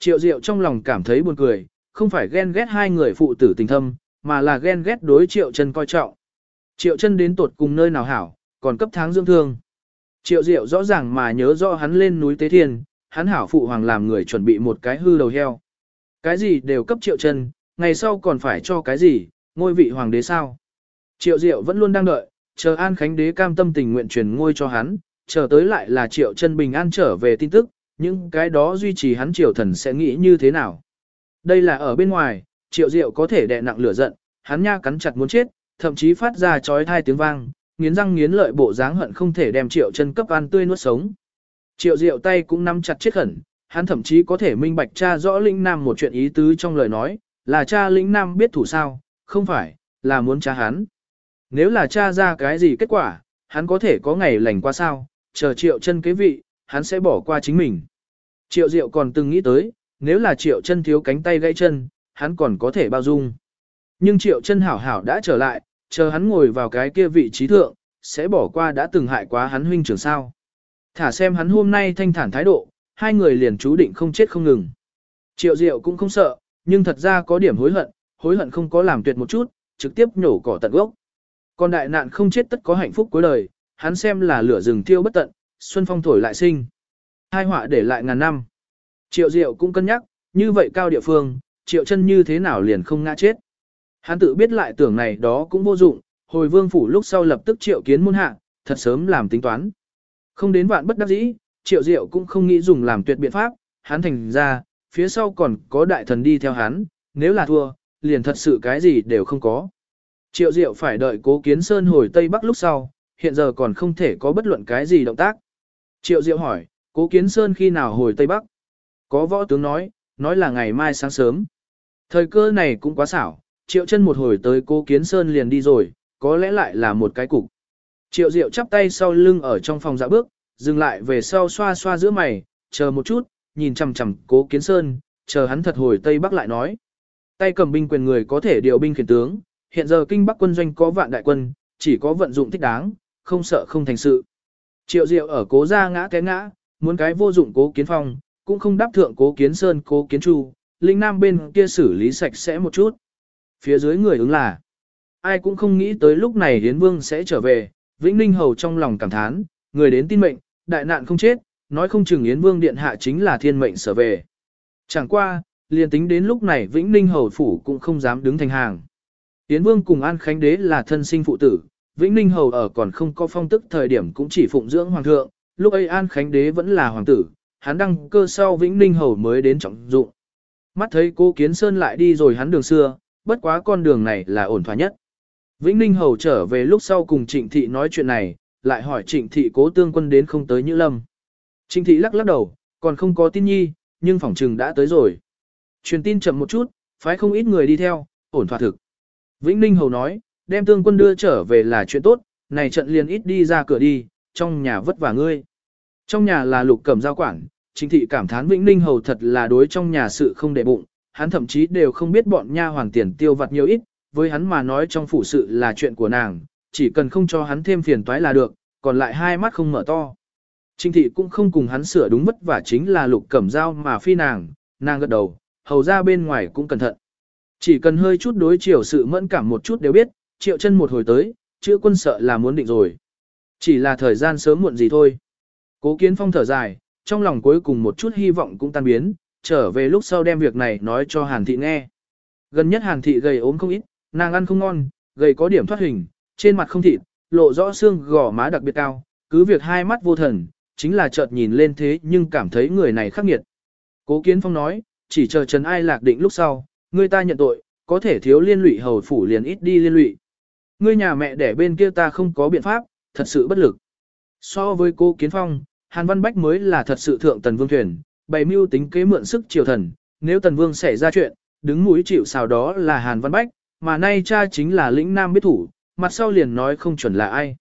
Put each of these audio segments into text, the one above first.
Triệu Diệu trong lòng cảm thấy buồn cười, không phải ghen ghét hai người phụ tử tình thâm, mà là ghen ghét đối Triệu Chân coi trọng. Triệu Chân đến tột cùng nơi nào hảo, còn cấp tháng dưỡng thương. Triệu Diệu rõ ràng mà nhớ rõ hắn lên núi Tế Thiên, hắn hảo phụ hoàng làm người chuẩn bị một cái hư đầu heo. Cái gì đều cấp Triệu Chân, ngày sau còn phải cho cái gì, ngôi vị hoàng đế sao? Triệu Diệu vẫn luôn đang đợi, chờ An Khánh đế cam tâm tình nguyện truyền ngôi cho hắn, chờ tới lại là Triệu Chân bình an trở về tin tức, những cái đó duy trì hắn Triệu thần sẽ nghĩ như thế nào? Đây là ở bên ngoài, Triệu Diệu có thể đè nặng lửa giận, hắn nha cắn chặt muốn chết, thậm chí phát ra chói tai tiếng vang, nghiến răng nghiến lợi bộ dáng hận không thể đem Triệu Chân cấp ăn tươi nuốt sống. Triệu Diệu tay cũng nắm chặt chết khẩn, hắn thậm chí có thể minh bạch cha rõ Linh Nam một chuyện ý tứ trong lời nói, là cha Linh Nam biết thủ sao, không phải, là muốn cha hắn. Nếu là cha ra cái gì kết quả, hắn có thể có ngày lành qua sao, chờ Triệu Chân kế vị, hắn sẽ bỏ qua chính mình. Triệu Diệu còn từng nghĩ tới, nếu là Triệu Chân thiếu cánh tay gãy chân, hắn còn có thể bao dung. Nhưng Triệu Chân hảo hảo đã trở lại, chờ hắn ngồi vào cái kia vị trí thượng, sẽ bỏ qua đã từng hại quá hắn huynh trưởng sao. Thả xem hắn hôm nay thanh thản thái độ, hai người liền chú định không chết không ngừng. Triệu Diệu cũng không sợ, nhưng thật ra có điểm hối hận, hối hận không có làm tuyệt một chút, trực tiếp nhổ cỏ tận gốc. Còn đại nạn không chết tất có hạnh phúc cuối đời, hắn xem là lửa rừng thiêu bất tận, xuân phong thổi lại sinh. Hai họa để lại ngàn năm. Triệu Diệu cũng cân nhắc, như vậy cao địa phương, Triệu chân như thế nào liền không ngã chết. Hắn tự biết lại tưởng này đó cũng vô dụng, hồi vương phủ lúc sau lập tức triệu kiến môn hạ, thật sớm làm tính toán. Không đến vạn bất đắc dĩ, triệu diệu cũng không nghĩ dùng làm tuyệt biện pháp, hắn thành ra, phía sau còn có đại thần đi theo hắn, nếu là thua, liền thật sự cái gì đều không có. Triệu diệu phải đợi cố kiến sơn hồi Tây Bắc lúc sau, hiện giờ còn không thể có bất luận cái gì động tác. Triệu diệu hỏi, cố kiến sơn khi nào hồi Tây Bắc? Có võ tướng nói, nói là ngày mai sáng sớm. Thời cơ này cũng quá xảo, triệu chân một hồi tới cố kiến sơn liền đi rồi, có lẽ lại là một cái cục. Triệu diệu chắp tay sau lưng ở trong phòng dạ bước, dừng lại về sau xoa xoa giữa mày, chờ một chút, nhìn chằm chằm cố kiến sơn, chờ hắn thật hồi Tây Bắc lại nói. Tay cầm binh quyền người có thể điều binh khiển tướng, hiện giờ kinh Bắc quân doanh có vạn đại quân, chỉ có vận dụng thích đáng, không sợ không thành sự. Triệu diệu ở cố ra ngã té ngã, muốn cái vô dụng cố kiến phong, cũng không đáp thượng cố kiến sơn cố kiến chu, linh nam bên kia xử lý sạch sẽ một chút. Phía dưới người ứng là, ai cũng không nghĩ tới lúc này Hiến Vương sẽ trở về, Vĩnh Ninh Hầu trong lòng cảm thán, người đến tin mệnh, đại nạn không chết, nói không chừng Yến Vương Điện Hạ chính là thiên mệnh sở về. Chẳng qua, liền tính đến lúc này Vĩnh Ninh Hầu Phủ cũng không dám đứng thành hàng. Yến Vương cùng An Khánh Đế là thân sinh phụ tử, Vĩnh Ninh Hầu ở còn không có phong tức thời điểm cũng chỉ phụng dưỡng Hoàng thượng, lúc ấy An Khánh Đế vẫn là Hoàng tử, hắn đăng cơ sau Vĩnh Ninh Hầu mới đến trọng dụng. Mắt thấy cô Kiến Sơn lại đi rồi hắn đường xưa, bất quá con đường này là ổn thỏa nhất. Vĩnh Ninh Hầu trở về lúc sau cùng Trịnh Thị nói chuyện này, lại hỏi Trịnh Thị cố tương quân đến không tới Như Lâm. Trịnh Thị lắc lắc đầu, còn không có tin nhi, nhưng phỏng trừng đã tới rồi. Truyền tin chậm một chút, phái không ít người đi theo, ổn thỏa thực. Vĩnh Ninh Hầu nói, đem tương quân đưa trở về là chuyện tốt, này trận liền ít đi ra cửa đi, trong nhà vất vả ngươi. Trong nhà là lục cẩm giao quản, chính Thị cảm thán Vĩnh Ninh Hầu thật là đối trong nhà sự không để bụng, hắn thậm chí đều không biết bọn nha hoàng tiền tiêu vặt nhiều ít, với hắn mà nói trong phủ sự là chuyện của nàng, chỉ cần không cho hắn thêm phiền toái là được, còn lại hai mắt không mở to. Trinh thị cũng không cùng hắn sửa đúng vất vả chính là lục cẩm dao mà phi nàng, nàng gật đầu, hầu ra bên ngoài cũng cẩn thận. Chỉ cần hơi chút đối chiều sự mẫn cảm một chút đều biết, triệu chân một hồi tới, chữa quân sợ là muốn định rồi. Chỉ là thời gian sớm muộn gì thôi. Cố kiến phong thở dài, trong lòng cuối cùng một chút hy vọng cũng tan biến, trở về lúc sau đem việc này nói cho Hàn Thị nghe. Gần nhất Hàn Thị gầy ốm không ít, nàng ăn không ngon, gầy có điểm thoát hình, trên mặt không thịt, lộ rõ xương gò má đặc biệt cao, cứ việc hai mắt vô thần, chính là chợt nhìn lên thế nhưng cảm thấy người này khắc nghiệt. Cố Kiến Phong nói, chỉ chờ Trần Ai lạc định lúc sau, người ta nhận tội, có thể thiếu liên lụy hầu phủ liền ít đi liên lụy. Ngươi nhà mẹ đẻ bên kia ta không có biện pháp, thật sự bất lực. So với cô Kiến Phong, Hàn Văn Bách mới là thật sự thượng tần vương thuyền, bày mưu tính kế mượn sức triều thần, nếu tần vương xảy ra chuyện, đứng mũi chịu sào đó là Hàn Văn Bách, mà nay cha chính là lĩnh nam biết thủ, mặt sau liền nói không chuẩn là ai.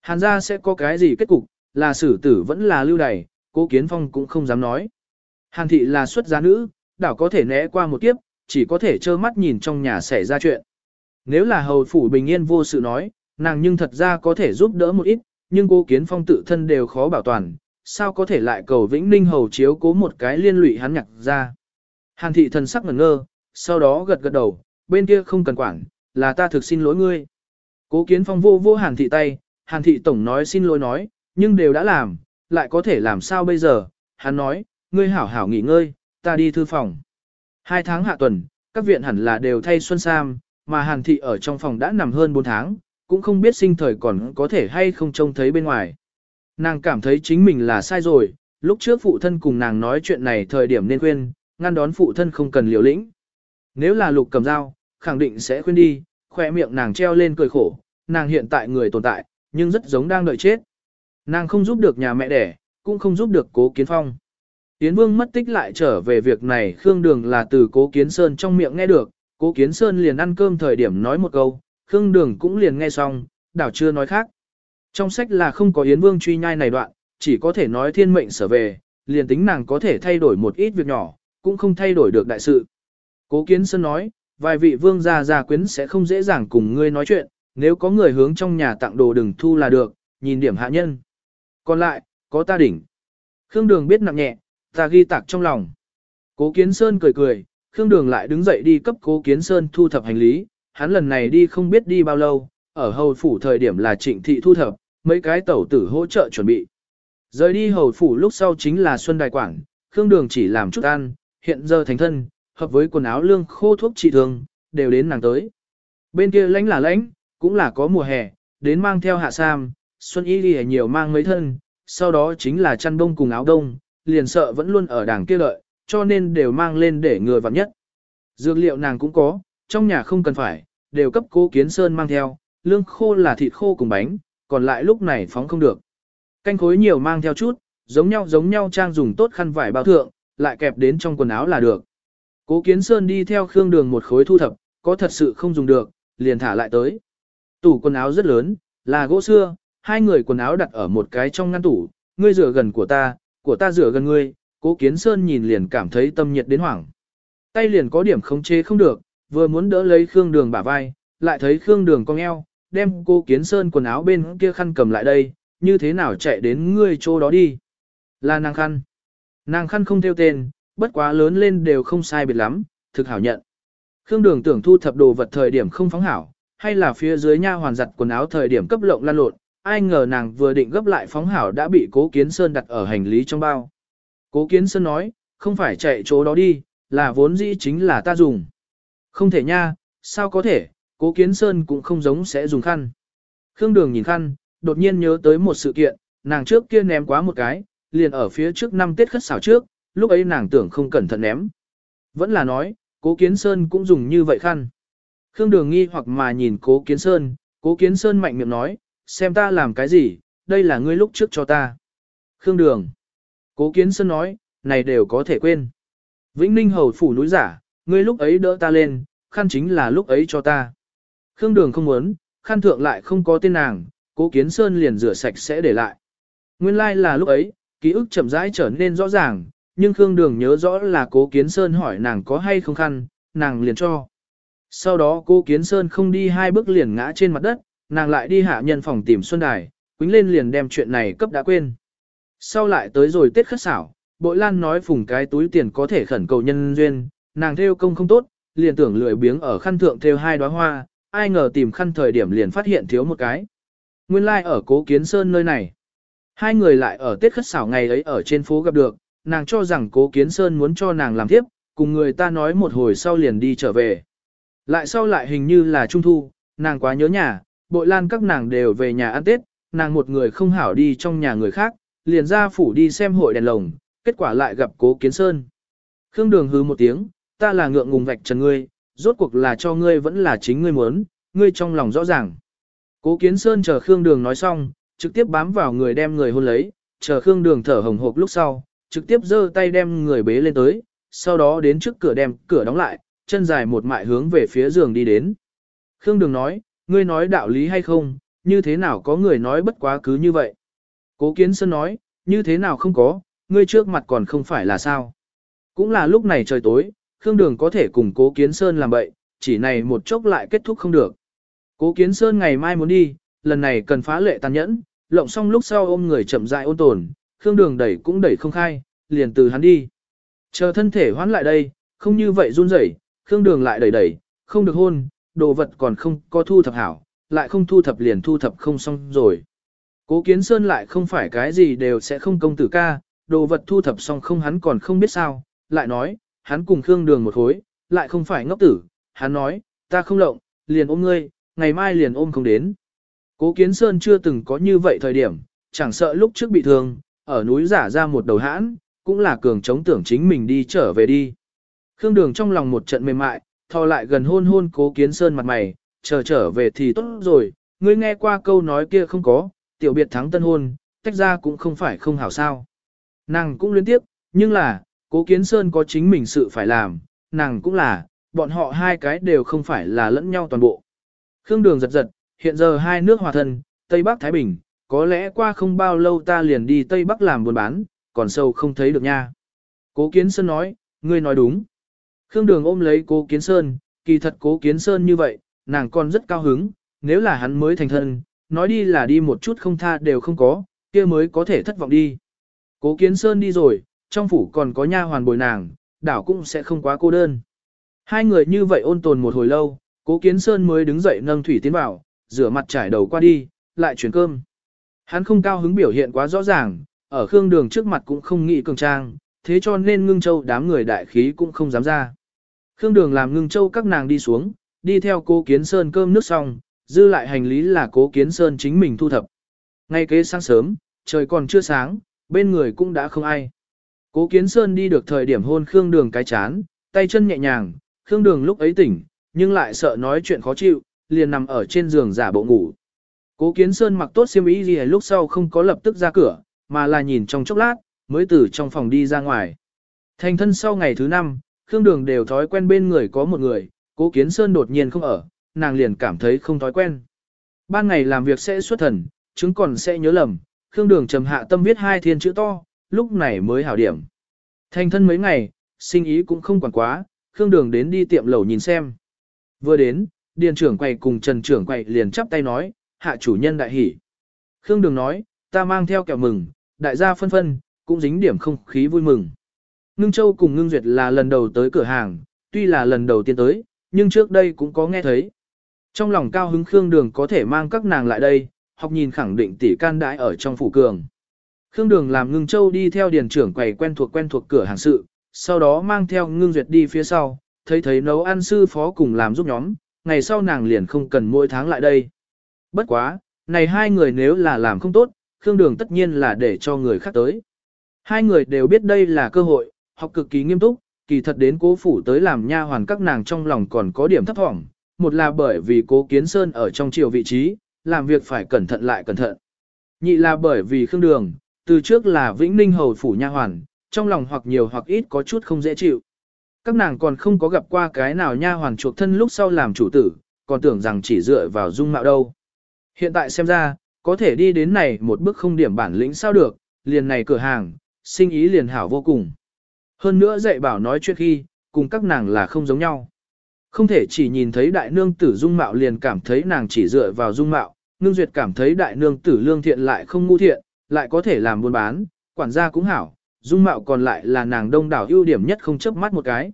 Hàn gia sẽ có cái gì kết cục, là xử tử vẫn là lưu đày, cố kiến phong cũng không dám nói. Hàn thị là xuất gia nữ, đảo có thể né qua một kiếp, chỉ có thể trơ mắt nhìn trong nhà xảy ra chuyện. Nếu là hầu phủ bình yên vô sự nói, nàng nhưng thật ra có thể giúp đỡ một ít, nhưng cố kiến phong tự thân đều khó bảo toàn, sao có thể lại cầu Vĩnh Ninh hầu chiếu cố một cái liên lụy hắn nhặt ra. Hàn thị thần sắc ngẩn ngơ, sau đó gật gật đầu, bên kia không cần quản, là ta thực xin lỗi ngươi. Cố kiến phong vô vô hàn thị tay, hàn thị tổng nói xin lỗi nói, nhưng đều đã làm, lại có thể làm sao bây giờ, hắn nói, ngươi hảo hảo nghỉ ngơi, ta đi thư phòng. Hai tháng hạ tuần, các viện hẳn là đều thay xuân sam, mà hàn thị ở trong phòng đã nằm hơn 4 tháng, cũng không biết sinh thời còn có thể hay không trông thấy bên ngoài. Nàng cảm thấy chính mình là sai rồi, lúc trước phụ thân cùng nàng nói chuyện này thời điểm nên khuyên, ngăn đón phụ thân không cần liều lĩnh. Nếu là lục cầm dao, khẳng định sẽ khuyên đi, khỏe miệng nàng treo lên cười khổ, nàng hiện tại người tồn tại, nhưng rất giống đang đợi chết. Nàng không giúp được nhà mẹ đẻ, cũng không giúp được cố kiến phong. Yến Vương mất tích lại trở về việc này Khương Đường là từ cố kiến Sơn trong miệng nghe được, cố kiến Sơn liền ăn cơm thời điểm nói một câu, Khương Đường cũng liền nghe xong, đảo chưa nói khác. Trong sách là không có Yến Vương truy nhai này đoạn, chỉ có thể nói thiên mệnh sở về, liền tính nàng có thể thay đổi một ít việc nhỏ, cũng không thay đổi được đại sự. Cố Kiến Sơn nói, vài vị vương gia gia quyến sẽ không dễ dàng cùng ngươi nói chuyện, nếu có người hướng trong nhà tặng đồ đừng thu là được, nhìn điểm hạ nhân. Còn lại, có ta đỉnh. Khương Đường biết nặng nhẹ, ta ghi tạc trong lòng. Cố Kiến Sơn cười cười, Khương Đường lại đứng dậy đi cấp Cố Kiến Sơn thu thập hành lý, hắn lần này đi không biết đi bao lâu, ở hầu phủ thời điểm là trịnh thị thu thập, mấy cái tẩu tử hỗ trợ chuẩn bị. Rời đi hầu phủ lúc sau chính là Xuân Đài Quảng, Khương Đường chỉ làm chút ăn, hiện giờ thành thân, hợp với quần áo lương khô thuốc trị thương, đều đến nàng tới. Bên kia lãnh là lãnh, cũng là có mùa hè, đến mang theo hạ sam, Xuân Y đi nhiều mang mấy thân, sau đó chính là chăn đông cùng áo đông, liền sợ vẫn luôn ở đảng kia lợi, cho nên đều mang lên để người vặn nhất. Dược liệu nàng cũng có, trong nhà không cần phải, đều cấp cố kiến sơn mang theo, lương khô là thịt khô cùng bánh, còn lại lúc này phóng không được. Canh khối nhiều mang theo chút, giống nhau giống nhau trang dùng tốt khăn vải bao thượng, lại kẹp đến trong quần áo là được. Cố Kiến Sơn đi theo Khương Đường một khối thu thập, có thật sự không dùng được, liền thả lại tới. Tủ quần áo rất lớn, là gỗ xưa, hai người quần áo đặt ở một cái trong ngăn tủ, ngươi rửa gần của ta, của ta rửa gần ngươi, Cố Kiến Sơn nhìn liền cảm thấy tâm nhiệt đến hoảng. Tay liền có điểm khống chế không được, vừa muốn đỡ lấy Khương Đường bả vai, lại thấy Khương Đường cong eo, đem cô Kiến Sơn quần áo bên kia khăn cầm lại đây, như thế nào chạy đến ngươi chỗ đó đi. Là nàng khăn. Nàng khăn không theo tên, bất quá lớn lên đều không sai biệt lắm, thực hảo nhận. Khương Đường tưởng thu thập đồ vật thời điểm không phóng hảo, hay là phía dưới nha hoàn giặt quần áo thời điểm cấp lộng lan lộn, ai ngờ nàng vừa định gấp lại phóng hảo đã bị Cố Kiến Sơn đặt ở hành lý trong bao. Cố Kiến Sơn nói, không phải chạy chỗ đó đi, là vốn dĩ chính là ta dùng. Không thể nha, sao có thể, Cố Kiến Sơn cũng không giống sẽ dùng khăn. Khương Đường nhìn khăn, đột nhiên nhớ tới một sự kiện, nàng trước kia ném quá một cái, liền ở phía trước năm Tết khất xảo trước, lúc ấy nàng tưởng không cẩn thận ném. Vẫn là nói, Cố Kiến Sơn cũng dùng như vậy khăn. Khương Đường nghi hoặc mà nhìn Cố Kiến Sơn, Cố Kiến Sơn mạnh miệng nói, xem ta làm cái gì, đây là ngươi lúc trước cho ta. Khương Đường. Cố Kiến Sơn nói, này đều có thể quên. Vĩnh Ninh hầu phủ núi giả, ngươi lúc ấy đỡ ta lên, khăn chính là lúc ấy cho ta. Khương Đường không muốn, khăn thượng lại không có tên nàng, Cố Kiến Sơn liền rửa sạch sẽ để lại. Nguyên lai like là lúc ấy, ký ức chậm rãi trở nên rõ ràng, nhưng Khương Đường nhớ rõ là Cố Kiến Sơn hỏi nàng có hay không khăn, nàng liền cho. Sau đó Cố Kiến Sơn không đi hai bước liền ngã trên mặt đất, nàng lại đi hạ nhân phòng tìm Xuân Đài, quính lên liền đem chuyện này cấp đã quên. Sau lại tới rồi Tết khất xảo, Bội Lan nói phùng cái túi tiền có thể khẩn cầu nhân duyên, nàng theo công không tốt, liền tưởng lười biếng ở khăn thượng theo hai đóa hoa, ai ngờ tìm khăn thời điểm liền phát hiện thiếu một cái. Nguyên lai like ở Cố Kiến Sơn nơi này. Hai người lại ở Tết khất xảo ngày ấy ở trên phố gặp được, nàng cho rằng Cố Kiến Sơn muốn cho nàng làm tiếp, cùng người ta nói một hồi sau liền đi trở về. Lại sau lại hình như là Trung Thu, nàng quá nhớ nhà, bội lan các nàng đều về nhà ăn Tết, nàng một người không hảo đi trong nhà người khác, liền ra phủ đi xem hội đèn lồng, kết quả lại gặp Cố Kiến Sơn. Khương Đường hứ một tiếng, ta là ngượng ngùng vạch trần ngươi, rốt cuộc là cho ngươi vẫn là chính ngươi muốn, ngươi trong lòng rõ ràng. Cố Kiến Sơn chờ Khương Đường nói xong, trực tiếp bám vào người đem người hôn lấy, chờ Khương Đường thở hồng hộc lúc sau, trực tiếp giơ tay đem người bế lên tới, sau đó đến trước cửa đem cửa đóng lại, chân dài một mại hướng về phía giường đi đến. Khương Đường nói, ngươi nói đạo lý hay không, như thế nào có người nói bất quá cứ như vậy. Cố Kiến Sơn nói, như thế nào không có, ngươi trước mặt còn không phải là sao. Cũng là lúc này trời tối, Khương Đường có thể cùng Cố Kiến Sơn làm bậy, chỉ này một chốc lại kết thúc không được. Cố Kiến Sơn ngày mai muốn đi, lần này cần phá lệ tàn nhẫn, lộng xong lúc sau ôm người chậm rãi ôn tồn, Khương Đường đẩy cũng đẩy không khai, liền từ hắn đi. Chờ thân thể hoán lại đây, không như vậy run rẩy, Khương Đường lại đẩy đẩy, không được hôn, đồ vật còn không có thu thập hảo, lại không thu thập liền thu thập không xong rồi. Cố Kiến Sơn lại không phải cái gì đều sẽ không công tử ca, đồ vật thu thập xong không hắn còn không biết sao, lại nói, hắn cùng Khương Đường một hối, lại không phải ngốc tử, hắn nói, ta không lộng, liền ôm ngươi, ngày mai liền ôm không đến. Cố Kiến Sơn chưa từng có như vậy thời điểm, chẳng sợ lúc trước bị thương, ở núi giả ra một đầu hãn, cũng là cường chống tưởng chính mình đi trở về đi. Khương Đường trong lòng một trận mềm mại, thò lại gần hôn hôn Cố Kiến Sơn mặt mày, chờ trở về thì tốt rồi, ngươi nghe qua câu nói kia không có, tiểu biệt thắng tân hôn, tách ra cũng không phải không hảo sao. Nàng cũng liên tiếp, nhưng là, Cố Kiến Sơn có chính mình sự phải làm, nàng cũng là, bọn họ hai cái đều không phải là lẫn nhau toàn bộ. Khương Đường giật giật, hiện giờ hai nước hòa thân, Tây Bắc Thái Bình, có lẽ qua không bao lâu ta liền đi Tây Bắc làm buôn bán, còn sâu không thấy được nha. Cố Kiến Sơn nói, ngươi nói đúng. Khương Đường ôm lấy Cố Kiến Sơn, kỳ thật Cố Kiến Sơn như vậy, nàng còn rất cao hứng, nếu là hắn mới thành thân, nói đi là đi một chút không tha đều không có, kia mới có thể thất vọng đi. Cố Kiến Sơn đi rồi, trong phủ còn có nha hoàn bồi nàng, đảo cũng sẽ không quá cô đơn. Hai người như vậy ôn tồn một hồi lâu, Cố Kiến Sơn mới đứng dậy nâng thủy tiến vào, rửa mặt trải đầu qua đi, lại chuyển cơm. Hắn không cao hứng biểu hiện quá rõ ràng, ở Khương Đường trước mặt cũng không nghĩ cường trang, thế cho nên ngưng châu đám người đại khí cũng không dám ra. Khương Đường làm ngưng châu các nàng đi xuống, đi theo cố kiến sơn cơm nước xong, dư lại hành lý là cố kiến sơn chính mình thu thập. Ngay kế sáng sớm, trời còn chưa sáng, bên người cũng đã không ai. Cố kiến sơn đi được thời điểm hôn Khương Đường cái chán, tay chân nhẹ nhàng, Khương Đường lúc ấy tỉnh, nhưng lại sợ nói chuyện khó chịu, liền nằm ở trên giường giả bộ ngủ. Cố Kiến Sơn mặc tốt xiêm y gì lúc sau không có lập tức ra cửa, mà là nhìn trong chốc lát, mới từ trong phòng đi ra ngoài. Thành thân sau ngày thứ năm, Khương Đường đều thói quen bên người có một người, Cố Kiến Sơn đột nhiên không ở, nàng liền cảm thấy không thói quen. Ban ngày làm việc sẽ xuất thần, chứng còn sẽ nhớ lầm, Khương Đường trầm hạ tâm viết hai thiên chữ to, lúc này mới hảo điểm. Thành thân mấy ngày, sinh ý cũng không quản quá, Khương Đường đến đi tiệm lẩu nhìn xem. Vừa đến, Điền trưởng quầy cùng Trần trưởng quầy liền chắp tay nói, hạ chủ nhân đại hỷ. Khương Đường nói, ta mang theo kẹo mừng, đại gia phân phân, cũng dính điểm không khí vui mừng. Ngưng Châu cùng Ngưng Duyệt là lần đầu tới cửa hàng, tuy là lần đầu tiên tới, nhưng trước đây cũng có nghe thấy. Trong lòng cao hứng Khương Đường có thể mang các nàng lại đây, học nhìn khẳng định tỷ can đãi ở trong phủ cường. Khương Đường làm Ngưng Châu đi theo điền trưởng quầy quen thuộc quen thuộc cửa hàng sự, sau đó mang theo Ngưng Duyệt đi phía sau, thấy thấy nấu ăn sư phó cùng làm giúp nhóm, ngày sau nàng liền không cần mỗi tháng lại đây. Bất quá, này hai người nếu là làm không tốt, Khương Đường tất nhiên là để cho người khác tới. Hai người đều biết đây là cơ hội, học cực kỳ nghiêm túc, kỳ thật đến cố phủ tới làm nha hoàn các nàng trong lòng còn có điểm thấp thỏm, một là bởi vì cố kiến sơn ở trong triều vị trí, làm việc phải cẩn thận lại cẩn thận. Nhị là bởi vì Khương Đường, từ trước là Vĩnh Ninh hầu phủ nha hoàn, trong lòng hoặc nhiều hoặc ít có chút không dễ chịu. Các nàng còn không có gặp qua cái nào nha hoàn chuộc thân lúc sau làm chủ tử, còn tưởng rằng chỉ dựa vào dung mạo đâu. Hiện tại xem ra, có thể đi đến này một bước không điểm bản lĩnh sao được, liền này cửa hàng, sinh ý liền hảo vô cùng. Hơn nữa dạy bảo nói chuyện khi, cùng các nàng là không giống nhau. Không thể chỉ nhìn thấy đại nương tử dung mạo liền cảm thấy nàng chỉ dựa vào dung mạo, ngưng duyệt cảm thấy đại nương tử lương thiện lại không ngu thiện, lại có thể làm buôn bán, quản gia cũng hảo, dung mạo còn lại là nàng đông đảo ưu điểm nhất không chớp mắt một cái.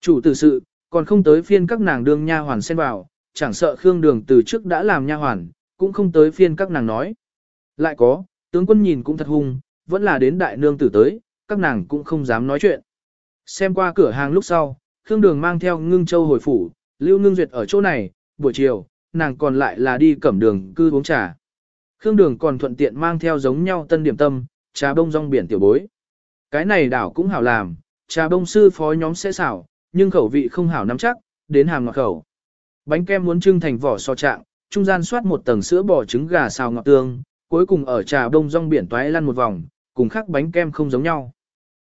Chủ tử sự, còn không tới phiên các nàng đương nha hoàn xen vào, chẳng sợ Khương Đường từ trước đã làm nha hoàn, cũng không tới phiên các nàng nói. Lại có, tướng quân nhìn cũng thật hung, vẫn là đến đại nương tử tới, các nàng cũng không dám nói chuyện. Xem qua cửa hàng lúc sau, Khương Đường mang theo ngưng châu hồi phủ, Lưu Ngưng Duyệt ở chỗ này, buổi chiều, nàng còn lại là đi cẩm đường cư uống trà. Khương Đường còn thuận tiện mang theo giống nhau tân điểm tâm, trà bông rong biển tiểu bối. Cái này đảo cũng hảo làm, trà bông sư phó nhóm sẽ xảo, nhưng khẩu vị không hảo nắm chắc, đến hàm ngọt khẩu. Bánh kem muốn trưng thành vỏ so trạng, trung gian soát một tầng sữa bò trứng gà xào ngọt tương, cuối cùng ở trà bông rong biển toái lăn một vòng, cùng khác bánh kem không giống nhau.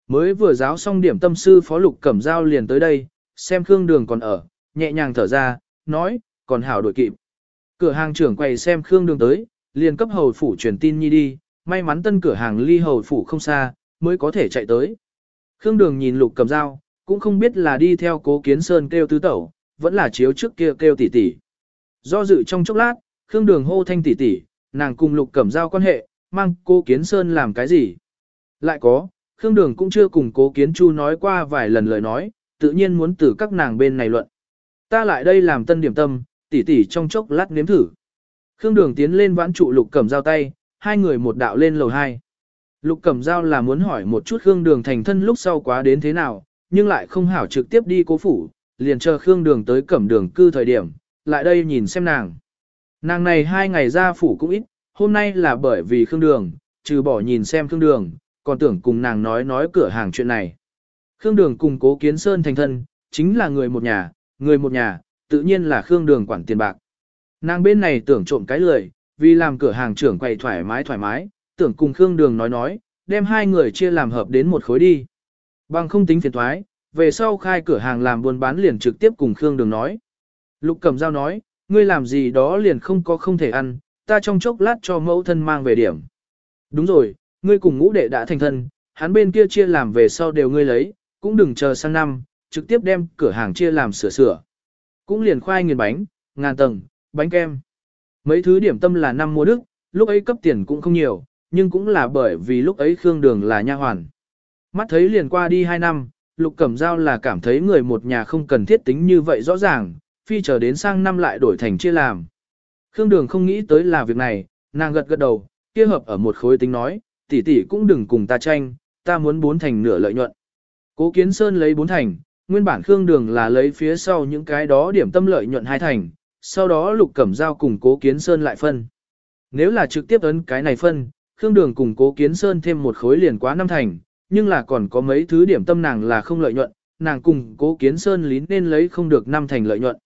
Mới vừa giáo xong điểm tâm sư phó lục cẩm dao liền tới đây, xem Khương Đường còn ở, nhẹ nhàng thở ra, nói, còn hảo đổi kịp. Cửa hàng trưởng quay xem Khương Đường tới, liền cấp hầu phủ truyền tin nhi đi, may mắn tân cửa hàng ly hầu phủ không xa, mới có thể chạy tới. Khương Đường nhìn lục cầm dao, cũng không biết là đi theo cố kiến sơn kêu tứ tẩu, vẫn là chiếu trước kia kêu tỷ tỷ. Do dự trong chốc lát, Khương Đường hô thanh tỷ tỷ, nàng cùng lục cẩm dao quan hệ, mang cô kiến sơn làm cái gì. Lại có, Khương Đường cũng chưa cùng cố kiến chu nói qua vài lần lời nói, tự nhiên muốn từ các nàng bên này luận. Ta lại đây làm tân điểm tâm, tỷ tỷ trong chốc lát nếm thử. Khương Đường tiến lên vãn trụ Lục Cẩm Giao tay, hai người một đạo lên lầu hai. Lục Cẩm Giao là muốn hỏi một chút Khương Đường thành thân lúc sau quá đến thế nào, nhưng lại không hảo trực tiếp đi cố phủ, liền chờ Khương Đường tới Cẩm Đường cư thời điểm, lại đây nhìn xem nàng. Nàng này hai ngày ra phủ cũng ít, hôm nay là bởi vì Khương Đường, trừ bỏ nhìn xem Khương Đường, còn tưởng cùng nàng nói nói cửa hàng chuyện này. Khương Đường cùng Cố Kiến Sơn thành thân, chính là người một nhà, người một nhà, tự nhiên là Khương Đường quản tiền bạc. Nàng bên này tưởng trộm cái lười, vì làm cửa hàng trưởng quầy thoải mái thoải mái, tưởng cùng Khương Đường nói nói, đem hai người chia làm hợp đến một khối đi. Bằng không tính phiền thoái, về sau khai cửa hàng làm buôn bán liền trực tiếp cùng Khương Đường nói. Lục Cẩm Giao nói, ngươi làm gì đó liền không có không thể ăn, ta trong chốc lát cho mẫu thân mang về điểm. Đúng rồi, ngươi cùng ngũ đệ đã thành thân, hắn bên kia chia làm về sau đều ngươi lấy, cũng đừng chờ sang năm, trực tiếp đem cửa hàng chia làm sửa sửa. Cũng liền khoai nghiền bánh, ngàn tầng, bánh kem. Mấy thứ điểm tâm là năm mua đức, lúc ấy cấp tiền cũng không nhiều, nhưng cũng là bởi vì lúc ấy Khương Đường là nha hoàn. Mắt thấy liền qua đi 2 năm, Lục Cẩm Giao là cảm thấy người một nhà không cần thiết tính như vậy rõ ràng, phi chờ đến sang năm lại đổi thành chia làm. Khương Đường không nghĩ tới là việc này, nàng gật gật đầu, kia hợp ở một khối tính nói, tỷ tỷ cũng đừng cùng ta tranh, ta muốn bốn thành nửa lợi nhuận. Cố Kiến Sơn lấy bốn thành, nguyên bản Khương Đường là lấy phía sau những cái đó điểm tâm lợi nhuận hai thành, sau đó Lục Cẩm Giao cùng Cố Kiến Sơn lại phân. Nếu là trực tiếp ấn cái này phân, Khương Đường cùng Cố Kiến Sơn thêm một khối liền quá năm thành, nhưng là còn có mấy thứ điểm tâm nàng là không lợi nhuận, nàng cùng Cố Kiến Sơn lín nên lấy không được năm thành lợi nhuận.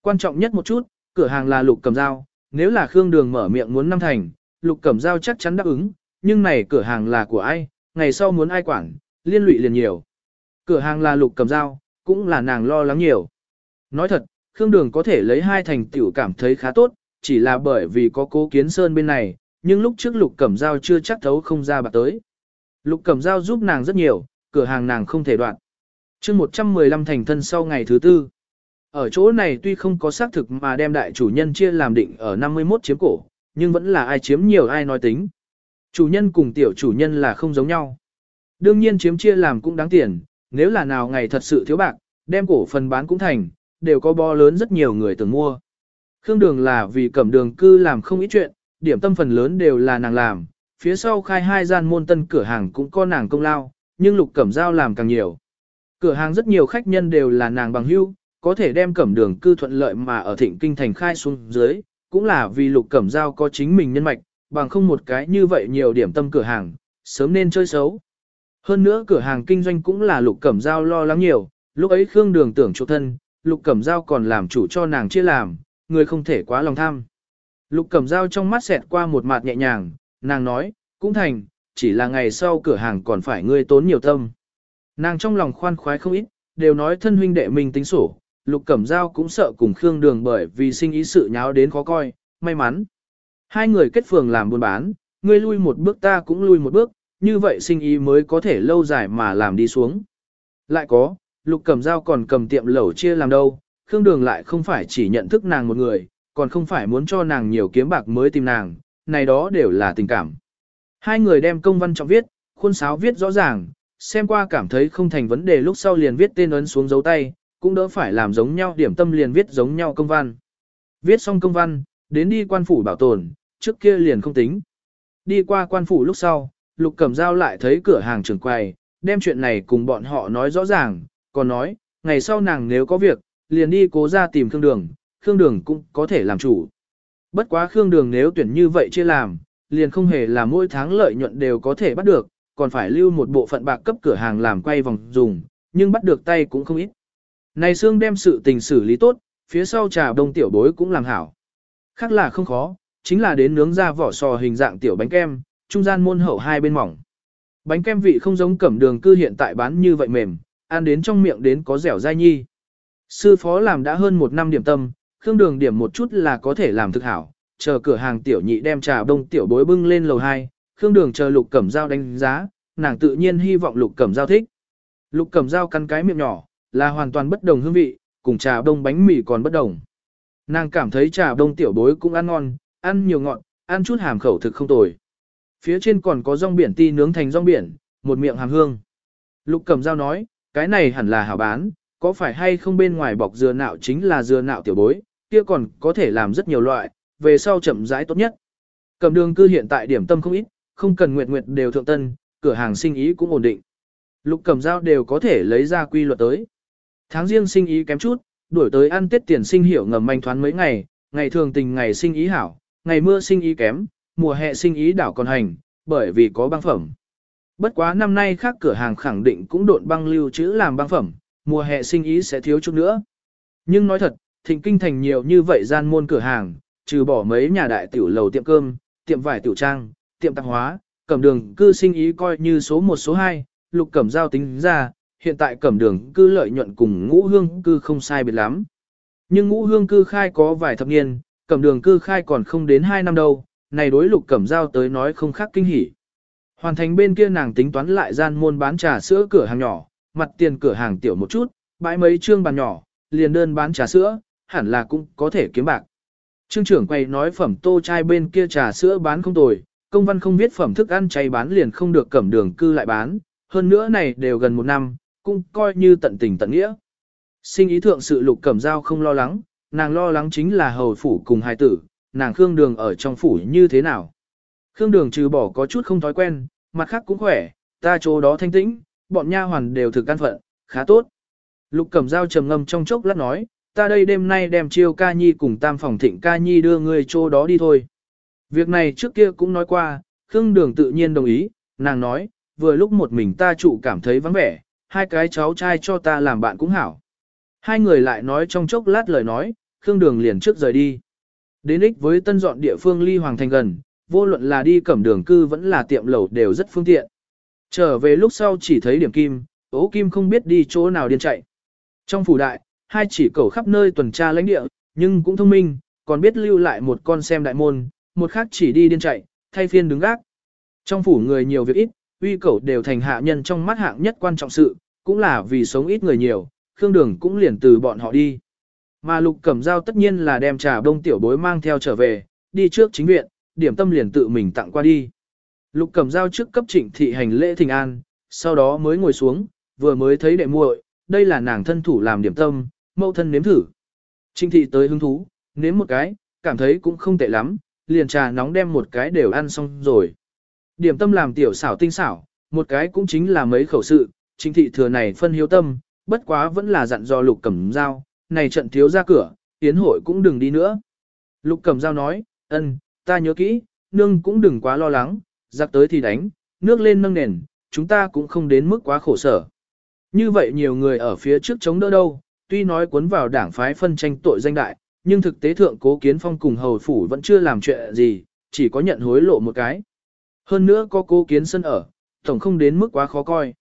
Quan trọng nhất một chút, cửa hàng là Lục Cẩm Giao, nếu là Khương Đường mở miệng muốn năm thành, Lục Cẩm Giao chắc chắn đáp ứng, nhưng này cửa hàng là của ai, ngày sau muốn ai quản, liên lụy liền nhiều. Cửa hàng là Lục Cẩm Giao, cũng là nàng lo lắng nhiều. Nói thật, Khương Đường có thể lấy hai thành tiểu cảm thấy khá tốt, chỉ là bởi vì có cố kiến sơn bên này, nhưng lúc trước Lục Cẩm Giao chưa chắc thấu không ra bạc tới. Lục Cẩm Giao giúp nàng rất nhiều, cửa hàng nàng không thể đoạn. chương 115 thành thân sau ngày thứ tư. Ở chỗ này tuy không có xác thực mà đem đại chủ nhân chia làm định ở 51 chiếm cổ, nhưng vẫn là ai chiếm nhiều ai nói tính. Chủ nhân cùng tiểu chủ nhân là không giống nhau. Đương nhiên chiếm chia làm cũng đáng tiền, nếu là nào ngày thật sự thiếu bạc, đem cổ phần bán cũng thành, đều có bo lớn rất nhiều người từng mua. Khương Đường là vì cẩm đường cư làm không ít chuyện, điểm tâm phần lớn đều là nàng làm, phía sau khai hai gian môn tân cửa hàng cũng có nàng công lao, nhưng lục cẩm giao làm càng nhiều. Cửa hàng rất nhiều khách nhân đều là nàng bằng hữu, có thể đem cẩm đường cư thuận lợi mà ở thịnh kinh thành khai xuống dưới, cũng là vì lục cẩm giao có chính mình nhân mạch, bằng không một cái như vậy nhiều điểm tâm cửa hàng, sớm nên chơi xấu. Hơn nữa cửa hàng kinh doanh cũng là lục cẩm giao lo lắng nhiều, lúc ấy Khương Đường tưởng chỗ thân, lục cẩm giao còn làm chủ cho nàng chia làm, người không thể quá lòng tham. Lục cẩm giao trong mắt xẹt qua một mặt nhẹ nhàng, nàng nói, cũng thành, chỉ là ngày sau cửa hàng còn phải ngươi tốn nhiều tâm. Nàng trong lòng khoan khoái không ít, đều nói thân huynh đệ mình tính sổ, lục cẩm giao cũng sợ cùng Khương Đường bởi vì sinh ý sự nháo đến khó coi, may mắn. Hai người kết phường làm buôn bán, ngươi lui một bước ta cũng lui một bước, như vậy sinh ý mới có thể lâu dài mà làm đi xuống. Lại có, lục cầm dao còn cầm tiệm lẩu chia làm đâu, Khương Đường lại không phải chỉ nhận thức nàng một người, còn không phải muốn cho nàng nhiều kiếm bạc mới tìm nàng, này đó đều là tình cảm. Hai người đem công văn trọng viết, khuôn sáo viết rõ ràng, xem qua cảm thấy không thành vấn đề lúc sau liền viết tên ấn xuống dấu tay, cũng đỡ phải làm giống nhau điểm tâm liền viết giống nhau công văn. Viết xong công văn, đến đi quan phủ bảo tồn, trước kia liền không tính. Đi qua quan phủ lúc sau, Lục Cẩm Giao lại thấy cửa hàng trưởng quầy, đem chuyện này cùng bọn họ nói rõ ràng, còn nói, ngày sau nàng nếu có việc, liền đi cố ra tìm Khương Đường, Khương Đường cũng có thể làm chủ. Bất quá Khương Đường nếu tuyển như vậy chưa làm, liền không hề là mỗi tháng lợi nhuận đều có thể bắt được, còn phải lưu một bộ phận bạc cấp cửa hàng làm quay vòng dùng, nhưng bắt được tay cũng không ít. Này Sương đem sự tình xử lý tốt, phía sau trà đông tiểu bối cũng làm hảo. Khác là không khó, chính là đến nướng ra vỏ sò hình dạng tiểu bánh kem, trung gian môn hậu hai bên mỏng. Bánh kem vị không giống cẩm đường cư hiện tại bán như vậy mềm, ăn đến trong miệng đến có dẻo dai nhi. Sư phó làm đã hơn một năm điểm tâm, khương đường điểm một chút là có thể làm thực hảo, chờ cửa hàng tiểu nhị đem trà đông tiểu bối bưng lên lầu 2, khương đường chờ lục cẩm dao đánh giá, nàng tự nhiên hy vọng lục cẩm dao thích. Lục cẩm dao cắn cái miệng nhỏ, là hoàn toàn bất đồng hương vị, cùng trà đông bánh mì còn bất đồng. Nàng cảm thấy trà đông tiểu bối cũng ăn ngon, ăn nhiều ngọn ăn chút hàm khẩu thực không tồi. Phía trên còn có rong biển ti nướng thành rong biển, một miệng hàm hương. Lục cẩm dao nói, cái này hẳn là hảo bán, Có phải hay không bên ngoài bọc dừa nạo chính là dừa nạo tiểu bối, kia còn có thể làm rất nhiều loại, về sau chậm rãi tốt nhất. Cầm đường cư hiện tại điểm tâm không ít, không cần nguyệt nguyệt đều thượng tân, cửa hàng sinh ý cũng ổn định. Lục cầm dao đều có thể lấy ra quy luật tới. Tháng riêng sinh ý kém chút, đuổi tới ăn tết tiền sinh hiểu ngầm manh thoán mấy ngày, ngày thường tình ngày sinh ý hảo, ngày mưa sinh ý kém, mùa hè sinh ý đảo còn hành, bởi vì có băng phẩm. Bất quá năm nay khác cửa hàng khẳng định cũng độn băng lưu trữ làm băng phẩm, mùa hè sinh ý sẽ thiếu chút nữa. Nhưng nói thật, thịnh kinh thành nhiều như vậy gian môn cửa hàng, trừ bỏ mấy nhà đại tiểu lầu tiệm cơm, tiệm vải tiểu trang, tiệm tạp hóa, cẩm đường cư sinh ý coi như số 1 số 2, lục cẩm giao tính ra, hiện tại cẩm đường cư lợi nhuận cùng ngũ hương cư không sai biệt lắm. Nhưng ngũ hương cư khai có vài thập niên, cẩm đường cư khai còn không đến 2 năm đâu, này đối lục cẩm giao tới nói không khác kinh hỉ. Hoàn thành bên kia nàng tính toán lại gian môn bán trà sữa cửa hàng nhỏ, mặt tiền cửa hàng tiểu một chút, bãi mấy trương bàn nhỏ, liền đơn bán trà sữa, hẳn là cũng có thể kiếm bạc. Trương trưởng quay nói phẩm tô chai bên kia trà sữa bán không tồi, công văn không viết phẩm thức ăn chay bán liền không được cẩm đường cư lại bán, hơn nữa này đều gần một năm, cũng coi như tận tình tận nghĩa. Sinh ý thượng sự lục cẩm giao không lo lắng, nàng lo lắng chính là hầu phủ cùng hai tử, nàng khương đường ở trong phủ như thế nào. Khương đường trừ bỏ có chút không thói quen, mặt khác cũng khỏe, ta chỗ đó thanh tĩnh, bọn nha hoàn đều thực căn phận, khá tốt. Lục cẩm dao trầm ngâm trong chốc lát nói, ta đây đêm nay đem chiêu ca nhi cùng tam phòng thịnh ca nhi đưa người chỗ đó đi thôi. Việc này trước kia cũng nói qua, Khương Đường tự nhiên đồng ý, nàng nói, vừa lúc một mình ta trụ cảm thấy vắng vẻ, hai cái cháu trai cho ta làm bạn cũng hảo. Hai người lại nói trong chốc lát lời nói, Khương Đường liền trước rời đi. Đến ích với tân dọn địa phương ly hoàng thành gần, vô luận là đi cẩm đường cư vẫn là tiệm lẩu đều rất phương tiện. Trở về lúc sau chỉ thấy điểm kim, ố kim không biết đi chỗ nào điên chạy. Trong phủ đại, hai chỉ cầu khắp nơi tuần tra lãnh địa, nhưng cũng thông minh, còn biết lưu lại một con xem đại môn, một khác chỉ đi điên chạy, thay phiên đứng gác. Trong phủ người nhiều việc ít, uy cầu đều thành hạ nhân trong mắt hạng nhất quan trọng sự, cũng là vì sống ít người nhiều, Khương Đường cũng liền từ bọn họ đi. Mà Lục Cẩm Giao tất nhiên là đem trà đông tiểu bối mang theo trở về, đi trước chính viện, điểm tâm liền tự mình tặng qua đi. Lục Cẩm Giao trước cấp trịnh thị hành lễ thình an, sau đó mới ngồi xuống, vừa mới thấy đệ muội, đây là nàng thân thủ làm điểm tâm, mẫu thân nếm thử. Trịnh thị tới hứng thú, nếm một cái, cảm thấy cũng không tệ lắm, liền trà nóng đem một cái đều ăn xong rồi. Điểm tâm làm tiểu xảo tinh xảo, một cái cũng chính là mấy khẩu sự, trịnh thị thừa này phân hiếu tâm, bất quá vẫn là dặn do lục cẩm dao, này trận thiếu ra cửa, tiến hội cũng đừng đi nữa. Lục cẩm dao nói, ân, ta nhớ kỹ, nương cũng đừng quá lo lắng, giặc tới thì đánh, nước lên nâng nền, chúng ta cũng không đến mức quá khổ sở. Như vậy nhiều người ở phía trước chống đỡ đâu, tuy nói cuốn vào đảng phái phân tranh tội danh đại, nhưng thực tế thượng cố kiến phong cùng hầu phủ vẫn chưa làm chuyện gì, chỉ có nhận hối lộ một cái. Hơn nữa có cố kiến sân ở, tổng không đến mức quá khó coi.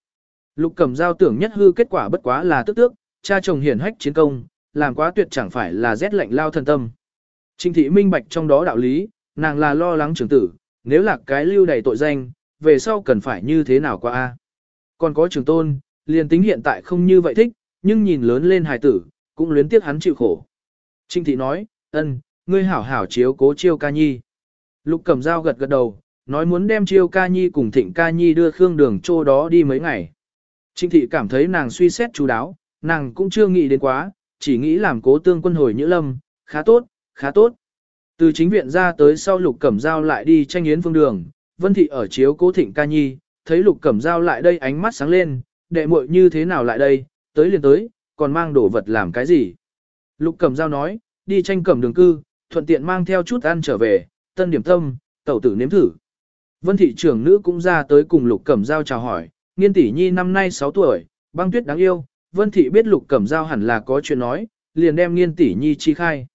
Lục cầm giao tưởng nhất hư kết quả bất quá là tức tước, cha chồng hiển hách chiến công, làm quá tuyệt chẳng phải là rét lạnh lao thần tâm. Trình thị minh bạch trong đó đạo lý, nàng là lo lắng trưởng tử, nếu là cái lưu đầy tội danh, về sau cần phải như thế nào qua a? Còn có trường tôn, liền tính hiện tại không như vậy thích, nhưng nhìn lớn lên hài tử, cũng luyến tiếc hắn chịu khổ. Trinh thị nói, ân, ngươi hảo hảo chiếu cố chiêu ca nhi. Lục cầm dao gật gật đầu, nói muốn đem chiêu ca nhi cùng thịnh ca nhi đưa khương đường chỗ đó đi mấy ngày. Trinh thị cảm thấy nàng suy xét chú đáo, nàng cũng chưa nghĩ đến quá, chỉ nghĩ làm cố tương quân hồi nhữ lâm, khá tốt, khá tốt. Từ chính viện ra tới sau lục cẩm giao lại đi tranh yến phương đường, vân thị ở chiếu cố thịnh ca nhi, thấy lục cẩm giao lại đây ánh mắt sáng lên, đệ muội như thế nào lại đây, tới liền tới, còn mang đồ vật làm cái gì. Lục cẩm giao nói, đi tranh cẩm đường cư, thuận tiện mang theo chút ăn trở về, tân điểm tâm, tẩu tử nếm thử. Vân thị trưởng nữ cũng ra tới cùng lục cẩm giao chào hỏi, nghiên tỷ nhi năm nay 6 tuổi, băng tuyết đáng yêu, vân thị biết lục cẩm giao hẳn là có chuyện nói, liền đem nghiên tỷ nhi chi khai.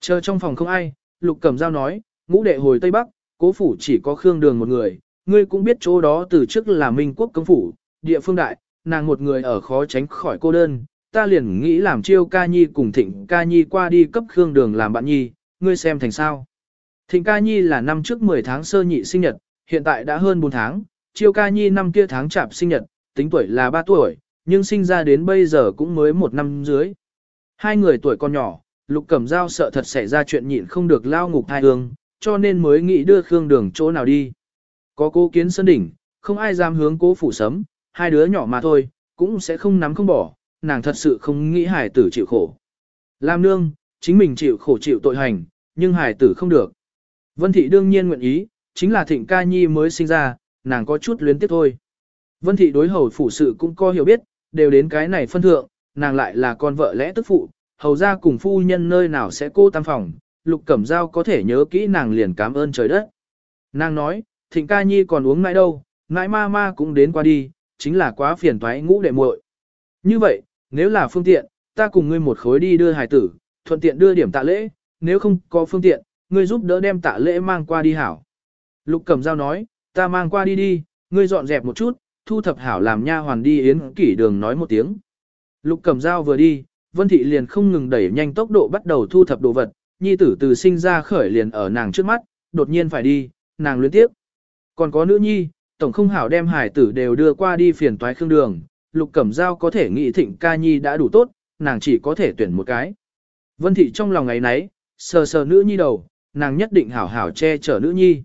Chờ trong phòng không ai, lục cẩm Giao nói, ngũ đệ hồi Tây Bắc, cố phủ chỉ có khương đường một người, ngươi cũng biết chỗ đó từ trước là minh quốc công phủ, địa phương đại, nàng một người ở khó tránh khỏi cô đơn, ta liền nghĩ làm chiêu ca nhi cùng thịnh ca nhi qua đi cấp khương đường làm bạn nhi, ngươi xem thành sao. Thịnh ca nhi là năm trước 10 tháng sơ nhị sinh nhật, hiện tại đã hơn 4 tháng, chiêu ca nhi năm kia tháng chạp sinh nhật, tính tuổi là 3 tuổi, nhưng sinh ra đến bây giờ cũng mới một năm dưới. Hai người tuổi còn nhỏ, lục cẩm dao sợ thật xảy ra chuyện nhịn không được lao ngục thai hương, cho nên mới nghĩ đưa khương đường chỗ nào đi. Có cố kiến sân đỉnh, không ai dám hướng cố phủ sấm, hai đứa nhỏ mà thôi, cũng sẽ không nắm không bỏ, nàng thật sự không nghĩ hải tử chịu khổ. Lam nương, chính mình chịu khổ chịu tội hành, nhưng hải tử không được. Vân thị đương nhiên nguyện ý, chính là thịnh ca nhi mới sinh ra, nàng có chút luyến tiếc thôi. Vân thị đối hầu phủ sự cũng có hiểu biết, đều đến cái này phân thượng, nàng lại là con vợ lẽ tức phụ, hầu ra cùng phu nhân nơi nào sẽ cô tam phòng, lục cẩm dao có thể nhớ kỹ nàng liền cảm ơn trời đất. Nàng nói, thịnh ca nhi còn uống mãi đâu, mãi ma ma cũng đến qua đi, chính là quá phiền toái ngũ đệ muội. Như vậy, nếu là phương tiện, ta cùng ngươi một khối đi đưa hải tử, thuận tiện đưa điểm tạ lễ, nếu không có phương tiện, ngươi giúp đỡ đem tạ lễ mang qua đi hảo. Lục Cẩm Dao nói, ta mang qua đi đi, ngươi dọn dẹp một chút, thu thập hảo làm nha hoàn đi yến kỷ đường nói một tiếng. Lục Cẩm Dao vừa đi, Vân Thị liền không ngừng đẩy nhanh tốc độ bắt đầu thu thập đồ vật, nhi tử từ sinh ra khởi liền ở nàng trước mắt, đột nhiên phải đi, nàng luyến tiếp. Còn có nữ nhi, tổng không hảo đem hải tử đều đưa qua đi phiền toái khương đường, Lục Cẩm Dao có thể nghĩ thịnh ca nhi đã đủ tốt, nàng chỉ có thể tuyển một cái. Vân Thị trong lòng ngày nấy, sờ sờ nữ nhi đầu, nàng nhất định hảo hảo che chở nữ nhi.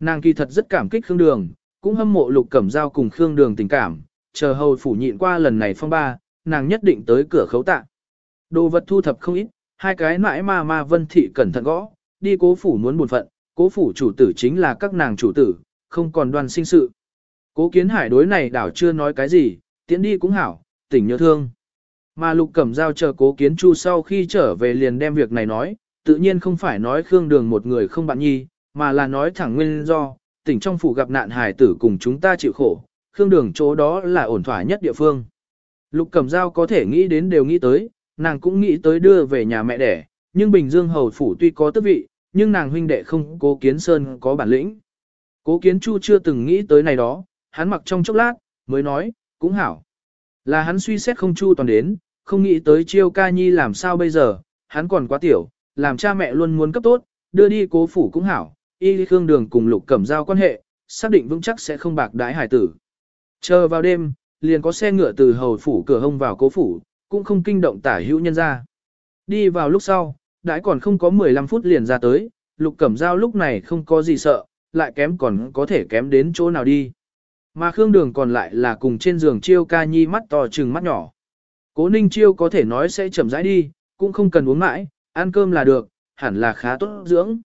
Nàng kỳ thật rất cảm kích Khương Đường, cũng hâm mộ Lục Cẩm Giao cùng Khương Đường tình cảm, chờ hầu phủ nhịn qua lần này phong ba, nàng nhất định tới cửa khấu tạ. Đồ vật thu thập không ít, hai cái nãi ma ma Vân Thị cẩn thận gõ, đi cố phủ muốn buồn phận, cố phủ chủ tử chính là các nàng chủ tử, không còn đoàn sinh sự. Cố kiến hải đối này đảo chưa nói cái gì, tiễn đi cũng hảo, tỉnh nhớ thương. Mà lục cẩm giao chờ cố kiến chu sau khi trở về liền đem việc này nói, tự nhiên không phải nói Khương Đường một người không bạn nhi, mà là nói thẳng nguyên do, tỉnh trong phủ gặp nạn hải tử cùng chúng ta chịu khổ, Khương Đường chỗ đó là ổn thỏa nhất địa phương. Lục cẩm giao có thể nghĩ đến đều nghĩ tới, nàng cũng nghĩ tới đưa về nhà mẹ đẻ, nhưng Bình Dương hầu phủ tuy có tước vị, nhưng nàng huynh đệ không cố kiến sơn có bản lĩnh. Cố kiến chu chưa từng nghĩ tới này đó, hắn mặc trong chốc lát, mới nói, cũng hảo. Là hắn suy xét không chu toàn đến, không nghĩ tới chiêu ca nhi làm sao bây giờ, hắn còn quá tiểu, làm cha mẹ luôn muốn cấp tốt, đưa đi cố phủ cũng hảo, y khương đường cùng lục cẩm giao quan hệ, xác định vững chắc sẽ không bạc đái hải tử. Chờ vào đêm, liền có xe ngựa từ hầu phủ cửa hông vào cố phủ, cũng không kinh động tả hữu nhân ra. Đi vào lúc sau, đãi còn không có 15 phút liền ra tới, lục cẩm giao lúc này không có gì sợ, lại kém còn có thể kém đến chỗ nào đi. Mà Khương Đường còn lại là cùng trên giường chiêu ca nhi mắt to trừng mắt nhỏ. Cố ninh chiêu có thể nói sẽ chậm rãi đi, cũng không cần uống mãi, ăn cơm là được, hẳn là khá tốt dưỡng.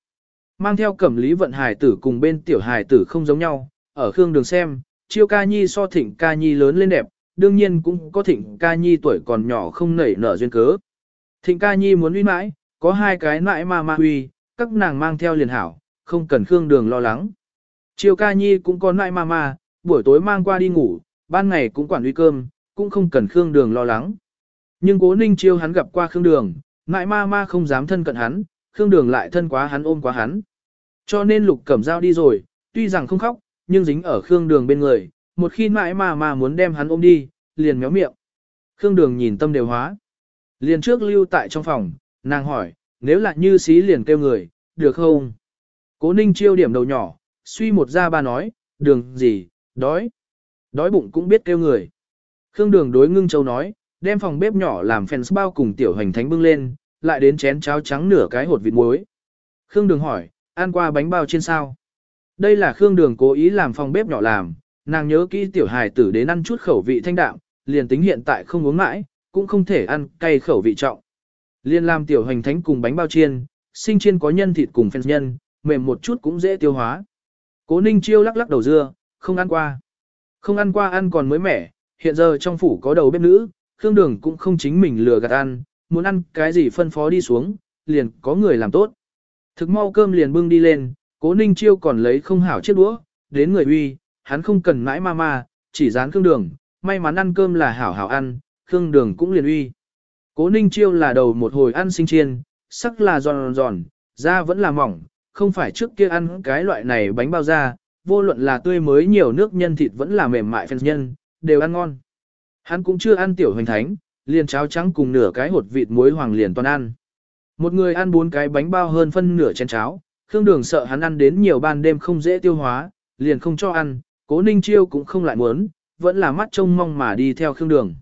Mang theo cẩm lý vận hải tử cùng bên tiểu hải tử không giống nhau, ở Khương Đường xem, chiêu ca nhi so thịnh ca nhi lớn lên đẹp, đương nhiên cũng có thịnh ca nhi tuổi còn nhỏ không nảy nở duyên cớ. Thịnh ca nhi muốn uy mãi, có hai cái nãi ma ma huy, các nàng mang theo liền hảo, không cần Khương Đường lo lắng. Chiều ca nhi cũng có nãi ma ma, buổi tối mang qua đi ngủ, ban ngày cũng quản uy cơm, cũng không cần Khương Đường lo lắng. Nhưng cố ninh chiêu hắn gặp qua Khương Đường, nãi ma ma không dám thân cận hắn, Khương Đường lại thân quá hắn ôm quá hắn. Cho nên lục cẩm dao đi rồi, tuy rằng không khóc, nhưng dính ở Khương Đường bên người, một khi mãi mà mà muốn đem hắn ôm đi, liền méo miệng. Khương Đường nhìn tâm đều hóa. Liền trước lưu tại trong phòng, nàng hỏi, nếu là như xí liền kêu người, được không? Cố ninh chiêu điểm đầu nhỏ, suy một ra ba nói, đường gì, đói. Đói bụng cũng biết kêu người. Khương Đường đối ngưng châu nói, đem phòng bếp nhỏ làm phèn bao cùng tiểu hành thánh bưng lên, lại đến chén cháo trắng nửa cái hột vịt muối. Khương Đường hỏi, ăn qua bánh bao trên sao? Đây là Khương Đường cố ý làm phòng bếp nhỏ làm, nàng nhớ kỹ tiểu hài tử đến ăn chút khẩu vị thanh đạm, liền tính hiện tại không uống mãi, cũng không thể ăn cay khẩu vị trọng. Liên làm tiểu hành thánh cùng bánh bao chiên, sinh chiên có nhân thịt cùng phèn nhân, mềm một chút cũng dễ tiêu hóa. Cố Ninh Chiêu lắc lắc đầu dưa, không ăn qua. Không ăn qua ăn còn mới mẻ, hiện giờ trong phủ có đầu bếp nữ, Khương Đường cũng không chính mình lừa gạt ăn, muốn ăn cái gì phân phó đi xuống, liền có người làm tốt. Thực mau cơm liền bưng đi lên, cố ninh chiêu còn lấy không hảo chiếc đũa, đến người uy, hắn không cần mãi ma ma, chỉ dán Khương Đường, may mắn ăn cơm là hảo hảo ăn, Khương Đường cũng liền uy. Cố ninh chiêu là đầu một hồi ăn sinh chiên, sắc là giòn giòn, da vẫn là mỏng, không phải trước kia ăn cái loại này bánh bao da, vô luận là tươi mới nhiều nước nhân thịt vẫn là mềm mại phèn nhân, đều ăn ngon. Hắn cũng chưa ăn tiểu hoành thánh, liền cháo trắng cùng nửa cái hột vịt muối hoàng liền toàn ăn. Một người ăn bốn cái bánh bao hơn phân nửa chén cháo, Khương Đường sợ hắn ăn đến nhiều ban đêm không dễ tiêu hóa, liền không cho ăn, Cố Ninh Chiêu cũng không lại muốn, vẫn là mắt trông mong mà đi theo Khương Đường.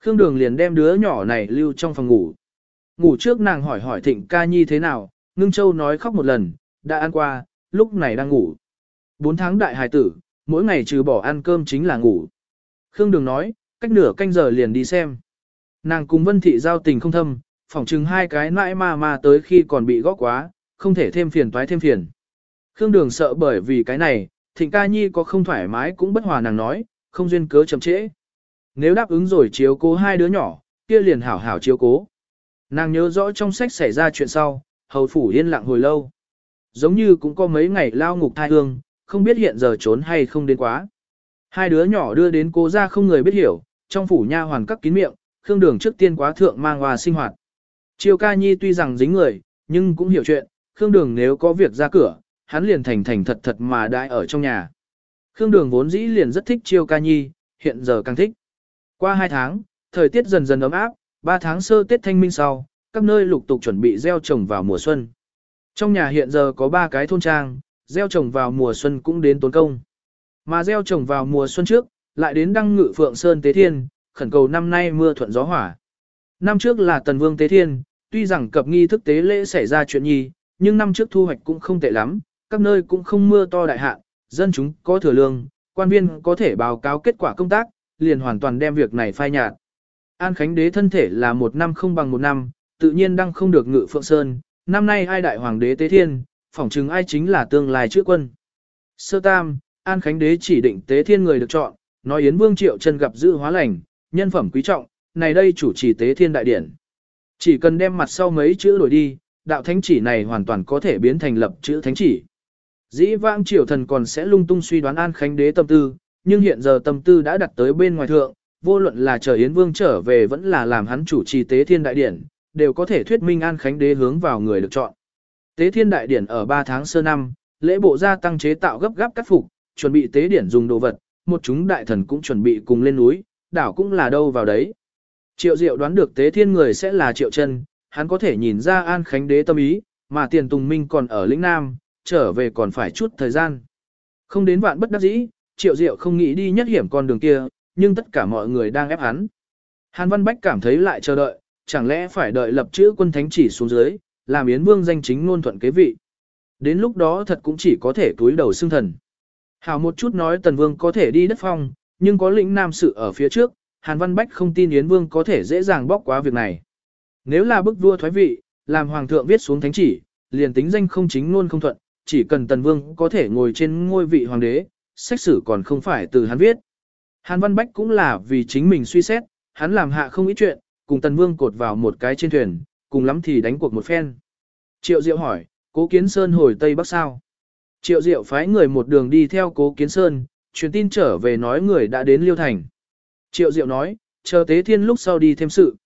Khương Đường liền đem đứa nhỏ này lưu trong phòng ngủ. Ngủ trước nàng hỏi hỏi Thịnh ca nhi thế nào, Ngưng Châu nói khóc một lần, đã ăn qua, lúc này đang ngủ. Bốn tháng đại hài tử, mỗi ngày trừ bỏ ăn cơm chính là ngủ. Khương Đường nói, cách nửa canh giờ liền đi xem. Nàng cùng Vân Thị giao tình không thâm, phỏng chừng hai cái nãi ma ma tới khi còn bị gõ quá, không thể thêm phiền toái thêm phiền. Khương Đường sợ bởi vì cái này, Thịnh Ca Nhi có không thoải mái cũng bất hòa nàng nói, không duyên cớ chậm trễ. Nếu đáp ứng rồi chiếu cố hai đứa nhỏ, kia liền hảo hảo chiếu cố. Nàng nhớ rõ trong sách xảy ra chuyện sau, hầu phủ yên lặng hồi lâu. Giống như cũng có mấy ngày lao ngục thai hương, không biết hiện giờ trốn hay không đến quá. Hai đứa nhỏ đưa đến cố ra không người biết hiểu, trong phủ nha hoàn các kín miệng, Khương Đường trước tiên quá thượng mang hòa sinh hoạt. Triều ca nhi tuy rằng dính người, nhưng cũng hiểu chuyện, Khương Đường nếu có việc ra cửa, hắn liền thành thành thật thật mà đại ở trong nhà. Khương Đường vốn dĩ liền rất thích chiêu ca nhi, hiện giờ càng thích. Qua hai tháng, thời tiết dần dần ấm áp, ba tháng sơ Tết Thanh Minh sau, các nơi lục tục chuẩn bị gieo trồng vào mùa xuân. Trong nhà hiện giờ có ba cái thôn trang, gieo trồng vào mùa xuân cũng đến tốn công. Mà gieo trồng vào mùa xuân trước, lại đến đăng ngự Phượng Sơn Tế Thiên, khẩn cầu năm nay mưa thuận gió hỏa. Năm trước là Tần Vương Tế Thiên, tuy rằng cập nghi thức tế lễ xảy ra chuyện nhi, nhưng năm trước thu hoạch cũng không tệ lắm, các nơi cũng không mưa to đại hạn, dân chúng có thừa lương, quan viên có thể báo cáo kết quả công tác, liền hoàn toàn đem việc này phai nhạt. An Khánh Đế thân thể là một năm không bằng một năm, tự nhiên đang không được ngự Phượng Sơn, năm nay ai đại hoàng đế tế thiên, phỏng chừng ai chính là tương lai chữ quân. Sơ Tam, An Khánh Đế chỉ định tế thiên người được chọn, nói Yến Vương Triệu Trần gặp dự hóa lành, nhân phẩm quý trọng, này đây chủ trì tế thiên đại điển. Chỉ cần đem mặt sau mấy chữ đổi đi, đạo thánh chỉ này hoàn toàn có thể biến thành lập chữ thánh chỉ. Dĩ vãng triều thần còn sẽ lung tung suy đoán An Khánh Đế tâm tư, nhưng hiện giờ tâm tư đã đặt tới bên ngoài thượng, vô luận là chờ Yến Vương trở về vẫn là làm hắn chủ trì tế thiên đại điển, đều có thể thuyết minh An Khánh Đế hướng vào người được chọn. Tế thiên đại điển ở 3 tháng sơ năm, lễ bộ gia tăng chế tạo gấp gáp cắt phục, chuẩn bị tế điển dùng đồ vật, một chúng đại thần cũng chuẩn bị cùng lên núi, đảo cũng là đâu vào đấy. Triệu Diệu đoán được tế thiên người sẽ là Triệu Chân, hắn có thể nhìn ra An Khánh Đế tâm ý, mà Tiền Tùng Minh còn ở lĩnh Nam, trở về còn phải chút thời gian. Không đến vạn bất đắc dĩ, Triệu Diệu không nghĩ đi nhất hiểm con đường kia, nhưng tất cả mọi người đang ép hắn. Hàn Văn Bách cảm thấy lại chờ đợi, chẳng lẽ phải đợi lập chữ quân thánh chỉ xuống dưới, làm Yến Vương danh chính ngôn thuận kế vị. Đến lúc đó thật cũng chỉ có thể túi đầu xương thần. Hảo một chút nói Tần Vương có thể đi đất phong, nhưng có lĩnh nam sự ở phía trước, Hàn Văn Bách không tin Yến Vương có thể dễ dàng bóc quá việc này. Nếu là bức vua thoái vị, làm Hoàng thượng viết xuống thánh chỉ, liền tính danh không chính luôn không thuận, chỉ cần Tần Vương có thể ngồi trên ngôi vị Hoàng đế, sách sử còn không phải từ hắn viết. Hàn Văn Bách cũng là vì chính mình suy xét, hắn làm hạ không ít chuyện, cùng Tần Vương cột vào một cái trên thuyền, cùng lắm thì đánh cuộc một phen. Triệu Diệu hỏi, Cố Kiến Sơn hồi Tây Bắc sao? Triệu Diệu phái người một đường đi theo Cố Kiến Sơn, truyền tin trở về nói người đã đến Liêu Thành. Triệu Diệu nói, chờ tế thiên lúc sau đi thêm sự.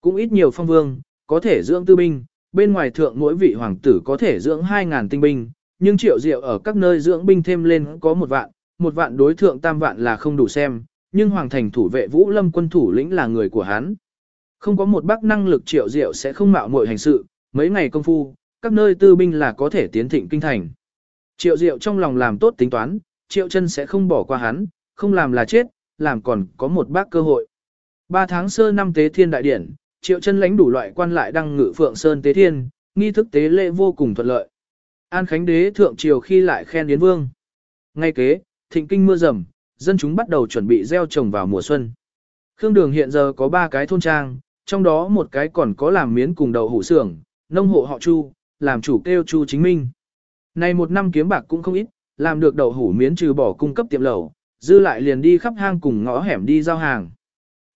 Cũng ít nhiều phong vương, có thể dưỡng tư binh, bên ngoài thượng mỗi vị hoàng tử có thể dưỡng 2.000 tinh binh, nhưng Triệu Diệu ở các nơi dưỡng binh thêm lên có một vạn, một vạn đối thượng tam vạn là không đủ xem, nhưng hoàng thành thủ vệ Vũ Lâm quân thủ lĩnh là người của hắn. Không có một bác năng lực Triệu Diệu sẽ không mạo muội hành sự, mấy ngày công phu, các nơi tư binh là có thể tiến thịnh kinh thành. Triệu Diệu trong lòng làm tốt tính toán, Triệu chân sẽ không bỏ qua hắn, không làm là chết, làm còn có một bác cơ hội. Ba tháng sơ năm tế thiên đại điển, Triệu chân lãnh đủ loại quan lại đăng ngự phượng sơn tế thiên, nghi thức tế lễ vô cùng thuận lợi. An Khánh đế thượng triều khi lại khen Yến Vương. Ngay kế, thịnh kinh mưa rầm, dân chúng bắt đầu chuẩn bị gieo trồng vào mùa xuân. Khương Đường hiện giờ có ba cái thôn trang, trong đó một cái còn có làm miến cùng đậu hủ xưởng, nông hộ họ Chu, làm chủ kêu Chu chính minh. Này một năm kiếm bạc cũng không ít, làm được đậu hủ miến trừ bỏ cung cấp tiệm lẩu, dư lại liền đi khắp hang cùng ngõ hẻm đi giao hàng.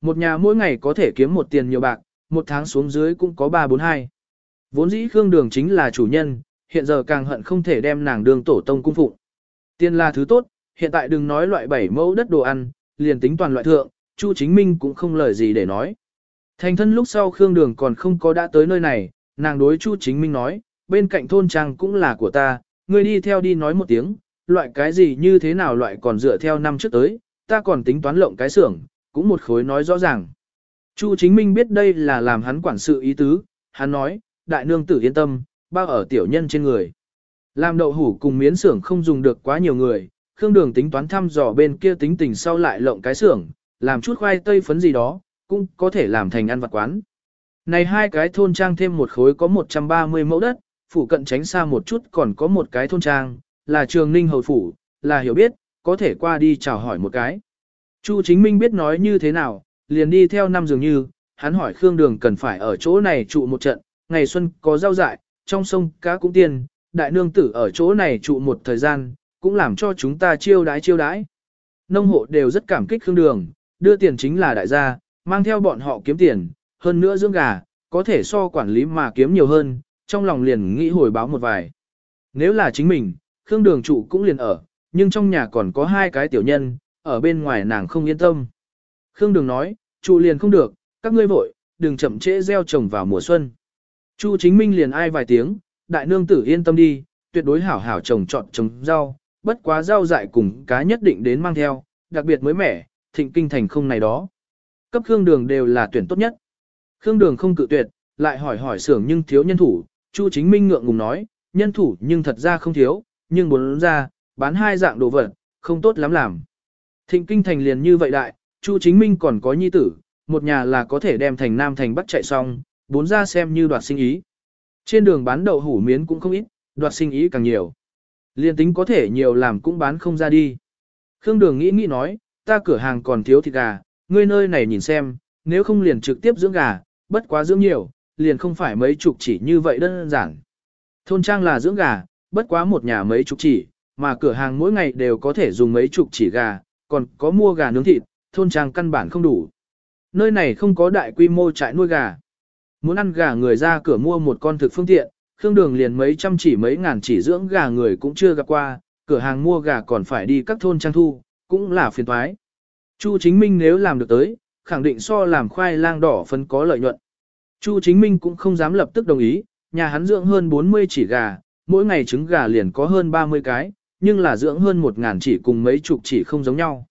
Một nhà mỗi ngày có thể kiếm một tiền nhiều bạc, một tháng xuống dưới cũng có 342. Vốn dĩ Khương Đường chính là chủ nhân, hiện giờ càng hận không thể đem nàng đường tổ tông cung phụng. Tiền là thứ tốt, hiện tại đừng nói loại bảy mẫu đất đồ ăn, liền tính toàn loại thượng, Chu Chính Minh cũng không lời gì để nói. Thành thân lúc sau Khương Đường còn không có đã tới nơi này, nàng đối Chu Chính Minh nói, bên cạnh thôn trang cũng là của ta, ngươi đi theo đi nói một tiếng, loại cái gì như thế nào loại còn dựa theo năm trước tới, ta còn tính toán lộng cái xưởng, cũng một khối nói rõ ràng. Chu Chính Minh biết đây là làm hắn quản sự ý tứ, hắn nói, đại nương tử yên tâm, bao ở tiểu nhân trên người. Làm đậu hủ cùng miến xưởng không dùng được quá nhiều người, Khương Đường tính toán thăm dò bên kia tính tình sau lại lộng cái xưởng, làm chút khoai tây phấn gì đó, cũng có thể làm thành ăn vặt quán. Này hai cái thôn trang thêm một khối có 130 mẫu đất, phủ cận tránh xa một chút còn có một cái thôn trang, là trường ninh hầu phủ, là hiểu biết, có thể qua đi chào hỏi một cái. Chu chính minh biết nói như thế nào, liền đi theo năm dường như, hắn hỏi Khương Đường cần phải ở chỗ này trụ một trận, ngày xuân có rau dại, trong sông cá cũng tiền, đại nương tử ở chỗ này trụ một thời gian, cũng làm cho chúng ta chiêu đái chiêu đái. Nông hộ đều rất cảm kích Khương Đường, đưa tiền chính là đại gia, mang theo bọn họ kiếm tiền, hơn nữa dưỡng gà, có thể so quản lý mà kiếm nhiều hơn, trong lòng liền nghĩ hồi báo một vài. Nếu là chính mình, Khương Đường trụ cũng liền ở, nhưng trong nhà còn có hai cái tiểu nhân, ở bên ngoài nàng không yên tâm. Khương Đường nói, trụ liền không được, các ngươi vội, đừng chậm trễ gieo trồng vào mùa xuân. Chu chính minh liền ai vài tiếng, đại nương tử yên tâm đi, tuyệt đối hảo hảo trồng trọt trồng rau, bất quá rau dại cùng cá nhất định đến mang theo, đặc biệt mới mẻ, thịnh kinh thành không này đó. Cấp Khương Đường đều là tuyển tốt nhất. Khương Đường không cự tuyệt, lại hỏi hỏi xưởng nhưng thiếu nhân thủ, Chu Chính Minh ngượng ngùng nói, nhân thủ nhưng thật ra không thiếu, nhưng muốn ra, bán hai dạng đồ vật, không tốt lắm làm. Thịnh kinh thành liền như vậy đại, Chu Chính Minh còn có nhi tử, một nhà là có thể đem thành Nam thành Bắc chạy xong, bốn ra xem như đoạt sinh ý. Trên đường bán đậu hủ miến cũng không ít, đoạt sinh ý càng nhiều. Liên tính có thể nhiều làm cũng bán không ra đi. Khương Đường nghĩ nghĩ nói, ta cửa hàng còn thiếu thịt gà, ngươi nơi này nhìn xem, nếu không liền trực tiếp dưỡng gà, bất quá dưỡng nhiều, liền không phải mấy chục chỉ như vậy đơn giản. Thôn trang là dưỡng gà, bất quá một nhà mấy chục chỉ, mà cửa hàng mỗi ngày đều có thể dùng mấy chục chỉ gà, còn có mua gà nướng thịt, thôn trang căn bản không đủ. Nơi này không có đại quy mô trại nuôi gà. Muốn ăn gà người ra cửa mua một con thực phương tiện, Khương Đường liền mấy trăm chỉ mấy ngàn chỉ dưỡng gà người cũng chưa gặp qua, cửa hàng mua gà còn phải đi các thôn trang thu, cũng là phiền toái. Chu Chính Minh nếu làm được tới, khẳng định so làm khoai lang đỏ phân có lợi nhuận. Chu Chính Minh cũng không dám lập tức đồng ý, nhà hắn dưỡng hơn 40 chỉ gà, mỗi ngày trứng gà liền có hơn 30 cái, nhưng là dưỡng hơn 1.000 chỉ cùng mấy chục chỉ không giống nhau.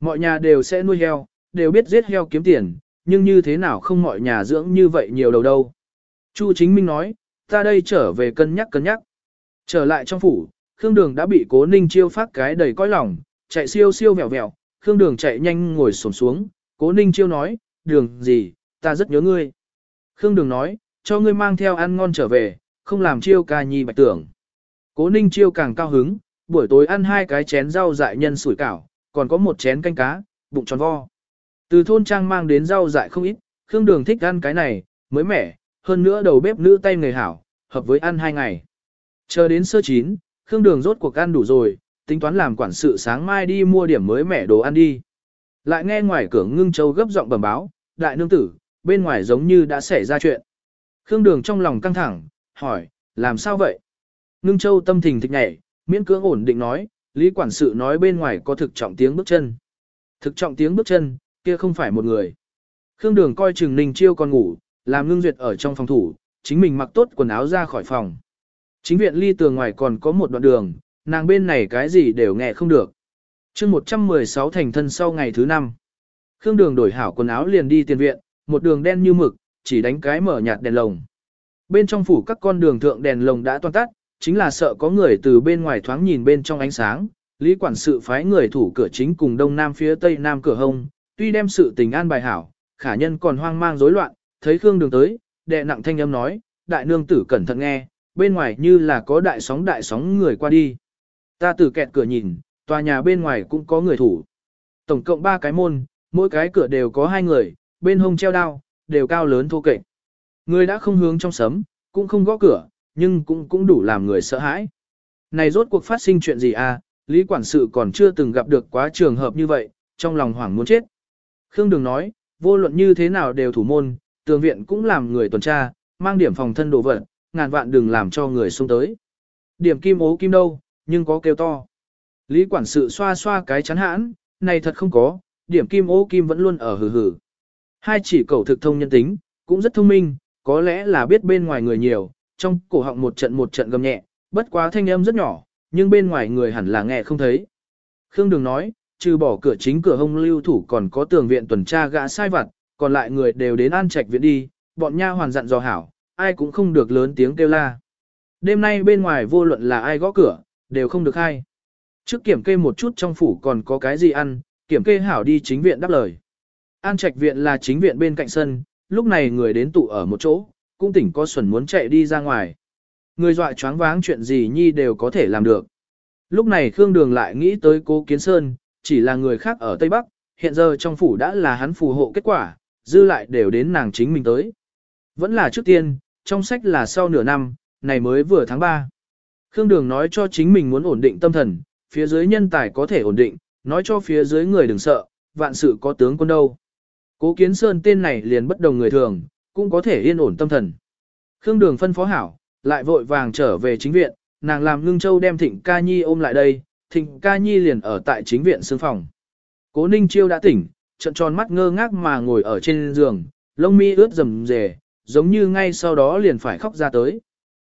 Mọi nhà đều sẽ nuôi heo, đều biết giết heo kiếm tiền, nhưng như thế nào không mọi nhà dưỡng như vậy nhiều đầu đâu. Chu Chính Minh nói, ta đây trở về cân nhắc cân nhắc. Trở lại trong phủ, Khương Đường đã bị cố ninh chiêu phát cái đầy coi lòng, chạy siêu siêu vẹo vẹo, Khương Đường chạy nhanh ngồi xổm xuống, cố ninh chiêu nói, đường gì, ta rất nhớ ngươi. Khương Đường nói, cho ngươi mang theo ăn ngon trở về, không làm chiêu ca nhi bạch tưởng. Cố ninh chiêu càng cao hứng, buổi tối ăn hai cái chén rau dại nhân sủi cảo, còn có một chén canh cá, bụng tròn vo. Từ thôn trang mang đến rau dại không ít, Khương Đường thích ăn cái này, mới mẻ, hơn nữa đầu bếp nữ tay người hảo, hợp với ăn hai ngày. Chờ đến sơ chín, Khương Đường rốt cuộc ăn đủ rồi, tính toán làm quản sự sáng mai đi mua điểm mới mẻ đồ ăn đi. Lại nghe ngoài cửa ngưng châu gấp giọng bẩm báo, đại nương tử, bên ngoài giống như đã xảy ra chuyện. Khương Đường trong lòng căng thẳng, hỏi, làm sao vậy? Ngưng châu tâm thình thịch nhảy, miễn cưỡng ổn định nói, Lý quản sự nói bên ngoài có thực trọng tiếng bước chân. Thực trọng tiếng bước chân, kia không phải một người. Khương Đường coi chừng Ninh Chiêu còn ngủ, làm ngưng duyệt ở trong phòng thủ, chính mình mặc tốt quần áo ra khỏi phòng. Chính viện ly tường ngoài còn có một đoạn đường, nàng bên này cái gì đều nghe không được. chương 116 thành thân sau ngày thứ năm. Khương Đường đổi hảo quần áo liền đi tiền viện, một đường đen như mực, chỉ đánh cái mở nhạt đèn lồng. Bên trong phủ các con đường thượng đèn lồng đã toàn tắt, chính là sợ có người từ bên ngoài thoáng nhìn bên trong ánh sáng. Lý quản sự phái người thủ cửa chính cùng đông nam phía tây nam cửa hông, tuy đem sự tình an bài hảo, khả nhân còn hoang mang rối loạn, thấy Khương Đường tới, đệ nặng thanh âm nói, đại nương tử cẩn thận nghe, bên ngoài như là có đại sóng đại sóng người qua đi. Ta từ kẹt cửa nhìn, tòa nhà bên ngoài cũng có người thủ. Tổng cộng ba cái môn, mỗi cái cửa đều có hai người, bên hông treo đao, đều cao lớn thô kệch. Người đã không hướng trong sấm, cũng không gõ cửa, nhưng cũng cũng đủ làm người sợ hãi. Này rốt cuộc phát sinh chuyện gì à, Lý Quản sự còn chưa từng gặp được quá trường hợp như vậy, trong lòng hoảng muốn chết. Khương Đường nói, vô luận như thế nào đều thủ môn, tường viện cũng làm người tuần tra, mang điểm phòng thân đồ vật, ngàn vạn đừng làm cho người xông tới. Điểm kim ố kim đâu, nhưng có kêu to. Lý quản sự xoa xoa cái chắn hãn, này thật không có, điểm kim ố kim vẫn luôn ở hừ hừ. Hai chỉ cầu thực thông nhân tính, cũng rất thông minh, có lẽ là biết bên ngoài người nhiều, trong cổ họng một trận một trận gầm nhẹ, bất quá thanh âm rất nhỏ, nhưng bên ngoài người hẳn là nghe không thấy. Khương Đường nói, trừ bỏ cửa chính cửa hông lưu thủ còn có tường viện tuần tra gã sai vặt, còn lại người đều đến an trạch viện đi, bọn nha hoàn dặn dò hảo, ai cũng không được lớn tiếng kêu la. Đêm nay bên ngoài vô luận là ai gõ cửa, đều không được hay. Trước kiểm kê một chút trong phủ còn có cái gì ăn, kiểm kê hảo đi chính viện đáp lời. An trạch viện là chính viện bên cạnh sân, lúc này người đến tụ ở một chỗ, cũng tỉnh có xuẩn muốn chạy đi ra ngoài. Người dọa choáng váng chuyện gì nhi đều có thể làm được. Lúc này Khương Đường lại nghĩ tới cố Kiến Sơn, chỉ là người khác ở Tây Bắc, hiện giờ trong phủ đã là hắn phù hộ kết quả, dư lại đều đến nàng chính mình tới. Vẫn là trước tiên, trong sách là sau nửa năm, này mới vừa tháng 3. Khương Đường nói cho chính mình muốn ổn định tâm thần, phía dưới nhân tài có thể ổn định, nói cho phía dưới người đừng sợ, vạn sự có tướng quân đâu. Cố Kiến Sơn tên này liền bất đồng người thường, cũng có thể yên ổn tâm thần. Khương Đường phân phó hảo, lại vội vàng trở về chính viện, nàng làm ngưng châu đem Thịnh Ca Nhi ôm lại đây, Thịnh Ca Nhi liền ở tại chính viện sương phòng. Cố Ninh Chiêu đã tỉnh, trận tròn mắt ngơ ngác mà ngồi ở trên giường, lông mi ướt rầm rề, giống như ngay sau đó liền phải khóc ra tới.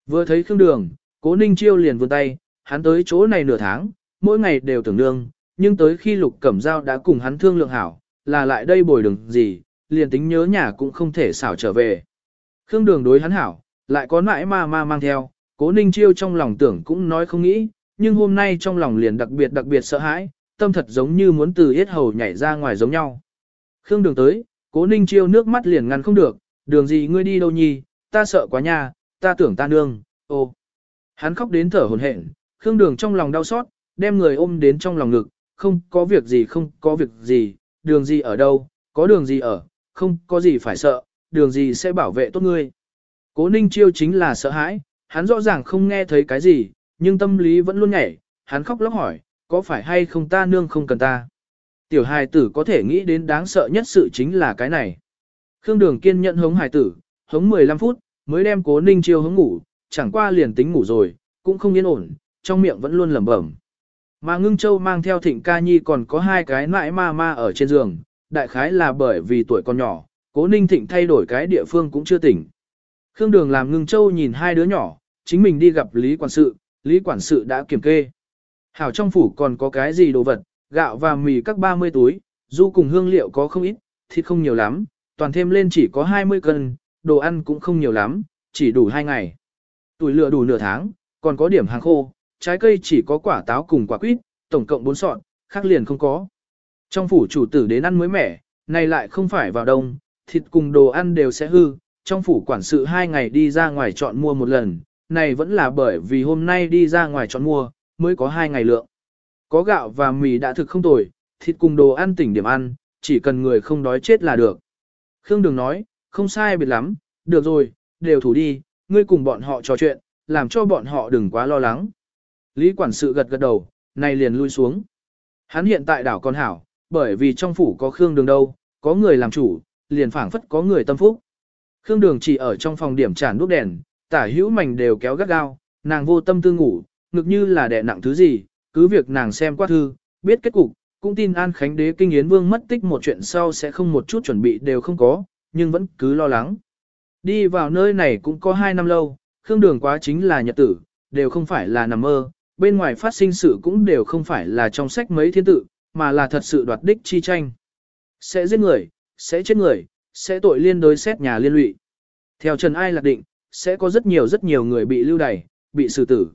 Vừa thấy Khương Đường, Cố Ninh Chiêu liền vươn tay, hắn tới chỗ này nửa tháng, mỗi ngày đều tưởng nương, nhưng tới khi Lục Cẩm Dao đã cùng hắn thương lượng hảo, là lại đây bồi đường gì, liền tính nhớ nhà cũng không thể xảo trở về. Khương Đường đối hắn hảo, lại có nãi ma ma mang theo, Cố Ninh Chiêu trong lòng tưởng cũng nói không nghĩ, nhưng hôm nay trong lòng liền đặc biệt đặc biệt sợ hãi, tâm thật giống như muốn từ yết hầu nhảy ra ngoài giống nhau. Khương Đường tới, Cố Ninh Chiêu nước mắt liền ngăn không được, đường gì ngươi đi đâu nhi, ta sợ quá nha, ta tưởng ta nương, ô. Hắn khóc đến thở hổn hển, Khương Đường trong lòng đau xót, đem người ôm đến trong lòng ngực, không có việc gì không có việc gì, đường gì ở đâu, có đường gì ở, không có gì phải sợ, đường gì sẽ bảo vệ tốt ngươi. Cố Ninh Chiêu chính là sợ hãi, hắn rõ ràng không nghe thấy cái gì, nhưng tâm lý vẫn luôn nhảy, hắn khóc lóc hỏi, có phải hay không ta nương không cần ta. Tiểu hài tử có thể nghĩ đến đáng sợ nhất sự chính là cái này. Khương Đường kiên nhận hống hài tử, hống 15 phút, mới đem cố ninh chiêu hống ngủ, chẳng qua liền tính ngủ rồi, cũng không yên ổn, trong miệng vẫn luôn lẩm bẩm. Mà ngưng châu mang theo thịnh ca nhi còn có hai cái nãi ma ma ở trên giường, đại khái là bởi vì tuổi còn nhỏ, cố ninh thịnh thay đổi cái địa phương cũng chưa tỉnh. Khương Đường làm ngưng châu nhìn hai đứa nhỏ, chính mình đi gặp Lý Quản sự, Lý Quản sự đã kiểm kê. Hảo trong phủ còn có cái gì đồ vật, gạo và mì các 30 túi, du cùng hương liệu có không ít, thịt không nhiều lắm, toàn thêm lên chỉ có 20 cân, đồ ăn cũng không nhiều lắm, chỉ đủ 2 ngày. Tuổi lửa đủ nửa tháng, còn có điểm hàng khô, trái cây chỉ có quả táo cùng quả quýt, tổng cộng 4 sọn, khác liền không có. Trong phủ chủ tử đến ăn mới mẻ, này lại không phải vào đông, thịt cùng đồ ăn đều sẽ hư, trong phủ quản sự hai ngày đi ra ngoài chọn mua một lần, này vẫn là bởi vì hôm nay đi ra ngoài chọn mua, mới có hai ngày lượng. Có gạo và mì đã thực không tồi, thịt cùng đồ ăn tỉnh điểm ăn, chỉ cần người không đói chết là được. Khương Đường nói, không sai biệt lắm, được rồi, đều thủ đi, ngươi cùng bọn họ trò chuyện, làm cho bọn họ đừng quá lo lắng. Lý quản sự gật gật đầu, này liền lui xuống. Hắn hiện tại đảo con hảo, bởi vì trong phủ có Khương Đường đâu, có người làm chủ, liền phảng phất có người tâm phúc. Khương Đường chỉ ở trong phòng điểm tràn đuốc đèn, tả hữu mảnh đều kéo gắt gao, nàng vô tâm tư ngủ, ngực như là đè nặng thứ gì, cứ việc nàng xem qua thư, biết kết cục, cũng tin An Khánh Đế Kinh Yến Vương mất tích một chuyện sau sẽ không một chút chuẩn bị đều không có, nhưng vẫn cứ lo lắng. Đi vào nơi này cũng có hai năm lâu, Khương Đường quá chính là nhật tử, đều không phải là nằm mơ, bên ngoài phát sinh sự cũng đều không phải là trong sách mấy thiên tự, mà là thật sự đoạt đích chi tranh. Sẽ giết người, sẽ chết người, sẽ tội liên đối xét nhà liên lụy. Theo Trần Ai lạc định, sẽ có rất nhiều rất nhiều người bị lưu đày, bị xử tử.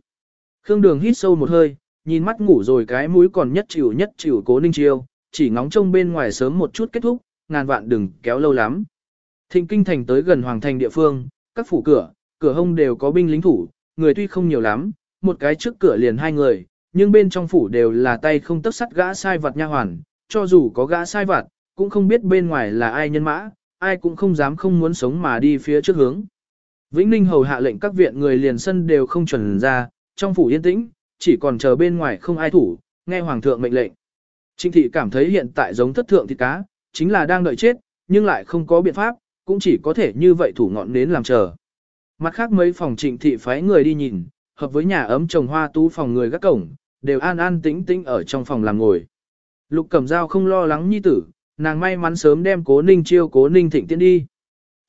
Khương Đường hít sâu một hơi, nhìn mắt ngủ rồi cái mũi còn nhất chịu nhất chịu cố ninh chiêu, chỉ ngóng trông bên ngoài sớm một chút kết thúc, ngàn vạn đừng kéo lâu lắm. Thịnh kinh thành tới gần hoàng thành địa phương, các phủ cửa, cửa hông đều có binh lính thủ, người tuy không nhiều lắm, một cái trước cửa liền hai người, nhưng bên trong phủ đều là tay không tất sắt gã sai vặt nha hoàn, cho dù có gã sai vặt, cũng không biết bên ngoài là ai nhân mã, ai cũng không dám không muốn sống mà đi phía trước hướng. Vĩnh Ninh hầu hạ lệnh các viện người liền sân đều không chuẩn ra, trong phủ yên tĩnh, chỉ còn chờ bên ngoài không ai thủ, nghe hoàng thượng mệnh lệnh. Trịnh thị cảm thấy hiện tại giống thất thượng thịt cá, chính là đang đợi chết, nhưng lại không có biện pháp, cũng chỉ có thể như vậy thủ ngọn đến làm chờ. Mặt khác mấy phòng trịnh thị phái người đi nhìn, hợp với nhà ấm trồng hoa tú phòng người gác cổng, đều an an tĩnh tĩnh ở trong phòng làm ngồi. Lục cẩm dao không lo lắng nhi tử, nàng may mắn sớm đem cố ninh chiêu cố ninh thịnh tiến đi.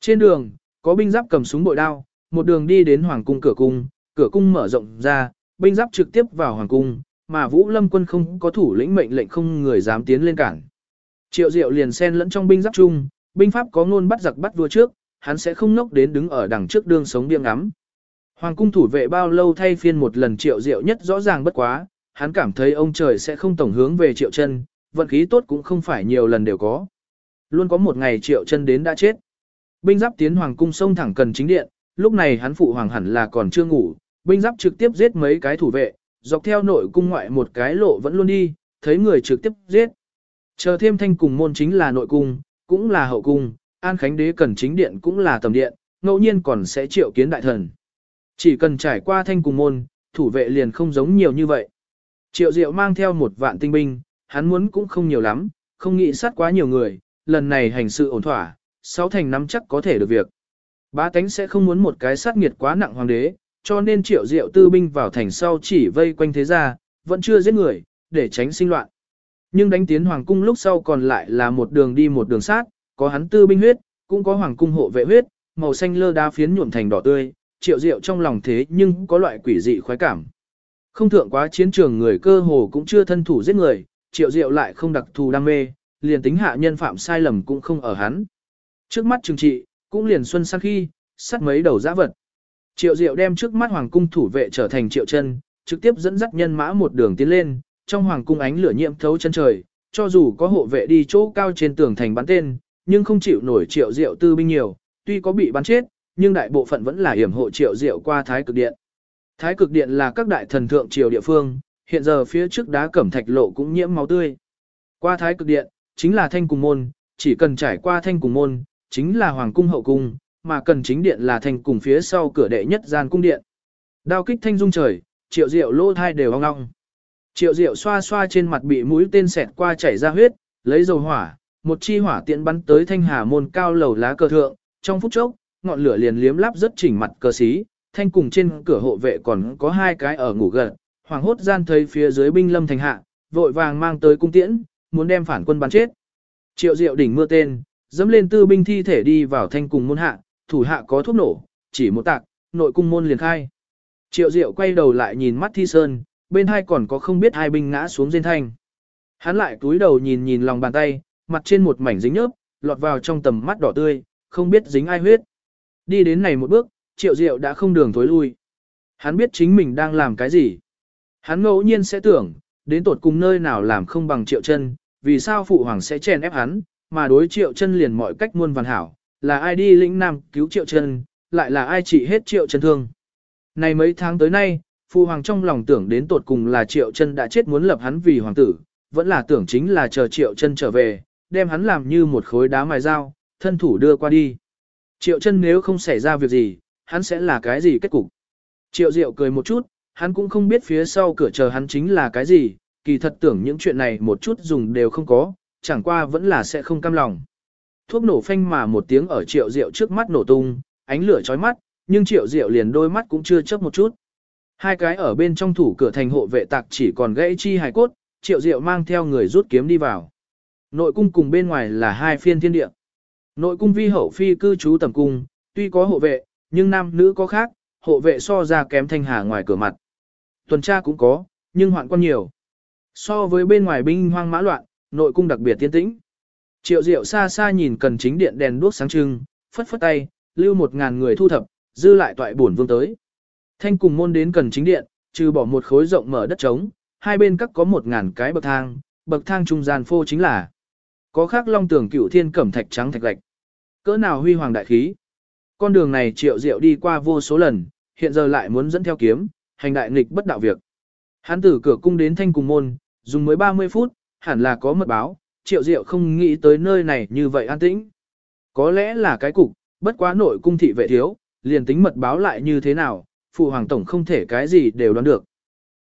Trên đường, có binh giáp cầm súng bội đao, một đường đi đến hoàng cung cửa cung, cửa cung mở rộng ra, binh giáp trực tiếp vào hoàng cung, mà Vũ Lâm quân không có thủ lĩnh mệnh lệnh không người dám tiến lên cản. Triệu Diệu liền xen lẫn trong binh giáp chung, binh pháp có ngôn bắt giặc bắt vua trước, hắn sẽ không nốc đến đứng ở đằng trước đương sống biếng ngắm. Hoàng cung thủ vệ bao lâu thay phiên một lần Triệu Diệu nhất rõ ràng bất quá, hắn cảm thấy ông trời sẽ không tổng hướng về Triệu Chân, vận khí tốt cũng không phải nhiều lần đều có. Luôn có một ngày Triệu Chân đến đã chết. Binh giáp tiến hoàng cung sông thẳng cần chính điện, lúc này hắn phụ hoàng hẳn là còn chưa ngủ, binh giáp trực tiếp giết mấy cái thủ vệ, dọc theo nội cung ngoại một cái lộ vẫn luôn đi, thấy người trực tiếp giết. Chờ thêm thanh cùng môn chính là nội cung, cũng là hậu cung, An Khánh Đế cần chính điện cũng là tầm điện, ngẫu nhiên còn sẽ triệu kiến đại thần. Chỉ cần trải qua thanh cùng môn, thủ vệ liền không giống nhiều như vậy. Triệu Diệu mang theo một vạn tinh binh, hắn muốn cũng không nhiều lắm, không nghĩ sát quá nhiều người, lần này hành sự ổn thỏa, sáu thành năm chắc có thể được việc. Bá tánh sẽ không muốn một cái sát nghiệt quá nặng hoàng đế, cho nên triệu diệu tư binh vào thành sau chỉ vây quanh thế gia, vẫn chưa giết người, để tránh sinh loạn. Nhưng đánh tiến hoàng cung lúc sau còn lại là một đường đi một đường sát, có hắn tư binh huyết, cũng có hoàng cung hộ vệ huyết, màu xanh lơ đá phiến nhuộm thành đỏ tươi, triệu diệu trong lòng thế nhưng có loại quỷ dị khoái cảm. Không thượng quá chiến trường người cơ hồ cũng chưa thân thủ giết người, triệu diệu lại không đặc thù đam mê, liền tính hạ nhân phạm sai lầm cũng không ở hắn. Trước mắt trừng trị, cũng liền xuân sang khi, sắt mấy đầu giã vật. Triệu diệu đem trước mắt hoàng cung thủ vệ trở thành triệu chân, trực tiếp dẫn dắt nhân mã một đường tiến lên, trong hoàng cung ánh lửa nhiễm thấu chân trời, cho dù có hộ vệ đi chỗ cao trên tường thành bắn tên, nhưng không chịu nổi triệu diệu tư binh nhiều, tuy có bị bắn chết, nhưng đại bộ phận vẫn là hiểm hộ triệu diệu qua thái cực điện. Thái cực điện là các đại thần thượng triều địa phương, hiện giờ phía trước đá cẩm thạch lộ cũng nhiễm máu tươi. Qua thái cực điện, chính là thanh cùng môn, chỉ cần trải qua thanh cùng môn, chính là hoàng cung hậu cung, mà cần chính điện là thành cùng phía sau cửa đệ nhất gian cung điện. Đao kích thanh dung trời, triệu diệu lô thai đều ong ong. Triệu diệu xoa xoa trên mặt bị mũi tên xẹt qua chảy ra huyết, lấy dầu hỏa, một chi hỏa tiện bắn tới thanh hà môn cao lầu lá cờ thượng, trong phút chốc, ngọn lửa liền liếm láp rất chỉnh mặt cờ xí, thanh cùng trên cửa hộ vệ còn có hai cái ở ngủ gần, hoàng hốt gian thấy phía dưới binh lâm thành hạ, vội vàng mang tới cung tiễn, muốn đem phản quân bắn chết. Triệu diệu đỉnh mưa tên, dẫm lên tư binh thi thể đi vào thanh cùng môn hạ, thủ hạ có thuốc nổ, chỉ một tạc, nội cung môn liền khai. Triệu diệu quay đầu lại nhìn mắt thi sơn, bên hai còn có không biết hai binh ngã xuống trên thanh. Hắn lại túi đầu nhìn nhìn lòng bàn tay, mặt trên một mảnh dính nhớp, lọt vào trong tầm mắt đỏ tươi, không biết dính ai huyết. Đi đến này một bước, triệu diệu đã không đường thối lui. Hắn biết chính mình đang làm cái gì. Hắn ngẫu nhiên sẽ tưởng, đến tột cùng nơi nào làm không bằng triệu chân, vì sao phụ hoàng sẽ chèn ép hắn, mà đối triệu chân liền mọi cách muôn vàn hảo, là ai đi lĩnh nam cứu triệu chân, lại là ai trị hết triệu chân thương. Này mấy tháng tới nay, phụ hoàng trong lòng tưởng đến tột cùng là triệu chân đã chết muốn lập hắn vì hoàng tử, vẫn là tưởng chính là chờ triệu chân trở về, đem hắn làm như một khối đá mài dao, thân thủ đưa qua đi. Triệu chân nếu không xảy ra việc gì, hắn sẽ là cái gì kết cục. Triệu diệu cười một chút, hắn cũng không biết phía sau cửa chờ hắn chính là cái gì, kỳ thật tưởng những chuyện này một chút dùng đều không có, chẳng qua vẫn là sẽ không cam lòng. Thuốc nổ phanh mà một tiếng ở triệu diệu trước mắt nổ tung, ánh lửa chói mắt, nhưng triệu diệu liền đôi mắt cũng chưa chớp một chút. Hai cái ở bên trong thủ cửa thành hộ vệ tạc chỉ còn gãy chi hài cốt, triệu diệu mang theo người rút kiếm đi vào. Nội cung cùng bên ngoài là hai phiên thiên địa. Nội cung vi hậu phi cư trú tầm cung, tuy có hộ vệ, nhưng nam nữ có khác, hộ vệ so ra kém thanh hà ngoài cửa mặt. Tuần tra cũng có, nhưng hoạn quan nhiều. So với bên ngoài binh hoang mã loạn, nội cung đặc biệt tiên tĩnh. Triệu Diệu xa xa nhìn cần chính điện đèn đuốc sáng trưng, phất phất tay, lưu một ngàn người thu thập, dư lại toại bổn vương tới. Thanh cùng môn đến cần chính điện, trừ bỏ một khối rộng mở đất trống, hai bên các có một ngàn cái bậc thang, bậc thang trung gian phô chính là có khác long tường cửu thiên cẩm thạch trắng thạch lạch Cỡ nào huy hoàng đại khí. Con đường này triệu diệu đi qua vô số lần, hiện giờ lại muốn dẫn theo kiếm, hành đại nghịch bất đạo việc. Hắn từ cửa cung đến thanh cùng môn, dùng mới 30 phút, hẳn là có mật báo, triệu diệu không nghĩ tới nơi này như vậy an tĩnh. Có lẽ là cái cục, bất quá nội cung thị vệ thiếu, liền tính mật báo lại như thế nào, phụ hoàng tổng không thể cái gì đều đoán được.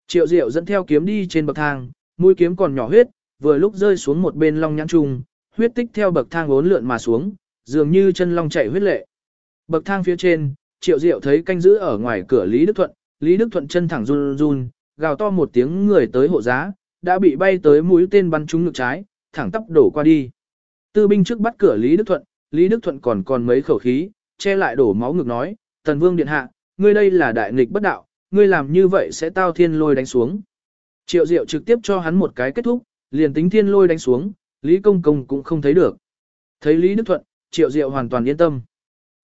Triệu diệu dẫn theo kiếm đi trên bậc thang, mũi kiếm còn nhỏ huyết, vừa lúc rơi xuống một bên long nhãn trung, huyết tích theo bậc thang uốn lượn mà xuống, dường như chân long chảy huyết lệ. Bậc thang phía trên, triệu diệu thấy canh giữ ở ngoài cửa Lý Đức Thuận, Lý Đức Thuận chân thẳng run run, gào to một tiếng người tới hộ giá, đã bị bay tới mũi tên bắn trúng ngực trái, thẳng tắp đổ qua đi. Tư binh trước bắt cửa Lý Đức Thuận, Lý Đức Thuận còn còn mấy khẩu khí, che lại đổ máu ngực nói, Tần Vương Điện Hạ, ngươi đây là đại nghịch bất đạo, ngươi làm như vậy sẽ tao thiên lôi đánh xuống. Triệu Diệu trực tiếp cho hắn một cái kết thúc, liền tính thiên lôi đánh xuống, Lý Công Công cũng không thấy được. Thấy Lý Đức Thuận, Triệu Diệu hoàn toàn yên tâm.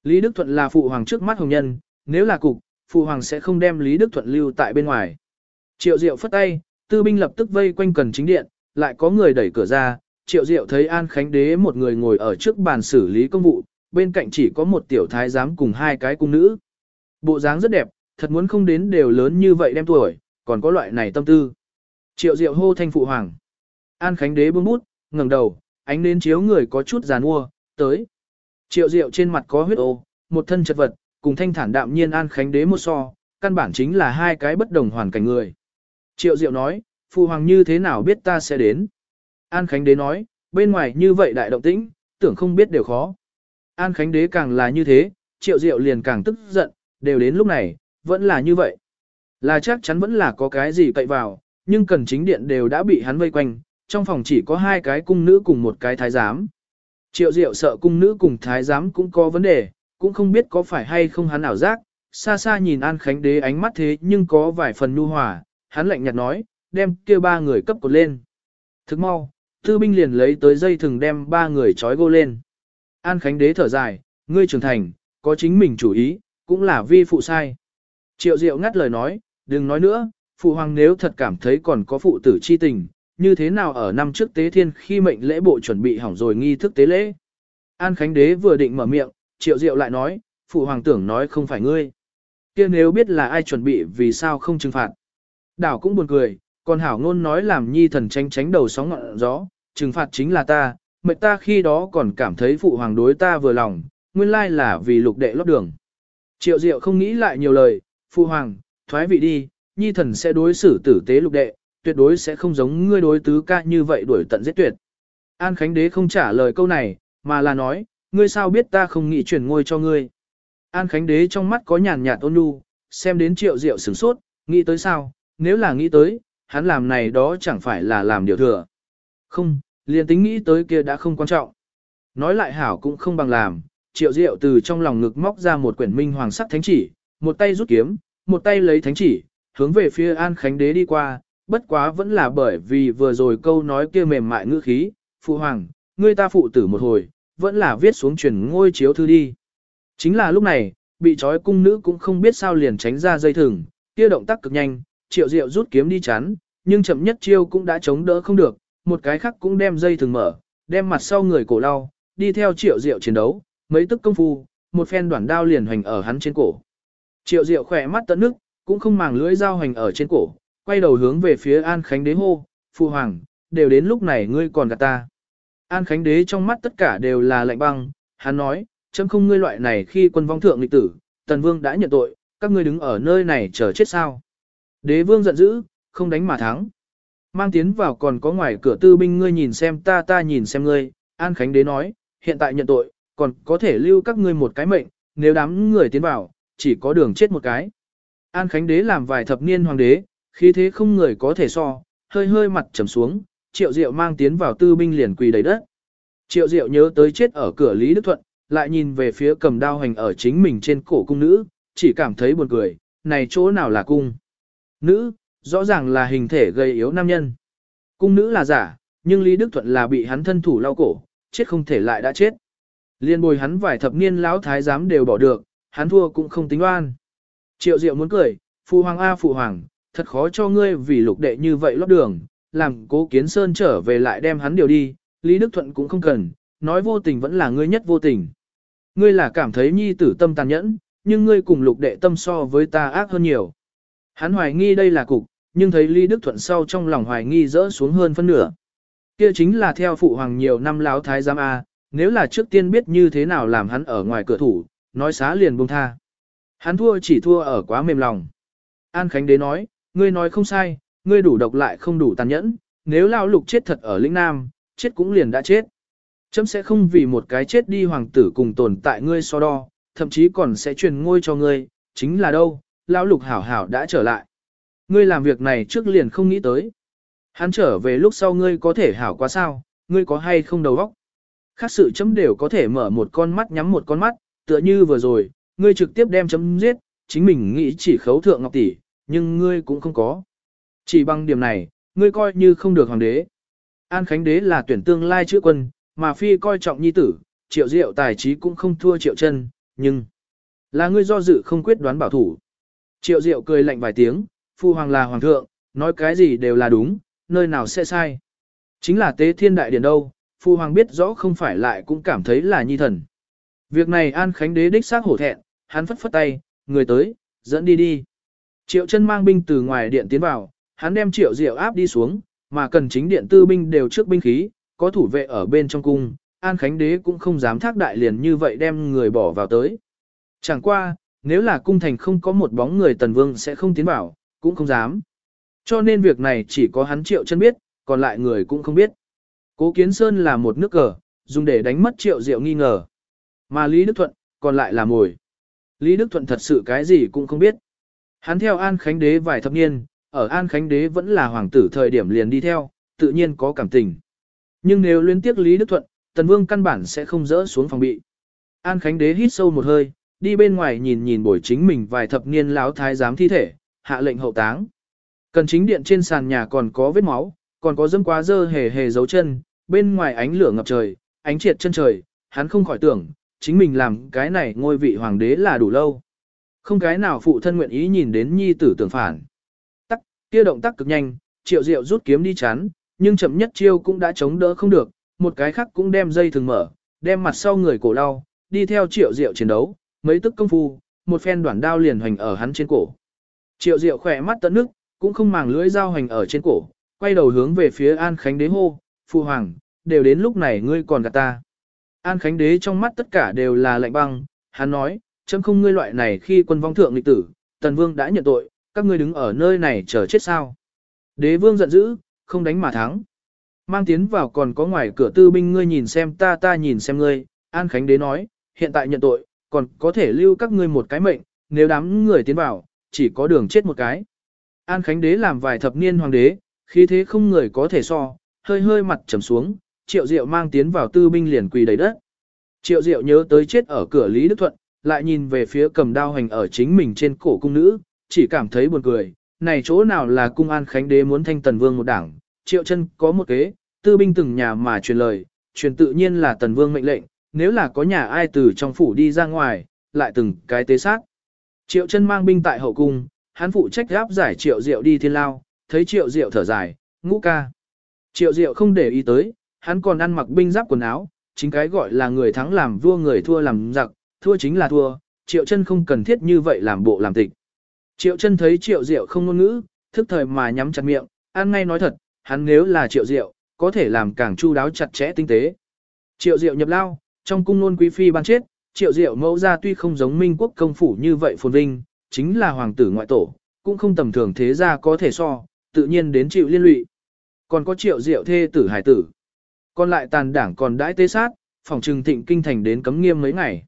Lý Đức Thuận là phụ hoàng trước mắt hồng nhân, nếu là cục, phụ hoàng sẽ không đem Lý Đức Thuận lưu tại bên ngoài. Triệu Diệu phất tay, tư binh lập tức vây quanh cần chính điện, lại có người đẩy cửa ra, Triệu Diệu thấy An Khánh Đế một người ngồi ở trước bàn xử lý công vụ, bên cạnh chỉ có một tiểu thái giám cùng hai cái cung nữ. Bộ dáng rất đẹp, thật muốn không đến đều lớn như vậy đem tuổi, còn có loại này tâm tư. Triệu Diệu hô thanh phụ hoàng. An Khánh Đế bưng bút, ngẩng đầu, ánh nến chiếu người có chút giàn mua, tới. Triệu Diệu trên mặt có huyết ô, một thân chật vật, cùng thanh thản đạm nhiên An Khánh Đế một so, căn bản chính là hai cái bất đồng hoàn cảnh người. Triệu Diệu nói, Phụ Hoàng như thế nào biết ta sẽ đến? An Khánh Đế nói, bên ngoài như vậy đại động tĩnh, tưởng không biết đều khó. An Khánh Đế càng là như thế, Triệu Diệu liền càng tức giận, đều đến lúc này, vẫn là như vậy. Là chắc chắn vẫn là có cái gì cậy vào, nhưng cần chính điện đều đã bị hắn vây quanh, trong phòng chỉ có hai cái cung nữ cùng một cái thái giám. Triệu Diệu sợ cung nữ cùng thái giám cũng có vấn đề, cũng không biết có phải hay không hắn ảo giác, xa xa nhìn An Khánh Đế ánh mắt thế nhưng có vài phần nhu hòa, hắn lạnh nhạt nói, đem kia ba người cấp cột lên. Thức mau, tư binh liền lấy tới dây thừng đem ba người trói gô lên. An Khánh Đế thở dài, ngươi trưởng thành, có chính mình chủ ý, cũng là vi phụ sai. Triệu Diệu ngắt lời nói, đừng nói nữa, phụ hoàng nếu thật cảm thấy còn có phụ tử chi tình, như thế nào ở năm trước tế thiên khi mệnh lễ bộ chuẩn bị hỏng rồi nghi thức tế lễ. An Khánh Đế vừa định mở miệng, Triệu Diệu lại nói, phụ hoàng tưởng nói không phải ngươi. kia nếu biết là ai chuẩn bị vì sao không trừng phạt. Đảo cũng buồn cười, còn hảo ngôn nói làm nhi thần tránh tránh đầu sóng ngọn gió, trừng phạt chính là ta, mệt ta khi đó còn cảm thấy phụ hoàng đối ta vừa lòng, nguyên lai là vì lục đệ lót đường. Triệu Diệu không nghĩ lại nhiều lời, phụ hoàng, thoái vị đi, nhi thần sẽ đối xử tử tế lục đệ, tuyệt đối sẽ không giống ngươi đối tứ ca như vậy đuổi tận giết tuyệt. An Khánh Đế không trả lời câu này, mà là nói, ngươi sao biết ta không nghĩ chuyển ngôi cho ngươi. An Khánh Đế trong mắt có nhàn nhạt ôn nhu, xem đến triệu diệu sửng sốt, nghĩ tới sao, nếu là nghĩ tới, hắn làm này đó chẳng phải là làm điều thừa. Không, liền tính nghĩ tới kia đã không quan trọng. Nói lại hảo cũng không bằng làm, triệu diệu từ trong lòng ngực móc ra một quyển minh hoàng sắc thánh chỉ, một tay rút kiếm, một tay lấy thánh chỉ, hướng về phía An Khánh Đế đi qua, bất quá vẫn là bởi vì vừa rồi câu nói kia mềm mại ngữ khí, phụ hoàng, ngươi ta phụ tử một hồi, vẫn là viết xuống truyền ngôi chiếu thư đi. Chính là lúc này, bị trói cung nữ cũng không biết sao liền tránh ra dây thừng, kia động tác cực nhanh, triệu diệu rút kiếm đi chắn, nhưng chậm nhất chiêu cũng đã chống đỡ không được, một cái khác cũng đem dây thừng mở, đem mặt sau người cổ lau, đi theo triệu diệu chiến đấu, mấy tức công phu, một phen đoạn đao liền hoành ở hắn trên cổ. Triệu diệu khỏe mắt tận nước, cũng không màng lưỡi dao hoành ở trên cổ, quay đầu hướng về phía An Khánh Đế hô, Phu Hoàng, đều đến lúc này ngươi còn gạt ta. An Khánh Đế trong mắt tất cả đều là lạnh băng, hắn nói, chấm không ngươi loại này khi quân vong thượng lịch tử, Tần Vương đã nhận tội, các ngươi đứng ở nơi này chờ chết sao. Đế Vương giận dữ, không đánh mà thắng. Mang tiến vào còn có ngoài cửa tư binh ngươi nhìn xem ta ta nhìn xem ngươi, An Khánh Đế nói, hiện tại nhận tội, còn có thể lưu các ngươi một cái mệnh, nếu đám người tiến vào, chỉ có đường chết một cái. An Khánh Đế làm vài thập niên hoàng đế, khí thế không người có thể so, hơi hơi mặt trầm xuống, triệu diệu mang tiến vào tư binh liền quỳ đầy đất. Triệu diệu nhớ tới chết ở cửa Lý Đức Thuận, lại nhìn về phía cầm đao hành ở chính mình trên cổ cung nữ, chỉ cảm thấy buồn cười, này chỗ nào là cung. Nữ, rõ ràng là hình thể gây yếu nam nhân. Cung nữ là giả, nhưng Lý Đức Thuận là bị hắn thân thủ lau cổ, chết không thể lại đã chết. Liên bồi hắn vài thập niên lão thái giám đều bỏ được, hắn thua cũng không tính oan. Triệu Diệu muốn cười, phụ hoàng a phụ hoàng, thật khó cho ngươi vì lục đệ như vậy lót đường, làm cố kiến sơn trở về lại đem hắn điều đi, Lý Đức Thuận cũng không cần, nói vô tình vẫn là ngươi nhất vô tình. Ngươi là cảm thấy nhi tử tâm tàn nhẫn, nhưng ngươi cùng lục đệ tâm so với ta ác hơn nhiều. Hắn hoài nghi đây là cục, nhưng thấy Lý Đức Thuận sau trong lòng hoài nghi rỡ xuống hơn phân nửa. Kia chính là theo phụ hoàng nhiều năm láo thái giám A, nếu là trước tiên biết như thế nào làm hắn ở ngoài cửa thủ, nói xá liền buông tha. Hắn thua chỉ thua ở quá mềm lòng. An Khánh Đế nói, ngươi nói không sai, ngươi đủ độc lại không đủ tàn nhẫn, nếu lao lục chết thật ở lĩnh Nam, chết cũng liền đã chết. Chấm sẽ không vì một cái chết đi hoàng tử cùng tồn tại ngươi so đo, thậm chí còn sẽ truyền ngôi cho ngươi, chính là đâu, lão lục hảo hảo đã trở lại. Ngươi làm việc này trước liền không nghĩ tới. Hắn trở về lúc sau ngươi có thể hảo quá sao, ngươi có hay không đầu óc. Khác sự chấm đều có thể mở một con mắt nhắm một con mắt, tựa như vừa rồi, ngươi trực tiếp đem chấm giết, chính mình nghĩ chỉ khấu thượng ngọc tỷ, nhưng ngươi cũng không có. Chỉ bằng điểm này, ngươi coi như không được hoàng đế. An Khánh đế là tuyển tương lai chữa quân, mà phi coi trọng nhi tử, triệu diệu tài trí cũng không thua triệu chân, nhưng là ngươi do dự không quyết đoán bảo thủ. Triệu diệu cười lạnh vài tiếng, phu hoàng là hoàng thượng, nói cái gì đều là đúng, nơi nào sẽ sai. Chính là tế thiên đại điển đâu, phu hoàng biết rõ không phải lại cũng cảm thấy là nhi thần. Việc này An Khánh đế đích xác hổ thẹn, hắn phất phất tay, người tới, dẫn đi đi. Triệu chân mang binh từ ngoài điện tiến vào, hắn đem triệu diệu áp đi xuống, mà cần chính điện tư binh đều trước binh khí, có thủ vệ ở bên trong cung, An Khánh Đế cũng không dám thác đại liền như vậy đem người bỏ vào tới. Chẳng qua, nếu là cung thành không có một bóng người Tần Vương sẽ không tiến vào, cũng không dám. Cho nên việc này chỉ có hắn triệu chân biết, còn lại người cũng không biết. Cố Kiến Sơn là một nước cờ, dùng để đánh mất triệu diệu nghi ngờ. Mà Lý Đức Thuận, còn lại là mồi. Lý Đức Thuận thật sự cái gì cũng không biết. Hắn theo An Khánh Đế vài thập niên, ở An Khánh Đế vẫn là hoàng tử thời điểm liền đi theo, tự nhiên có cảm tình. Nhưng nếu liên tiếp Lý Đức Thuận, Tần Vương căn bản sẽ không dỡ xuống phòng bị. An Khánh Đế hít sâu một hơi, đi bên ngoài nhìn nhìn buổi chính mình vài thập niên láo thái giám thi thể, hạ lệnh hậu táng. Cần chính điện trên sàn nhà còn có vết máu, còn có dâm quá dơ hề hề dấu chân, bên ngoài ánh lửa ngập trời, ánh triệt chân trời, hắn không khỏi tưởng, chính mình làm cái này ngôi vị hoàng đế là đủ lâu. Không cái nào phụ thân nguyện ý nhìn đến nhi tử tưởng phản. Tắc, kia động tác cực nhanh, triệu diệu rút kiếm đi chán nhưng chậm nhất chiêu cũng đã chống đỡ không được, một cái khác cũng đem dây thường mở, đem mặt sau người cổ đau, đi theo triệu diệu chiến đấu, mấy tức công phu, một phen đoạn đao liền hoành ở hắn trên cổ. Triệu diệu khỏe mắt tận nước, cũng không màng lưỡi dao hoành ở trên cổ, quay đầu hướng về phía An Khánh đế hô, phu hoàng, đều đến lúc này ngươi còn gạt ta. An Khánh đế trong mắt tất cả đều là lạnh băng, hắn nói, chấm không ngươi loại này khi quân vong thượng lịch tử, tần vương đã nhận tội, các ngươi đứng ở nơi này chờ chết sao. Đế vương giận dữ, không đánh mà thắng. Mang tiến vào còn có ngoài cửa tư binh ngươi nhìn xem ta ta nhìn xem ngươi, An Khánh đế nói, hiện tại nhận tội, còn có thể lưu các ngươi một cái mệnh, nếu đám người tiến vào, chỉ có đường chết một cái. An Khánh đế làm vài thập niên hoàng đế, khí thế không người có thể so, hơi hơi mặt trầm xuống, triệu diệu mang tiến vào tư binh liền quỳ đầy đất. Triệu diệu nhớ tới chết ở cửa Lý Đức Thuận, lại nhìn về phía cầm đao hành ở chính mình trên cổ cung nữ, chỉ cảm thấy buồn cười, này chỗ nào là cung an khánh đế muốn thanh tần vương một đảng, triệu chân có một kế, tư binh từng nhà mà truyền lời, truyền tự nhiên là tần vương mệnh lệnh, nếu là có nhà ai từ trong phủ đi ra ngoài, lại từng cái tế sát. Triệu chân mang binh tại hậu cung, hắn phụ trách gáp giải triệu diệu đi thiên lao, thấy triệu diệu thở dài, ngũ ca. Triệu diệu không để ý tới, hắn còn ăn mặc binh giáp quần áo, chính cái gọi là người thắng làm vua người thua làm giặc, thua chính là thua, triệu chân không cần thiết như vậy làm bộ làm tịch. Triệu chân thấy triệu diệu không ngôn ngữ, thức thời mà nhắm chặt miệng, ăn ngay nói thật, hắn nếu là triệu diệu, có thể làm càng chu đáo chặt chẽ tinh tế. Triệu diệu nhập lao, trong cung nôn quý phi ban chết, triệu diệu mẫu ra tuy không giống minh quốc công phủ như vậy phồn vinh, chính là hoàng tử ngoại tổ, cũng không tầm thường thế ra có thể so, tự nhiên đến chịu liên lụy. Còn có triệu diệu thê tử hải tử. Còn lại tàn đảng còn đãi tế sát, phòng trừng thịnh kinh thành đến cấm nghiêm mấy ngày.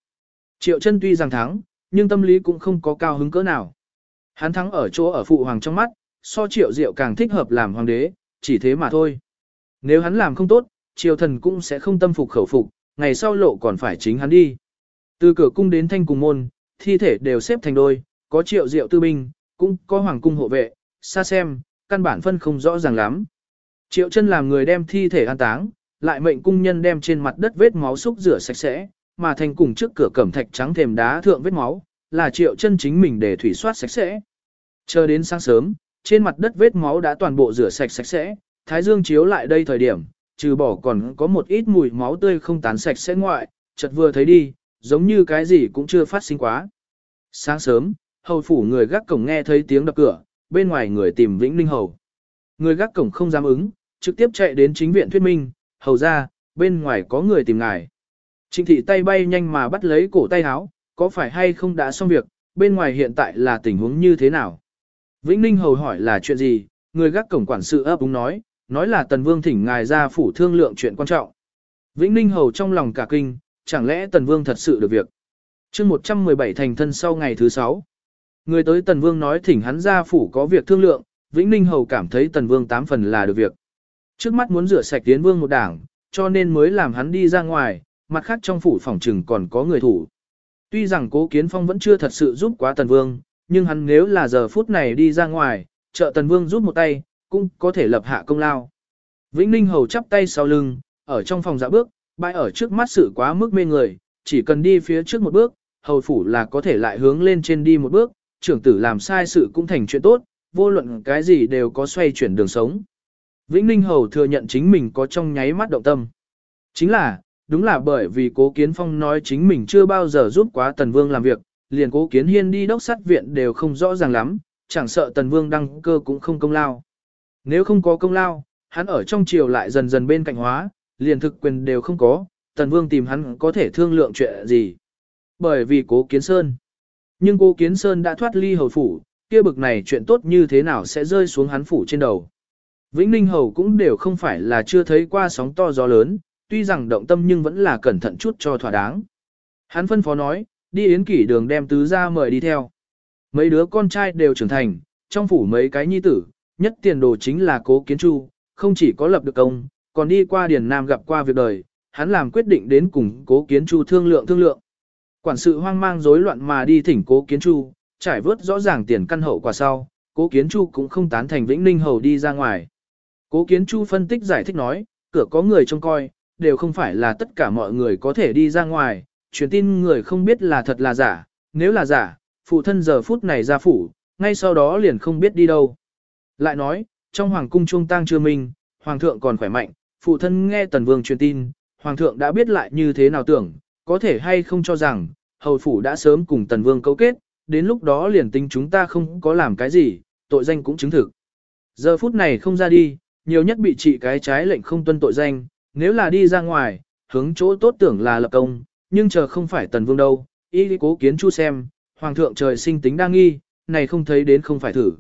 Triệu chân tuy rằng thắng, nhưng tâm lý cũng không có cao hứng cỡ nào. Hắn thắng ở chỗ ở phụ hoàng trong mắt, so triệu diệu càng thích hợp làm hoàng đế, chỉ thế mà thôi. Nếu hắn làm không tốt, triều thần cũng sẽ không tâm phục khẩu phục, ngày sau lộ còn phải chính hắn đi. Từ cửa cung đến thanh cùng môn, thi thể đều xếp thành đôi, có triệu diệu tư binh, cũng có hoàng cung hộ vệ, xa xem, căn bản phân không rõ ràng lắm. Triệu chân làm người đem thi thể an táng, lại mệnh cung nhân đem trên mặt đất vết máu xúc rửa sạch sẽ, mà thành cùng trước cửa cẩm thạch trắng thềm đá thượng vết máu, là triệu chân chính mình để thủy soát sạch sẽ. Chờ đến sáng sớm, trên mặt đất vết máu đã toàn bộ rửa sạch sạch sẽ, thái dương chiếu lại đây thời điểm, trừ bỏ còn có một ít mùi máu tươi không tán sạch sẽ ngoại, chợt vừa thấy đi, giống như cái gì cũng chưa phát sinh quá. Sáng sớm, hầu phủ người gác cổng nghe thấy tiếng đập cửa, bên ngoài người tìm Vĩnh Linh Hầu. Người gác cổng không dám ứng, trực tiếp chạy đến chính viện thuyết minh, hầu ra, bên ngoài có người tìm ngài. Trịnh thị tay bay nhanh mà bắt lấy cổ tay áo, có phải hay không đã xong việc, bên ngoài hiện tại là tình huống như thế nào? Vĩnh Ninh hầu hỏi là chuyện gì, người gác cổng quản sự ấp úng nói, nói là Tần Vương thỉnh ngài ra phủ thương lượng chuyện quan trọng. Vĩnh Ninh hầu trong lòng cả kinh, chẳng lẽ Tần Vương thật sự được việc? chương 117 thành thân sau ngày thứ 6. Người tới Tần Vương nói thỉnh hắn ra phủ có việc thương lượng, Vĩnh Ninh hầu cảm thấy Tần Vương tám phần là được việc. Trước mắt muốn rửa sạch tiến vương một đảng, cho nên mới làm hắn đi ra ngoài, mặt khác trong phủ phòng trừng còn có người thủ. Tuy rằng cố kiến phong vẫn chưa thật sự giúp quá tần vương, nhưng hắn nếu là giờ phút này đi ra ngoài, trợ tần vương giúp một tay, cũng có thể lập hạ công lao. Vĩnh Ninh hầu chắp tay sau lưng, ở trong phòng dạ bước, bãi ở trước mắt sự quá mức mê người, chỉ cần đi phía trước một bước, hầu phủ là có thể lại hướng lên trên đi một bước, trưởng tử làm sai sự cũng thành chuyện tốt, vô luận cái gì đều có xoay chuyển đường sống. Vĩnh Ninh hầu thừa nhận chính mình có trong nháy mắt động tâm. Chính là, đúng là bởi vì cố kiến phong nói chính mình chưa bao giờ giúp quá tần vương làm việc, liền cố kiến hiên đi đốc sát viện đều không rõ ràng lắm, chẳng sợ tần vương đăng cơ cũng không công lao. Nếu không có công lao, hắn ở trong triều lại dần dần bên cạnh hóa, liền thực quyền đều không có, Tần Vương tìm hắn có thể thương lượng chuyện gì. Bởi vì cố kiến sơn. Nhưng cố kiến sơn đã thoát ly hầu phủ, kia bực này chuyện tốt như thế nào sẽ rơi xuống hắn phủ trên đầu. Vĩnh Ninh Hầu cũng đều không phải là chưa thấy qua sóng to gió lớn, tuy rằng động tâm nhưng vẫn là cẩn thận chút cho thỏa đáng. Hắn phân phó nói, đi yến kỷ đường đem tứ ra mời đi theo. Mấy đứa con trai đều trưởng thành, trong phủ mấy cái nhi tử, nhất tiền đồ chính là cố kiến chu, không chỉ có lập được công, còn đi qua Điền Nam gặp qua việc đời, hắn làm quyết định đến cùng cố kiến chu thương lượng thương lượng. Quản sự hoang mang rối loạn mà đi thỉnh cố kiến chu, trải vớt rõ ràng tiền căn hậu quả sau, cố kiến chu cũng không tán thành Vĩnh Ninh Hầu đi ra ngoài. Cố kiến chu phân tích giải thích nói, cửa có người trông coi, đều không phải là tất cả mọi người có thể đi ra ngoài, truyền tin người không biết là thật là giả, nếu là giả, phụ thân giờ phút này ra phủ, ngay sau đó liền không biết đi đâu. Lại nói, trong hoàng cung trung tang chưa minh, hoàng thượng còn khỏe mạnh, phụ thân nghe tần vương truyền tin, hoàng thượng đã biết lại như thế nào tưởng, có thể hay không cho rằng, hầu phủ đã sớm cùng tần vương cấu kết, đến lúc đó liền tính chúng ta không có làm cái gì, tội danh cũng chứng thực. Giờ phút này không ra đi, nhiều nhất bị trị cái trái lệnh không tuân tội danh, nếu là đi ra ngoài, hướng chỗ tốt tưởng là lập công, nhưng chờ không phải tần vương đâu, ý cố kiến chu xem, hoàng thượng trời sinh tính đa nghi, này không thấy đến không phải thử.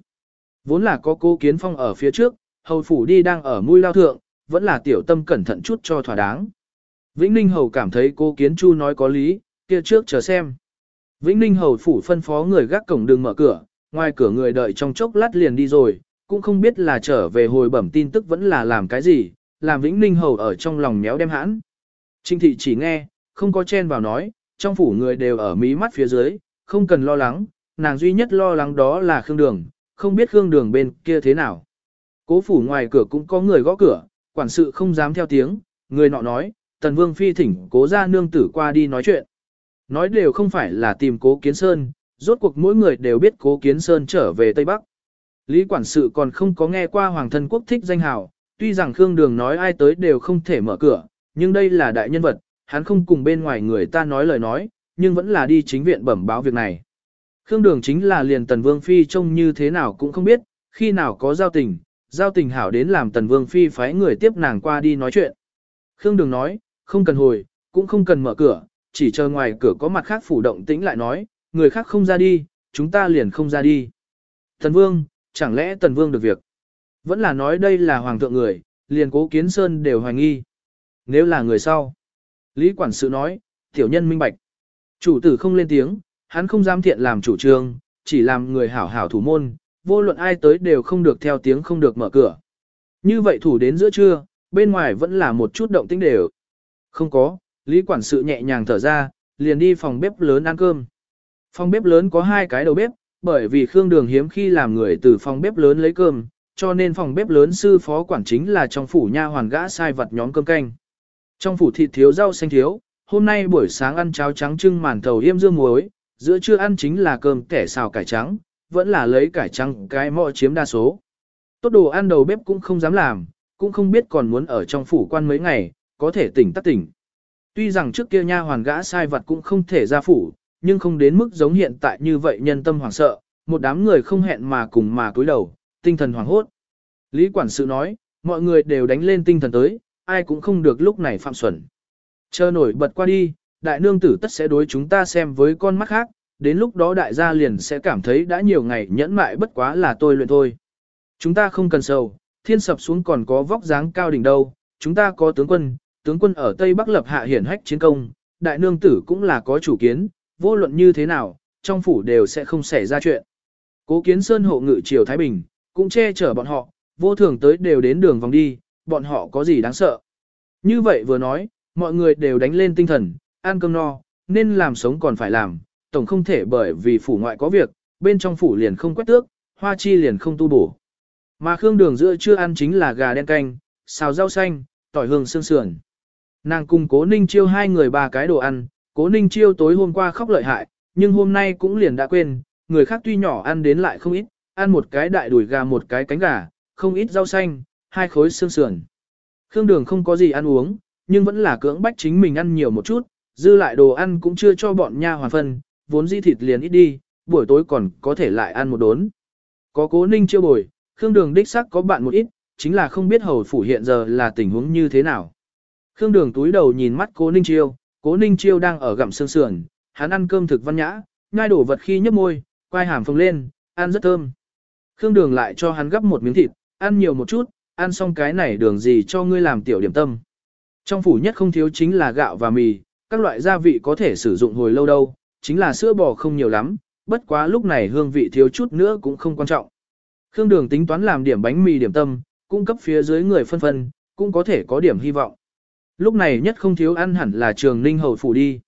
Vốn là có cố kiến phong ở phía trước, hầu phủ đi đang ở mũi lao thượng, vẫn là tiểu tâm cẩn thận chút cho thỏa đáng. Vĩnh Ninh hầu cảm thấy cô kiến chu nói có lý, kia trước chờ xem. Vĩnh Ninh hầu phủ phân phó người gác cổng đường mở cửa, ngoài cửa người đợi trong chốc lát liền đi rồi, cũng không biết là trở về hồi bẩm tin tức vẫn là làm cái gì, làm Vĩnh Ninh hầu ở trong lòng méo đem hãn. Trinh thị chỉ nghe, không có chen vào nói, trong phủ người đều ở mí mắt phía dưới, không cần lo lắng, nàng duy nhất lo lắng đó là Khương Đường, không biết Khương Đường bên kia thế nào. Cố phủ ngoài cửa cũng có người gõ cửa, quản sự không dám theo tiếng, người nọ nói, Tần Vương Phi thỉnh cố ra nương tử qua đi nói chuyện. Nói đều không phải là tìm cố kiến sơn, rốt cuộc mỗi người đều biết cố kiến sơn trở về Tây Bắc. Lý quản sự còn không có nghe qua hoàng thân quốc thích danh hào, tuy rằng Khương Đường nói ai tới đều không thể mở cửa, nhưng đây là đại nhân vật, hắn không cùng bên ngoài người ta nói lời nói, nhưng vẫn là đi chính viện bẩm báo việc này. Khương Đường chính là liền Tần Vương Phi trông như thế nào cũng không biết, khi nào có giao tình, giao tình hảo đến làm Tần Vương Phi phái người tiếp nàng qua đi nói chuyện. Khương Đường nói, không cần hồi, cũng không cần mở cửa, chỉ chờ ngoài cửa có mặt khác phủ động tĩnh lại nói, người khác không ra đi, chúng ta liền không ra đi. Tần Vương, chẳng lẽ Tần Vương được việc? Vẫn là nói đây là Hoàng thượng người, liền cố kiến sơn đều hoài nghi. Nếu là người sau. Lý quản sự nói, tiểu nhân minh bạch. Chủ tử không lên tiếng, hắn không dám thiện làm chủ trương, chỉ làm người hảo hảo thủ môn, vô luận ai tới đều không được theo tiếng không được mở cửa. Như vậy thủ đến giữa trưa, bên ngoài vẫn là một chút động tĩnh đều. Không có, Lý quản sự nhẹ nhàng thở ra, liền đi phòng bếp lớn ăn cơm. Phòng bếp lớn có hai cái đầu bếp, bởi vì Khương Đường hiếm khi làm người từ phòng bếp lớn lấy cơm, cho nên phòng bếp lớn sư phó quản chính là trong phủ nha hoàn gã sai vật nhóm cơm canh. Trong phủ thịt thiếu rau xanh thiếu, hôm nay buổi sáng ăn cháo trắng trưng màn thầu yêm dương muối, giữa trưa ăn chính là cơm kẻ xào cải trắng, vẫn là lấy cải trắng cái mọ chiếm đa số. Tốt đồ ăn đầu bếp cũng không dám làm, cũng không biết còn muốn ở trong phủ quan mấy ngày, có thể tỉnh tắt tỉnh. Tuy rằng trước kia nha hoàn gã sai vật cũng không thể ra phủ, nhưng không đến mức giống hiện tại như vậy nhân tâm hoảng sợ, một đám người không hẹn mà cùng mà cúi đầu, tinh thần hoảng hốt. Lý quản sự nói, mọi người đều đánh lên tinh thần tới, ai cũng không được lúc này phạm xuẩn. Chờ nổi bật qua đi, đại nương tử tất sẽ đối chúng ta xem với con mắt khác, đến lúc đó đại gia liền sẽ cảm thấy đã nhiều ngày nhẫn mại bất quá là tôi luyện thôi. Chúng ta không cần sầu, thiên sập xuống còn có vóc dáng cao đỉnh đâu, chúng ta có tướng quân, tướng quân ở Tây Bắc lập hạ hiển hách chiến công, đại nương tử cũng là có chủ kiến, vô luận như thế nào, trong phủ đều sẽ không xảy ra chuyện. Cố kiến sơn hộ ngự triều Thái Bình, cũng che chở bọn họ, vô thường tới đều đến đường vòng đi, bọn họ có gì đáng sợ. Như vậy vừa nói, mọi người đều đánh lên tinh thần, ăn cơm no, nên làm sống còn phải làm, tổng không thể bởi vì phủ ngoại có việc, bên trong phủ liền không quét tước, hoa chi liền không tu bổ. Mà khương đường giữa chưa ăn chính là gà đen canh, xào rau xanh, tỏi hương xương sườn. Nàng cùng cố ninh chiêu hai người ba cái đồ ăn, cố ninh chiêu tối hôm qua khóc lợi hại, nhưng hôm nay cũng liền đã quên, người khác tuy nhỏ ăn đến lại không ít, ăn một cái đại đùi gà một cái cánh gà, không ít rau xanh, hai khối xương sườn. Khương đường không có gì ăn uống, nhưng vẫn là cưỡng bách chính mình ăn nhiều một chút, dư lại đồ ăn cũng chưa cho bọn nha hoàn phân, vốn di thịt liền ít đi, buổi tối còn có thể lại ăn một đốn. Có cố ninh chiêu bồi, Khương đường đích sắc có bạn một ít, chính là không biết hầu phủ hiện giờ là tình huống như thế nào. Khương Đường túi đầu nhìn mắt Cố Ninh Chiêu, Cố Ninh Chiêu đang ở gặm xương sườn, hắn ăn cơm thực văn nhã, nhai đổ vật khi nhấp môi, quai hàm phồng lên, ăn rất thơm. Khương Đường lại cho hắn gấp một miếng thịt, ăn nhiều một chút, ăn xong cái này đường gì cho ngươi làm tiểu điểm tâm. Trong phủ nhất không thiếu chính là gạo và mì, các loại gia vị có thể sử dụng hồi lâu đâu, chính là sữa bò không nhiều lắm, bất quá lúc này hương vị thiếu chút nữa cũng không quan trọng. Khương Đường tính toán làm điểm bánh mì điểm tâm, cung cấp phía dưới người phân phân, cũng có thể có điểm hy vọng. Lúc này nhất không thiếu ăn hẳn là trường Ninh Hầu Phủ đi.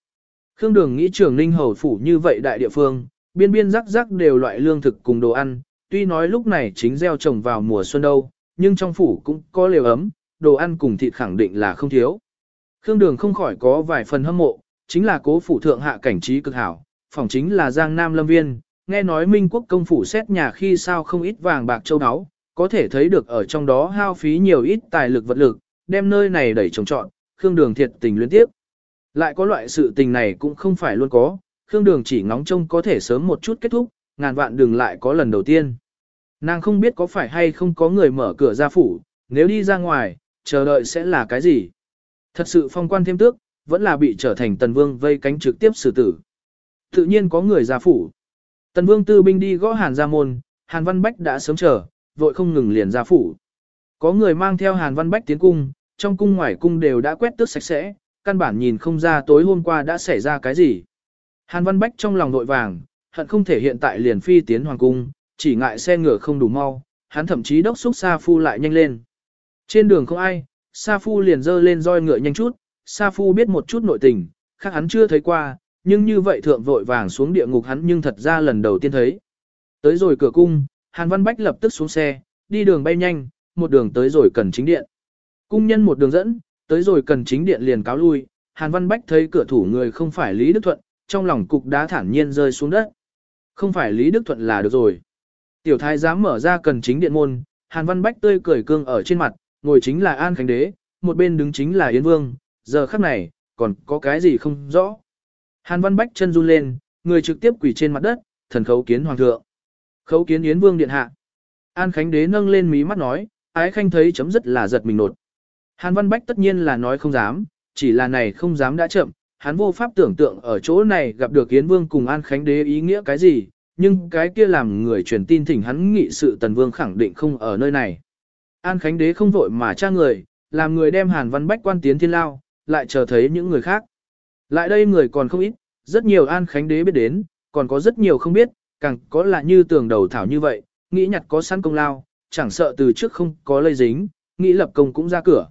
Khương Đường nghĩ trường Ninh Hầu Phủ như vậy đại địa phương, biên biên rắc rắc đều loại lương thực cùng đồ ăn, tuy nói lúc này chính gieo trồng vào mùa xuân đâu, nhưng trong phủ cũng có lều ấm, đồ ăn cùng thịt khẳng định là không thiếu. Khương Đường không khỏi có vài phần hâm mộ, chính là cố phủ thượng hạ cảnh trí cực hảo, phòng chính là Giang Nam Lâm Viên, nghe nói Minh Quốc công phủ xét nhà khi sao không ít vàng bạc châu áo, có thể thấy được ở trong đó hao phí nhiều ít tài lực vật lực, đem nơi này đẩy trồng trọn, Khương Đường thiệt tình luyến tiếp. Lại có loại sự tình này cũng không phải luôn có, Khương Đường chỉ ngóng trông có thể sớm một chút kết thúc, ngàn vạn đừng lại có lần đầu tiên. Nàng không biết có phải hay không có người mở cửa ra phủ, nếu đi ra ngoài, chờ đợi sẽ là cái gì. Thật sự phong quan thêm tước, vẫn là bị trở thành tần vương vây cánh trực tiếp xử tử. Tự nhiên có người ra phủ. Tần vương tư binh đi gõ hàn ra môn, hàn văn bách đã sớm chờ, vội không ngừng liền ra phủ. Có người mang theo hàn văn bách tiến cung, trong cung ngoài cung đều đã quét tước sạch sẽ, căn bản nhìn không ra tối hôm qua đã xảy ra cái gì. Hàn văn bách trong lòng nội vàng, hận không thể hiện tại liền phi tiến hoàng cung, chỉ ngại xe ngựa không đủ mau, hắn thậm chí đốc xúc xa Phu lại nhanh lên. Trên đường không ai, Sa Phu liền dơ lên roi ngựa nhanh chút, Sa Phu biết một chút nội tình, khác hắn chưa thấy qua, nhưng như vậy thượng vội vàng xuống địa ngục hắn nhưng thật ra lần đầu tiên thấy. Tới rồi cửa cung, Hàn Văn Bách lập tức xuống xe, đi đường bay nhanh, một đường tới rồi cần chính điện. Cung nhân một đường dẫn, tới rồi cần chính điện liền cáo lui, Hàn Văn Bách thấy cửa thủ người không phải Lý Đức Thuận, trong lòng cục đá thản nhiên rơi xuống đất. Không phải Lý Đức Thuận là được rồi. Tiểu thái dám mở ra cần chính điện môn, Hàn Văn Bách tươi cười cương ở trên mặt, ngồi chính là An Khánh Đế, một bên đứng chính là Yến Vương, giờ khắc này, còn có cái gì không rõ. Hàn Văn Bách chân run lên, người trực tiếp quỳ trên mặt đất, thần khấu kiến hoàng thượng. Khấu kiến Yến Vương điện hạ. An Khánh Đế nâng lên mí mắt nói, ái khanh thấy chấm rất là giật mình nột. Hàn Văn Bách tất nhiên là nói không dám, chỉ là này không dám đã chậm, hắn vô pháp tưởng tượng ở chỗ này gặp được Yến Vương cùng An Khánh Đế ý nghĩa cái gì, nhưng cái kia làm người truyền tin thỉnh hắn nghị sự Tần Vương khẳng định không ở nơi này. An Khánh Đế không vội mà tra người, làm người đem Hàn Văn Bách quan tiến thiên lao, lại chờ thấy những người khác. Lại đây người còn không ít, rất nhiều An Khánh Đế biết đến, còn có rất nhiều không biết, càng có là như tường đầu thảo như vậy, nghĩ nhặt có sẵn công lao, chẳng sợ từ trước không có lây dính, nghĩ lập công cũng ra cửa.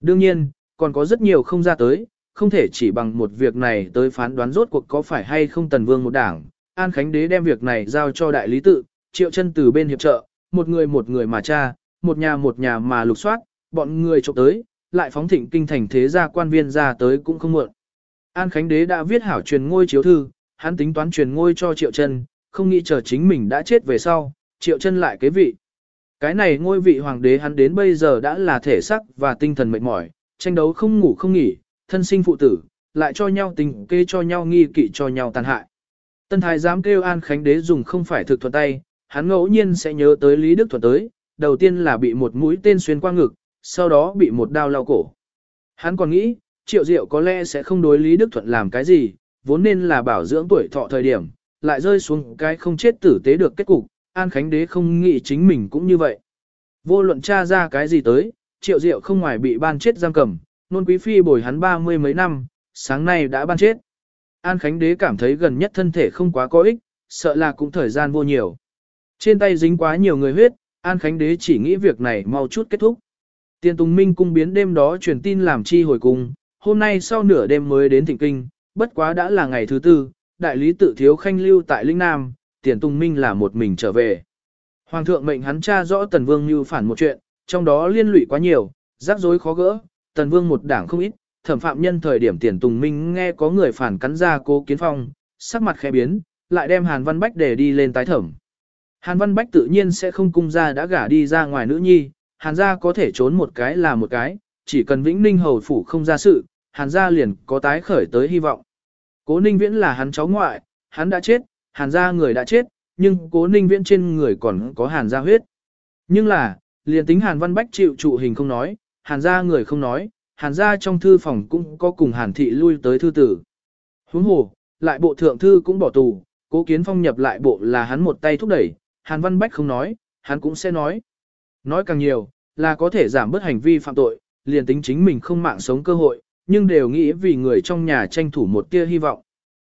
Đương nhiên, còn có rất nhiều không ra tới, không thể chỉ bằng một việc này tới phán đoán rốt cuộc có phải hay không Tần Vương một đảng, An Khánh Đế đem việc này giao cho đại lý tự, triệu chân từ bên hiệp trợ, một người một người mà tra, một nhà một nhà mà lục soát, bọn người trộm tới, lại phóng thịnh kinh thành thế gia quan viên ra tới cũng không muộn. An Khánh Đế đã viết hảo truyền ngôi chiếu thư, hắn tính toán truyền ngôi cho triệu chân, không nghĩ chờ chính mình đã chết về sau, triệu chân lại kế vị. Cái này ngôi vị hoàng đế hắn đến bây giờ đã là thể sắc và tinh thần mệt mỏi, tranh đấu không ngủ không nghỉ, thân sinh phụ tử, lại cho nhau tình kê cho nhau nghi kỵ cho nhau tàn hại. Tân thái dám kêu An Khánh Đế dùng không phải thực thuận tay, hắn ngẫu nhiên sẽ nhớ tới Lý Đức Thuận tới, đầu tiên là bị một mũi tên xuyên qua ngực, sau đó bị một đao lao cổ. Hắn còn nghĩ, Triệu Diệu có lẽ sẽ không đối Lý Đức Thuận làm cái gì, vốn nên là bảo dưỡng tuổi thọ thời điểm, lại rơi xuống cái không chết tử tế được kết cục, An Khánh Đế không nghĩ chính mình cũng như vậy. Vô luận tra ra cái gì tới, Triệu Diệu không ngoài bị ban chết giam cầm, nôn quý phi bồi hắn ba mươi mấy năm, sáng nay đã ban chết. An Khánh Đế cảm thấy gần nhất thân thể không quá có ích, sợ là cũng thời gian vô nhiều. Trên tay dính quá nhiều người huyết, An Khánh Đế chỉ nghĩ việc này mau chút kết thúc. Tiền Tùng Minh cung biến đêm đó truyền tin làm chi hồi cung, hôm nay sau nửa đêm mới đến thịnh kinh, bất quá đã là ngày thứ tư, đại lý tự thiếu khanh lưu tại Linh Nam, Tiền Tùng Minh là một mình trở về. Hoàng thượng mệnh hắn tra rõ Tần Vương như phản một chuyện, trong đó liên lụy quá nhiều, rắc rối khó gỡ, Tần Vương một đảng không ít, thẩm phạm nhân thời điểm tiền tùng minh nghe có người phản cắn ra cố kiến phong, sắc mặt khẽ biến, lại đem Hàn Văn Bách để đi lên tái thẩm. Hàn Văn Bách tự nhiên sẽ không cung ra đã gả đi ra ngoài nữ nhi, Hàn gia có thể trốn một cái là một cái, chỉ cần Vĩnh Ninh hầu phủ không ra sự, Hàn gia liền có tái khởi tới hy vọng. Cố Ninh Viễn là hắn cháu ngoại, hắn đã chết, Hàn gia người đã chết, nhưng Cố Ninh Viễn trên người còn có Hàn gia huyết. Nhưng là, liền tính Hàn Văn Bách chịu trụ hình không nói, Hàn gia người không nói, hàn gia trong thư phòng cũng có cùng hàn thị lui tới thư tử. Huống hồ, lại bộ thượng thư cũng bỏ tù, cố kiến phong nhập lại bộ là hắn một tay thúc đẩy, hàn văn bách không nói, hắn cũng sẽ nói. Nói càng nhiều, là có thể giảm bớt hành vi phạm tội, liền tính chính mình không mạng sống cơ hội, nhưng đều nghĩ vì người trong nhà tranh thủ một tia hy vọng.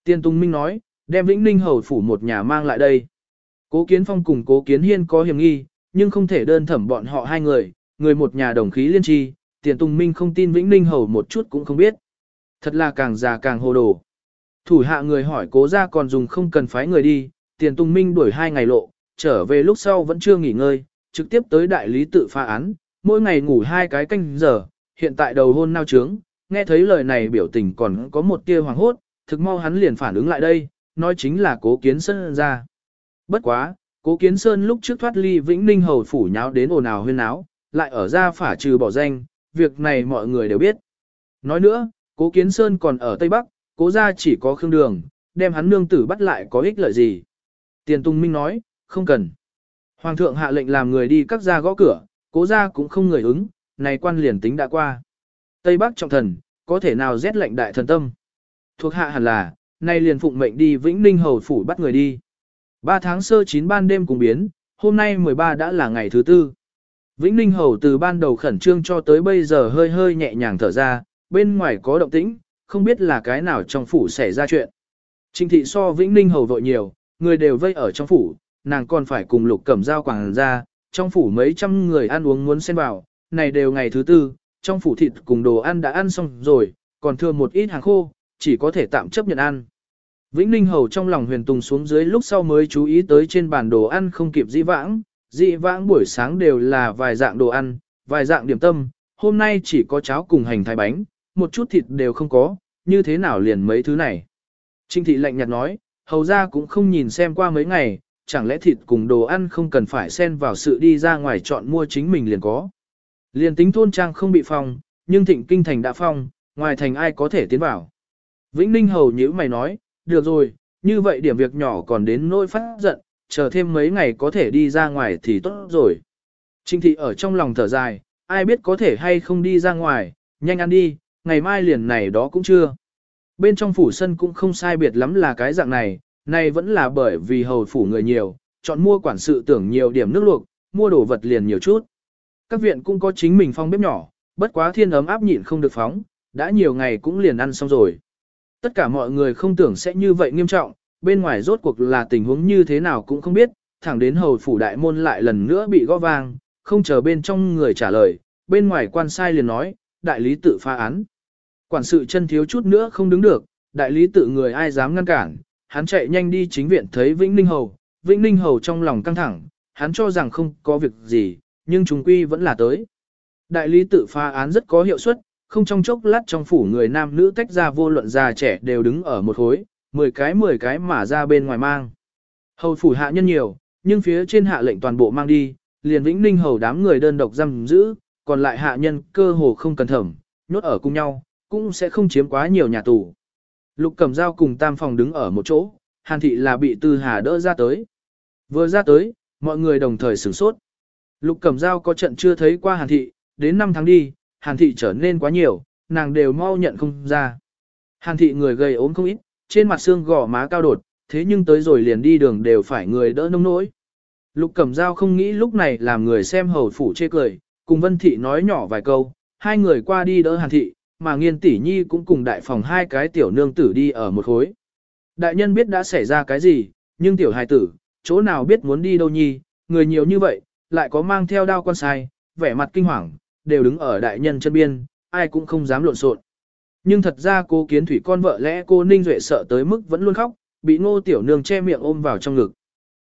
Tiên Tùng Minh nói, đem Vĩnh Ninh Hầu phủ một nhà mang lại đây. Cố Kiến Phong cùng Cố Kiến Hiên có hiểm nghi, nhưng không thể đơn thẩm bọn họ hai người, người một nhà đồng khí liên tri, Tiền Tùng Minh không tin Vĩnh Ninh Hầu một chút cũng không biết. Thật là càng già càng hồ đồ. Thủ hạ người hỏi cố ra còn dùng không cần phái người đi, Tiền Tùng Minh đuổi hai ngày lộ, trở về lúc sau vẫn chưa nghỉ ngơi, trực tiếp tới đại lý tự pha án, mỗi ngày ngủ hai cái canh giờ, hiện tại đầu hôn nao trướng, nghe thấy lời này biểu tình còn có một tia hoàng hốt, thực mau hắn liền phản ứng lại đây, nói chính là cố kiến sơn ra. Bất quá, cố kiến sơn lúc trước thoát ly vĩnh ninh hầu phủ nháo đến ồn ào huyên náo, lại ở ra phả trừ bỏ danh, việc này mọi người đều biết. Nói nữa, cố kiến sơn còn ở Tây Bắc, cố ra chỉ có khương đường, đem hắn nương tử bắt lại có ích lợi gì. Tiền Tùng Minh nói, không cần. Hoàng thượng hạ lệnh làm người đi các gia gõ cửa, cố gia cũng không người ứng, này quan liền tính đã qua. Tây Bắc trọng thần, có thể nào rét lệnh đại thần tâm. Thuộc hạ hẳn là, nay liền phụng mệnh đi Vĩnh Ninh Hầu Phủ bắt người đi. Ba tháng sơ chín ban đêm cùng biến, hôm nay 13 đã là ngày thứ tư. Vĩnh Ninh Hầu từ ban đầu khẩn trương cho tới bây giờ hơi hơi nhẹ nhàng thở ra, bên ngoài có động tĩnh, không biết là cái nào trong phủ xảy ra chuyện. Trình thị so Vĩnh Ninh Hầu vội nhiều, người đều vây ở trong phủ, nàng còn phải cùng lục cẩm dao quảng ra, trong phủ mấy trăm người ăn uống muốn xen vào, này đều ngày thứ tư, trong phủ thịt cùng đồ ăn đã ăn xong rồi, còn thừa một ít hàng khô, chỉ có thể tạm chấp nhận ăn. Vĩnh Ninh Hầu trong lòng huyền tùng xuống dưới lúc sau mới chú ý tới trên bàn đồ ăn không kịp dĩ vãng, dĩ vãng buổi sáng đều là vài dạng đồ ăn, vài dạng điểm tâm, hôm nay chỉ có cháo cùng hành thái bánh, một chút thịt đều không có, như thế nào liền mấy thứ này. Trinh thị lạnh nhạt nói, hầu ra cũng không nhìn xem qua mấy ngày, chẳng lẽ thịt cùng đồ ăn không cần phải xen vào sự đi ra ngoài chọn mua chính mình liền có. Liền tính thôn trang không bị phong, nhưng thịnh kinh thành đã phong, ngoài thành ai có thể tiến vào. Vĩnh Ninh hầu nhữ mày nói, được rồi, như vậy điểm việc nhỏ còn đến nỗi phát giận, chờ thêm mấy ngày có thể đi ra ngoài thì tốt rồi. Trinh thị ở trong lòng thở dài, ai biết có thể hay không đi ra ngoài, nhanh ăn đi, ngày mai liền này đó cũng chưa. Bên trong phủ sân cũng không sai biệt lắm là cái dạng này, này vẫn là bởi vì hầu phủ người nhiều, chọn mua quản sự tưởng nhiều điểm nước luộc, mua đồ vật liền nhiều chút. Các viện cũng có chính mình phong bếp nhỏ, bất quá thiên ấm áp nhịn không được phóng, đã nhiều ngày cũng liền ăn xong rồi. Tất cả mọi người không tưởng sẽ như vậy nghiêm trọng, bên ngoài rốt cuộc là tình huống như thế nào cũng không biết, thẳng đến hầu phủ đại môn lại lần nữa bị gõ vang, không chờ bên trong người trả lời, bên ngoài quan sai liền nói, đại lý tự phá án. Quản sự chân thiếu chút nữa không đứng được, đại lý tự người ai dám ngăn cản, hắn chạy nhanh đi chính viện thấy Vĩnh Ninh Hầu, Vĩnh Ninh Hầu trong lòng căng thẳng, hắn cho rằng không có việc gì, nhưng chúng quy vẫn là tới. Đại lý tự phá án rất có hiệu suất, không trong chốc lát trong phủ người nam nữ tách ra vô luận già trẻ đều đứng ở một hối, 10 cái 10 cái mà ra bên ngoài mang. Hầu phủ hạ nhân nhiều, nhưng phía trên hạ lệnh toàn bộ mang đi, liền Vĩnh Ninh hầu đám người đơn độc giam giữ, còn lại hạ nhân cơ hồ không cần thẩm, nhốt ở cùng nhau, cũng sẽ không chiếm quá nhiều nhà tù. Lục Cẩm Dao cùng Tam Phòng đứng ở một chỗ, Hàn Thị là bị Tư Hà đỡ ra tới. Vừa ra tới, mọi người đồng thời sửng sốt. Lục Cẩm Dao có trận chưa thấy qua Hàn Thị, đến năm tháng đi, Hàn Thị trở nên quá nhiều, nàng đều mau nhận không ra. Hàn Thị người gầy ốm không ít, trên mặt xương gò má cao đột, thế nhưng tới rồi liền đi đường đều phải người đỡ nông nỗi. Lục Cẩm Dao không nghĩ lúc này làm người xem hầu phủ chê cười, cùng Vân Thị nói nhỏ vài câu, hai người qua đi đỡ Hàn Thị, mà nghiên tỷ nhi cũng cùng đại phòng hai cái tiểu nương tử đi ở một khối. Đại nhân biết đã xảy ra cái gì, nhưng tiểu hài tử, chỗ nào biết muốn đi đâu nhi, người nhiều như vậy, lại có mang theo đao quan sai, vẻ mặt kinh hoàng, đều đứng ở đại nhân chân biên, ai cũng không dám lộn xộn. Nhưng thật ra cô kiến thủy con vợ lẽ cô Ninh Duệ sợ tới mức vẫn luôn khóc, bị ngô tiểu nương che miệng ôm vào trong ngực.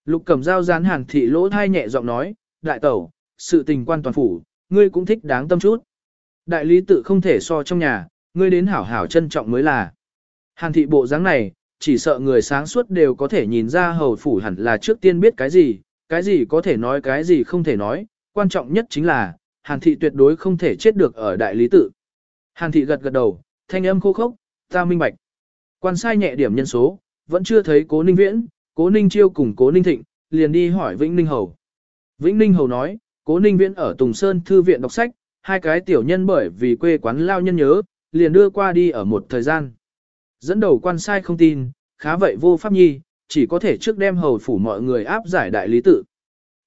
Lục cầm dao dán hàn thị lỗ thai nhẹ giọng nói, đại tẩu, sự tình quan toàn phủ, ngươi cũng thích đáng tâm chút. Đại lý tự không thể so trong nhà, ngươi đến hảo hảo trân trọng mới là. Hàn thị bộ dáng này, chỉ sợ người sáng suốt đều có thể nhìn ra hầu phủ hẳn là trước tiên biết cái gì, cái gì có thể nói cái gì không thể nói, quan trọng nhất chính là, hàn thị tuyệt đối không thể chết được ở đại lý tự. Hàn thị gật gật đầu, thanh âm khô khốc, ta minh bạch. Quan sai nhẹ điểm nhân số, vẫn chưa thấy cố ninh viễn, cố ninh chiêu cùng cố ninh thịnh, liền đi hỏi Vĩnh Ninh Hầu. Vĩnh Ninh Hầu nói, cố ninh viễn ở Tùng Sơn Thư viện đọc sách, hai cái tiểu nhân bởi vì quê quán lao nhân nhớ, liền đưa qua đi ở một thời gian. Dẫn đầu quan sai không tin, khá vậy vô pháp nhi, chỉ có thể trước đem hầu phủ mọi người áp giải đại lý tự.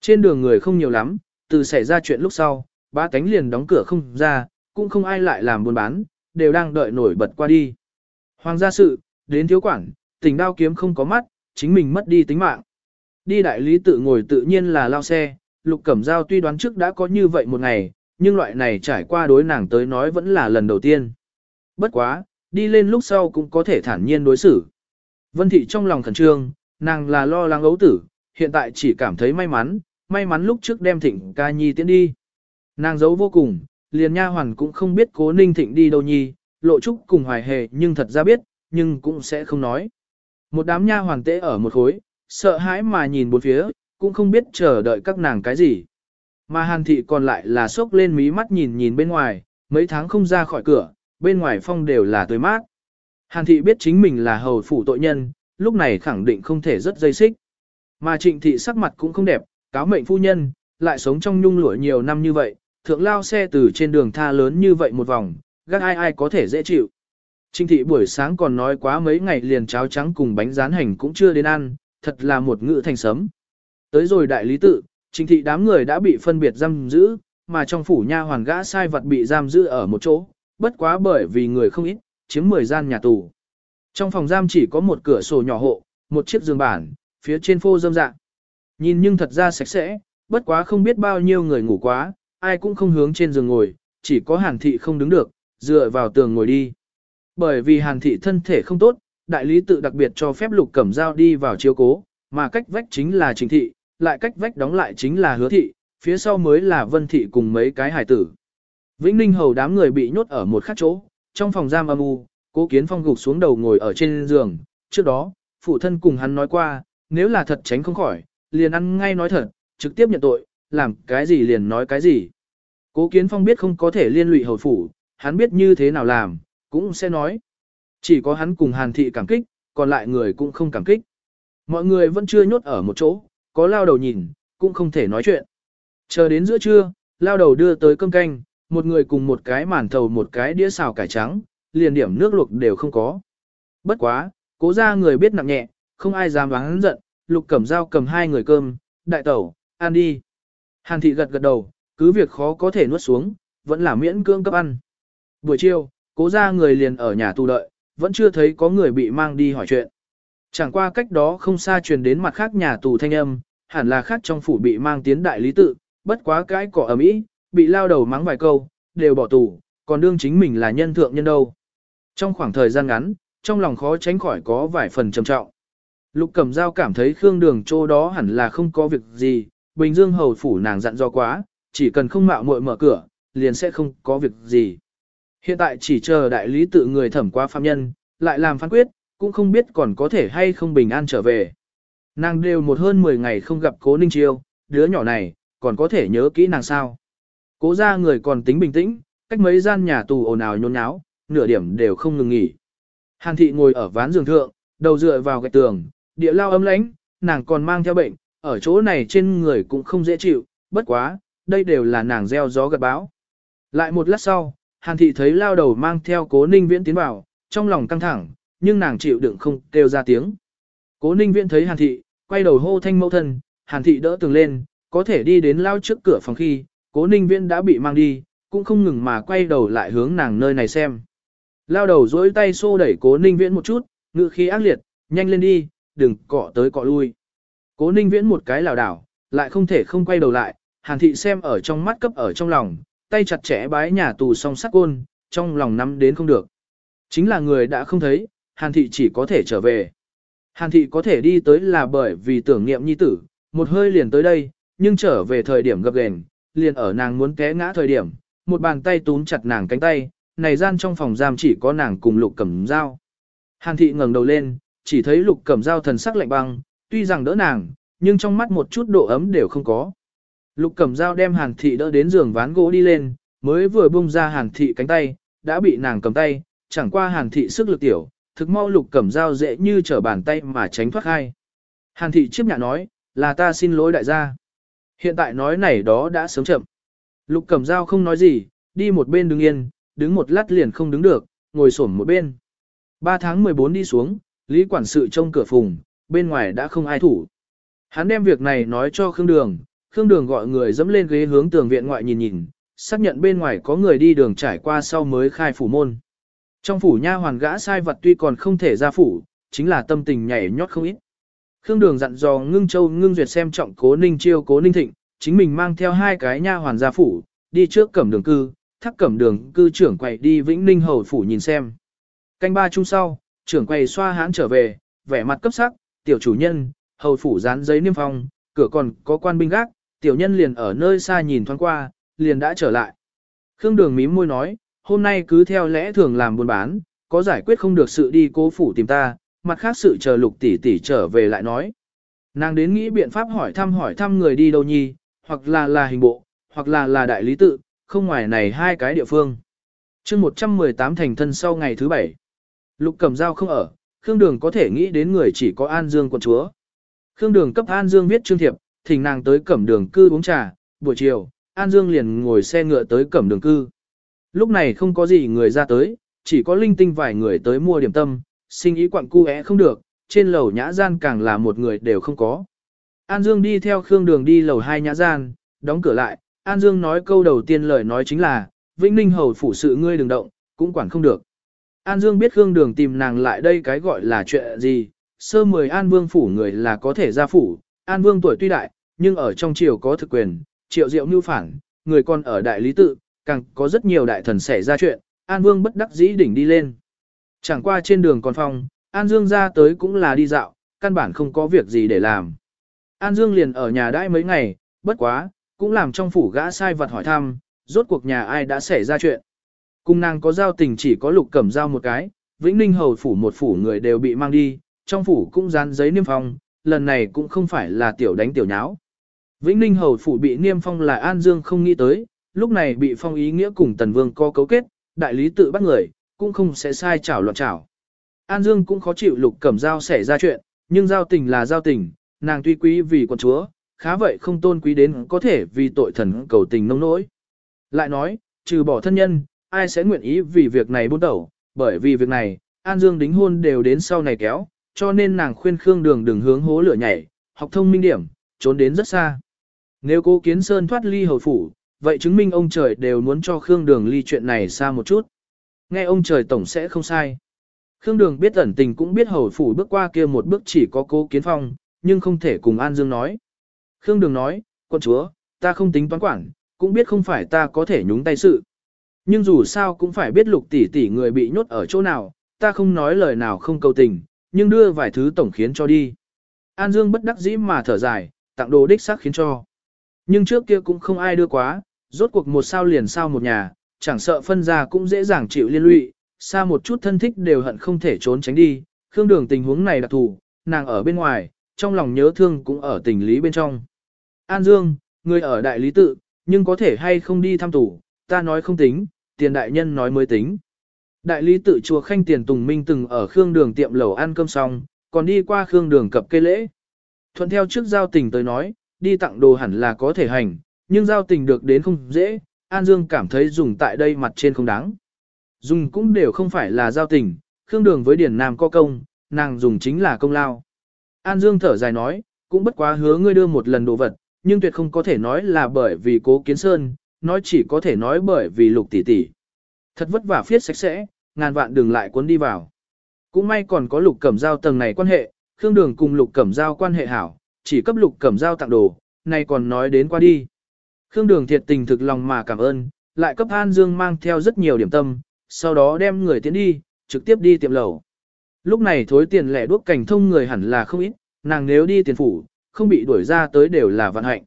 Trên đường người không nhiều lắm, từ xảy ra chuyện lúc sau, ba cánh liền đóng cửa không ra, cũng không ai lại làm buôn bán, đều đang đợi nổi bật qua đi. Hoàng gia sự, đến thiếu quản, tình đao kiếm không có mắt, chính mình mất đi tính mạng. Đi đại lý tự ngồi tự nhiên là lao xe, lục cẩm giao tuy đoán trước đã có như vậy một ngày, nhưng loại này trải qua đối nàng tới nói vẫn là lần đầu tiên. Bất quá, đi lên lúc sau cũng có thể thản nhiên đối xử. Vân thị trong lòng khẩn trương, nàng là lo lắng ấu tử, hiện tại chỉ cảm thấy may mắn, may mắn lúc trước đem thịnh ca nhi tiến đi. Nàng giấu vô cùng, liền nha hoàn cũng không biết cố ninh thịnh đi đâu nhi, lộ trúc cùng hoài hề nhưng thật ra biết, nhưng cũng sẽ không nói. Một đám nha hoàn tễ ở một khối, sợ hãi mà nhìn bốn phía, cũng không biết chờ đợi các nàng cái gì. Mà hàn thị còn lại là sốc lên mí mắt nhìn nhìn bên ngoài, mấy tháng không ra khỏi cửa, bên ngoài phong đều là tươi mát. Hàn thị biết chính mình là hầu phủ tội nhân, lúc này khẳng định không thể rất dây xích. Mà trịnh thị sắc mặt cũng không đẹp, cáo mệnh phu nhân, lại sống trong nhung lụa nhiều năm như vậy, thượng lao xe từ trên đường tha lớn như vậy một vòng, gác ai ai có thể dễ chịu. Trịnh thị buổi sáng còn nói quá mấy ngày liền cháo trắng cùng bánh rán hành cũng chưa đến ăn, thật là một ngự thành sấm. Tới rồi đại lý tự, Trình thị đám người đã bị phân biệt giam giữ, mà trong phủ nha hoàn gã sai vật bị giam giữ ở một chỗ, bất quá bởi vì người không ít, chiếm 10 gian nhà tù. Trong phòng giam chỉ có một cửa sổ nhỏ hộ, một chiếc giường bản, phía trên phô dâm dạng. Nhìn nhưng thật ra sạch sẽ, bất quá không biết bao nhiêu người ngủ quá, ai cũng không hướng trên giường ngồi, chỉ có hàn thị không đứng được, dựa vào tường ngồi đi. Bởi vì hàn thị thân thể không tốt, đại lý tự đặc biệt cho phép lục cẩm dao đi vào chiếu cố, mà cách vách chính là trình thị, lại cách vách đóng lại chính là hứa thị, phía sau mới là vân thị cùng mấy cái hải tử. Vĩnh Ninh hầu đám người bị nhốt ở một khác chỗ, trong phòng giam âm u, cố kiến phong gục xuống đầu ngồi ở trên giường, trước đó, phụ thân cùng hắn nói qua, nếu là thật tránh không khỏi, liền ăn ngay nói thật, trực tiếp nhận tội, làm cái gì liền nói cái gì. Cố kiến phong biết không có thể liên lụy hầu phủ, hắn biết như thế nào làm, cũng sẽ nói. Chỉ có hắn cùng hàn thị cảm kích, còn lại người cũng không cảm kích. Mọi người vẫn chưa nhốt ở một chỗ, có lao đầu nhìn, cũng không thể nói chuyện. Chờ đến giữa trưa, lao đầu đưa tới cơm canh, một người cùng một cái màn thầu một cái đĩa xào cải trắng, liền điểm nước luộc đều không có. Bất quá, cố ra người biết nặng nhẹ, không ai dám đoán giận, lục cẩm dao cầm hai người cơm, đại tẩu, ăn đi. Hàn thị gật gật đầu, cứ việc khó có thể nuốt xuống, vẫn là miễn cưỡng cấp ăn. Buổi chiều, cố ra người liền ở nhà tù đợi, vẫn chưa thấy có người bị mang đi hỏi chuyện. Chẳng qua cách đó không xa truyền đến mặt khác nhà tù thanh âm, hẳn là khác trong phủ bị mang tiến đại lý tự, bất quá cái cỏ ở mỹ, bị lao đầu mắng vài câu, đều bỏ tù, còn đương chính mình là nhân thượng nhân đâu. Trong khoảng thời gian ngắn, trong lòng khó tránh khỏi có vài phần trầm trọng. Lục Cẩm Dao cảm thấy Khương Đường chỗ đó hẳn là không có việc gì, Bình Dương hầu phủ nàng dặn do quá, chỉ cần không mạo muội mở cửa, liền sẽ không có việc gì. Hiện tại chỉ chờ đại lý tự người thẩm qua phạm nhân, lại làm phán quyết, cũng không biết còn có thể hay không bình an trở về. Nàng đều một hơn 10 ngày không gặp cố Ninh Chiêu, đứa nhỏ này, còn có thể nhớ kỹ nàng sao. Cố ra người còn tính bình tĩnh, cách mấy gian nhà tù ồn ào nhôn nháo, nửa điểm đều không ngừng nghỉ. Hàn thị ngồi ở ván giường thượng, đầu dựa vào gạch tường, địa lao ấm lãnh, nàng còn mang theo bệnh, ở chỗ này trên người cũng không dễ chịu, bất quá, đây đều là nàng gieo gió gật bão. Lại một lát sau, Hàn thị thấy lao đầu mang theo cố ninh viễn tiến vào, trong lòng căng thẳng, nhưng nàng chịu đựng không kêu ra tiếng. Cố ninh viễn thấy Hàn thị, quay đầu hô thanh mẫu thân, Hàn thị đỡ tường lên, có thể đi đến lao trước cửa phòng khi, cố ninh viễn đã bị mang đi, cũng không ngừng mà quay đầu lại hướng nàng nơi này xem. Lao đầu dối tay xô đẩy cố ninh viễn một chút, ngự khí ác liệt, nhanh lên đi, đừng cọ tới cọ lui. Cố ninh viễn một cái lảo đảo, lại không thể không quay đầu lại, hàn thị xem ở trong mắt cấp ở trong lòng, tay chặt chẽ bái nhà tù song sắc côn, trong lòng nắm đến không được. Chính là người đã không thấy, hàn thị chỉ có thể trở về. Hàn thị có thể đi tới là bởi vì tưởng niệm nhi tử, một hơi liền tới đây, nhưng trở về thời điểm gặp gền, liền ở nàng muốn té ngã thời điểm, một bàn tay túm chặt nàng cánh tay, này gian trong phòng giam chỉ có nàng cùng lục cẩm dao. Hàn thị ngẩng đầu lên, chỉ thấy lục cẩm dao thần sắc lạnh băng, tuy rằng đỡ nàng, nhưng trong mắt một chút độ ấm đều không có. Lục cẩm dao đem hàn thị đỡ đến giường ván gỗ đi lên, mới vừa bung ra hàn thị cánh tay, đã bị nàng cầm tay, chẳng qua hàn thị sức lực tiểu, thực mau lục cẩm dao dễ như trở bàn tay mà tránh thoát hai. Hàn thị chiếc nhạc nói, là ta xin lỗi đại gia. Hiện tại nói này đó đã sớm chậm. Lục cẩm dao không nói gì, đi một bên đứng yên, đứng một lát liền không đứng được, ngồi xổm một bên. 3 tháng 14 đi xuống, Lý quản sự trông cửa phùng, bên ngoài đã không ai thủ. Hắn đem việc này nói cho Khương Đường, Khương Đường gọi người dẫm lên ghế hướng tường viện ngoại nhìn nhìn, xác nhận bên ngoài có người đi đường trải qua sau mới khai phủ môn. Trong phủ nha hoàn gã sai vật tuy còn không thể ra phủ, chính là tâm tình nhảy nhót không ít. Khương Đường dặn dò Ngưng Châu Ngưng Duyệt xem trọng Cố Ninh Chiêu Cố Ninh Thịnh, chính mình mang theo hai cái nha hoàn gia phủ, đi trước cẩm đường cư, thắc cẩm đường cư trưởng quầy đi Vĩnh Ninh hầu phủ nhìn xem. Canh ba chung sau, trưởng quầy xoa hãn trở về, vẻ mặt cấp sắc, tiểu chủ nhân, hầu phủ dán giấy niêm phong, cửa còn có quan binh gác, tiểu nhân liền ở nơi xa nhìn thoáng qua, liền đã trở lại. Khương đường mím môi nói, hôm nay cứ theo lẽ thường làm buôn bán, có giải quyết không được sự đi cố phủ tìm ta, mặt khác sự chờ lục tỷ tỷ trở về lại nói. Nàng đến nghĩ biện pháp hỏi thăm hỏi thăm người đi đâu nhi, hoặc là là hình bộ, hoặc là là đại lý tự, không ngoài này hai cái địa phương. chương 118 thành thân sau ngày thứ bảy. Lục cầm dao không ở, Khương Đường có thể nghĩ đến người chỉ có An Dương quận chúa. Khương Đường cấp An Dương viết trương thiệp, thỉnh nàng tới cẩm đường cư uống trà, buổi chiều, An Dương liền ngồi xe ngựa tới cẩm đường cư. Lúc này không có gì người ra tới, chỉ có linh tinh vài người tới mua điểm tâm, sinh ý quặng cu không được, trên lầu nhã gian càng là một người đều không có. An Dương đi theo Khương Đường đi lầu hai nhã gian, đóng cửa lại, An Dương nói câu đầu tiên lời nói chính là, Vĩnh Ninh hầu phủ sự ngươi đừng động, cũng quản không được. An Dương biết Khương Đường tìm nàng lại đây cái gọi là chuyện gì, sơ mười An Vương phủ người là có thể ra phủ, An Vương tuổi tuy đại, nhưng ở trong triều có thực quyền, triệu diệu mưu phản, người còn ở đại lý tự, càng có rất nhiều đại thần xảy ra chuyện, An Vương bất đắc dĩ đỉnh đi lên. Chẳng qua trên đường còn phong, An Dương ra tới cũng là đi dạo, căn bản không có việc gì để làm. An Dương liền ở nhà đãi mấy ngày, bất quá, cũng làm trong phủ gã sai vật hỏi thăm, rốt cuộc nhà ai đã xảy ra chuyện. Cùng nàng có giao tình chỉ có lục cẩm giao một cái, Vĩnh Ninh hầu phủ một phủ người đều bị mang đi, trong phủ cũng dán giấy niêm phong, lần này cũng không phải là tiểu đánh tiểu nháo. Vĩnh Ninh hầu phủ bị niêm phong là An Dương không nghĩ tới, lúc này bị phong ý nghĩa cùng Tần Vương co cấu kết, đại lý tự bắt người, cũng không sẽ sai chảo loạn chảo. An Dương cũng khó chịu lục cẩm giao xảy ra chuyện, nhưng giao tình là giao tình, nàng tuy quý vì con chúa, khá vậy không tôn quý đến có thể vì tội thần cầu tình nông nỗi. Lại nói, trừ bỏ thân nhân, ai sẽ nguyện ý vì việc này buôn đầu, bởi vì việc này, An Dương đính hôn đều đến sau này kéo, cho nên nàng khuyên Khương Đường đừng hướng hố lửa nhảy, học thông minh điểm, trốn đến rất xa. Nếu cô Kiến Sơn thoát ly hầu phủ, vậy chứng minh ông trời đều muốn cho Khương Đường ly chuyện này xa một chút. Nghe ông trời tổng sẽ không sai. Khương Đường biết ẩn tình cũng biết hầu phủ bước qua kia một bước chỉ có cố kiến phong, nhưng không thể cùng An Dương nói. Khương Đường nói, quân chúa, ta không tính toán quản, cũng biết không phải ta có thể nhúng tay sự. Nhưng dù sao cũng phải biết lục tỷ tỷ người bị nhốt ở chỗ nào, ta không nói lời nào không cầu tình, nhưng đưa vài thứ tổng khiến cho đi. An Dương bất đắc dĩ mà thở dài, tặng đồ đích xác khiến cho. Nhưng trước kia cũng không ai đưa quá, rốt cuộc một sao liền sao một nhà, chẳng sợ phân ra cũng dễ dàng chịu liên lụy, xa một chút thân thích đều hận không thể trốn tránh đi. Khương Đường tình huống này đặc thù, nàng ở bên ngoài, trong lòng nhớ thương cũng ở tình lý bên trong. An Dương, người ở đại lý tự, nhưng có thể hay không đi thăm tủ, ta nói không tính, tiền đại nhân nói mới tính. Đại lý tự chùa Khanh Tiền Tùng Minh từng ở Khương Đường tiệm lẩu ăn cơm xong, còn đi qua Khương Đường cập cây lễ. Thuận theo trước giao tình tới nói, đi tặng đồ hẳn là có thể hành, nhưng giao tình được đến không dễ, An Dương cảm thấy dùng tại đây mặt trên không đáng. Dùng cũng đều không phải là giao tình, Khương Đường với Điển Nam có công, nàng dùng chính là công lao. An Dương thở dài nói, cũng bất quá hứa ngươi đưa một lần đồ vật, nhưng tuyệt không có thể nói là bởi vì cố kiến sơn, nói chỉ có thể nói bởi vì lục tỷ tỷ. Thật vất vả phiết sạch sẽ, ngàn vạn đừng lại cuốn đi vào. Cũng may còn có lục cẩm giao tầng này quan hệ, Khương Đường cùng lục cẩm giao quan hệ hảo, chỉ cấp lục cẩm giao tặng đồ, này còn nói đến qua đi. Khương Đường thiệt tình thực lòng mà cảm ơn, lại cấp An Dương mang theo rất nhiều điểm tâm, sau đó đem người tiến đi, trực tiếp đi tiệm lầu. Lúc này thối tiền lẻ đuốc cảnh thông người hẳn là không ít, nàng nếu đi tiền phủ, không bị đuổi ra tới đều là vận hạnh.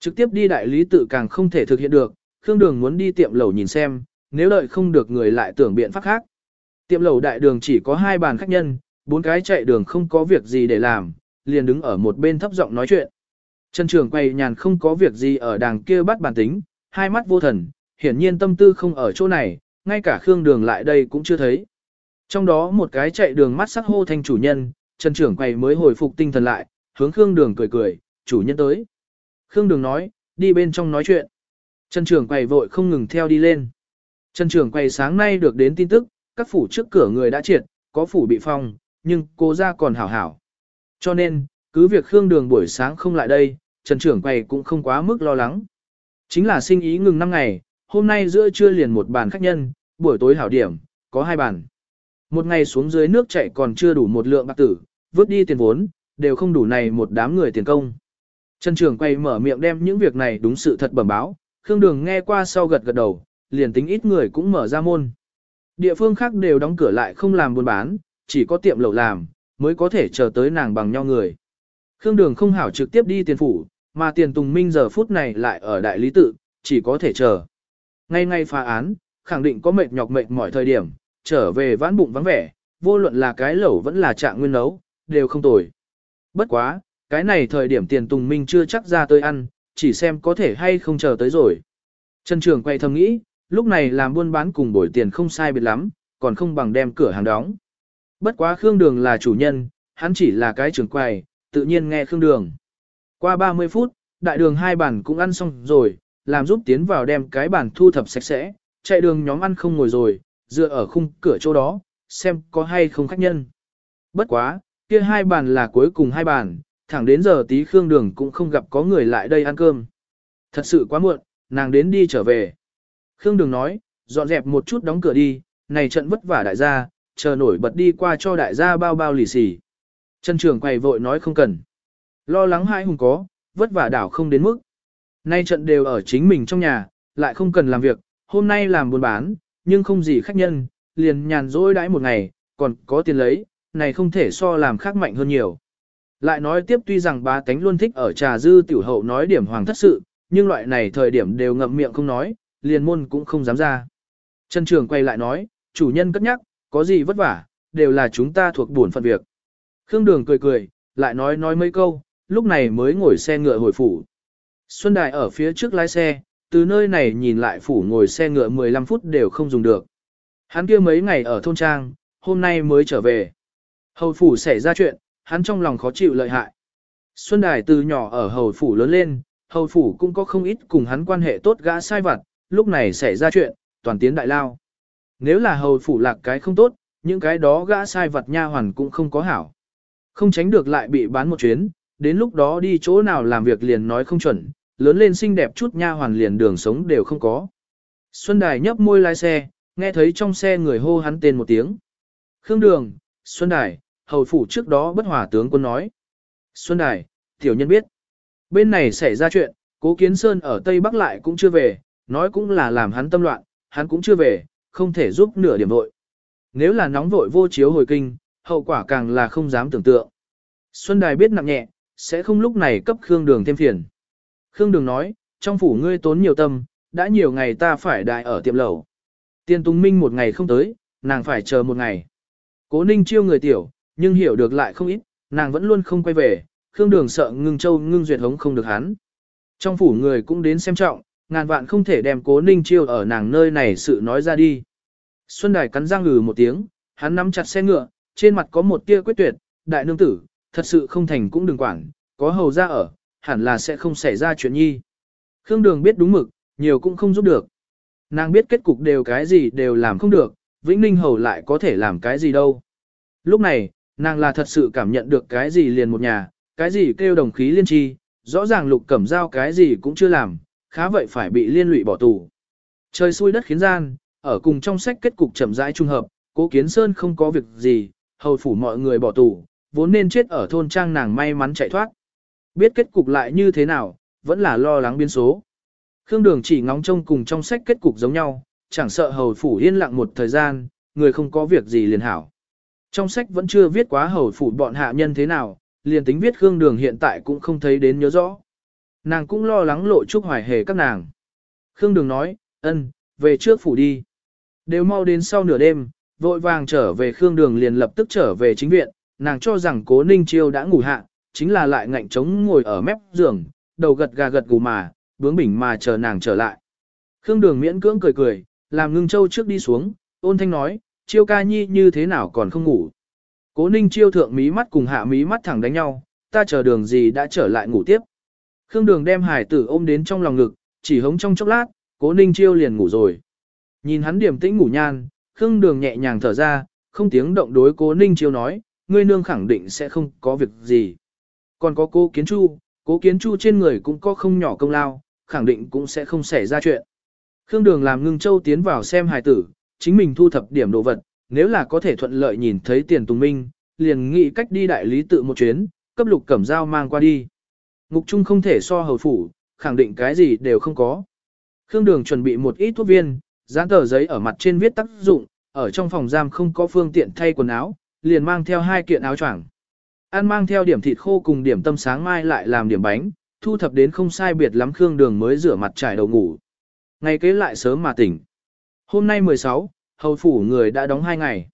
Trực tiếp đi đại lý tự càng không thể thực hiện được, Khương Đường muốn đi tiệm lầu nhìn xem, nếu đợi không được người lại tưởng biện pháp khác. Tiệm lầu đại đường chỉ có hai bàn khách nhân, bốn cái chạy đường không có việc gì để làm, liền đứng ở một bên thấp giọng nói chuyện. Trần Trường quay nhàn không có việc gì ở đàng kia bắt bàn tính, hai mắt vô thần, hiển nhiên tâm tư không ở chỗ này, ngay cả Khương Đường lại đây cũng chưa thấy. Trong đó một cái chạy đường mắt sắc hô thành chủ nhân, Trần Trưởng quay mới hồi phục tinh thần lại, hướng Khương Đường cười cười, chủ nhân tới. Khương Đường nói, đi bên trong nói chuyện. Trần Trưởng quầy vội không ngừng theo đi lên. Trần trưởng quay sáng nay được đến tin tức, các phủ trước cửa người đã triệt, có phủ bị phong, nhưng cô ra còn hảo hảo. Cho nên, cứ việc Khương Đường buổi sáng không lại đây, Trần trưởng quầy cũng không quá mức lo lắng. Chính là sinh ý ngừng 5 ngày, hôm nay giữa trưa liền một bàn khách nhân, buổi tối hảo điểm, có hai bàn. Một ngày xuống dưới nước chảy còn chưa đủ một lượng bạc tử, vứt đi tiền vốn, đều không đủ này một đám người tiền công. Trần trưởng quay mở miệng đem những việc này đúng sự thật bẩm báo, Khương Đường nghe qua sau gật gật đầu, liền tính ít người cũng mở ra môn. Địa phương khác đều đóng cửa lại không làm buôn bán, chỉ có tiệm lẩu làm, mới có thể chờ tới nàng bằng nhau người. Khương Đường không hảo trực tiếp đi tiền phủ, mà tiền tùng minh giờ phút này lại ở đại lý tự, chỉ có thể chờ. Ngay ngay phá án, khẳng định có mệt nhọc mệt mọi thời điểm, trở về vãn bụng vắng vẻ, vô luận là cái lẩu vẫn là trạng nguyên nấu, đều không tồi. Bất quá, cái này thời điểm tiền tùng minh chưa chắc ra tới ăn, chỉ xem có thể hay không chờ tới rồi. Trần Trường quay thầm nghĩ, lúc này làm buôn bán cùng bồi tiền không sai biệt lắm, còn không bằng đem cửa hàng đóng. Bất quá Khương Đường là chủ nhân, hắn chỉ là cái trường quầy, tự nhiên nghe Khương Đường. Qua 30 phút, đại đường hai bản cũng ăn xong rồi, làm giúp tiến vào đem cái bản thu thập sạch sẽ, chạy đường nhóm ăn không ngồi rồi, dựa ở khung cửa chỗ đó, xem có hay không khách nhân. Bất quá, kia hai bàn là cuối cùng hai bàn, thẳng đến giờ tí Khương Đường cũng không gặp có người lại đây ăn cơm. Thật sự quá muộn, nàng đến đi trở về. Khương Đường nói, dọn dẹp một chút đóng cửa đi, này trận vất vả đại gia, chờ nổi bật đi qua cho đại gia bao bao lì xì. Trần Trường quầy vội nói không cần. Lo lắng hai hùng có, vất vả đảo không đến mức. Nay trận đều ở chính mình trong nhà, lại không cần làm việc, hôm nay làm buôn bán, nhưng không gì khách nhân, liền nhàn rỗi đãi một ngày, còn có tiền lấy, này không thể so làm khác mạnh hơn nhiều. Lại nói tiếp tuy rằng ba tánh luôn thích ở trà dư tiểu hậu nói điểm hoàng thất sự, nhưng loại này thời điểm đều ngậm miệng không nói, liền môn cũng không dám ra. Trần Trường quay lại nói, chủ nhân cất nhắc, có gì vất vả, đều là chúng ta thuộc buồn phận việc. Khương Đường cười cười, lại nói nói mấy câu, lúc này mới ngồi xe ngựa hồi phủ. Xuân Đại ở phía trước lái xe, từ nơi này nhìn lại phủ ngồi xe ngựa 15 phút đều không dùng được. Hắn kia mấy ngày ở thôn trang, hôm nay mới trở về. Hầu phủ xảy ra chuyện, hắn trong lòng khó chịu lợi hại. Xuân Đài từ nhỏ ở hầu phủ lớn lên, hầu phủ cũng có không ít cùng hắn quan hệ tốt gã sai vặt, lúc này xảy ra chuyện, toàn tiến đại lao. Nếu là hầu phủ lạc cái không tốt, những cái đó gã sai vặt nha hoàn cũng không có hảo. Không tránh được lại bị bán một chuyến, đến lúc đó đi chỗ nào làm việc liền nói không chuẩn, lớn lên xinh đẹp chút nha hoàn liền đường sống đều không có. Xuân Đài nhấp môi lái xe, nghe thấy trong xe người hô hắn tên một tiếng. Khương Đường, Xuân Đài, hầu phủ trước đó bất hòa tướng quân nói. Xuân Đài, tiểu nhân biết. Bên này xảy ra chuyện, cố kiến sơn ở Tây Bắc lại cũng chưa về, nói cũng là làm hắn tâm loạn, hắn cũng chưa về, không thể giúp nửa điểm vội. Nếu là nóng vội vô chiếu hồi kinh, hậu quả càng là không dám tưởng tượng. Xuân Đài biết nặng nhẹ, sẽ không lúc này cấp Khương Đường thêm phiền. Khương Đường nói, trong phủ ngươi tốn nhiều tâm, đã nhiều ngày ta phải đại ở tiệm lẩu. Tiên Tùng Minh một ngày không tới, nàng phải chờ một ngày. Cố Ninh chiêu người tiểu, nhưng hiểu được lại không ít, nàng vẫn luôn không quay về, Khương Đường sợ ngưng châu ngưng duyệt hống không được hắn. Trong phủ người cũng đến xem trọng, ngàn vạn không thể đem cố ninh chiêu ở nàng nơi này sự nói ra đi. Xuân Đài cắn răng ngừ một tiếng, hắn nắm chặt xe ngựa, trên mặt có một tia quyết tuyệt, đại nương tử, thật sự không thành cũng đừng quản, có hầu ra ở, hẳn là sẽ không xảy ra chuyện nhi. Khương Đường biết đúng mực, nhiều cũng không giúp được. Nàng biết kết cục đều cái gì đều làm không được, Vĩnh Ninh hầu lại có thể làm cái gì đâu. Lúc này, nàng là thật sự cảm nhận được cái gì liền một nhà, cái gì kêu đồng khí liên tri, rõ ràng lục cẩm giao cái gì cũng chưa làm, khá vậy phải bị liên lụy bỏ tù. Trời xui đất khiến gian, ở cùng trong sách kết cục chậm rãi trung hợp, cố kiến sơn không có việc gì, hầu phủ mọi người bỏ tù, vốn nên chết ở thôn trang nàng may mắn chạy thoát. Biết kết cục lại như thế nào, vẫn là lo lắng biến số. Khương Đường chỉ ngóng trông cùng trong sách kết cục giống nhau, chẳng sợ hầu phủ yên lặng một thời gian, người không có việc gì liền hảo. Trong sách vẫn chưa viết quá hầu phủ bọn hạ nhân thế nào, liền tính viết Khương Đường hiện tại cũng không thấy đến nhớ rõ. Nàng cũng lo lắng lộ chúc hoài hề các nàng. Khương Đường nói, ân, về trước phủ đi. Đều mau đến sau nửa đêm, vội vàng trở về Khương Đường liền lập tức trở về chính viện, nàng cho rằng cố Ninh Chiêu đã ngủ hạ, chính là lại ngạnh trống ngồi ở mép giường, đầu gật gà gật gù mà, bướng bỉnh mà chờ nàng trở lại. Khương Đường miễn cưỡng cười cười, làm ngưng châu trước đi xuống, ôn thanh nói, Chiêu ca nhi như thế nào còn không ngủ. Cố Ninh Chiêu thượng mí mắt cùng hạ mí mắt thẳng đánh nhau, ta chờ đường gì đã trở lại ngủ tiếp. Khương Đường đem hải tử ôm đến trong lòng ngực, chỉ hống trong chốc lát, cố ninh chiêu liền ngủ rồi. Nhìn hắn điểm tĩnh ngủ nhan, Khương Đường nhẹ nhàng thở ra, không tiếng động đối cố Ninh Chiêu nói, ngươi nương khẳng định sẽ không có việc gì. Còn có cố Kiến Chu, cố Kiến Chu trên người cũng có không nhỏ công lao, khẳng định cũng sẽ không xảy ra chuyện. Khương Đường làm ngưng châu tiến vào xem hài tử, chính mình thu thập điểm đồ vật, nếu là có thể thuận lợi nhìn thấy tiền tùng minh, liền nghĩ cách đi đại lý tự một chuyến, cấp lục cẩm dao mang qua đi. Ngục trung không thể so hầu phủ, khẳng định cái gì đều không có. Khương Đường chuẩn bị một ít thuốc viên, dán tờ giấy ở mặt trên viết tác dụng, ở trong phòng giam không có phương tiện thay quần áo, liền mang theo hai kiện áo choàng. Ăn mang theo điểm thịt khô cùng điểm tâm sáng mai lại làm điểm bánh, thu thập đến không sai biệt lắm Khương Đường mới rửa mặt trải đầu ngủ. Ngày kế lại sớm mà tỉnh. Hôm nay 16, hầu phủ người đã đóng hai ngày.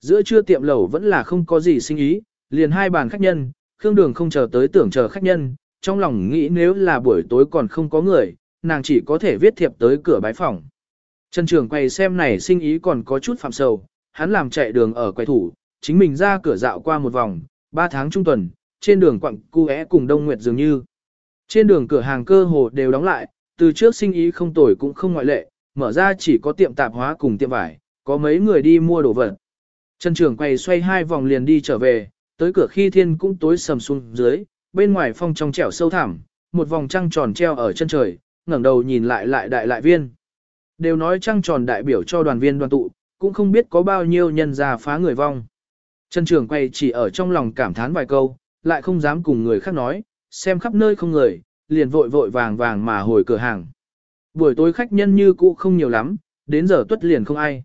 Giữa trưa tiệm lẩu vẫn là không có gì sinh ý, liền hai bàn khách nhân, Khương Đường không chờ tới tưởng chờ khách nhân, trong lòng nghĩ nếu là buổi tối còn không có người, nàng chỉ có thể viết thiệp tới cửa bái phòng. Trần Trường quay xem này sinh ý còn có chút phạm sầu, hắn làm chạy đường ở quay thủ, chính mình ra cửa dạo qua một vòng, ba tháng trung tuần, trên đường quặng cu é cùng Đông Nguyệt dường như. Trên đường cửa hàng cơ hồ đều đóng lại, từ trước sinh ý không tồi cũng không ngoại lệ, mở ra chỉ có tiệm tạp hóa cùng tiệm vải, có mấy người đi mua đồ vật. Trần Trường quay xoay hai vòng liền đi trở về, tới cửa khi thiên cũng tối sầm xuống dưới, bên ngoài phong trong trẻo sâu thẳm, một vòng trăng tròn treo ở chân trời, ngẩng đầu nhìn lại lại đại lại viên. Đều nói trăng tròn đại biểu cho đoàn viên đoàn tụ, cũng không biết có bao nhiêu nhân già phá người vong. Trần Trường quay chỉ ở trong lòng cảm thán vài câu, lại không dám cùng người khác nói, xem khắp nơi không người, liền vội vội vàng vàng mà hồi cửa hàng. Buổi tối khách nhân như cũ không nhiều lắm, đến giờ tuất liền không ai.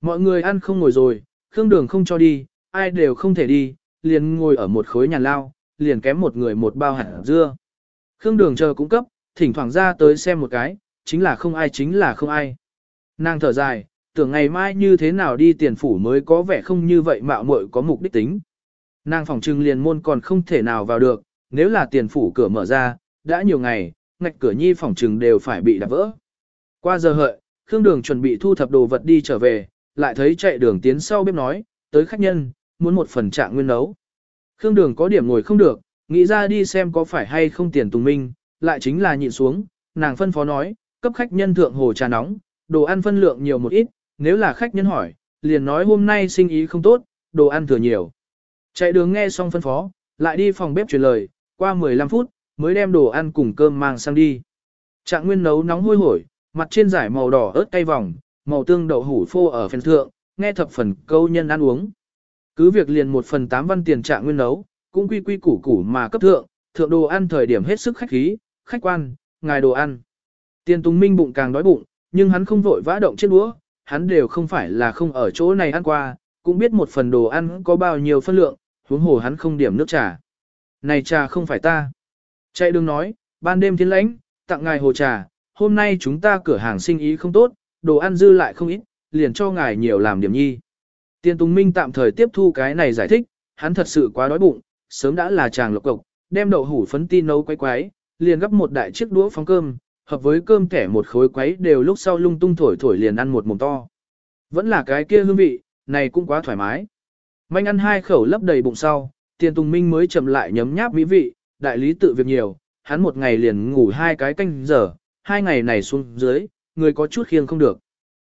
Mọi người ăn không ngồi rồi, khương đường không cho đi, ai đều không thể đi, liền ngồi ở một khối nhà lao, liền kém một người một bao hạt dưa. Khương đường chờ cũng cấp, thỉnh thoảng ra tới xem một cái, chính là không ai chính là không ai. Nàng thở dài, tưởng ngày mai như thế nào đi tiền phủ mới có vẻ không như vậy mạo muội có mục đích tính. Nàng phòng trưng liền môn còn không thể nào vào được, nếu là tiền phủ cửa mở ra, đã nhiều ngày, ngạch cửa nhi phòng trừng đều phải bị đạp vỡ. Qua giờ hợi, Khương Đường chuẩn bị thu thập đồ vật đi trở về, lại thấy chạy đường tiến sau bếp nói, tới khách nhân, muốn một phần trạng nguyên nấu. Khương Đường có điểm ngồi không được, nghĩ ra đi xem có phải hay không tiền tùng minh, lại chính là nhịn xuống, nàng phân phó nói, cấp khách nhân thượng hồ trà nóng, đồ ăn phân lượng nhiều một ít, nếu là khách nhân hỏi, liền nói hôm nay sinh ý không tốt, đồ ăn thừa nhiều. Chạy đường nghe xong phân phó, lại đi phòng bếp truyền lời, qua 15 phút, mới đem đồ ăn cùng cơm mang sang đi. Trạng nguyên nấu nóng hôi hổi, mặt trên giải màu đỏ ớt cay vòng, màu tương đậu hủ phô ở phần thượng, nghe thập phần câu nhân ăn uống. Cứ việc liền một phần tám văn tiền trạng nguyên nấu, cũng quy quy củ củ mà cấp thượng, thượng đồ ăn thời điểm hết sức khách khí, khách quan, ngài đồ ăn. Tiền Tùng Minh bụng càng đói bụng, nhưng hắn không vội vã động chiếc đũa, hắn đều không phải là không ở chỗ này ăn qua, cũng biết một phần đồ ăn có bao nhiêu phân lượng, huống hồ hắn không điểm nước trà. Này trà không phải ta. Chạy đường nói, ban đêm thiên lãnh, tặng ngài hồ trà, hôm nay chúng ta cửa hàng sinh ý không tốt, đồ ăn dư lại không ít, liền cho ngài nhiều làm điểm nhi. Tiên Tùng Minh tạm thời tiếp thu cái này giải thích, hắn thật sự quá đói bụng, sớm đã là chàng lộc cộc, đem đậu hủ phấn ti nấu quay quái, liền gấp một đại chiếc đũa phóng cơm, hợp với cơm kẻ một khối quấy đều lúc sau lung tung thổi thổi liền ăn một mồm to. Vẫn là cái kia hương vị, này cũng quá thoải mái. Manh ăn hai khẩu lấp đầy bụng sau, tiền tùng minh mới chậm lại nhấm nháp mỹ vị, đại lý tự việc nhiều, hắn một ngày liền ngủ hai cái canh giờ, hai ngày này xuống dưới, người có chút khiêng không được.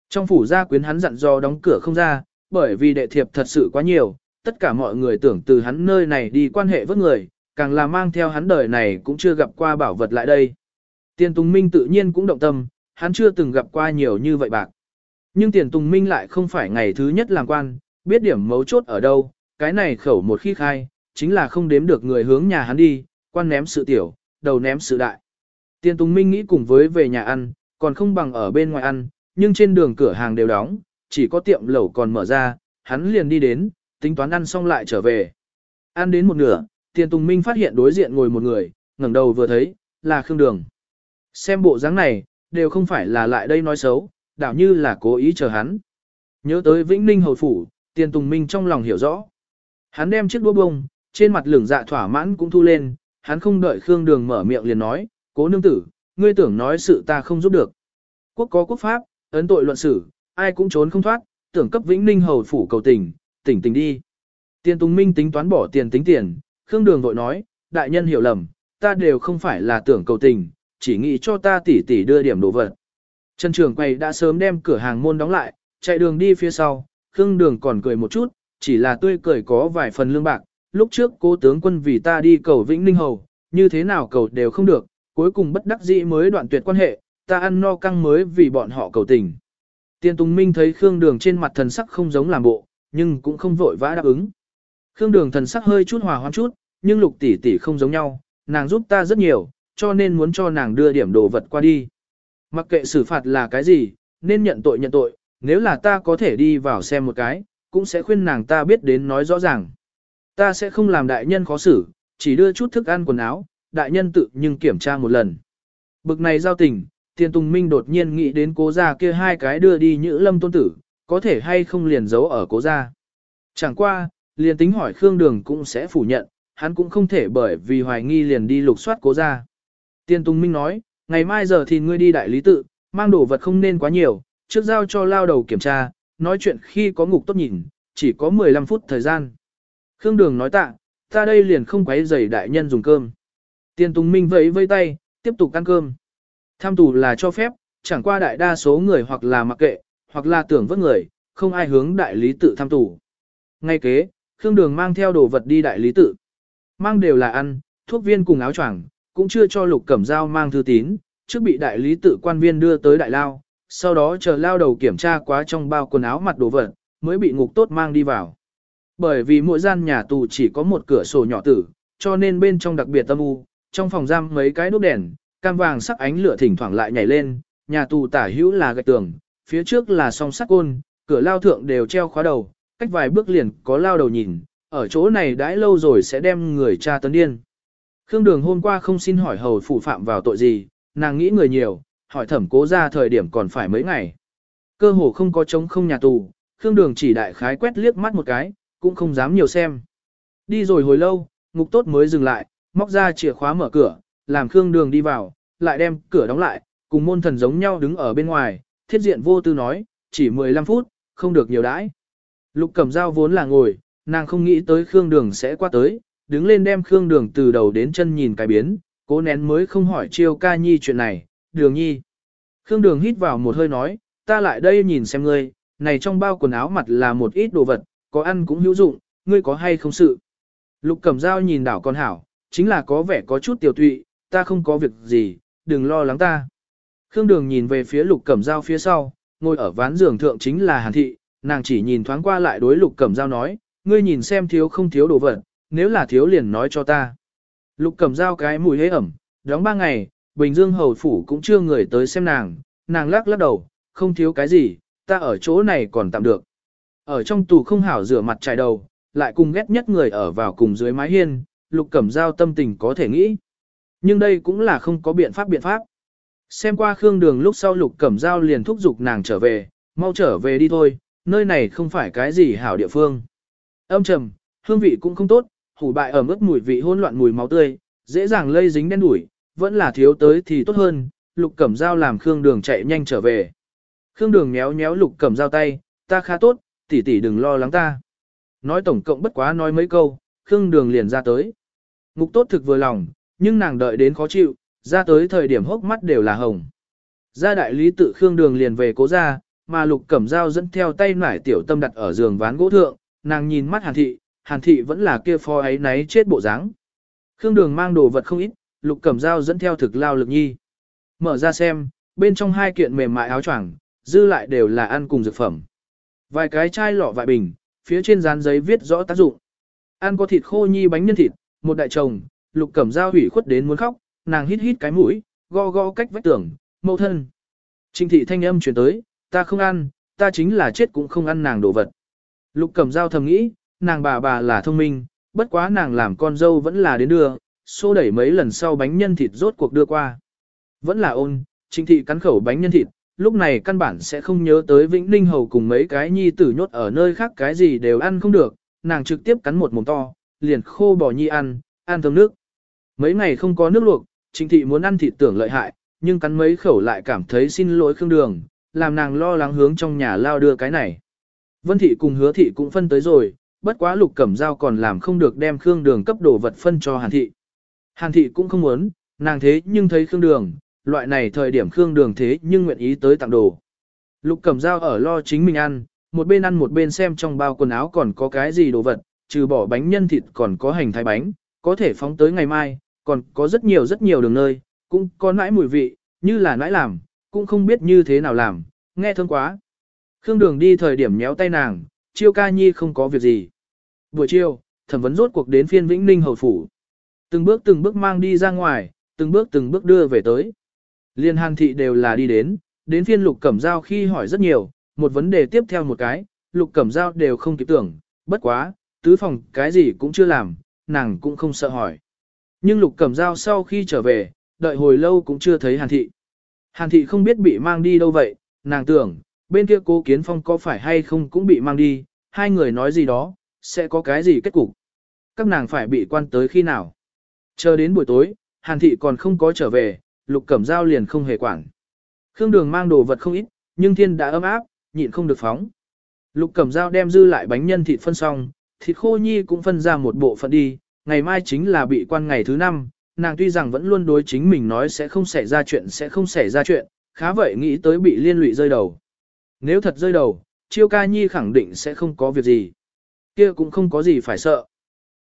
Trong phủ gia quyến hắn dặn do đóng cửa không ra, bởi vì đệ thiệp thật sự quá nhiều, tất cả mọi người tưởng từ hắn nơi này đi quan hệ với người, càng là mang theo hắn đời này cũng chưa gặp qua bảo vật lại đây. Tiền Tùng Minh tự nhiên cũng động tâm, hắn chưa từng gặp qua nhiều như vậy bạc. Nhưng Tiền Tùng Minh lại không phải ngày thứ nhất làm quan, biết điểm mấu chốt ở đâu, cái này khẩu một khi khai, chính là không đếm được người hướng nhà hắn đi, quan ném sự tiểu, đầu ném sự đại. Tiền Tùng Minh nghĩ cùng với về nhà ăn, còn không bằng ở bên ngoài ăn, nhưng trên đường cửa hàng đều đóng, chỉ có tiệm lẩu còn mở ra, hắn liền đi đến, tính toán ăn xong lại trở về. Ăn đến một nửa, Tiền Tùng Minh phát hiện đối diện ngồi một người, ngẩng đầu vừa thấy, là Khương Đường. Xem bộ dáng này, đều không phải là lại đây nói xấu, đảo như là cố ý chờ hắn. Nhớ tới Vĩnh Ninh Hầu Phủ, Tiền Tùng Minh trong lòng hiểu rõ. Hắn đem chiếc đũa bông, trên mặt lửng dạ thỏa mãn cũng thu lên, hắn không đợi Khương Đường mở miệng liền nói, cố nương tử, ngươi tưởng nói sự ta không giúp được. Quốc có quốc pháp, ấn tội luận xử, ai cũng trốn không thoát, tưởng cấp Vĩnh Ninh Hầu Phủ cầu tình, tỉnh tỉnh đi. Tiền Tùng Minh tính toán bỏ tiền tính tiền, Khương Đường vội nói, đại nhân hiểu lầm, ta đều không phải là tưởng cầu tình, chỉ nghĩ cho ta tỉ tỉ đưa điểm đồ vật. Trần trưởng quầy đã sớm đem cửa hàng môn đóng lại, chạy đường đi phía sau, Khương Đường còn cười một chút, chỉ là tươi cười có vài phần lương bạc. Lúc trước cố tướng quân vì ta đi cầu Vĩnh Ninh Hầu, như thế nào cầu đều không được, cuối cùng bất đắc dĩ mới đoạn tuyệt quan hệ, ta ăn no căng mới vì bọn họ cầu tình. Tiên Tùng Minh thấy Khương Đường trên mặt thần sắc không giống làm bộ, nhưng cũng không vội vã đáp ứng. Khương Đường thần sắc hơi chút hòa hoãn chút, nhưng Lục tỷ tỷ không giống nhau, nàng giúp ta rất nhiều, cho nên muốn cho nàng đưa điểm đồ vật qua đi. Mặc kệ xử phạt là cái gì, nên nhận tội nhận tội, nếu là ta có thể đi vào xem một cái, cũng sẽ khuyên nàng ta biết đến nói rõ ràng. Ta sẽ không làm đại nhân khó xử, chỉ đưa chút thức ăn quần áo, đại nhân tự nhưng kiểm tra một lần. Bực này giao tình, Tiền Tùng Minh đột nhiên nghĩ đến cố gia kia hai cái đưa đi Nhữ Lâm tôn tử, có thể hay không liền giấu ở cố gia. Chẳng qua, liền tính hỏi Khương Đường cũng sẽ phủ nhận, hắn cũng không thể bởi vì hoài nghi liền đi lục soát cố gia. Tiền Tùng Minh nói, ngày mai giờ thì ngươi đi đại lý tự, mang đồ vật không nên quá nhiều, trước giao cho lao đầu kiểm tra, nói chuyện khi có ngục tốt nhìn, chỉ có 15 phút thời gian. Khương Đường nói tạ, ta đây liền không quấy rầy đại nhân dùng cơm. Tiền Tùng Minh vẫy vây tay, tiếp tục ăn cơm. Tham tù là cho phép, chẳng qua đại đa số người hoặc là mặc kệ, hoặc là tưởng vất người, không ai hướng đại lý tự tham tù. Ngay kế, Khương Đường mang theo đồ vật đi đại lý tự. Mang đều là ăn, thuốc viên cùng áo choàng, cũng chưa cho Lục Cẩm Dao mang thư tín, trước bị đại lý tự quan viên đưa tới đại lao, sau đó chờ lao đầu kiểm tra quá trong bao quần áo mặt đồ vật, mới bị ngục tốt mang đi vào. Bởi vì mỗi gian nhà tù chỉ có một cửa sổ nhỏ tử, cho nên bên trong đặc biệt tâm u, trong phòng giam mấy cái đốt đèn, cam vàng sắc ánh lửa thỉnh thoảng lại nhảy lên, nhà tù tả hữu là gạch tường, phía trước là song sắt côn, cửa lao thượng đều treo khóa đầu, cách vài bước liền có lao đầu nhìn, ở chỗ này đãi lâu rồi sẽ đem người cha tấn điên. Khương Đường hôm qua không xin hỏi hầu phủ phạm vào tội gì, nàng nghĩ người nhiều, hỏi thẩm cố ra thời điểm còn phải mấy ngày. Cơ hồ không có trống không nhà tù, Khương Đường chỉ đại khái quét liếc mắt một cái, cũng không dám nhiều xem. Đi rồi hồi lâu, ngục tốt mới dừng lại, móc ra chìa khóa mở cửa, làm Khương Đường đi vào, lại đem cửa đóng lại, cùng môn thần giống nhau đứng ở bên ngoài, thiết diện vô tư nói, chỉ 15 phút, không được nhiều đãi. Lục cầm dao vốn là ngồi, nàng không nghĩ tới Khương Đường sẽ qua tới, đứng lên đem Khương Đường từ đầu đến chân nhìn cái biến, cố nén mới không hỏi chiêu ca nhi chuyện này, Đường nhi. Khương Đường hít vào một hơi nói, ta lại đây nhìn xem ngươi, này trong bao quần áo mặt là một ít đồ vật, có ăn cũng hữu dụng, ngươi có hay không sự. Lục cầm dao nhìn đảo con hảo, chính là có vẻ có chút tiểu tụy, ta không có việc gì, đừng lo lắng ta. Khương Đường nhìn về phía Lục Cẩm Dao phía sau, ngồi ở ván giường thượng chính là Hàn Thị, nàng chỉ nhìn thoáng qua lại đối Lục Cẩm Dao nói, ngươi nhìn xem thiếu không thiếu đồ vật, nếu là thiếu liền nói cho ta. Lục Cẩm Dao cái mùi hế ẩm, đóng ba ngày, Bình Dương Hầu Phủ cũng chưa người tới xem nàng, nàng lắc lắc đầu, không thiếu cái gì, ta ở chỗ này còn tạm được. Ở trong tù không hảo rửa mặt trải đầu, lại cùng ghét nhất người ở vào cùng dưới mái hiên, Lục Cẩm Dao tâm tình có thể nghĩ. Nhưng đây cũng là không có biện pháp biện pháp. Xem qua Khương Đường lúc sau Lục Cẩm Giao liền thúc giục nàng trở về, mau trở về đi thôi, nơi này không phải cái gì hảo địa phương. Âm trầm, hương vị cũng không tốt, hủ bại ở mức mùi vị hỗn loạn mùi máu tươi, dễ dàng lây dính đen đủi, vẫn là thiếu tới thì tốt hơn, Lục Cẩm Giao làm Khương Đường chạy nhanh trở về. Khương Đường méo méo Lục Cẩm Giao tay, ta khá tốt, tỷ tỷ đừng lo lắng ta. Nói tổng cộng bất quá nói mấy câu, Khương Đường liền ra tới. Ngục tốt thực vừa lòng, nhưng nàng đợi đến khó chịu, ra tới thời điểm hốc mắt đều là hồng. Ra đại lý tự Khương Đường liền về cố ra, mà Lục Cẩm Dao dẫn theo tay nải tiểu tâm đặt ở giường ván gỗ thượng, nàng nhìn mắt Hàn Thị, Hàn Thị vẫn là kia phó ấy náy chết bộ dáng. Khương Đường mang đồ vật không ít, Lục Cẩm Dao dẫn theo thực lao lực nhi. Mở ra xem, bên trong hai kiện mềm mại áo choàng, dư lại đều là ăn cùng dược phẩm. Vài cái chai lọ vại bình, phía trên dán giấy viết rõ tác dụng. Ăn có thịt khô nhi bánh nhân thịt, một đại chồng, lục cẩm dao hủy khuất đến muốn khóc, nàng hít hít cái mũi, go go cách vách tường, mâu thân. Trình thị thanh âm chuyển tới, ta không ăn, ta chính là chết cũng không ăn nàng đồ vật. Lục cẩm dao thầm nghĩ, nàng bà bà là thông minh, bất quá nàng làm con dâu vẫn là đến đưa, xô đẩy mấy lần sau bánh nhân thịt rốt cuộc đưa qua. Vẫn là ôn, trinh thị cắn khẩu bánh nhân thịt, lúc này căn bản sẽ không nhớ tới Vĩnh Ninh Hầu cùng mấy cái nhi tử nhốt ở nơi khác cái gì đều ăn không được, nàng trực tiếp cắn một mồm to, liền khô bỏ nhi ăn, ăn thơm nước. Mấy ngày không có nước luộc, Trịnh thị muốn ăn thịt tưởng lợi hại, nhưng cắn mấy khẩu lại cảm thấy xin lỗi Khương Đường, làm nàng lo lắng hướng trong nhà lao đưa cái này. Vân thị cùng hứa thị cũng phân tới rồi, bất quá lục cẩm dao còn làm không được đem Khương Đường cấp đồ vật phân cho Hàn thị. Hàn thị cũng không muốn, nàng thế nhưng thấy Khương Đường, loại này thời điểm Khương Đường thế nhưng nguyện ý tới tặng đồ. Lục Cẩm Dao ở lo chính mình ăn, một bên ăn một bên xem trong bao quần áo còn có cái gì đồ vật, trừ bỏ bánh nhân thịt còn có hành thái bánh, có thể phóng tới ngày mai, còn có rất nhiều rất nhiều đường nơi, cũng có nãi mùi vị, như là nãi làm, cũng không biết như thế nào làm, nghe thương quá. Khương Đường đi thời điểm nhéo tay nàng, chiêu ca nhi không có việc gì. Buổi chiều, thẩm vấn rốt cuộc đến phiên Vĩnh Ninh hầu phủ. Từng bước từng bước mang đi ra ngoài, từng bước từng bước đưa về tới. Liên hàn thị đều là đi đến, đến phiên lục cẩm giao khi hỏi rất nhiều, một vấn đề tiếp theo một cái, lục cẩm giao đều không kịp tưởng, bất quá, tứ phòng cái gì cũng chưa làm, nàng cũng không sợ hỏi. Nhưng lục cẩm giao sau khi trở về, đợi hồi lâu cũng chưa thấy hàn thị. Hàn thị không biết bị mang đi đâu vậy, nàng tưởng, bên kia cố kiến phong có phải hay không cũng bị mang đi, hai người nói gì đó, sẽ có cái gì kết cục. Các nàng phải bị quan tới khi nào. Chờ đến buổi tối, hàn thị còn không có trở về, lục cẩm giao liền không hề quản. Khương đường mang đồ vật không ít, nhưng thiên đã ấm áp, nhịn không được phóng. Lục cẩm dao đem dư lại bánh nhân thịt phân xong, thịt khô nhi cũng phân ra một bộ phận đi, ngày mai chính là bị quan ngày thứ năm, nàng tuy rằng vẫn luôn đối chính mình nói sẽ không xảy ra chuyện sẽ không xảy ra chuyện, khá vậy nghĩ tới bị liên lụy rơi đầu. Nếu thật rơi đầu, chiêu ca nhi khẳng định sẽ không có việc gì. kia cũng không có gì phải sợ.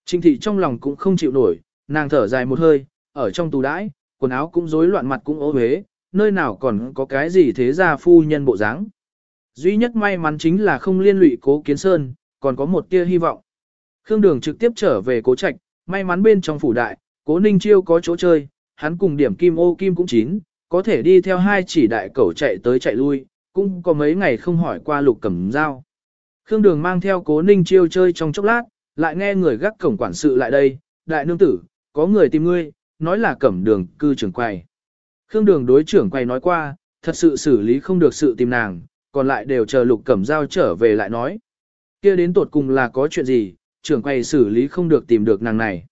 Trình thị trong lòng cũng không chịu nổi, nàng thở dài một hơi, ở trong tù đãi, quần áo cũng rối loạn mặt cũng ố huế, nơi nào còn có cái gì thế ra phu nhân bộ dáng. Duy nhất may mắn chính là không liên lụy cố kiến sơn, còn có một tia hy vọng. Khương Đường trực tiếp trở về cố trạch, may mắn bên trong phủ đại, cố ninh chiêu có chỗ chơi, hắn cùng điểm kim ô kim cũng chín, có thể đi theo hai chỉ đại cẩu chạy tới chạy lui, cũng có mấy ngày không hỏi qua lục cẩm dao. Khương Đường mang theo cố ninh chiêu chơi trong chốc lát, lại nghe người gác cổng quản sự lại đây, đại nương tử, có người tìm ngươi, nói là cẩm đường cư trưởng quầy. Khương Đường đối trưởng quầy nói qua, thật sự xử lý không được sự tìm nàng, còn lại đều chờ lục cẩm dao trở về lại nói. kia đến tột cùng là có chuyện gì, trưởng quầy xử lý không được tìm được nàng này.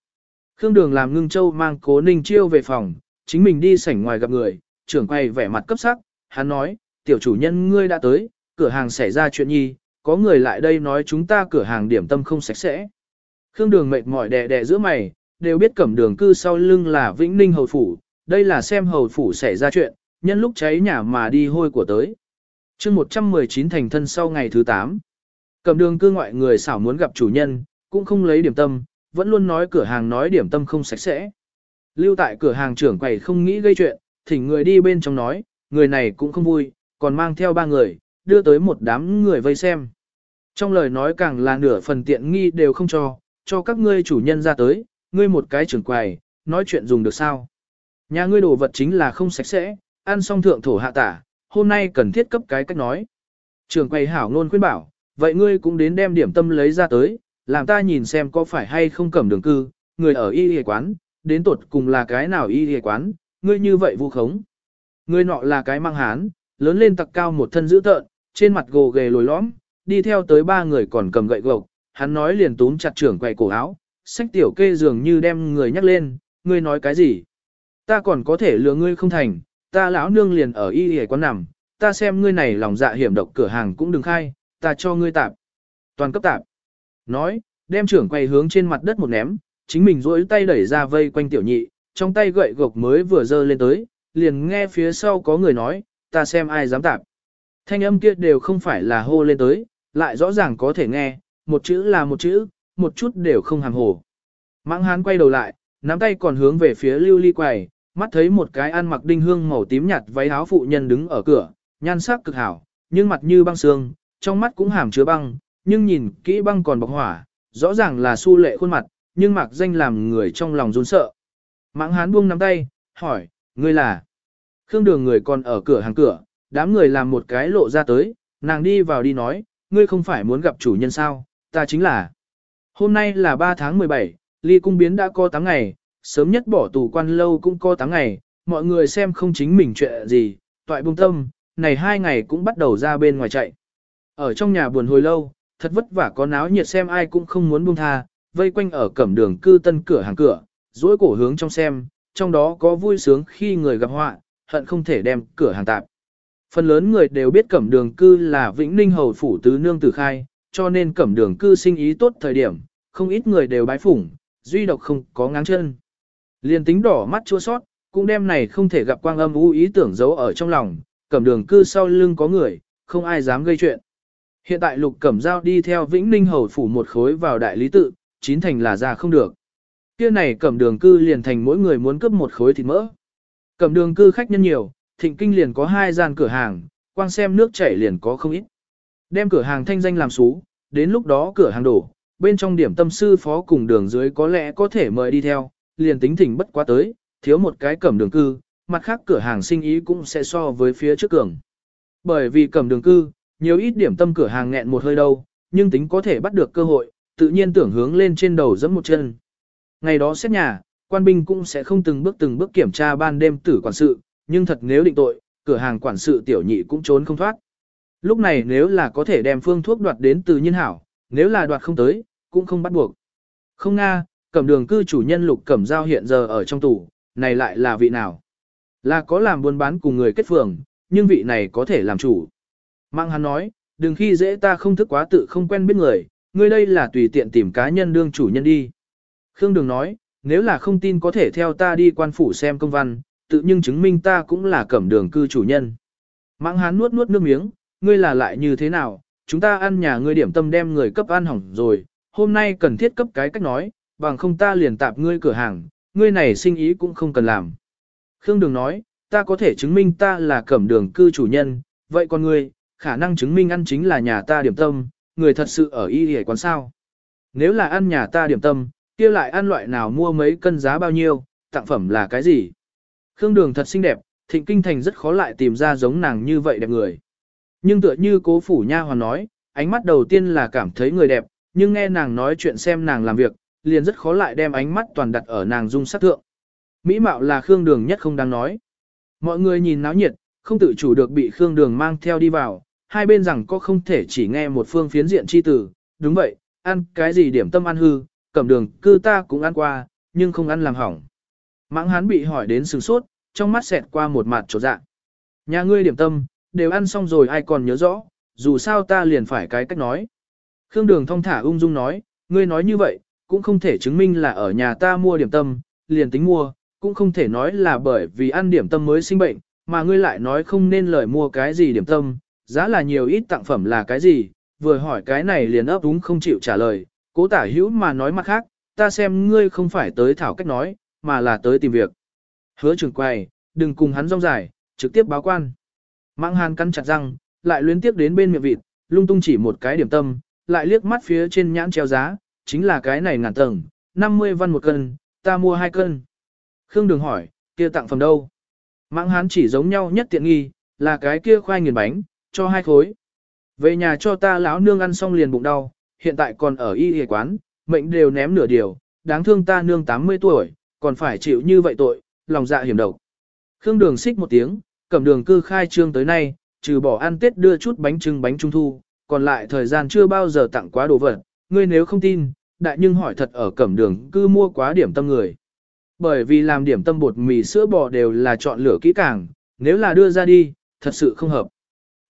Khương Đường làm ngưng châu mang cố ninh chiêu về phòng, chính mình đi sảnh ngoài gặp người, trưởng quầy vẻ mặt cấp sắc, hắn nói, tiểu chủ nhân ngươi đã tới, cửa hàng xảy ra chuyện nhi, có người lại đây nói chúng ta cửa hàng điểm tâm không sạch sẽ. Khương Đường mệt mỏi đè đè giữa mày, đều biết cẩm đường cư sau lưng là Vĩnh Ninh Hầu Phủ, đây là xem Hầu Phủ xảy ra chuyện, nhân lúc cháy nhà mà đi hôi của tới chương 119 thành thân sau ngày thứ 8. cẩm đường cư ngoại người xảo muốn gặp chủ nhân, cũng không lấy điểm tâm, vẫn luôn nói cửa hàng nói điểm tâm không sạch sẽ. Lưu tại cửa hàng trưởng quầy không nghĩ gây chuyện, thỉnh người đi bên trong nói, người này cũng không vui, còn mang theo ba người, đưa tới một đám người vây xem. Trong lời nói càng là nửa phần tiện nghi đều không cho, cho các ngươi chủ nhân ra tới, ngươi một cái trưởng quầy, nói chuyện dùng được sao. Nhà ngươi đồ vật chính là không sạch sẽ, ăn xong thượng thổ hạ tả, hôm nay cần thiết cấp cái cách nói. Trường quầy hảo ngôn khuyên bảo, vậy ngươi cũng đến đem điểm tâm lấy ra tới, làm ta nhìn xem có phải hay không cầm đường cư, người ở y y quán, đến tột cùng là cái nào y y quán, ngươi như vậy vu khống. Ngươi nọ là cái mang hán, lớn lên tặc cao một thân dữ tợn, trên mặt gồ ghề lồi lõm, đi theo tới ba người còn cầm gậy gộc, hắn nói liền túm chặt trưởng quầy cổ áo, sách tiểu kê dường như đem người nhắc lên, ngươi nói cái gì? Ta còn có thể lừa ngươi không thành, ta lão nương liền ở y y quán nằm, ta xem ngươi này lòng dạ hiểm độc cửa hàng cũng đừng khai, ta cho ngươi tạp. Toàn cấp tạp. Nói, đem trưởng quay hướng trên mặt đất một ném, chính mình duỗi tay đẩy ra vây quanh tiểu nhị, trong tay gậy gộc mới vừa giơ lên tới, liền nghe phía sau có người nói, ta xem ai dám tạp. Thanh âm kia đều không phải là hô lên tới, lại rõ ràng có thể nghe, một chữ là một chữ, một chút đều không hàm hồ. Mãng hán quay đầu lại, nắm tay còn hướng về phía lưu ly quầy, mắt thấy một cái ăn mặc đinh hương màu tím nhạt váy áo phụ nhân đứng ở cửa, nhan sắc cực hảo, nhưng mặt như băng xương, trong mắt cũng hàm chứa băng, nhưng nhìn kỹ băng còn bọc hỏa, rõ ràng là su lệ khuôn mặt, nhưng mặc danh làm người trong lòng run sợ. Mãng hán buông nắm tay, hỏi, ngươi là? Khương đường người còn ở cửa hàng cửa, đám người làm một cái lộ ra tới, nàng đi vào đi nói, ngươi không phải muốn gặp chủ nhân sao, ta chính là. Hôm nay là 3 tháng 17, ly cung biến đã có 8 ngày, sớm nhất bỏ tù quan lâu cũng có 8 ngày, mọi người xem không chính mình chuyện gì, toại bung tâm, này hai ngày cũng bắt đầu ra bên ngoài chạy. Ở trong nhà buồn hồi lâu, thật vất vả có náo nhiệt xem ai cũng không muốn buông tha, vây quanh ở cẩm đường cư tân cửa hàng cửa, duỗi cổ hướng trong xem, trong đó có vui sướng khi người gặp họa, hận không thể đem cửa hàng tạp. Phần lớn người đều biết cẩm đường cư là vĩnh ninh hầu phủ tứ nương tử khai, cho nên cẩm đường cư sinh ý tốt thời điểm, không ít người đều bái phủng, duy độc không có ngáng chân. Liên tính đỏ mắt chua sót, cũng đem này không thể gặp quang âm u ý tưởng giấu ở trong lòng, cẩm đường cư sau lưng có người, không ai dám gây chuyện. Hiện tại lục cẩm giao đi theo Vĩnh Ninh Hầu phủ một khối vào đại lý tự, chín thành là ra không được. Kia này cẩm đường cư liền thành mỗi người muốn cướp một khối thịt mỡ. Cẩm đường cư khách nhân nhiều, thịnh kinh liền có hai gian cửa hàng, quang xem nước chảy liền có không ít. Đem cửa hàng thanh danh làm xú, đến lúc đó cửa hàng đổ, bên trong điểm tâm sư phó cùng đường dưới có lẽ có thể mời đi theo, liền tính thỉnh bất quá tới, thiếu một cái cẩm đường cư, mặt khác cửa hàng sinh ý cũng sẽ so với phía trước cường. Bởi vì cẩm đường cư, nhiều ít điểm tâm cửa hàng nghẹn một hơi đâu, nhưng tính có thể bắt được cơ hội, tự nhiên tưởng hướng lên trên đầu dẫm một chân. Ngày đó xét nhà, quan binh cũng sẽ không từng bước từng bước kiểm tra ban đêm tử quản sự, nhưng thật nếu định tội, cửa hàng quản sự tiểu nhị cũng trốn không thoát. Lúc này nếu là có thể đem phương thuốc đoạt đến từ nhân hảo, nếu là đoạt không tới, cũng không bắt buộc. Không nga, cẩm đường cư chủ nhân lục cẩm giao hiện giờ ở trong tủ, này lại là vị nào? Là có làm buôn bán cùng người kết phường, nhưng vị này có thể làm chủ. Mạng hắn nói, đừng khi dễ ta không thức quá tự không quen biết người, ngươi đây là tùy tiện tìm cá nhân đương chủ nhân đi. Khương Đường nói, nếu là không tin có thể theo ta đi quan phủ xem công văn, tự nhưng chứng minh ta cũng là cẩm đường cư chủ nhân. Mãng hán nuốt nuốt nước miếng, ngươi là lại như thế nào, chúng ta ăn nhà ngươi điểm tâm đem người cấp ăn hỏng rồi, hôm nay cần thiết cấp cái cách nói, bằng không ta liền tạp ngươi cửa hàng, ngươi này sinh ý cũng không cần làm. Khương Đường nói, ta có thể chứng minh ta là cẩm đường cư chủ nhân, vậy còn ngươi, khả năng chứng minh ăn chính là nhà ta điểm tâm, người thật sự ở y hề quán sao. Nếu là ăn nhà ta điểm tâm, kia lại ăn loại nào mua mấy cân giá bao nhiêu, tặng phẩm là cái gì. Khương Đường thật xinh đẹp, thịnh kinh thành rất khó lại tìm ra giống nàng như vậy đẹp người. Nhưng tựa như cố phủ nha hoàn nói, ánh mắt đầu tiên là cảm thấy người đẹp, nhưng nghe nàng nói chuyện xem nàng làm việc, liền rất khó lại đem ánh mắt toàn đặt ở nàng dung sắc thượng. Mỹ mạo là Khương Đường nhất không đáng nói. Mọi người nhìn náo nhiệt, không tự chủ được bị Khương Đường mang theo đi vào, hai bên rằng có không thể chỉ nghe một phương phiến diện chi tử, đúng vậy, ăn cái gì điểm tâm ăn hư, cẩm đường cư ta cũng ăn qua, nhưng không ăn làm hỏng. Mãng hán bị hỏi đến sừng sốt, trong mắt xẹt qua một mặt trột dạ. Nhà ngươi điểm tâm, đều ăn xong rồi ai còn nhớ rõ, dù sao ta liền phải cái cách nói. Khương đường thong thả ung dung nói, ngươi nói như vậy, cũng không thể chứng minh là ở nhà ta mua điểm tâm, liền tính mua, cũng không thể nói là bởi vì ăn điểm tâm mới sinh bệnh, mà ngươi lại nói không nên lời mua cái gì điểm tâm, giá là nhiều ít tặng phẩm là cái gì, vừa hỏi cái này liền ấp úng không chịu trả lời, cố tả hữu mà nói mặt khác, ta xem ngươi không phải tới thảo cách nói, mà là tới tìm việc. Hứa trường quay, đừng cùng hắn rong dài, trực tiếp báo quan. Mạng hàn cắn chặt răng, lại luyến tiếp đến bên miệng vịt, lung tung chỉ một cái điểm tâm, lại liếc mắt phía trên nhãn treo giá, chính là cái này ngàn tầng, 50 văn một cân, ta mua hai cân. Khương Đường hỏi, kia tặng phẩm đâu? Mạng hán chỉ giống nhau nhất tiện nghi, là cái kia khoai nghiền bánh, cho hai khối. Về nhà cho ta lão nương ăn xong liền bụng đau, hiện tại còn ở y y quán, mệnh đều ném nửa điều, đáng thương ta nương 80 tuổi, còn phải chịu như vậy tội, lòng dạ hiểm độc. Khương Đường xích một tiếng, cầm đường cư khai trương tới nay, trừ bỏ ăn Tết đưa chút bánh trưng bánh trung thu, còn lại thời gian chưa bao giờ tặng quá đồ vật, ngươi nếu không tin, đại nhưng hỏi thật ở cẩm đường cư mua quá điểm tâm người. Bởi vì làm điểm tâm bột mì sữa bò đều là chọn lửa kỹ càng, nếu là đưa ra đi, thật sự không hợp.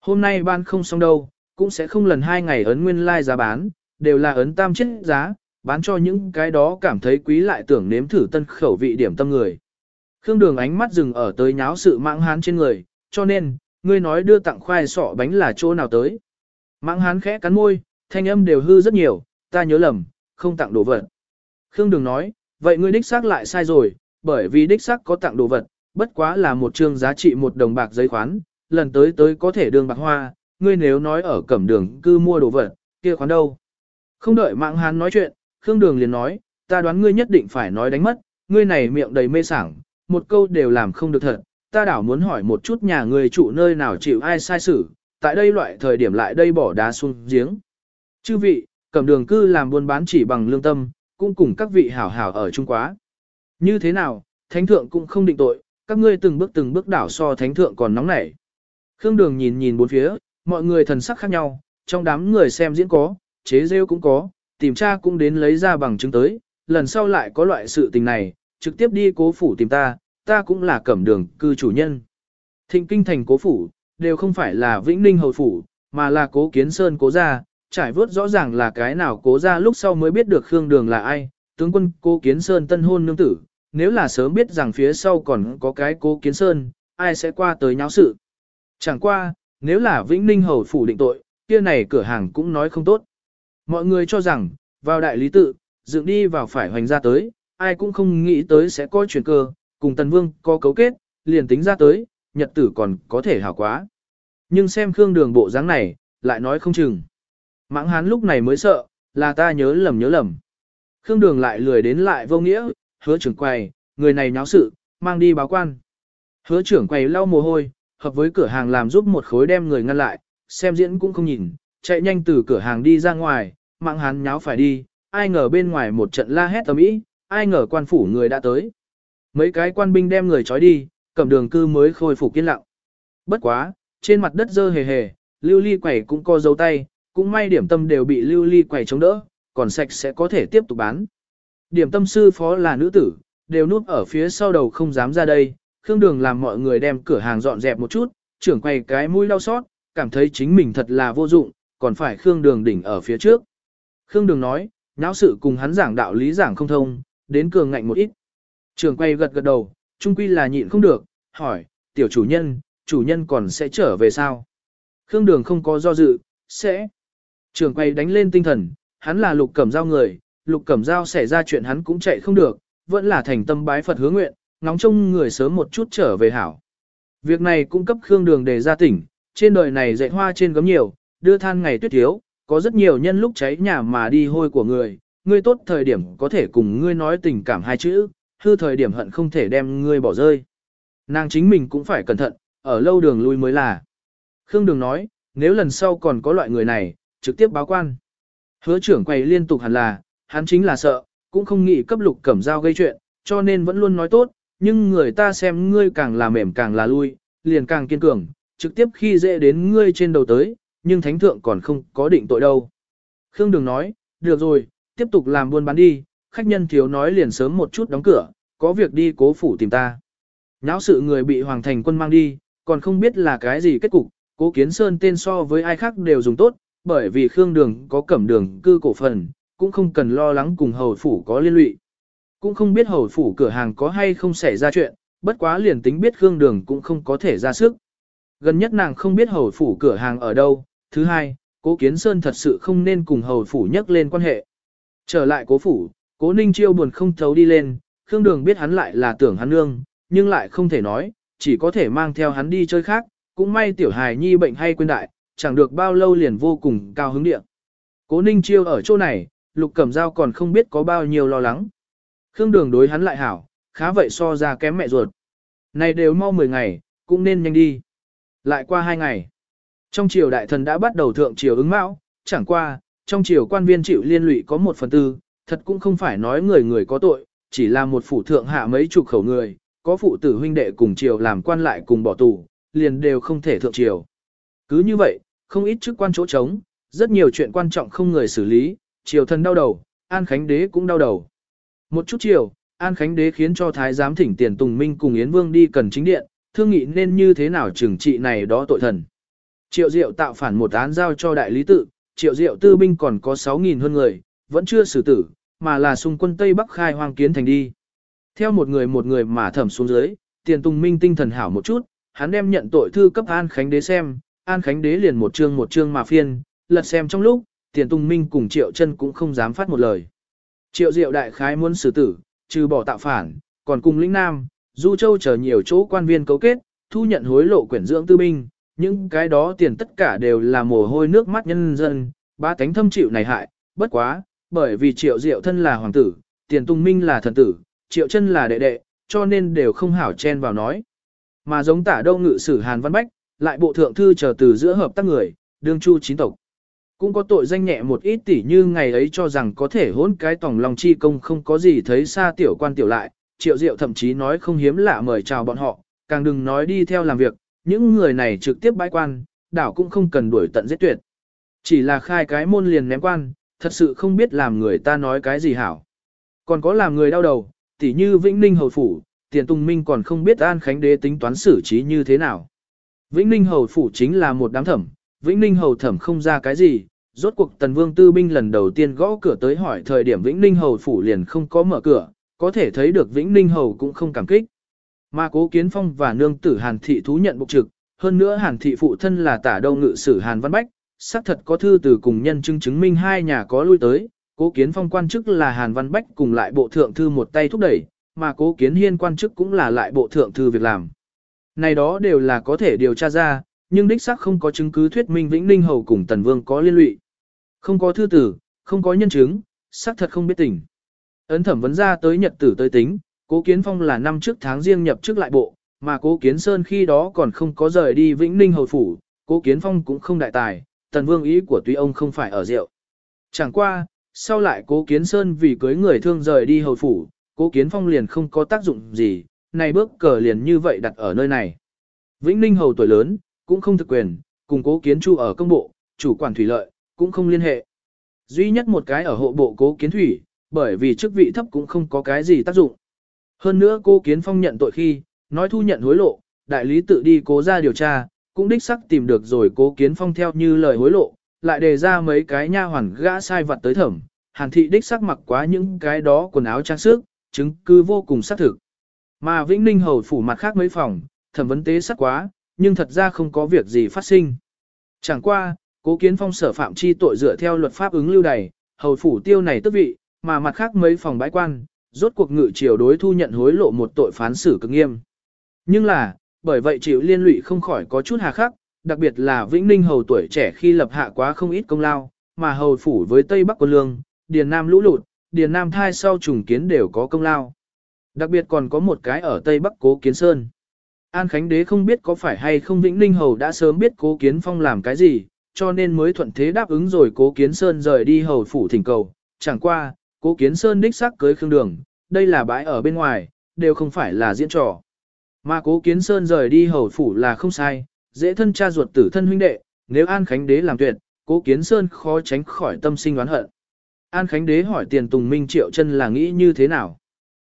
Hôm nay ban không xong đâu, cũng sẽ không lần hai ngày ấn nguyên lai like giá bán, đều là ấn tam chết giá, bán cho những cái đó cảm thấy quý lại tưởng nếm thử tân khẩu vị điểm tâm người. Khương Đường ánh mắt dừng ở tới nháo sự mạng hán trên người, cho nên, ngươi nói đưa tặng khoai sọ bánh là chỗ nào tới. Mạng hán khẽ cắn môi, thanh âm đều hư rất nhiều, ta nhớ lầm, không tặng đồ vật. Khương Đường nói, vậy ngươi đích xác lại sai rồi, bởi vì đích xác có tặng đồ vật, bất quá là một chương giá trị một đồng bạc giấy khoán, lần tới tới có thể đường bạc hoa, ngươi nếu nói ở cẩm đường cư mua đồ vật, kia khoán đâu. Không đợi mạng hán nói chuyện, Khương Đường liền nói, ta đoán ngươi nhất định phải nói đánh mất, ngươi này miệng đầy mê sảng, một câu đều làm không được thật, ta đảo muốn hỏi một chút nhà ngươi trụ nơi nào chịu ai sai xử, tại đây loại thời điểm lại đây bỏ đá xuống giếng. Chư vị, cầm đường cư làm buôn bán chỉ bằng lương tâm, cũng cùng các vị hảo hảo ở chung quá. Như thế nào, thánh thượng cũng không định tội, các ngươi từng bước từng bước đảo so thánh thượng còn nóng nảy. Khương đường nhìn nhìn bốn phía, mọi người thần sắc khác nhau, trong đám người xem diễn có, chế rêu cũng có, tìm tra cũng đến lấy ra bằng chứng tới, lần sau lại có loại sự tình này, trực tiếp đi cố phủ tìm ta, ta cũng là cẩm đường cư chủ nhân. Thịnh kinh thành cố phủ, đều không phải là vĩnh ninh hầu phủ, mà là cố kiến sơn cố gia, trải vớt rõ ràng là cái nào cố gia lúc sau mới biết được Khương Đường là ai, tướng quân cố kiến sơn tân hôn nương tử, nếu là sớm biết rằng phía sau còn có cái cố kiến sơn, ai sẽ qua tới nháo sự. Chẳng qua, nếu là Vĩnh Ninh Hầu phủ định tội, kia này cửa hàng cũng nói không tốt. Mọi người cho rằng, vào đại lý tự, dựng đi vào phải hoành ra tới, ai cũng không nghĩ tới sẽ có chuyển cơ, cùng Tần Vương có cấu kết, liền tính ra tới, nhật tử còn có thể hảo quá. Nhưng xem Khương Đường bộ dáng này, lại nói không chừng. Mãng hán lúc này mới sợ, là ta nhớ lầm nhớ lầm. Khương Đường lại lười đến lại vô nghĩa, hứa trưởng quầy, người này nháo sự, mang đi báo quan. Hứa trưởng quầy lau mồ hôi, hợp với cửa hàng làm giúp một khối đem người ngăn lại, xem diễn cũng không nhìn, chạy nhanh từ cửa hàng đi ra ngoài, mạng hắn nháo phải đi, ai ngờ bên ngoài một trận la hét tầm ý, ai ngờ quan phủ người đã tới. Mấy cái quan binh đem người trói đi, cầm đường cư mới khôi phục yên lặng. Bất quá, trên mặt đất dơ hề hề, lưu ly quẩy cũng co dấu tay, cũng may điểm tâm đều bị lưu ly quẩy chống đỡ, còn sạch sẽ có thể tiếp tục bán. Điểm tâm sư phó là nữ tử, đều núp ở phía sau đầu không dám ra đây, Khương Đường làm mọi người đem cửa hàng dọn dẹp một chút, trưởng quay cái mũi đau xót, cảm thấy chính mình thật là vô dụng, còn phải Khương Đường đỉnh ở phía trước. Khương Đường nói, nháo sự cùng hắn giảng đạo lý giảng không thông, đến cường ngạnh một ít. Trường quay gật gật đầu, trung quy là nhịn không được, hỏi, tiểu chủ nhân, chủ nhân còn sẽ trở về sao? Khương Đường không có do dự, sẽ. Trường quay đánh lên tinh thần, hắn là lục cẩm giao người, lục cẩm giao xảy ra chuyện hắn cũng chạy không được, vẫn là thành tâm bái Phật hứa nguyện, ngóng trông người sớm một chút trở về hảo. Việc này cũng cấp Khương Đường để ra tỉnh, trên đời này dạy hoa trên gấm nhiều, đưa than ngày tuyết thiếu, có rất nhiều nhân lúc cháy nhà mà đi hôi của người, ngươi tốt thời điểm có thể cùng ngươi nói tình cảm hai chữ, hư thời điểm hận không thể đem ngươi bỏ rơi. Nàng chính mình cũng phải cẩn thận, ở lâu đường lui mới là. Khương Đường nói, nếu lần sau còn có loại người này, trực tiếp báo quan. Hứa trưởng quay liên tục hẳn là, hắn chính là sợ, cũng không nghĩ cấp lục cẩm dao gây chuyện, cho nên vẫn luôn nói tốt, nhưng người ta xem ngươi càng là mềm càng là lui, liền càng kiên cường, trực tiếp khi dễ đến ngươi trên đầu tới, nhưng thánh thượng còn không có định tội đâu. Khương Đường nói, được rồi, tiếp tục làm buôn bán đi, khách nhân thiếu nói liền sớm một chút đóng cửa, có việc đi cố phủ tìm ta. Náo sự người bị Hoàng Thành quân mang đi, còn không biết là cái gì kết cục, cố kiến sơn tên so với ai khác đều dùng tốt, bởi vì Khương Đường có cẩm đường cư cổ phần, cũng không cần lo lắng cùng hầu phủ có liên lụy. Cũng không biết hầu phủ cửa hàng có hay không xảy ra chuyện, bất quá liền tính biết Khương Đường cũng không có thể ra sức. Gần nhất nàng không biết hầu phủ cửa hàng ở đâu. Thứ hai, cố Kiến Sơn thật sự không nên cùng hầu phủ nhắc lên quan hệ. Trở lại cố phủ, cố Ninh Chiêu buồn không thấu đi lên, Khương Đường biết hắn lại là tưởng hắn nương, nhưng lại không thể nói, chỉ có thể mang theo hắn đi chơi khác, cũng may tiểu hài nhi bệnh hay quên đại, chẳng được bao lâu liền vô cùng cao hứng địa. Cố Ninh Chiêu ở chỗ này, Lục Cẩm Giao còn không biết có bao nhiêu lo lắng. Khương Đường đối hắn lại hảo, khá vậy so ra kém mẹ ruột. Này đều mau 10 ngày, cũng nên nhanh đi. Lại qua 2 ngày. Trong triều đại thần đã bắt đầu thượng triều ứng mão, chẳng qua, trong triều quan viên chịu liên lụy có một phần tư, thật cũng không phải nói người người có tội, chỉ là một phủ thượng hạ mấy chục khẩu người, có phụ tử huynh đệ cùng triều làm quan lại cùng bỏ tù, liền đều không thể thượng triều. Cứ như vậy, không ít chức quan chỗ trống, rất nhiều chuyện quan trọng không người xử lý, triều thần đau đầu, An Khánh Đế cũng đau đầu. Một chút chiều, An Khánh Đế khiến cho Thái giám thỉnh tiền Tùng Minh cùng Yến Vương đi cần chính điện, thương nghị nên như thế nào trừng trị này đó tội thần. Triệu Diệu tạo phản một án giao cho đại lý tự, Triệu Diệu tư binh còn có 6.000 hơn người, vẫn chưa xử tử, mà là xung quân Tây Bắc khai hoang kiến thành đi. Theo một người một người mà thẩm xuống dưới, tiền Tùng Minh tinh thần hảo một chút, hắn đem nhận tội thư cấp An Khánh Đế xem, An Khánh Đế liền một chương một chương mà phiên, lật xem trong lúc, tiền Tùng Minh cùng Triệu chân cũng không dám phát một lời. Triệu Diệu đại khái muốn xử tử, trừ bỏ tạo phản, còn cùng lĩnh Nam, Du Châu chờ nhiều chỗ quan viên cấu kết, thu nhận hối lộ quyển dưỡng tư binh, những cái đó tiền tất cả đều là mồ hôi nước mắt nhân dân, ba cánh thâm chịu này hại, bất quá, bởi vì Triệu Diệu thân là hoàng tử, tiền tung minh là thần tử, Triệu chân là đệ đệ, cho nên đều không hảo chen vào nói. Mà giống tả đâu ngự sử Hàn Văn Bách, lại bộ thượng thư chờ từ giữa hợp tác người, đương chu chín tộc. Cũng có tội danh nhẹ một ít tỉ như ngày ấy cho rằng có thể hỗn cái tổng lòng chi công không có gì thấy xa tiểu quan tiểu lại, triệu diệu thậm chí nói không hiếm lạ mời chào bọn họ, càng đừng nói đi theo làm việc, những người này trực tiếp bãi quan, đảo cũng không cần đuổi tận giết tuyệt. Chỉ là khai cái môn liền ném quan, thật sự không biết làm người ta nói cái gì hảo. Còn có làm người đau đầu, tỉ như Vĩnh Ninh Hầu Phủ, Tiền Tùng Minh còn không biết An Khánh Đế tính toán xử trí như thế nào. Vĩnh Ninh Hầu Phủ chính là một đám thẩm, Vĩnh Ninh Hầu thẩm không ra cái gì, rốt cuộc Tần Vương Tư binh lần đầu tiên gõ cửa tới hỏi thời điểm Vĩnh Ninh hầu phủ liền không có mở cửa, có thể thấy được Vĩnh Ninh Hầu cũng không cảm kích. Mà Cố Kiến Phong và nương tử Hàn Thị thú nhận bộ trực, hơn nữa Hàn Thị phụ thân là tả đâu ngự sử Hàn Văn Bách, xác thật có thư từ cùng nhân chứng chứng minh hai nhà có lui tới, Cố Kiến Phong quan chức là Hàn Văn Bách cùng lại bộ thượng thư một tay thúc đẩy, mà Cố Kiến Hiên quan chức cũng là lại bộ thượng thư việc làm. Này đó đều là có thể điều tra ra, nhưng đích xác không có chứng cứ thuyết minh Vĩnh Ninh Hầu cùng Tần Vương có liên lụy. Không có thư tử, không có nhân chứng, xác thật không biết tình. Ấn thẩm vấn ra tới nhật tử tới tính, Cố Kiến Phong là năm trước tháng riêng nhập chức lại bộ, mà Cố Kiến Sơn khi đó còn không có rời đi Vĩnh Ninh Hầu Phủ, Cố Kiến Phong cũng không đại tài, Tần Vương ý của tuy ông không phải ở rượu. Chẳng qua, sau lại Cố Kiến Sơn vì cưới người thương rời đi Hầu Phủ, Cố Kiến Phong liền không có tác dụng gì, này bước cờ liền như vậy đặt ở nơi này. Vĩnh Ninh Hầu tuổi lớn, cũng không thực quyền, cùng Cố Kiến Chu ở công bộ, chủ quản thủy lợi, cũng không liên hệ. Duy nhất một cái ở hộ bộ Cố Kiến Thủy, bởi vì chức vị thấp cũng không có cái gì tác dụng. Hơn nữa cô Kiến Phong nhận tội khi, nói thu nhận hối lộ, đại lý tự đi cố ra điều tra, cũng đích sắc tìm được rồi cố Kiến Phong theo như lời hối lộ, lại đề ra mấy cái nha hoàn gã sai vật tới thẩm, hàn thị đích sắc mặc quá những cái đó quần áo trang sức, chứng cứ vô cùng xác thực. Mà Vĩnh Ninh hầu phủ mặt khác mấy phòng, thẩm vấn tế sắc quá, nhưng thật ra không có việc gì phát sinh. Chẳng qua, cố kiến phong sở phạm chi tội dựa theo luật pháp ứng lưu đầy, hầu phủ tiêu này tức vị, mà mặt khác mấy phòng bãi quan, rốt cuộc ngự triều đối thu nhận hối lộ một tội phán xử cực nghiêm. Nhưng là, bởi vậy chịu liên lụy không khỏi có chút hà khắc, đặc biệt là Vĩnh Ninh hầu tuổi trẻ khi lập hạ quá không ít công lao, mà hầu phủ với Tây Bắc quân lương, Điền Nam lũ lụt, Điền Nam thai sau trùng kiến đều có công lao. Đặc biệt còn có một cái ở Tây Bắc Cố Kiến Sơn. An Khánh Đế không biết có phải hay không Vĩnh Ninh Hầu đã sớm biết Cố Kiến Phong làm cái gì, cho nên mới thuận thế đáp ứng rồi Cố Kiến Sơn rời đi hầu phủ thỉnh cầu. Chẳng qua, Cố Kiến Sơn đích xác cưới Khương Đường, đây là bãi ở bên ngoài, đều không phải là diễn trò. Mà Cố Kiến Sơn rời đi hầu phủ là không sai, dễ thân cha ruột tử thân huynh đệ, nếu An Khánh Đế làm tuyệt, Cố Kiến Sơn khó tránh khỏi tâm sinh oán hận. An Khánh Đế hỏi tiền Tùng Minh Triệu Chân là nghĩ như thế nào?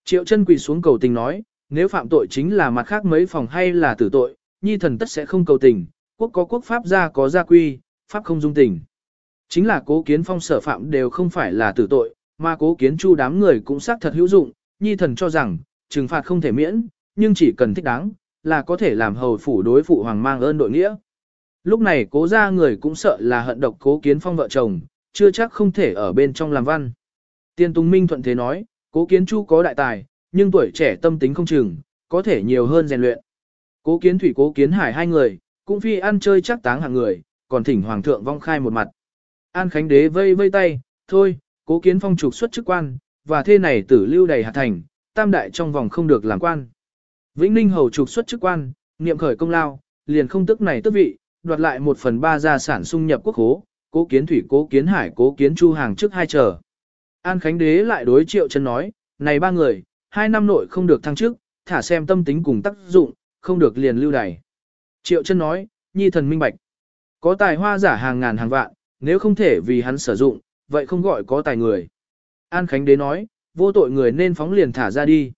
Triệu Chân quỳ xuống cầu tình nói, nếu phạm tội chính là mặt khác mấy phòng hay là tử tội, nhi thần tất sẽ không cầu tình, quốc có quốc pháp gia có gia quy, pháp không dung tình. Chính là cố kiến phong sở phạm đều không phải là tử tội, mà cố kiến chu đám người cũng xác thật hữu dụng, nhi thần cho rằng, trừng phạt không thể miễn, nhưng chỉ cần thích đáng, là có thể làm hầu phủ đối phụ hoàng mang ơn đội nghĩa. Lúc này cố ra người cũng sợ là hận độc cố kiến phong vợ chồng, chưa chắc không thể ở bên trong làm văn. Tiên Tùng Minh thuận thế nói, cố kiến chu có đại tài, nhưng tuổi trẻ tâm tính không chừng, có thể nhiều hơn rèn luyện. Cố kiến thủy cố kiến hải hai người, cũng phi ăn chơi chắc táng hàng người, còn thỉnh hoàng thượng vong khai một mặt. An Khánh Đế vây vây tay, thôi, cố kiến phong trục xuất chức quan, và thê này tử lưu đầy hạt thành, tam đại trong vòng không được làm quan. Vĩnh Ninh hầu trục xuất chức quan, niệm khởi công lao, liền không tức này tức vị, đoạt lại một phần ba gia sản sung nhập quốc hố, cố kiến thủy cố kiến hải cố kiến chu hàng trước hai chờ. An Khánh Đế lại đối triệu chân nói, này ba người, hai năm nội không được thăng chức, thả xem tâm tính cùng tác dụng, không được liền lưu đày. Triệu chân nói, nhi thần minh bạch. Có tài hoa giả hàng ngàn hàng vạn, nếu không thể vì hắn sử dụng, vậy không gọi có tài người. An Khánh Đế nói, vô tội người nên phóng liền thả ra đi.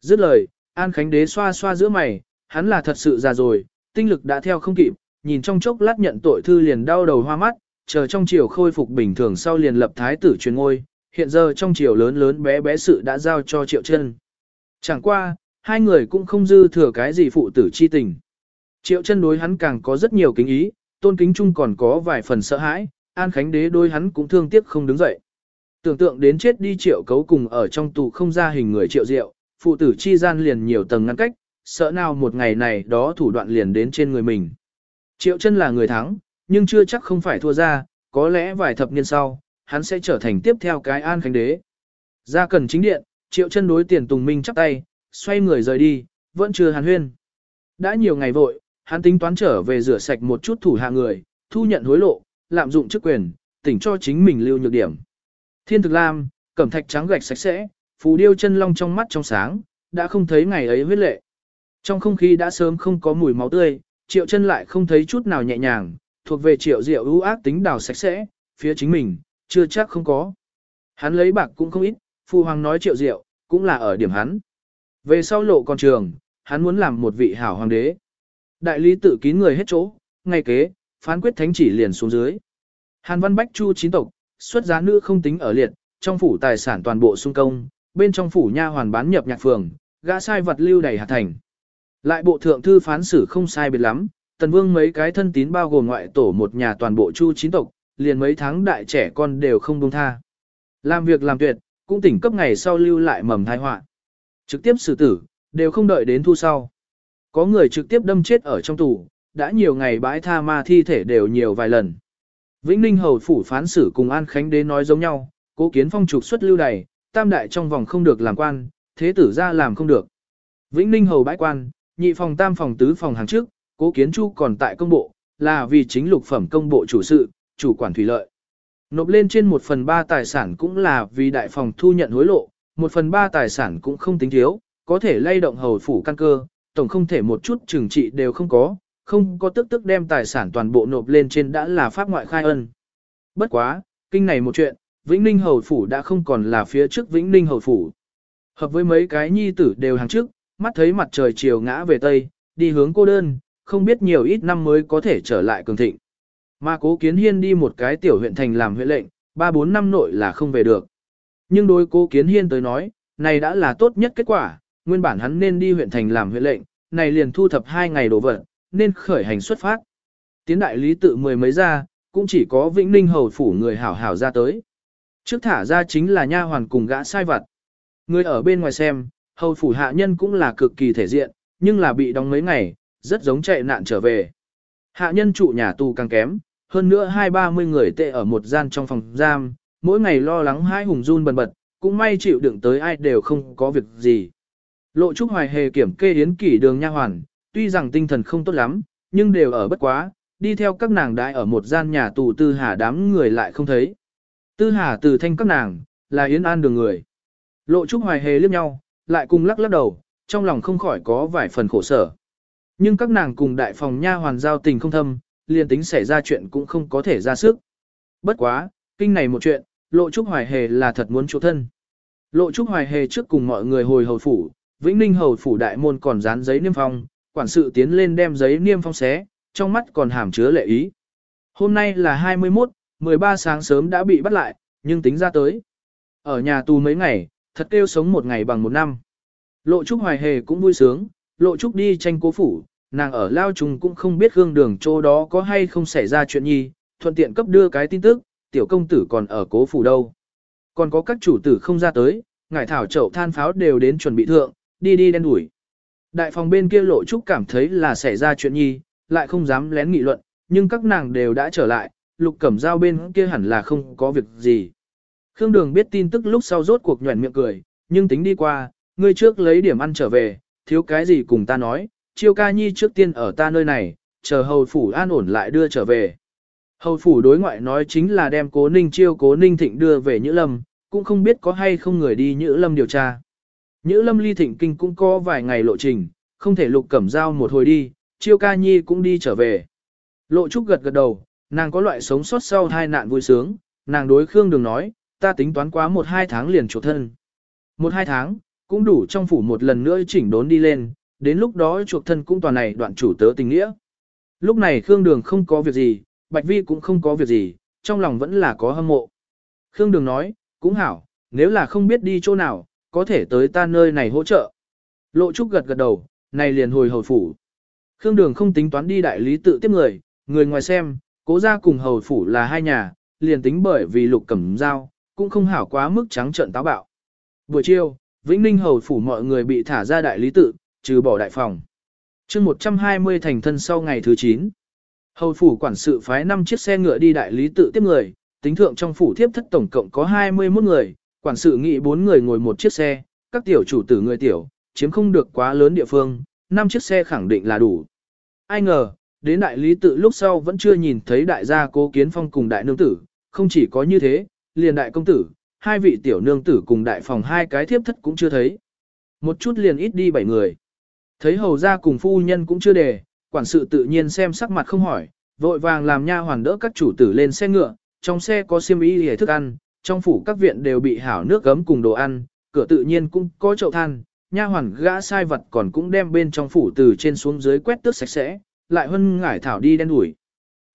Dứt lời, An Khánh Đế xoa xoa giữa mày, hắn là thật sự già rồi, tinh lực đã theo không kịp, nhìn trong chốc lát nhận tội thư liền đau đầu hoa mắt, chờ trong chiều khôi phục bình thường sau liền lập thái tử truyền ngôi, hiện giờ trong chiều lớn lớn bé bé sự đã giao cho triệu chân. Chẳng qua, hai người cũng không dư thừa cái gì phụ tử chi tình. Triệu chân đối hắn càng có rất nhiều kính ý, tôn kính chung còn có vài phần sợ hãi, an khánh đế đôi hắn cũng thương tiếc không đứng dậy. Tưởng tượng đến chết đi triệu cấu cùng ở trong tù không ra hình người triệu diệu, phụ tử chi gian liền nhiều tầng ngăn cách, sợ nào một ngày này đó thủ đoạn liền đến trên người mình. Triệu chân là người thắng, nhưng chưa chắc không phải thua ra, có lẽ vài thập niên sau, hắn sẽ trở thành tiếp theo cái an khánh đế. Ra cần chính điện, triệu chân đối tiền tùng minh chắp tay, xoay người rời đi, vẫn chưa hàn huyên. Đã nhiều ngày vội, hắn tính toán trở về rửa sạch một chút thủ hạ người, thu nhận hối lộ, lạm dụng chức quyền, tỉnh cho chính mình lưu nhược điểm. Thiên thực lam, cẩm thạch trắng gạch sạch sẽ, phù điêu chân long trong mắt trong sáng, đã không thấy ngày ấy huyết lệ. Trong không khí đã sớm không có mùi máu tươi, triệu chân lại không thấy chút nào nhẹ nhàng, thuộc về triệu diệu ưu ác tính đào sạch sẽ, phía chính mình, chưa chắc không có. Hắn lấy bạc cũng không ít, phù hoàng nói triệu diệu, cũng là ở điểm hắn. Về sau lộ con trường, hắn muốn làm một vị hảo hoàng đế. Đại lý tự kín người hết chỗ, ngay kế, phán quyết thánh chỉ liền xuống dưới. Hàn Văn Bách Chu chín tộc, xuất giá nữ không tính ở liệt, trong phủ tài sản toàn bộ sung công, bên trong phủ nha hoàn bán nhập nhạc phường, gã sai vật lưu đầy hạt thành. Lại bộ thượng thư phán xử không sai biệt lắm, tần vương mấy cái thân tín bao gồm ngoại tổ một nhà toàn bộ chu chín tộc, liền mấy tháng đại trẻ con đều không buông tha. Làm việc làm tuyệt, cũng tỉnh cấp ngày sau lưu lại mầm thai họa. Trực tiếp xử tử, đều không đợi đến thu sau. Có người trực tiếp đâm chết ở trong tù, đã nhiều ngày bãi tha ma thi thể đều nhiều vài lần. Vĩnh Ninh Hầu Phủ phán xử cùng An Khánh Đế nói giống nhau, cố kiến phong trục xuất lưu đày, tam đại trong vòng không được làm quan, thế tử ra làm không được. Vĩnh Ninh Hầu bãi quan, nhị phòng tam phòng tứ phòng hàng trước, cố kiến chu còn tại công bộ, là vì chính lục phẩm công bộ chủ sự, chủ quản thủy lợi. Nộp lên trên một phần ba tài sản cũng là vì đại phòng thu nhận hối lộ, một phần ba tài sản cũng không tính thiếu, có thể lay động hầu phủ căn cơ, tổng không thể một chút trừng trị đều không có, không có tức tức đem tài sản toàn bộ nộp lên trên đã là pháp ngoại khai ân. Bất quá, kinh này một chuyện, Vĩnh Ninh Hầu Phủ đã không còn là phía trước Vĩnh Ninh Hầu Phủ. Hợp với mấy cái nhi tử đều hàng trước, mắt thấy mặt trời chiều ngã về Tây, đi hướng cô đơn, không biết nhiều ít năm mới có thể trở lại cường thịnh. Mà cố kiến hiên đi một cái tiểu huyện thành làm huyện lệnh, 3-4 năm nội là không về được. Nhưng đối cố kiến hiên tới nói, này đã là tốt nhất kết quả, nguyên bản hắn nên đi huyện thành làm huyện lệnh, này liền thu thập hai ngày đổ vật, nên khởi hành xuất phát. Tiến đại lý tự mười mấy ra, cũng chỉ có Vĩnh Ninh hầu phủ người hảo hảo ra tới. Trước thả ra chính là nha hoàn cùng gã sai vặt. Người ở bên ngoài xem, hầu phủ hạ nhân cũng là cực kỳ thể diện, nhưng là bị đóng mấy ngày, rất giống chạy nạn trở về. Hạ nhân trụ nhà tù càng kém, hơn nữa hai ba mươi người tệ ở một gian trong phòng giam, mỗi ngày lo lắng hai hùng run bần bật, cũng may chịu đựng tới ai đều không có việc gì. Lộ Trúc Hoài hề kiểm kê yến kỷ đường nha hoàn, tuy rằng tinh thần không tốt lắm, nhưng đều ở bất quá, đi theo các nàng đại ở một gian nhà tù tư hà đám người lại không thấy. Tư hà từ thanh các nàng, là yến an đường người. Lộ Trúc Hoài hề liếc nhau, lại cùng lắc lắc đầu, trong lòng không khỏi có vài phần khổ sở. Nhưng các nàng cùng đại phòng nha hoàn giao tình không thâm, liền tính xảy ra chuyện cũng không có thể ra sức. Bất quá, kinh này một chuyện, Lộ Trúc Hoài Hề là thật muốn chỗ thân. Lộ Trúc Hoài Hề trước cùng mọi người hồi hầu phủ, Vĩnh Ninh hầu phủ đại môn còn dán giấy niêm phong, quản sự tiến lên đem giấy niêm phong xé, trong mắt còn hàm chứa lệ ý. Hôm nay là 21, 13 sáng sớm đã bị bắt lại, nhưng tính ra tới. Ở nhà tù mấy ngày, thật kêu sống một ngày bằng một năm. Lộ Trúc Hoài Hề cũng vui sướng, Lộ Trúc đi tranh cố phủ, nàng ở Lao Trùng cũng không biết gương đường chỗ đó có hay không xảy ra chuyện nhi, thuận tiện cấp đưa cái tin tức, tiểu công tử còn ở cố phủ đâu. Còn có các chủ tử không ra tới, ngải thảo chậu than pháo đều đến chuẩn bị thượng, đi đi đen đuổi. Đại phòng bên kia lộ trúc cảm thấy là xảy ra chuyện nhi, lại không dám lén nghị luận, nhưng các nàng đều đã trở lại, lục cẩm dao bên kia hẳn là không có việc gì. Khương Đường biết tin tức lúc sau rốt cuộc nhuẩn miệng cười, nhưng tính đi qua, ngươi trước lấy điểm ăn trở về, thiếu cái gì cùng ta nói, chiêu ca nhi trước tiên ở ta nơi này, chờ hầu phủ an ổn lại đưa trở về. Hầu phủ đối ngoại nói chính là đem cố ninh chiêu cố ninh thịnh đưa về Nhữ Lâm, cũng không biết có hay không người đi Nhữ Lâm điều tra. Nhữ Lâm ly thịnh kinh cũng có vài ngày lộ trình, không thể lục cẩm dao một hồi đi, chiêu ca nhi cũng đi trở về. Lộ Trúc gật gật đầu, nàng có loại sống sót sau hai nạn vui sướng, nàng đối Khương Đường nói, ta tính toán quá một hai tháng liền chuột thân. Một hai tháng, cũng đủ trong phủ một lần nữa chỉnh đốn đi lên, đến lúc đó chuộc thân cũng toàn này đoạn chủ tớ tình nghĩa. Lúc này Khương Đường không có việc gì, Bạch Vi cũng không có việc gì, trong lòng vẫn là có hâm mộ. Khương Đường nói, cũng hảo, nếu là không biết đi chỗ nào, có thể tới ta nơi này hỗ trợ. Lộ Trúc gật gật đầu, này liền hồi hầu phủ. Khương Đường không tính toán đi đại lý tự tiếp người, người ngoài xem, cố ra cùng hầu phủ là hai nhà, liền tính bởi vì lục cẩm dao, cũng không hảo quá mức trắng trận táo bạo. Buổi chiều, Vĩnh Ninh hầu phủ mọi người bị thả ra đại lý tự, trừ bỏ đại phòng. chương 120 thành thân sau ngày thứ 9. Hầu phủ quản sự phái 5 chiếc xe ngựa đi đại lý tự tiếp người, tính thượng trong phủ thiếp thất tổng cộng có 21 người, quản sự nghị bốn người ngồi một chiếc xe, các tiểu chủ tử người tiểu, chiếm không được quá lớn địa phương, năm chiếc xe khẳng định là đủ. Ai ngờ, đến đại lý tự lúc sau vẫn chưa nhìn thấy đại gia cố kiến phong cùng đại nương tử, không chỉ có như thế, liền đại công tử, hai vị tiểu nương tử cùng đại phòng hai cái thiếp thất cũng chưa thấy. Một chút liền ít đi bảy người. Thấy hầu ra cùng phu nhân cũng chưa đề, quản sự tự nhiên xem sắc mặt không hỏi, vội vàng làm nha hoàn đỡ các chủ tử lên xe ngựa, trong xe có xiêm y hề thức ăn, trong phủ các viện đều bị hảo nước gấm cùng đồ ăn, cửa tự nhiên cũng có chậu than, nha hoàn gã sai vật còn cũng đem bên trong phủ từ trên xuống dưới quét tước sạch sẽ, lại hân ngải thảo đi đen đuổi.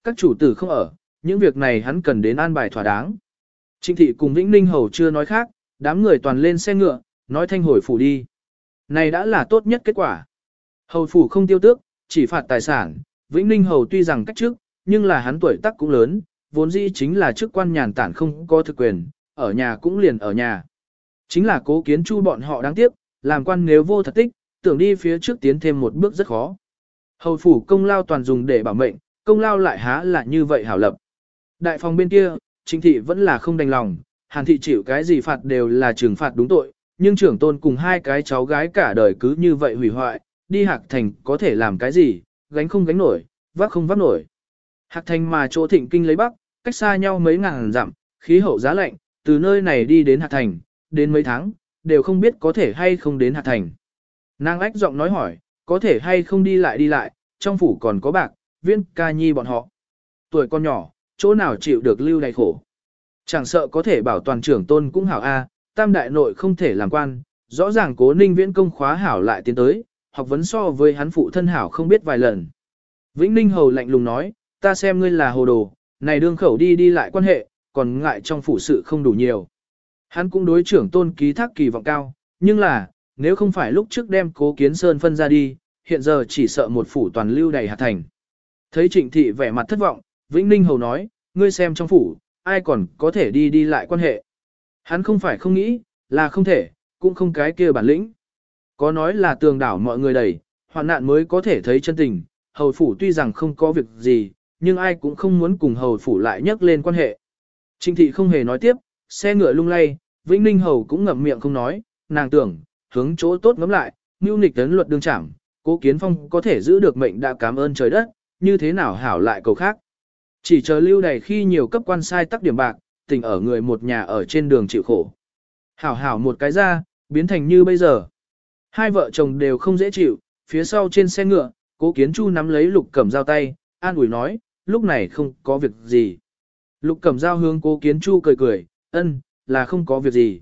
Các chủ tử không ở, những việc này hắn cần đến an bài thỏa đáng. Trịnh thị cùng Vĩnh Ninh Hầu chưa nói khác, đám người toàn lên xe ngựa, nói thanh hồi phủ đi. Này đã là tốt nhất kết quả. Hầu phủ không tiêu tước, chỉ phạt tài sản, Vĩnh Ninh Hầu tuy rằng cách trước, nhưng là hắn tuổi tác cũng lớn, vốn dĩ chính là chức quan nhàn tản không có thực quyền, ở nhà cũng liền ở nhà. Chính là cố kiến chu bọn họ đáng tiếc, làm quan nếu vô thật tích, tưởng đi phía trước tiến thêm một bước rất khó. Hầu phủ công lao toàn dùng để bảo mệnh, công lao lại há là như vậy hảo lập. Đại phòng bên kia, chính thị vẫn là không đành lòng, Hàn thị chịu cái gì phạt đều là trừng phạt đúng tội, nhưng trưởng tôn cùng hai cái cháu gái cả đời cứ như vậy hủy hoại, đi hạc thành có thể làm cái gì, gánh không gánh nổi, vác không vác nổi. Hạc thành mà chỗ thịnh kinh lấy bắc, cách xa nhau mấy ngàn dặm, khí hậu giá lạnh, từ nơi này đi đến hạc thành, đến mấy tháng, đều không biết có thể hay không đến hạc thành. Nàng ách giọng nói hỏi, có thể hay không đi lại đi lại, trong phủ còn có bạc, viên ca nhi bọn họ. Tuổi con nhỏ, chỗ nào chịu được lưu đầy khổ. Chẳng sợ có thể bảo toàn trưởng tôn cũng hảo A, tam đại nội không thể làm quan, rõ ràng cố ninh viễn công khóa hảo lại tiến tới, học vấn so với hắn phụ thân hảo không biết vài lần. Vĩnh Ninh Hầu lạnh lùng nói, ta xem ngươi là hồ đồ, này đương khẩu đi đi lại quan hệ, còn ngại trong phủ sự không đủ nhiều. Hắn cũng đối trưởng tôn ký thác kỳ vọng cao, nhưng là, nếu không phải lúc trước đem cố kiến sơn phân ra đi, hiện giờ chỉ sợ một phủ toàn lưu đầy hạt thành. Thấy trịnh thị vẻ mặt thất vọng, Vĩnh Ninh Hầu nói, ngươi xem trong phủ, ai còn có thể đi đi lại quan hệ. Hắn không phải không nghĩ, là không thể, cũng không cái kia bản lĩnh. Có nói là tường đảo mọi người đầy, hoạn nạn mới có thể thấy chân tình, hầu phủ tuy rằng không có việc gì, nhưng ai cũng không muốn cùng hầu phủ lại nhắc lên quan hệ. Trịnh thị không hề nói tiếp, xe ngựa lung lay, Vĩnh Ninh hầu cũng ngậm miệng không nói, nàng tưởng, hướng chỗ tốt ngắm lại, mưu nịch tấn luật đương chẳng, cố kiến phong có thể giữ được mệnh đã cảm ơn trời đất, như thế nào hảo lại cầu khác. Chỉ chờ lưu đầy khi nhiều cấp quan sai tắc điểm bạc, tình ở người một nhà ở trên đường chịu khổ. Hảo hảo một cái ra, biến thành như bây giờ. Hai vợ chồng đều không dễ chịu, phía sau trên xe ngựa, cố kiến chu nắm lấy lục cẩm dao tay, an ủi nói, lúc này không có việc gì. Lục cẩm dao hướng cố kiến chu cười cười, ân, là không có việc gì.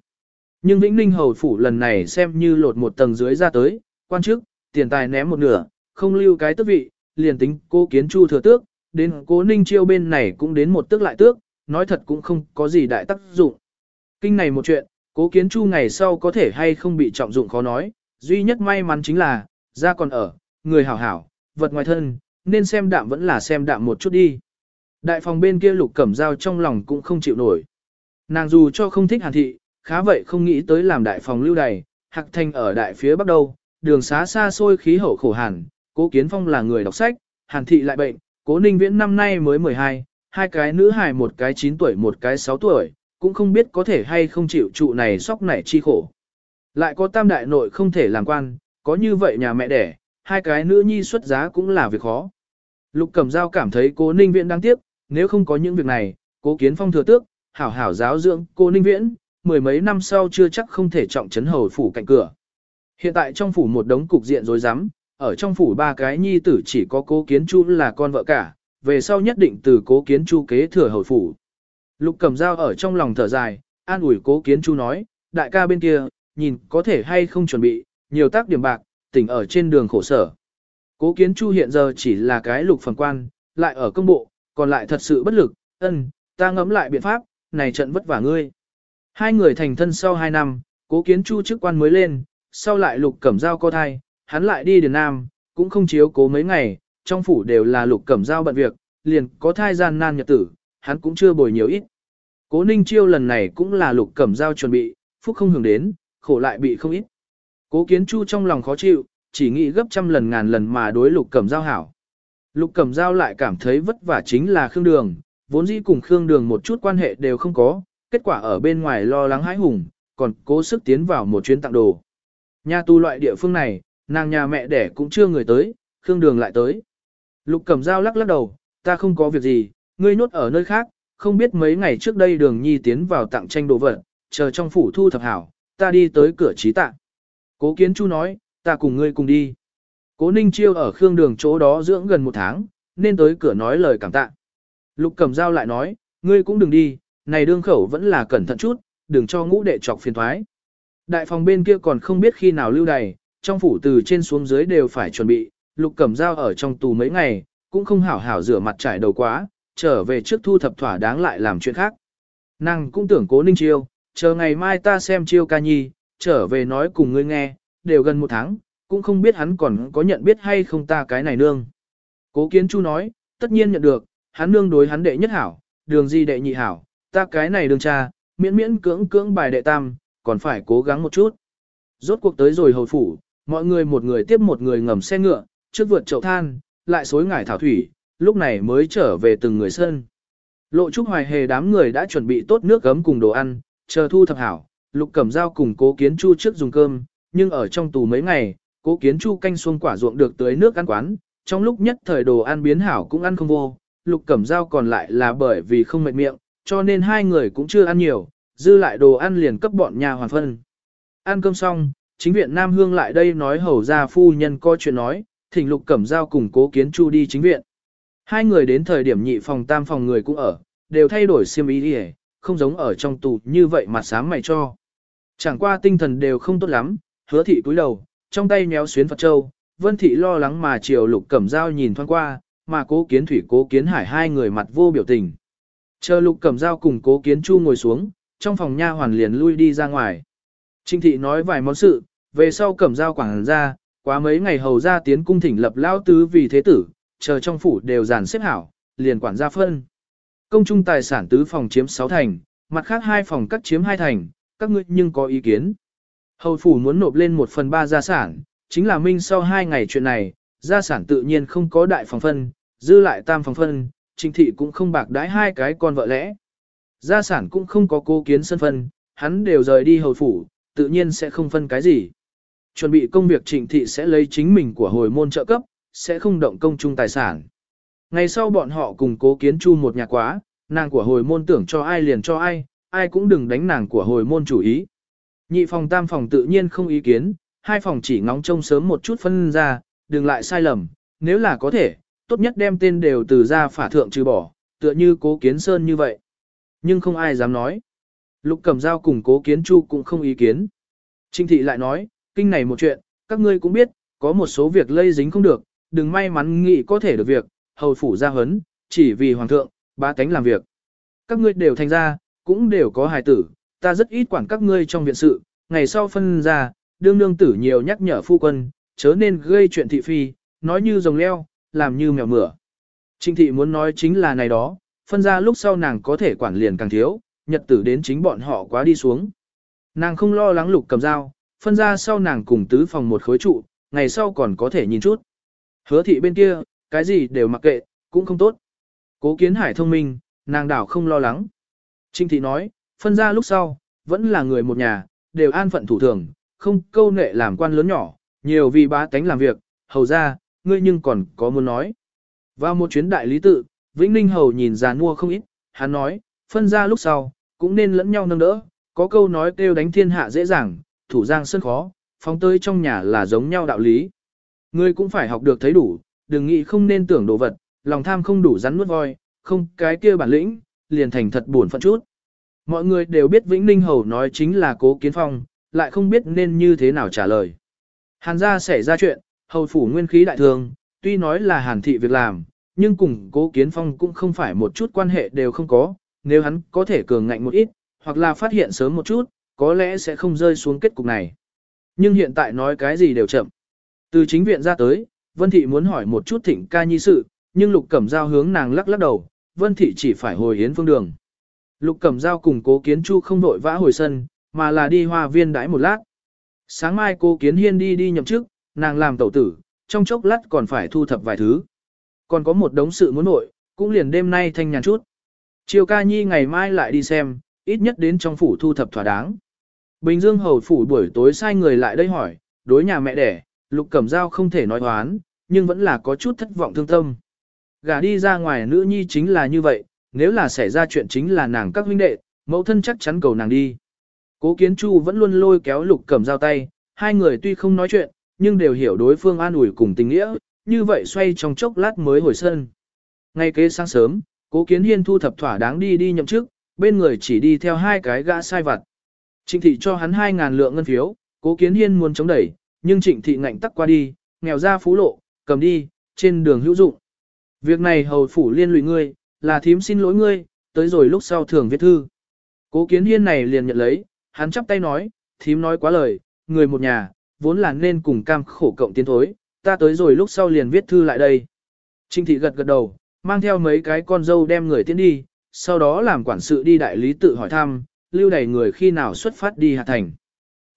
Nhưng Vĩnh Ninh Hầu Phủ lần này xem như lột một tầng dưới ra tới, quan chức, tiền tài ném một nửa, không lưu cái tước vị, liền tính cố kiến chu thừa tước, đến cố Ninh Chiêu bên này cũng đến một tước lại tước, nói thật cũng không có gì đại tác dụng. Kinh này một chuyện, cố kiến chu ngày sau có thể hay không bị trọng dụng khó nói, duy nhất may mắn chính là, ra còn ở, người hảo hảo, vật ngoài thân, nên xem đạm vẫn là xem đạm một chút đi. Đại phòng bên kia lục cẩm dao trong lòng cũng không chịu nổi. Nàng dù cho không thích hàn thị, khá vậy không nghĩ tới làm đại phòng lưu đầy, hạc thanh ở đại phía bắc đâu, đường xá xa xôi khí hậu khổ hàn, cố kiến phong là người đọc sách, hàn thị lại bệnh, cố ninh viễn năm nay mới 12, hai cái nữ hài một cái 9 tuổi một cái 6 tuổi, cũng không biết có thể hay không chịu trụ này sóc nảy chi khổ. Lại có tam đại nội không thể làm quan, có như vậy nhà mẹ đẻ, hai cái nữ nhi xuất giá cũng là việc khó. Lục Cẩm Giao cảm thấy cố Ninh Viễn đáng tiếc, nếu không có những việc này, cố Kiến Phong thừa tước, hảo hảo giáo dưỡng cô Ninh Viễn, mười mấy năm sau chưa chắc không thể trọng trấn hầu phủ cạnh cửa. Hiện tại trong phủ một đống cục diện rối rắm, ở trong phủ ba cái nhi tử chỉ có cố Kiến Chu là con vợ cả, về sau nhất định từ cố Kiến Chu kế thừa hầu phủ. Lục Cẩm Giao ở trong lòng thở dài, an ủi cố Kiến Chu nói, đại ca bên kia, nhìn có thể hay không chuẩn bị, nhiều tác điểm bạc, tỉnh ở trên đường khổ sở. Cố kiến chu hiện giờ chỉ là cái lục phần quan, lại ở công bộ, còn lại thật sự bất lực, ân, ta ngẫm lại biện pháp, này trận vất vả ngươi. Hai người thành thân sau hai năm, cố kiến chu chức quan mới lên, sau lại lục cẩm giao co thai, hắn lại đi đến Nam, cũng không chiếu cố mấy ngày, trong phủ đều là lục cẩm giao bận việc, liền có thai gian nan nhật tử, hắn cũng chưa bồi nhiều ít. Cố ninh chiêu lần này cũng là lục cẩm giao chuẩn bị, phúc không hưởng đến, khổ lại bị không ít. Cố kiến chu trong lòng khó chịu, chỉ nghĩ gấp trăm lần ngàn lần mà đối lục cẩm giao hảo. Lục cẩm giao lại cảm thấy vất vả chính là Khương Đường, vốn dĩ cùng Khương Đường một chút quan hệ đều không có, kết quả ở bên ngoài lo lắng hãi hùng, còn cố sức tiến vào một chuyến tặng đồ. Nhà tu loại địa phương này, nàng nhà mẹ đẻ cũng chưa người tới, Khương Đường lại tới. Lục cẩm giao lắc lắc đầu, ta không có việc gì, ngươi nhốt ở nơi khác, không biết mấy ngày trước đây đường nhi tiến vào tặng tranh đồ vật, chờ trong phủ thu thập hảo, ta đi tới cửa trí tạ. Cố kiến chu nói, ta cùng ngươi cùng đi. Cố ninh chiêu ở khương đường chỗ đó dưỡng gần một tháng, nên tới cửa nói lời cảm tạ. Lục Cẩm dao lại nói, ngươi cũng đừng đi, này đương khẩu vẫn là cẩn thận chút, đừng cho ngũ đệ chọc phiền thoái. Đại phòng bên kia còn không biết khi nào lưu đầy, trong phủ từ trên xuống dưới đều phải chuẩn bị, lục cẩm dao ở trong tù mấy ngày, cũng không hảo hảo rửa mặt trải đầu quá, trở về trước thu thập thỏa đáng lại làm chuyện khác. Nàng cũng tưởng cố ninh chiêu, chờ ngày mai ta xem chiêu ca nhi, trở về nói cùng ngươi nghe, đều gần một tháng, cũng không biết hắn còn có nhận biết hay không ta cái này nương. Cố kiến chu nói, tất nhiên nhận được, hắn nương đối hắn đệ nhất hảo, đường gì đệ nhị hảo, ta cái này đường cha, miễn miễn cưỡng cưỡng bài đệ tam, còn phải cố gắng một chút. Rốt cuộc tới rồi hồi phủ, mọi người một người tiếp một người ngầm xe ngựa, trước vượt chậu than, lại xối ngải thảo thủy, lúc này mới trở về từng người sân. Lộ Trúc Hoài Hề đám người đã chuẩn bị tốt nước gấm cùng đồ ăn, chờ thu thập hảo, Lục Cẩm Dao cùng Cố Kiến Chu trước dùng cơm, nhưng ở trong tù mấy ngày, Cố Kiến Chu canh xuông quả ruộng được tới nước ăn quán, trong lúc nhất thời đồ ăn biến hảo cũng ăn không vô, Lục Cẩm Dao còn lại là bởi vì không mệt miệng, cho nên hai người cũng chưa ăn nhiều, dư lại đồ ăn liền cấp bọn nhà hoàn phân. Ăn cơm xong, chính viện Nam Hương lại đây nói hầu ra phu nhân coi chuyện nói, thỉnh Lục Cẩm Dao cùng Cố Kiến Chu đi chính viện. Hai người đến thời điểm nhị phòng tam phòng người cũng ở, đều thay đổi xiêm ý đi không giống ở trong tù như vậy mà sáng mày cho. Chẳng qua tinh thần đều không tốt lắm, hứa thị cúi đầu, trong tay nhéo xuyến Phật Châu, vân thị lo lắng mà chiều lục cẩm dao nhìn thoáng qua, mà cố kiến thủy cố kiến hải hai người mặt vô biểu tình. Chờ lục cẩm dao cùng cố kiến chu ngồi xuống, trong phòng nha hoàn liền lui đi ra ngoài. Trinh thị nói vài món sự, về sau cẩm dao quảng ra, quá mấy ngày hầu ra tiến cung thỉnh lập lao tứ vì thế tử, chờ trong phủ đều giàn xếp hảo, liền quản gia phân. Công trung tài sản tứ phòng chiếm 6 thành, mặt khác hai phòng cắt chiếm 2 thành, các ngươi nhưng có ý kiến. Hầu phủ muốn nộp lên một phần ba gia sản, chính là minh sau hai ngày chuyện này, gia sản tự nhiên không có đại phòng phân, dư lại tam phòng phân, trình thị cũng không bạc đái hai cái con vợ lẽ. Gia sản cũng không có cố kiến sân phân, hắn đều rời đi hầu phủ, tự nhiên sẽ không phân cái gì. Chuẩn bị công việc trịnh thị sẽ lấy chính mình của hồi môn trợ cấp, sẽ không động công chung tài sản. Ngày sau bọn họ cùng cố kiến chu một nhà quá, nàng của hồi môn tưởng cho ai liền cho ai, ai cũng đừng đánh nàng của hồi môn chủ ý. Nhị phòng tam phòng tự nhiên không ý kiến, hai phòng chỉ ngóng trông sớm một chút phân ra, đừng lại sai lầm, nếu là có thể, tốt nhất đem tên đều từ ra phả thượng trừ bỏ, tựa như cố kiến sơn như vậy. Nhưng không ai dám nói. Lục cầm dao cùng cố kiến chu cũng không ý kiến. Trinh thị lại nói, kinh này một chuyện, các ngươi cũng biết, có một số việc lây dính không được, đừng may mắn nghĩ có thể được việc, hầu phủ ra hấn, chỉ vì hoàng thượng, ba cánh làm việc. Các ngươi đều thành ra, cũng đều có hài tử, ta rất ít quản các ngươi trong viện sự, ngày sau phân ra, đương nương tử nhiều nhắc nhở phu quân, chớ nên gây chuyện thị phi, nói như rồng leo, làm như mèo mửa. Trinh thị muốn nói chính là này đó, phân ra lúc sau nàng có thể quản liền càng thiếu, nhật tử đến chính bọn họ quá đi xuống. Nàng không lo lắng lục cầm dao, phân ra sau nàng cùng tứ phòng một khối trụ, ngày sau còn có thể nhìn chút. Hứa thị bên kia, cái gì đều mặc kệ, cũng không tốt. Cố kiến hải thông minh, nàng đảo không lo lắng. Trinh thị nói, phân ra lúc sau, vẫn là người một nhà, đều an phận thủ thường, không câu nệ làm quan lớn nhỏ, nhiều vì bá tánh làm việc, hầu ra, ngươi nhưng còn có muốn nói. Vào một chuyến đại lý tự, Vĩnh Ninh Hầu nhìn già nua không ít, hắn nói, phân ra lúc sau, cũng nên lẫn nhau nâng đỡ, có câu nói kêu đánh thiên hạ dễ dàng, thủ giang sân khó, phóng tới trong nhà là giống nhau đạo lý. Ngươi cũng phải học được thấy đủ, đừng nghĩ không nên tưởng đồ vật, lòng tham không đủ rắn nuốt voi, không cái kia bản lĩnh, liền thành thật buồn phận chút. Mọi người đều biết Vĩnh Ninh Hầu nói chính là cố kiến phong, lại không biết nên như thế nào trả lời. Hàn gia xảy ra chuyện, hầu phủ nguyên khí đại thường, tuy nói là hàn thị việc làm, nhưng cùng cố kiến phong cũng không phải một chút quan hệ đều không có, nếu hắn có thể cường ngạnh một ít, hoặc là phát hiện sớm một chút, có lẽ sẽ không rơi xuống kết cục này. Nhưng hiện tại nói cái gì đều chậm. Từ chính viện ra tới, Vân Thị muốn hỏi một chút thịnh ca nhi sự, nhưng Lục Cẩm Giao hướng nàng lắc lắc đầu, Vân Thị chỉ phải hồi yến phương đường. Lục Cẩm Giao cùng cố kiến chu không vội vã hồi sân, mà là đi hoa viên đãi một lát. Sáng mai cô kiến hiên đi đi nhậm chức, nàng làm tẩu tử, trong chốc lát còn phải thu thập vài thứ. Còn có một đống sự muốn nội, cũng liền đêm nay thanh nhàn chút. Chiều ca nhi ngày mai lại đi xem, ít nhất đến trong phủ thu thập thỏa đáng. Bình Dương hầu phủ buổi tối sai người lại đây hỏi, đối nhà mẹ đẻ, Lục Cẩm Giao không thể nói hoán, nhưng vẫn là có chút thất vọng thương tâm. Gả đi ra ngoài nữ nhi chính là như vậy, nếu là xảy ra chuyện chính là nàng các huynh đệ, mẫu thân chắc chắn cầu nàng đi. Cố Kiến Chu vẫn luôn lôi kéo Lục Cẩm Giao tay, hai người tuy không nói chuyện, nhưng đều hiểu đối phương an ủi cùng tình nghĩa, như vậy xoay trong chốc lát mới hồi sân. Ngay kế sáng sớm, Cố Kiến Hiên thu thập thỏa đáng đi đi nhậm chức, bên người chỉ đi theo hai cái gã sai vặt. Trịnh thị cho hắn 2000 lượng ngân phiếu, Cố Kiến Hiên muốn chống đẩy, nhưng trịnh thị ngạnh tắc qua đi, nghèo ra phú lộ, cầm đi, trên đường hữu dụng. Việc này hầu phủ liên lụy ngươi, là thím xin lỗi ngươi, tới rồi lúc sau thường viết thư. Cố kiến hiên này liền nhận lấy, hắn chắp tay nói, thím nói quá lời, người một nhà, vốn là nên cùng cam khổ cộng tiến thối, ta tới rồi lúc sau liền viết thư lại đây. Trinh thị gật gật đầu, mang theo mấy cái con dâu đem người tiến đi, sau đó làm quản sự đi đại lý tự hỏi thăm, lưu đầy người khi nào xuất phát đi Hà thành.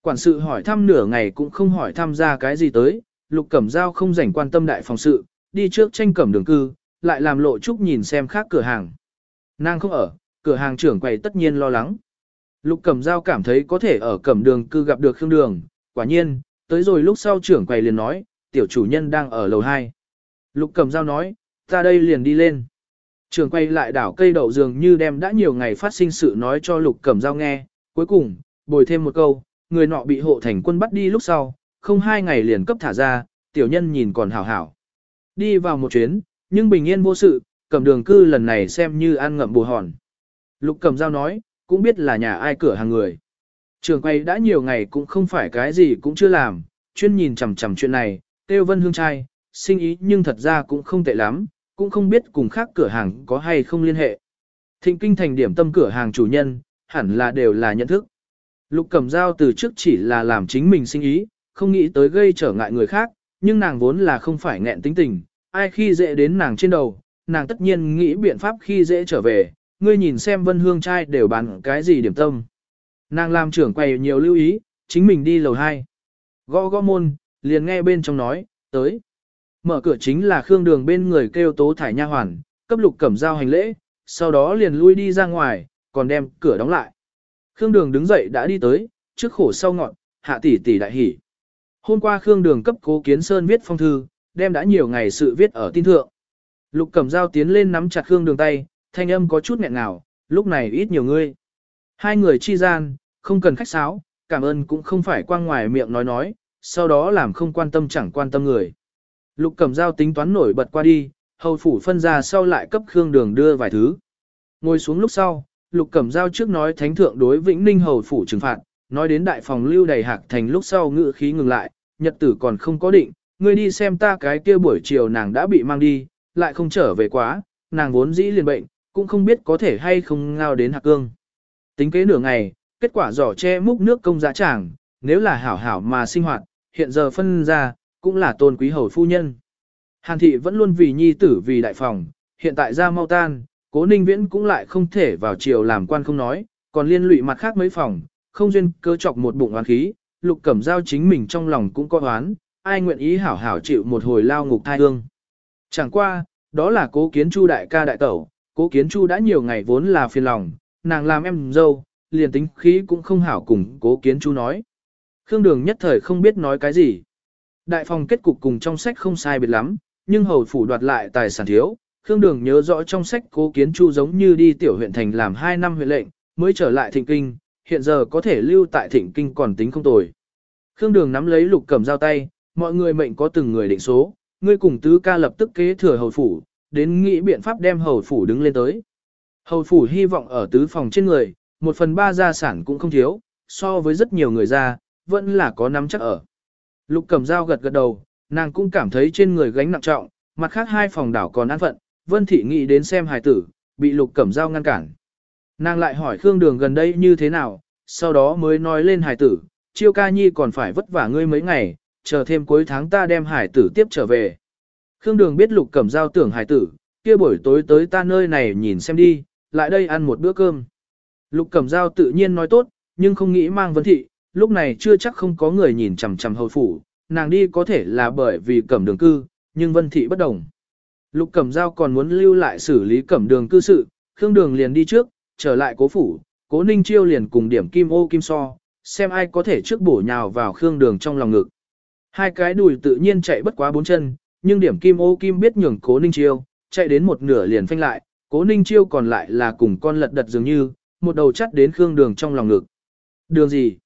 Quản sự hỏi thăm nửa ngày cũng không hỏi thăm ra cái gì tới, lục cẩm giao không rảnh quan tâm đại phòng sự, đi trước tranh cẩm đường cư, lại làm lộ trúc nhìn xem khác cửa hàng. Nàng không ở, cửa hàng trưởng quầy tất nhiên lo lắng. Lục cẩm giao cảm thấy có thể ở cẩm đường cư gặp được khương đường, quả nhiên, tới rồi lúc sau trưởng quầy liền nói, tiểu chủ nhân đang ở lầu 2. Lục cẩm giao nói, ta đây liền đi lên. trưởng quay lại đảo cây đậu dường như đem đã nhiều ngày phát sinh sự nói cho lục cẩm giao nghe, cuối cùng, bồi thêm một câu, người nọ bị hộ thành quân bắt đi lúc sau, không hai ngày liền cấp thả ra, tiểu nhân nhìn còn hảo hảo. Đi vào một chuyến, nhưng bình yên vô sự, cầm đường cư lần này xem như ăn ngậm bù hòn. Lục cầm dao nói, cũng biết là nhà ai cửa hàng người. Trường quay đã nhiều ngày cũng không phải cái gì cũng chưa làm, chuyên nhìn chằm chằm chuyện này, tiêu vân hương trai, sinh ý nhưng thật ra cũng không tệ lắm, cũng không biết cùng khác cửa hàng có hay không liên hệ. Thịnh kinh thành điểm tâm cửa hàng chủ nhân, hẳn là đều là nhận thức. Lục Cẩm Dao từ trước chỉ là làm chính mình sinh ý, không nghĩ tới gây trở ngại người khác, nhưng nàng vốn là không phải nghẹn tính tình, ai khi dễ đến nàng trên đầu, nàng tất nhiên nghĩ biện pháp khi dễ trở về, ngươi nhìn xem vân hương trai đều bán cái gì điểm tâm. Nàng làm trưởng quầy nhiều lưu ý, chính mình đi lầu 2. Gõ gõ môn, liền nghe bên trong nói, tới. Mở cửa chính là Khương Đường bên người kêu tố thải nha hoàn, cấp lục cẩm giao hành lễ, sau đó liền lui đi ra ngoài, còn đem cửa đóng lại. Khương Đường đứng dậy đã đi tới, trước khổ sau ngọn, hạ tỷ tỷ đại hỉ. Hôm qua Khương Đường cấp Cố Kiến Sơn viết phong thư, đem đã nhiều ngày sự viết ở tin thượng. Lục Cẩm Dao tiến lên nắm chặt Khương Đường tay, thanh âm có chút nghẹn ngào, lúc này ít nhiều ngươi. Hai người chi gian, không cần khách sáo, cảm ơn cũng không phải quang ngoài miệng nói nói, sau đó làm không quan tâm chẳng quan tâm người. Lục Cẩm Dao tính toán nổi bật qua đi, hầu phủ phân ra sau lại cấp Khương Đường đưa vài thứ. Ngồi xuống lúc sau, Lục Cẩm Giao trước nói thánh thượng đối Vĩnh Ninh hầu phủ trừng phạt, nói đến đại phòng lưu đầy hạc thành lúc sau ngự khí ngừng lại, nhật tử còn không có định, ngươi đi xem ta cái kia buổi chiều nàng đã bị mang đi, lại không trở về quá, nàng vốn dĩ liền bệnh, cũng không biết có thể hay không ngao đến hạc cương. Tính kế nửa ngày, kết quả giỏ che múc nước công giá tràng, nếu là hảo hảo mà sinh hoạt, hiện giờ phân ra, cũng là tôn quý hầu phu nhân. Hàn thị vẫn luôn vì nhi tử vì đại phòng, hiện tại ra mau tan, cố ninh viễn cũng lại không thể vào chiều làm quan không nói, còn liên lụy mặt khác mấy phòng, không duyên cơ chọc một bụng oán khí, lục cẩm giao chính mình trong lòng cũng có oán, ai nguyện ý hảo hảo chịu một hồi lao ngục thai hương. Chẳng qua, đó là cố kiến chu đại ca đại tẩu, cố kiến chu đã nhiều ngày vốn là phiền lòng, nàng làm em dâu, liền tính khí cũng không hảo cùng cố kiến chu nói. Khương đường nhất thời không biết nói cái gì. Đại phòng kết cục cùng trong sách không sai biệt lắm, nhưng hầu phủ đoạt lại tài sản thiếu. Khương đường nhớ rõ trong sách cố kiến chu giống như đi tiểu huyện thành làm 2 năm huyện lệnh, mới trở lại thịnh kinh, hiện giờ có thể lưu tại thịnh kinh còn tính không tồi. Khương đường nắm lấy lục cầm dao tay, mọi người mệnh có từng người định số, ngươi cùng tứ ca lập tức kế thừa hầu phủ, đến nghĩ biện pháp đem hầu phủ đứng lên tới. Hầu phủ hy vọng ở tứ phòng trên người, một phần ba gia sản cũng không thiếu, so với rất nhiều người ra, vẫn là có nắm chắc ở. Lục cầm dao gật gật đầu, nàng cũng cảm thấy trên người gánh nặng trọng, mặt khác hai phòng đảo còn an phận, vân thị nghĩ đến xem hài tử, bị lục cẩm dao ngăn cản. Nàng lại hỏi Khương Đường gần đây như thế nào, sau đó mới nói lên hài tử, chiêu ca nhi còn phải vất vả ngươi mấy ngày, chờ thêm cuối tháng ta đem hải tử tiếp trở về. Khương Đường biết lục cẩm giao tưởng hải tử, kia buổi tối tới ta nơi này nhìn xem đi, lại đây ăn một bữa cơm. Lục cẩm giao tự nhiên nói tốt, nhưng không nghĩ mang vấn thị, lúc này chưa chắc không có người nhìn chằm chằm hầu phủ, nàng đi có thể là bởi vì cẩm đường cư, nhưng vân thị bất đồng. Lục cẩm giao còn muốn lưu lại xử lý cẩm đường cư sự, khương đường liền đi trước, trở lại cố phủ, cố ninh chiêu liền cùng điểm kim ô kim so, xem ai có thể trước bổ nhào vào khương đường trong lòng ngực. Hai cái đùi tự nhiên chạy bất quá bốn chân, nhưng điểm kim ô kim biết nhường cố ninh chiêu, chạy đến một nửa liền phanh lại, cố ninh chiêu còn lại là cùng con lật đật dường như, một đầu chắt đến khương đường trong lòng ngực. Đường gì?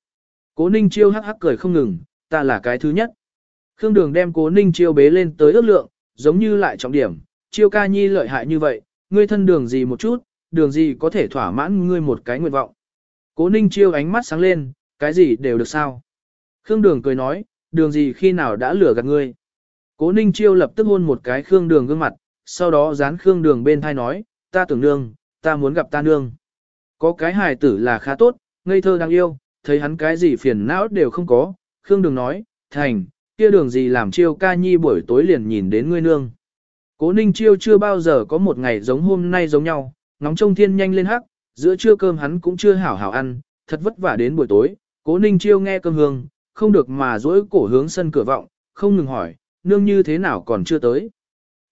Cố ninh chiêu hắc hắc cười không ngừng, ta là cái thứ nhất. Khương đường đem cố ninh chiêu bế lên tới ước lượng, giống như lại trọng điểm, chiêu ca nhi lợi hại như vậy, ngươi thân đường gì một chút, đường gì có thể thỏa mãn ngươi một cái nguyện vọng. Cố ninh chiêu ánh mắt sáng lên, cái gì đều được sao. Khương đường cười nói, đường gì khi nào đã lừa gạt ngươi. Cố ninh chiêu lập tức hôn một cái khương đường gương mặt, sau đó dán khương đường bên thai nói, ta tưởng nương, ta muốn gặp ta nương. Có cái hài tử là khá tốt, ngây thơ đáng yêu, thấy hắn cái gì phiền não đều không có, Khương Đường nói, thành, kia đường gì làm chiêu ca nhi buổi tối liền nhìn đến ngươi nương. Cố ninh chiêu chưa bao giờ có một ngày giống hôm nay giống nhau, ngóng trông thiên nhanh lên hắc, giữa trưa cơm hắn cũng chưa hảo hảo ăn, thật vất vả đến buổi tối, cố ninh chiêu nghe cơm hương, không được mà dỗi cổ hướng sân cửa vọng, không ngừng hỏi, nương như thế nào còn chưa tới.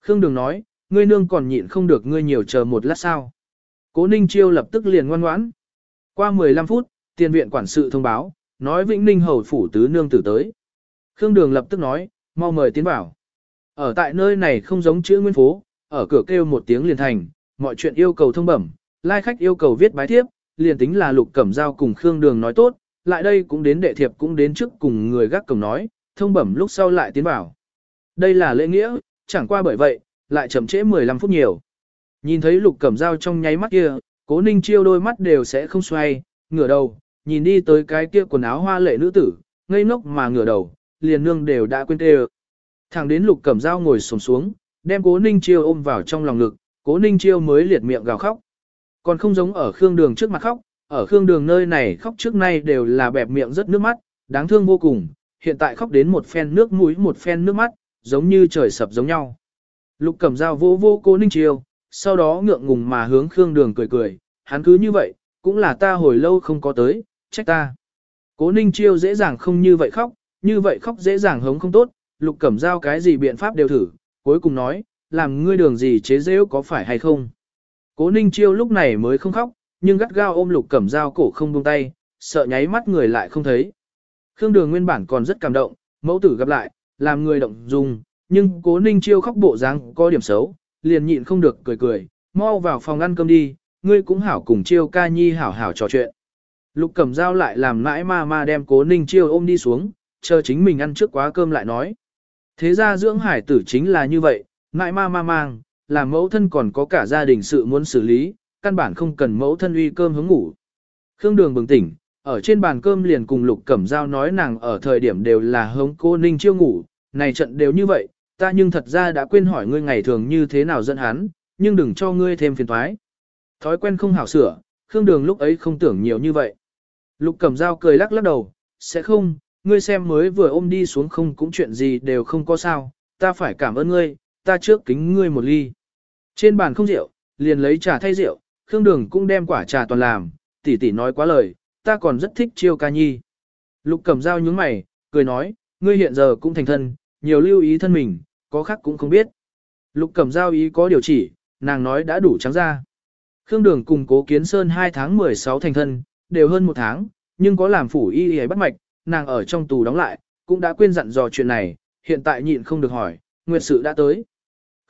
Khương Đường nói, ngươi nương còn nhịn không được ngươi nhiều chờ một lát sao. Cố ninh chiêu lập tức liền ngoan ngoãn. Qua 15 phút, tiền viện quản sự thông báo, nói Vĩnh Ninh hầu phủ tứ nương tử tới. Khương Đường lập tức nói, mau mời tiến vào. Ở tại nơi này không giống chữ nguyên phố, ở cửa kêu một tiếng liền thành, mọi chuyện yêu cầu thông bẩm, lai khách yêu cầu viết bái thiếp, liền tính là lục cẩm giao cùng Khương Đường nói tốt, lại đây cũng đến đệ thiệp cũng đến trước cùng người gác cổng nói, thông bẩm lúc sau lại tiến vào. Đây là lễ nghĩa, chẳng qua bởi vậy, lại chậm trễ 15 phút nhiều. Nhìn thấy lục cẩm dao trong nháy mắt kia, cố ninh chiêu đôi mắt đều sẽ không xoay, ngửa đầu, nhìn đi tới cái kia quần áo hoa lệ nữ tử, ngây ngốc mà ngửa đầu, liền nương đều đã quên tê Thẳng đến lục cẩm dao ngồi sồm xuống, đem cố ninh chiêu ôm vào trong lòng ngực, cố ninh chiêu mới liệt miệng gào khóc. Còn không giống ở khương đường trước mặt khóc, ở khương đường nơi này khóc trước nay đều là bẹp miệng rất nước mắt, đáng thương vô cùng, hiện tại khóc đến một phen nước mũi một phen nước mắt, giống như trời sập giống nhau. Lục cẩm dao vô vô cố ninh chiêu, sau đó ngượng ngùng mà hướng khương đường cười cười, hắn cứ như vậy, cũng là ta hồi lâu không có tới, trách ta. Cố ninh chiêu dễ dàng không như vậy khóc, như vậy khóc dễ dàng hống không tốt, lục cẩm dao cái gì biện pháp đều thử, cuối cùng nói, làm ngươi đường gì chế dễ có phải hay không. Cố ninh chiêu lúc này mới không khóc, nhưng gắt gao ôm lục cẩm dao cổ không buông tay, sợ nháy mắt người lại không thấy. Khương đường nguyên bản còn rất cảm động, mẫu tử gặp lại, làm người động dung, nhưng cố ninh chiêu khóc bộ dáng có điểm xấu, liền nhịn không được cười cười, mau vào phòng ăn cơm đi, ngươi cũng hảo cùng chiêu ca nhi hảo hảo trò chuyện. Lục cẩm dao lại làm mãi ma ma đem cố ninh chiêu ôm đi xuống, chờ chính mình ăn trước quá cơm lại nói. Thế ra dưỡng hải tử chính là như vậy, mãi ma ma mang, làm mẫu thân còn có cả gia đình sự muốn xử lý, căn bản không cần mẫu thân uy cơm hướng ngủ. Khương Đường bừng tỉnh, ở trên bàn cơm liền cùng Lục Cẩm Giao nói nàng ở thời điểm đều là hống cô Ninh chiêu ngủ, này trận đều như vậy, ta nhưng thật ra đã quên hỏi ngươi ngày thường như thế nào dẫn hắn, nhưng đừng cho ngươi thêm phiền toái. Thói quen không hảo sửa, Khương Đường lúc ấy không tưởng nhiều như vậy. Lục Cẩm Dao cười lắc lắc đầu, sẽ không, ngươi xem mới vừa ôm đi xuống không cũng chuyện gì đều không có sao, ta phải cảm ơn ngươi, ta trước kính ngươi một ly. Trên bàn không rượu, liền lấy trà thay rượu, Khương Đường cũng đem quả trà toàn làm, tỷ tỷ nói quá lời, ta còn rất thích chiêu ca nhi. Lục Cẩm Dao nhướng mày, cười nói, ngươi hiện giờ cũng thành thân, nhiều lưu ý thân mình, có khác cũng không biết. Lục Cẩm Giao ý có điều chỉ, nàng nói đã đủ trắng ra. Khương Đường cùng Cố Kiến Sơn 2 tháng 16 thành thân, đều hơn một tháng, nhưng có làm phủ y y bắt mạch, nàng ở trong tù đóng lại, cũng đã quên dặn dò chuyện này, hiện tại nhịn không được hỏi, nguyệt sự đã tới.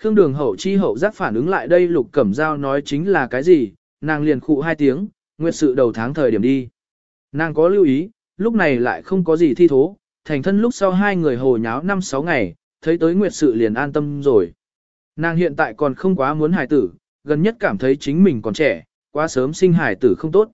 Khương Đường hậu chi hậu giác phản ứng lại đây Lục Cẩm Giao nói chính là cái gì, nàng liền khụ hai tiếng, nguyệt sự đầu tháng thời điểm đi. Nàng có lưu ý, lúc này lại không có gì thi thố, thành thân lúc sau hai người hồ nháo 5-6 ngày, thấy tới nguyệt sự liền an tâm rồi. Nàng hiện tại còn không quá muốn hài tử, gần nhất cảm thấy chính mình còn trẻ, quá sớm sinh hài tử không tốt.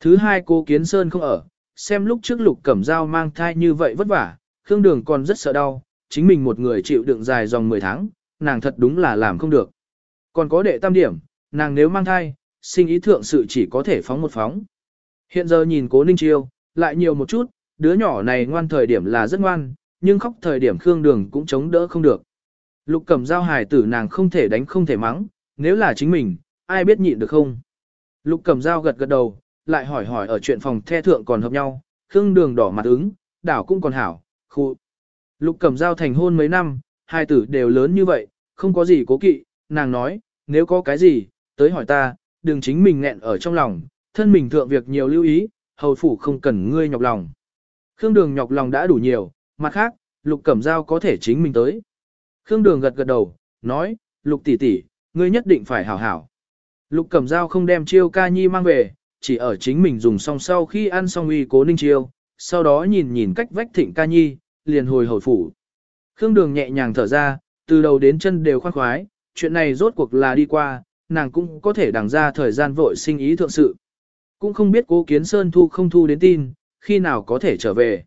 Thứ hai cô Kiến Sơn không ở, xem lúc trước lục cẩm dao mang thai như vậy vất vả, Khương Đường còn rất sợ đau, chính mình một người chịu đựng dài dòng 10 tháng, nàng thật đúng là làm không được. Còn có đệ tam điểm, nàng nếu mang thai, sinh ý thượng sự chỉ có thể phóng một phóng. Hiện giờ nhìn cố Ninh Chiêu, lại nhiều một chút, đứa nhỏ này ngoan thời điểm là rất ngoan, nhưng khóc thời điểm Khương Đường cũng chống đỡ không được. Lục Cẩm Giao hài tử nàng không thể đánh không thể mắng, nếu là chính mình, ai biết nhịn được không? Lục Cẩm Giao gật gật đầu, lại hỏi hỏi ở chuyện phòng the thượng còn hợp nhau, Khương Đường đỏ mặt ứng, đảo cũng còn hảo, khu. Lục Cẩm Giao thành hôn mấy năm, hai tử đều lớn như vậy, không có gì cố kỵ, nàng nói, nếu có cái gì, tới hỏi ta, đừng chính mình nghẹn ở trong lòng, thân mình thượng việc nhiều lưu ý, hầu phủ không cần ngươi nhọc lòng. Khương Đường nhọc lòng đã đủ nhiều, mặt khác, Lục Cẩm Giao có thể chính mình tới. Khương Đường gật gật đầu, nói, Lục tỷ tỷ, ngươi nhất định phải hảo hảo. Lục Cẩm Giao không đem chiêu ca nhi mang về, chỉ ở chính mình dùng xong sau khi ăn xong uy cố ninh chiêu, sau đó nhìn nhìn cách vách thịnh ca nhi, liền hồi hồi phủ. Khương Đường nhẹ nhàng thở ra, từ đầu đến chân đều khoan khoái, chuyện này rốt cuộc là đi qua, nàng cũng có thể đằng ra thời gian vội sinh ý thượng sự. Cũng không biết cố kiến Sơn thu không thu đến tin, khi nào có thể trở về.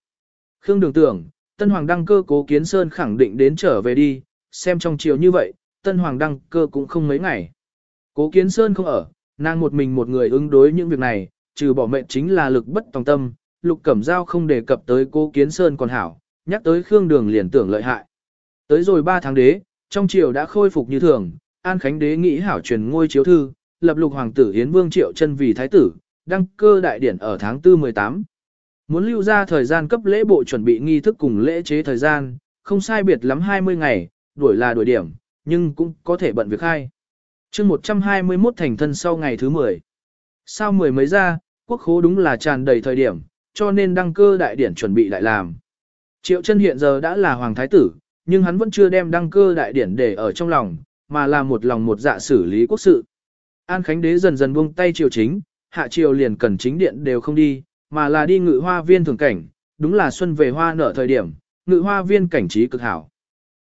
Khương Đường tưởng, Tân Hoàng đăng cơ cố kiến Sơn khẳng định đến trở về đi, xem trong chiều như vậy, Tân Hoàng đăng cơ cũng không mấy ngày. Cố kiến Sơn không ở, nàng một mình một người ứng đối những việc này, trừ bỏ mệnh chính là lực bất tòng tâm, Lục Cẩm Giao không đề cập tới cố Kiến Sơn còn hảo, nhắc tới Khương Đường liền tưởng lợi hại. Tới rồi 3 tháng đế, trong triều đã khôi phục như thường, An Khánh đế nghĩ hảo truyền ngôi chiếu thư, lập lục hoàng tử Hiến Vương Triệu chân vì thái tử, đăng cơ đại điển ở tháng 4 18. Muốn lưu ra thời gian cấp lễ bộ chuẩn bị nghi thức cùng lễ chế thời gian, không sai biệt lắm 20 ngày, đuổi là đuổi điểm, nhưng cũng có thể bận việc hai. chương 121 thành thân sau ngày thứ 10. Sau mười mấy ra, quốc khố đúng là tràn đầy thời điểm, cho nên đăng cơ đại điển chuẩn bị lại làm. Triệu chân hiện giờ đã là hoàng thái tử, nhưng hắn vẫn chưa đem đăng cơ đại điển để ở trong lòng, mà là một lòng một dạ xử lý quốc sự. An Khánh đế dần dần buông tay triều chính, hạ triều liền cần chính điện đều không đi, mà là đi ngự hoa viên thường cảnh, đúng là xuân về hoa nở thời điểm, ngự hoa viên cảnh trí cực hảo.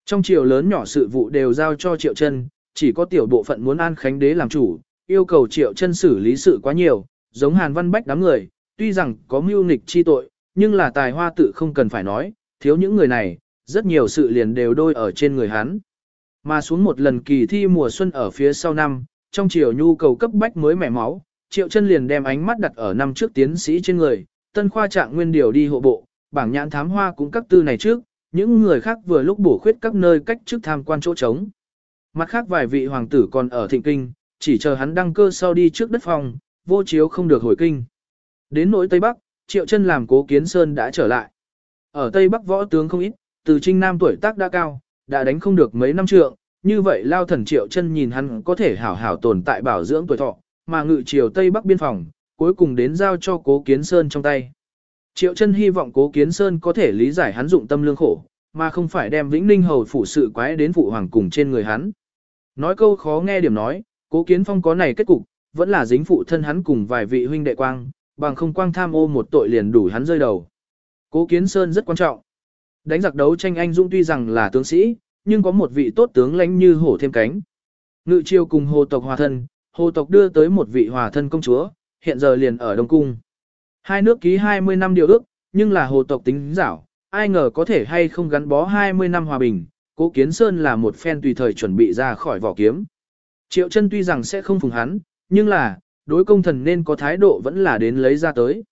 Trong triều lớn nhỏ sự vụ đều giao cho triệu chân, chỉ có tiểu bộ phận muốn An Khánh đế làm chủ, yêu cầu triệu chân xử lý sự quá nhiều, giống Hàn Văn Bách đám người, tuy rằng có mưu nghịch chi tội, nhưng là tài hoa tự không cần phải nói, thiếu những người này, rất nhiều sự liền đều đôi ở trên người hắn. Mà xuống một lần kỳ thi mùa xuân ở phía sau năm, trong chiều nhu cầu cấp bách mới mẻ máu, triệu chân liền đem ánh mắt đặt ở năm trước tiến sĩ trên người, tân khoa trạng nguyên điều đi hộ bộ, bảng nhãn thám hoa cũng các tư này trước, những người khác vừa lúc bổ khuyết các nơi cách trước tham quan chỗ trống. Mặt khác vài vị hoàng tử còn ở thịnh kinh, chỉ chờ hắn đăng cơ sau đi trước đất phòng, vô chiếu không được hồi kinh. Đến nỗi Tây Bắc, Triệu chân làm cố kiến sơn đã trở lại. Ở Tây Bắc võ tướng không ít, từ trinh nam tuổi tác đã cao, đã đánh không được mấy năm trượng, như vậy lao thần Triệu chân nhìn hắn có thể hảo hảo tồn tại bảo dưỡng tuổi thọ, mà ngự triều Tây Bắc biên phòng, cuối cùng đến giao cho cố kiến sơn trong tay. Triệu chân hy vọng cố kiến sơn có thể lý giải hắn dụng tâm lương khổ, mà không phải đem vĩnh ninh hầu phủ sự quái đến phụ hoàng cùng trên người hắn. Nói câu khó nghe điểm nói, cố kiến phong có này kết cục, vẫn là dính phụ thân hắn cùng vài vị huynh đệ quang, bằng không quang tham ô một tội liền đủ hắn rơi đầu. Cố Kiến Sơn rất quan trọng. Đánh giặc đấu tranh anh dũng tuy rằng là tướng sĩ, nhưng có một vị tốt tướng lãnh như hổ thêm cánh. Ngự triều cùng hồ tộc hòa thân, hồ tộc đưa tới một vị hòa thân công chúa, hiện giờ liền ở Đông Cung. Hai nước ký 20 năm điều ước, nhưng là hồ tộc tính giảo, ai ngờ có thể hay không gắn bó 20 năm hòa bình, cố kiến sơn là một phen tùy thời chuẩn bị ra khỏi vỏ kiếm. Triệu chân tuy rằng sẽ không phùng hắn, nhưng là, đối công thần nên có thái độ vẫn là đến lấy ra tới.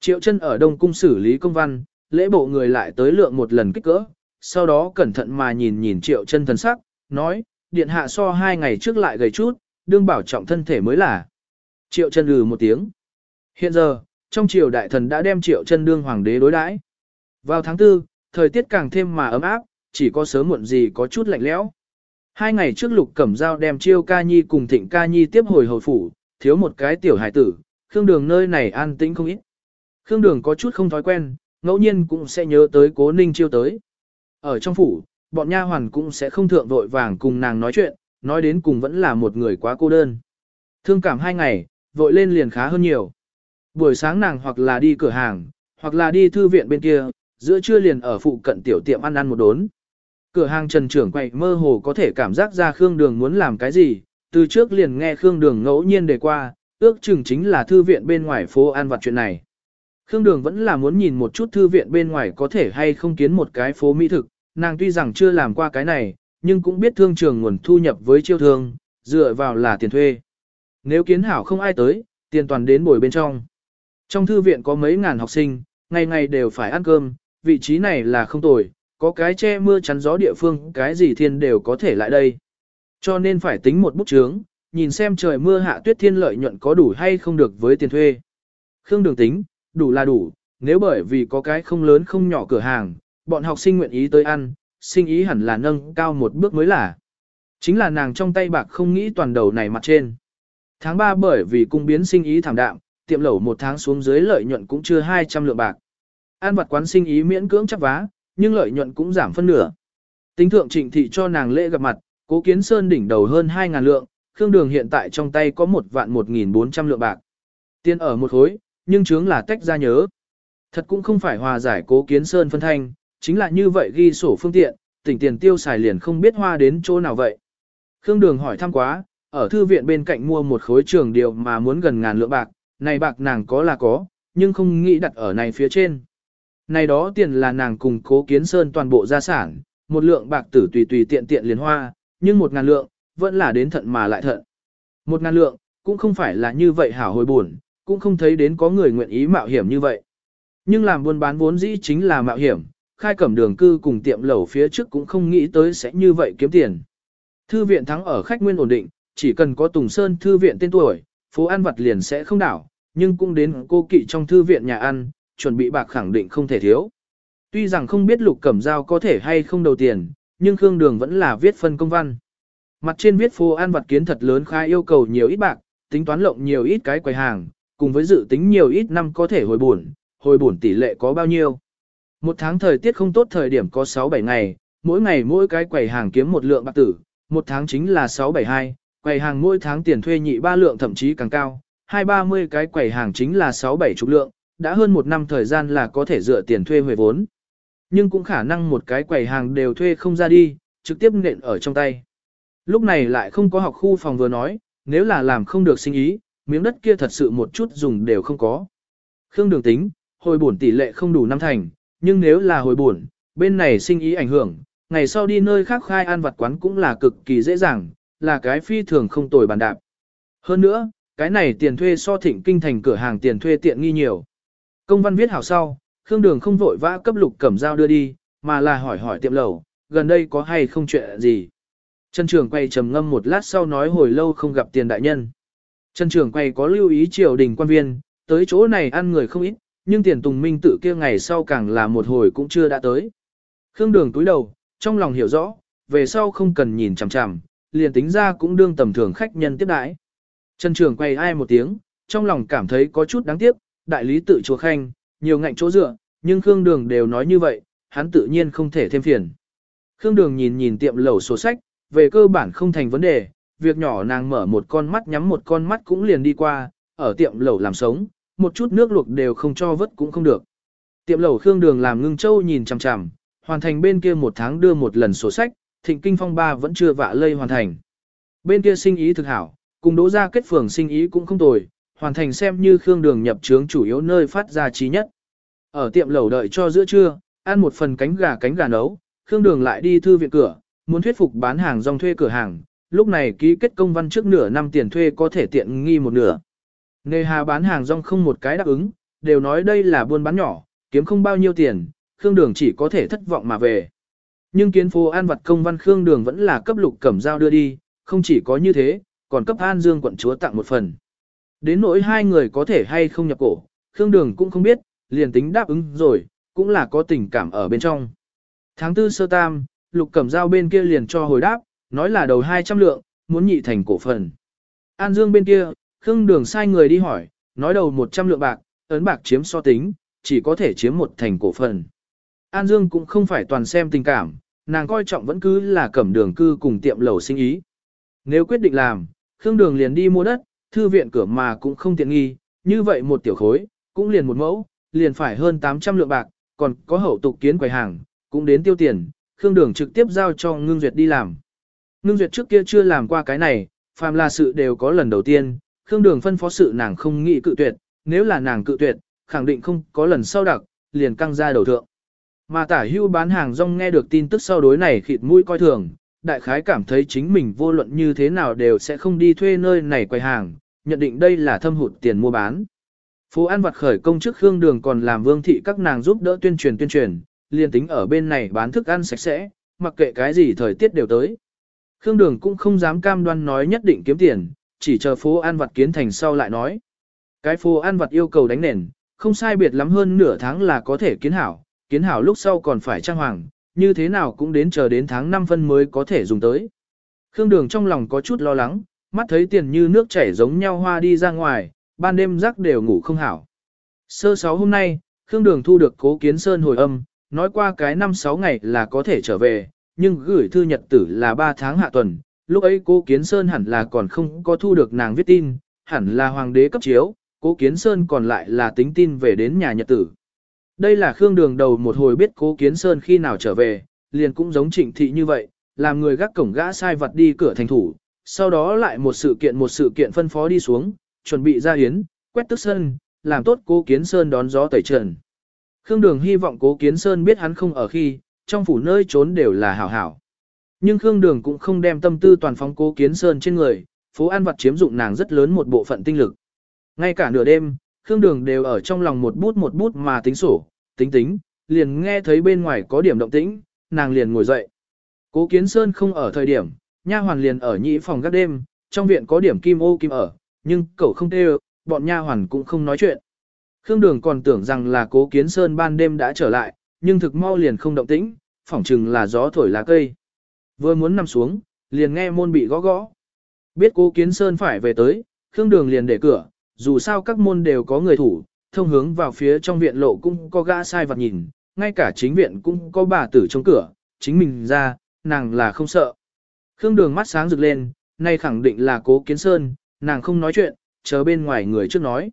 Triệu chân ở Đông Cung xử lý công văn, lễ bộ người lại tới lượng một lần kích cỡ, sau đó cẩn thận mà nhìn nhìn triệu chân thần sắc, nói, điện hạ so hai ngày trước lại gầy chút, đương bảo trọng thân thể mới là. Triệu chân lừ một tiếng. Hiện giờ, trong triều đại thần đã đem triệu chân đương hoàng đế đối đãi. Vào tháng tư, thời tiết càng thêm mà ấm áp, chỉ có sớm muộn gì có chút lạnh lẽo. Hai ngày trước lục cẩm dao đem chiêu ca nhi cùng thịnh ca nhi tiếp hồi hồi phủ, thiếu một cái tiểu hải tử, khương đường nơi này an tĩnh không ít. Khương đường có chút không thói quen, ngẫu nhiên cũng sẽ nhớ tới cố ninh chiêu tới. Ở trong phủ, bọn nha hoàn cũng sẽ không thượng vội vàng cùng nàng nói chuyện, nói đến cùng vẫn là một người quá cô đơn. Thương cảm hai ngày, vội lên liền khá hơn nhiều. Buổi sáng nàng hoặc là đi cửa hàng, hoặc là đi thư viện bên kia, giữa trưa liền ở phụ cận tiểu tiệm ăn ăn một đốn. Cửa hàng trần trưởng quậy mơ hồ có thể cảm giác ra Khương Đường muốn làm cái gì, từ trước liền nghe Khương Đường ngẫu nhiên đề qua, ước chừng chính là thư viện bên ngoài phố ăn vặt chuyện này. Khương Đường vẫn là muốn nhìn một chút thư viện bên ngoài có thể hay không kiến một cái phố mỹ thực, nàng tuy rằng chưa làm qua cái này, nhưng cũng biết thương trường nguồn thu nhập với chiêu thương, dựa vào là tiền thuê. Nếu kiến hảo không ai tới, tiền toàn đến bồi bên trong. Trong thư viện có mấy ngàn học sinh, ngày ngày đều phải ăn cơm, vị trí này là không tồi, có cái che mưa chắn gió địa phương, cái gì thiên đều có thể lại đây. Cho nên phải tính một bút chướng, nhìn xem trời mưa hạ tuyết thiên lợi nhuận có đủ hay không được với tiền thuê. Khương Đường tính, đủ là đủ, nếu bởi vì có cái không lớn không nhỏ cửa hàng, bọn học sinh nguyện ý tới ăn, sinh ý hẳn là nâng cao một bước mới là. Chính là nàng trong tay bạc không nghĩ toàn đầu này mặt trên. Tháng 3 bởi vì cung biến sinh ý thảm đạm, tiệm lẩu một tháng xuống dưới lợi nhuận cũng chưa 200 lượng bạc. An vật quán sinh ý miễn cưỡng chắc vá, nhưng lợi nhuận cũng giảm phân nửa. Tính thượng trịnh thị cho nàng lễ gặp mặt, cố kiến sơn đỉnh đầu hơn 2.000 lượng, Khương Đường hiện tại trong tay có một vạn 1.400 lượng bạc. Tiền ở một khối, nhưng chướng là tách ra nhớ. Thật cũng không phải hòa giải cố kiến sơn phân thanh, chính là như vậy ghi sổ phương tiện, tỉnh tiền tiêu xài liền không biết hoa đến chỗ nào vậy. Khương Đường hỏi thăm quá, ở thư viện bên cạnh mua một khối trường điều mà muốn gần ngàn lượng bạc, này bạc nàng có là có, nhưng không nghĩ đặt ở này phía trên. Này đó tiền là nàng cùng cố kiến sơn toàn bộ gia sản, một lượng bạc tử tùy tùy tiện tiện liền hoa, nhưng một ngàn lượng, vẫn là đến thận mà lại thận. Một ngàn lượng, cũng không phải là như vậy hảo hồi buồn, cũng không thấy đến có người nguyện ý mạo hiểm như vậy. Nhưng làm buôn bán vốn dĩ chính là mạo hiểm, khai cẩm đường cư cùng tiệm lẩu phía trước cũng không nghĩ tới sẽ như vậy kiếm tiền. Thư viện thắng ở khách nguyên ổn định, chỉ cần có Tùng Sơn thư viện tên tuổi, phố ăn vặt liền sẽ không đảo, nhưng cũng đến cô kỵ trong thư viện nhà ăn, chuẩn bị bạc khẳng định không thể thiếu. Tuy rằng không biết lục cẩm dao có thể hay không đầu tiền, nhưng Khương Đường vẫn là viết phân công văn. Mặt trên viết phố ăn vặt kiến thật lớn khai yêu cầu nhiều ít bạc, tính toán lộng nhiều ít cái quầy hàng, cùng với dự tính nhiều ít năm có thể hồi buồn, hồi buồn tỷ lệ có bao nhiêu. Một tháng thời tiết không tốt thời điểm có 6-7 ngày, mỗi ngày mỗi cái quầy hàng kiếm một lượng bạc tử, một tháng chính là 672, quầy hàng mỗi tháng tiền thuê nhị ba lượng thậm chí càng cao, hai ba mươi cái quầy hàng chính là 6-7 chục lượng, đã hơn một năm thời gian là có thể dựa tiền thuê hồi vốn. Nhưng cũng khả năng một cái quầy hàng đều thuê không ra đi, trực tiếp nện ở trong tay. Lúc này lại không có học khu phòng vừa nói, nếu là làm không được sinh ý, miếng đất kia thật sự một chút dùng đều không có. Khương Đường tính, hồi bổn tỷ lệ không đủ năm thành, nhưng nếu là hồi bổn, bên này sinh ý ảnh hưởng, ngày sau đi nơi khác khai ăn vặt quán cũng là cực kỳ dễ dàng, là cái phi thường không tồi bàn đạp. Hơn nữa, cái này tiền thuê so thịnh kinh thành cửa hàng tiền thuê tiện nghi nhiều. Công văn viết hảo sau, Khương Đường không vội vã cấp lục cẩm dao đưa đi, mà là hỏi hỏi tiệm lầu, gần đây có hay không chuyện gì. Trần Trường quay trầm ngâm một lát sau nói hồi lâu không gặp tiền đại nhân. Trần Trường quay có lưu ý triều đình quan viên, tới chỗ này ăn người không ít, nhưng tiền tùng minh tự kia ngày sau càng là một hồi cũng chưa đã tới. Khương Đường túi đầu, trong lòng hiểu rõ, về sau không cần nhìn chằm chằm, liền tính ra cũng đương tầm thường khách nhân tiếp đãi. Trần Trường quay ai một tiếng, trong lòng cảm thấy có chút đáng tiếc, đại lý tự chúa khanh, nhiều ngạnh chỗ dựa, nhưng Khương Đường đều nói như vậy, hắn tự nhiên không thể thêm phiền. Khương Đường nhìn nhìn tiệm lẩu sổ sách, về cơ bản không thành vấn đề, việc nhỏ nàng mở một con mắt nhắm một con mắt cũng liền đi qua, ở tiệm lẩu làm sống, một chút nước luộc đều không cho vất cũng không được. Tiệm lẩu Khương Đường làm ngưng châu nhìn chằm chằm, hoàn thành bên kia một tháng đưa một lần sổ sách, thịnh kinh phong ba vẫn chưa vạ lây hoàn thành. Bên kia sinh ý thực hảo, cùng đỗ ra kết phường sinh ý cũng không tồi, hoàn thành xem như Khương Đường nhập trướng chủ yếu nơi phát ra trí nhất. Ở tiệm lẩu đợi cho giữa trưa, ăn một phần cánh gà cánh gà nấu, Khương Đường lại đi thư viện cửa, muốn thuyết phục bán hàng dòng thuê cửa hàng, lúc này ký kết công văn trước nửa năm tiền thuê có thể tiện nghi một nửa. Nề hà bán hàng rong không một cái đáp ứng, đều nói đây là buôn bán nhỏ, kiếm không bao nhiêu tiền, Khương Đường chỉ có thể thất vọng mà về. Nhưng kiến phố an vật công văn Khương Đường vẫn là cấp lục cẩm giao đưa đi, không chỉ có như thế, còn cấp An Dương quận chúa tặng một phần. Đến nỗi hai người có thể hay không nhập cổ, Khương Đường cũng không biết, liền tính đáp ứng rồi, cũng là có tình cảm ở bên trong. Tháng tư sơ tam, lục cẩm giao bên kia liền cho hồi đáp, nói là đầu 200 lượng, muốn nhị thành cổ phần. An Dương bên kia, Khương Đường sai người đi hỏi, nói đầu 100 lượng bạc, ấn bạc chiếm so tính, chỉ có thể chiếm một thành cổ phần. An Dương cũng không phải toàn xem tình cảm, nàng coi trọng vẫn cứ là cẩm đường cư cùng tiệm lầu sinh ý. Nếu quyết định làm, Khương Đường liền đi mua đất, thư viện cửa mà cũng không tiện nghi, như vậy một tiểu khối, cũng liền một mẫu, liền phải hơn 800 lượng bạc, còn có hậu tục kiến quầy hàng, cũng đến tiêu tiền, Khương Đường trực tiếp giao cho Ngưng Duyệt đi làm. Ngưng Duyệt trước kia chưa làm qua cái này, phàm là sự đều có lần đầu tiên, Khương Đường phân phó sự nàng không nghĩ cự tuyệt, nếu là nàng cự tuyệt, khẳng định không có lần sau đặc, liền căng ra đầu thượng. Mà tả hưu bán hàng rong nghe được tin tức sau đối này khịt mũi coi thường, đại khái cảm thấy chính mình vô luận như thế nào đều sẽ không đi thuê nơi này quầy hàng, nhận định đây là thâm hụt tiền mua bán. Phố An vặt khởi công chức Khương Đường còn làm vương thị các nàng giúp đỡ tuyên truyền tuyên truyền, liền tính ở bên này bán thức ăn sạch sẽ, mặc kệ cái gì thời tiết đều tới. Khương Đường cũng không dám cam đoan nói nhất định kiếm tiền, chỉ chờ phố An vặt kiến thành sau lại nói. Cái phố An vặt yêu cầu đánh nền, không sai biệt lắm hơn nửa tháng là có thể kiến hảo, kiến hảo lúc sau còn phải trang hoàng, như thế nào cũng đến chờ đến tháng 5 phân mới có thể dùng tới. Khương Đường trong lòng có chút lo lắng, mắt thấy tiền như nước chảy giống nhau hoa đi ra ngoài, ban đêm rắc đều ngủ không hảo. Sơ sáu hôm nay, Khương Đường thu được cố kiến sơn hồi âm, nói qua cái năm sáu ngày là có thể trở về, nhưng gửi thư nhật tử là 3 tháng hạ tuần, lúc ấy cố kiến sơn hẳn là còn không có thu được nàng viết tin, hẳn là hoàng đế cấp chiếu, cố kiến sơn còn lại là tính tin về đến nhà nhật tử. Đây là Khương Đường đầu một hồi biết cố kiến sơn khi nào trở về, liền cũng giống trịnh thị như vậy, làm người gác cổng gã sai vật đi cửa thành thủ, sau đó lại một sự kiện một sự kiện phân phó đi xuống, chuẩn bị ra hiến, quét tức sân, làm tốt cố kiến sơn đón gió tẩy trần. Khương Đường hy vọng cố kiến sơn biết hắn không ở khi, trong phủ nơi trốn đều là hảo hảo. Nhưng Khương Đường cũng không đem tâm tư toàn phóng cố kiến sơn trên người, phố an vật chiếm dụng nàng rất lớn một bộ phận tinh lực. Ngay cả nửa đêm, Khương Đường đều ở trong lòng một bút một bút mà tính sổ, tính tính, liền nghe thấy bên ngoài có điểm động tĩnh, nàng liền ngồi dậy. Cố Kiến Sơn không ở thời điểm, nha hoàn liền ở nhị phòng gác đêm, trong viện có điểm kim ô kim ở, nhưng cậu không tê bọn nha hoàn cũng không nói chuyện. Khương Đường còn tưởng rằng là Cố Kiến Sơn ban đêm đã trở lại, nhưng thực mau liền không động tĩnh, phỏng chừng là gió thổi lá cây. Vừa muốn nằm xuống, liền nghe môn bị gõ gõ. Biết Cố Kiến Sơn phải về tới, Khương Đường liền để cửa, dù sao các môn đều có người thủ, thông hướng vào phía trong viện lộ cũng có gã sai vặt nhìn, ngay cả chính viện cũng có bà tử trong cửa, chính mình ra, nàng là không sợ. Khương Đường mắt sáng rực lên, nay khẳng định là Cố Kiến Sơn, nàng không nói chuyện, chờ bên ngoài người trước nói.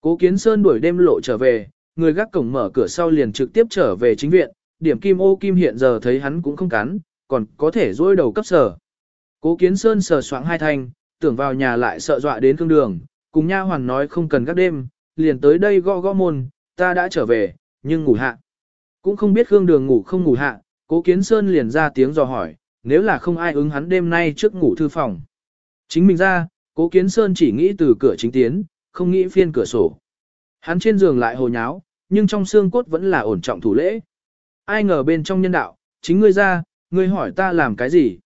Cố Kiến Sơn đuổi đêm lộ trở về, người gác cổng mở cửa sau liền trực tiếp trở về chính viện, điểm kim ô kim hiện giờ thấy hắn cũng không cắn, còn có thể dối đầu cấp sở. Cố Kiến Sơn sờ soạng hai thanh, tưởng vào nhà lại sợ dọa đến cương đường, cùng nha hoàn nói không cần gác đêm, liền tới đây gõ gõ môn, ta đã trở về, nhưng ngủ hạ. Cũng không biết Khương Đường ngủ không ngủ hạ, Cố Kiến Sơn liền ra tiếng dò hỏi, nếu là không ai ứng hắn đêm nay trước ngủ thư phòng. Chính mình ra, Cố Kiến Sơn chỉ nghĩ từ cửa chính tiến, không nghĩ phiên cửa sổ. Hắn trên giường lại hồ nháo, nhưng trong xương cốt vẫn là ổn trọng thủ lễ. Ai ngờ bên trong nhân đạo, chính ngươi ra, ngươi hỏi ta làm cái gì?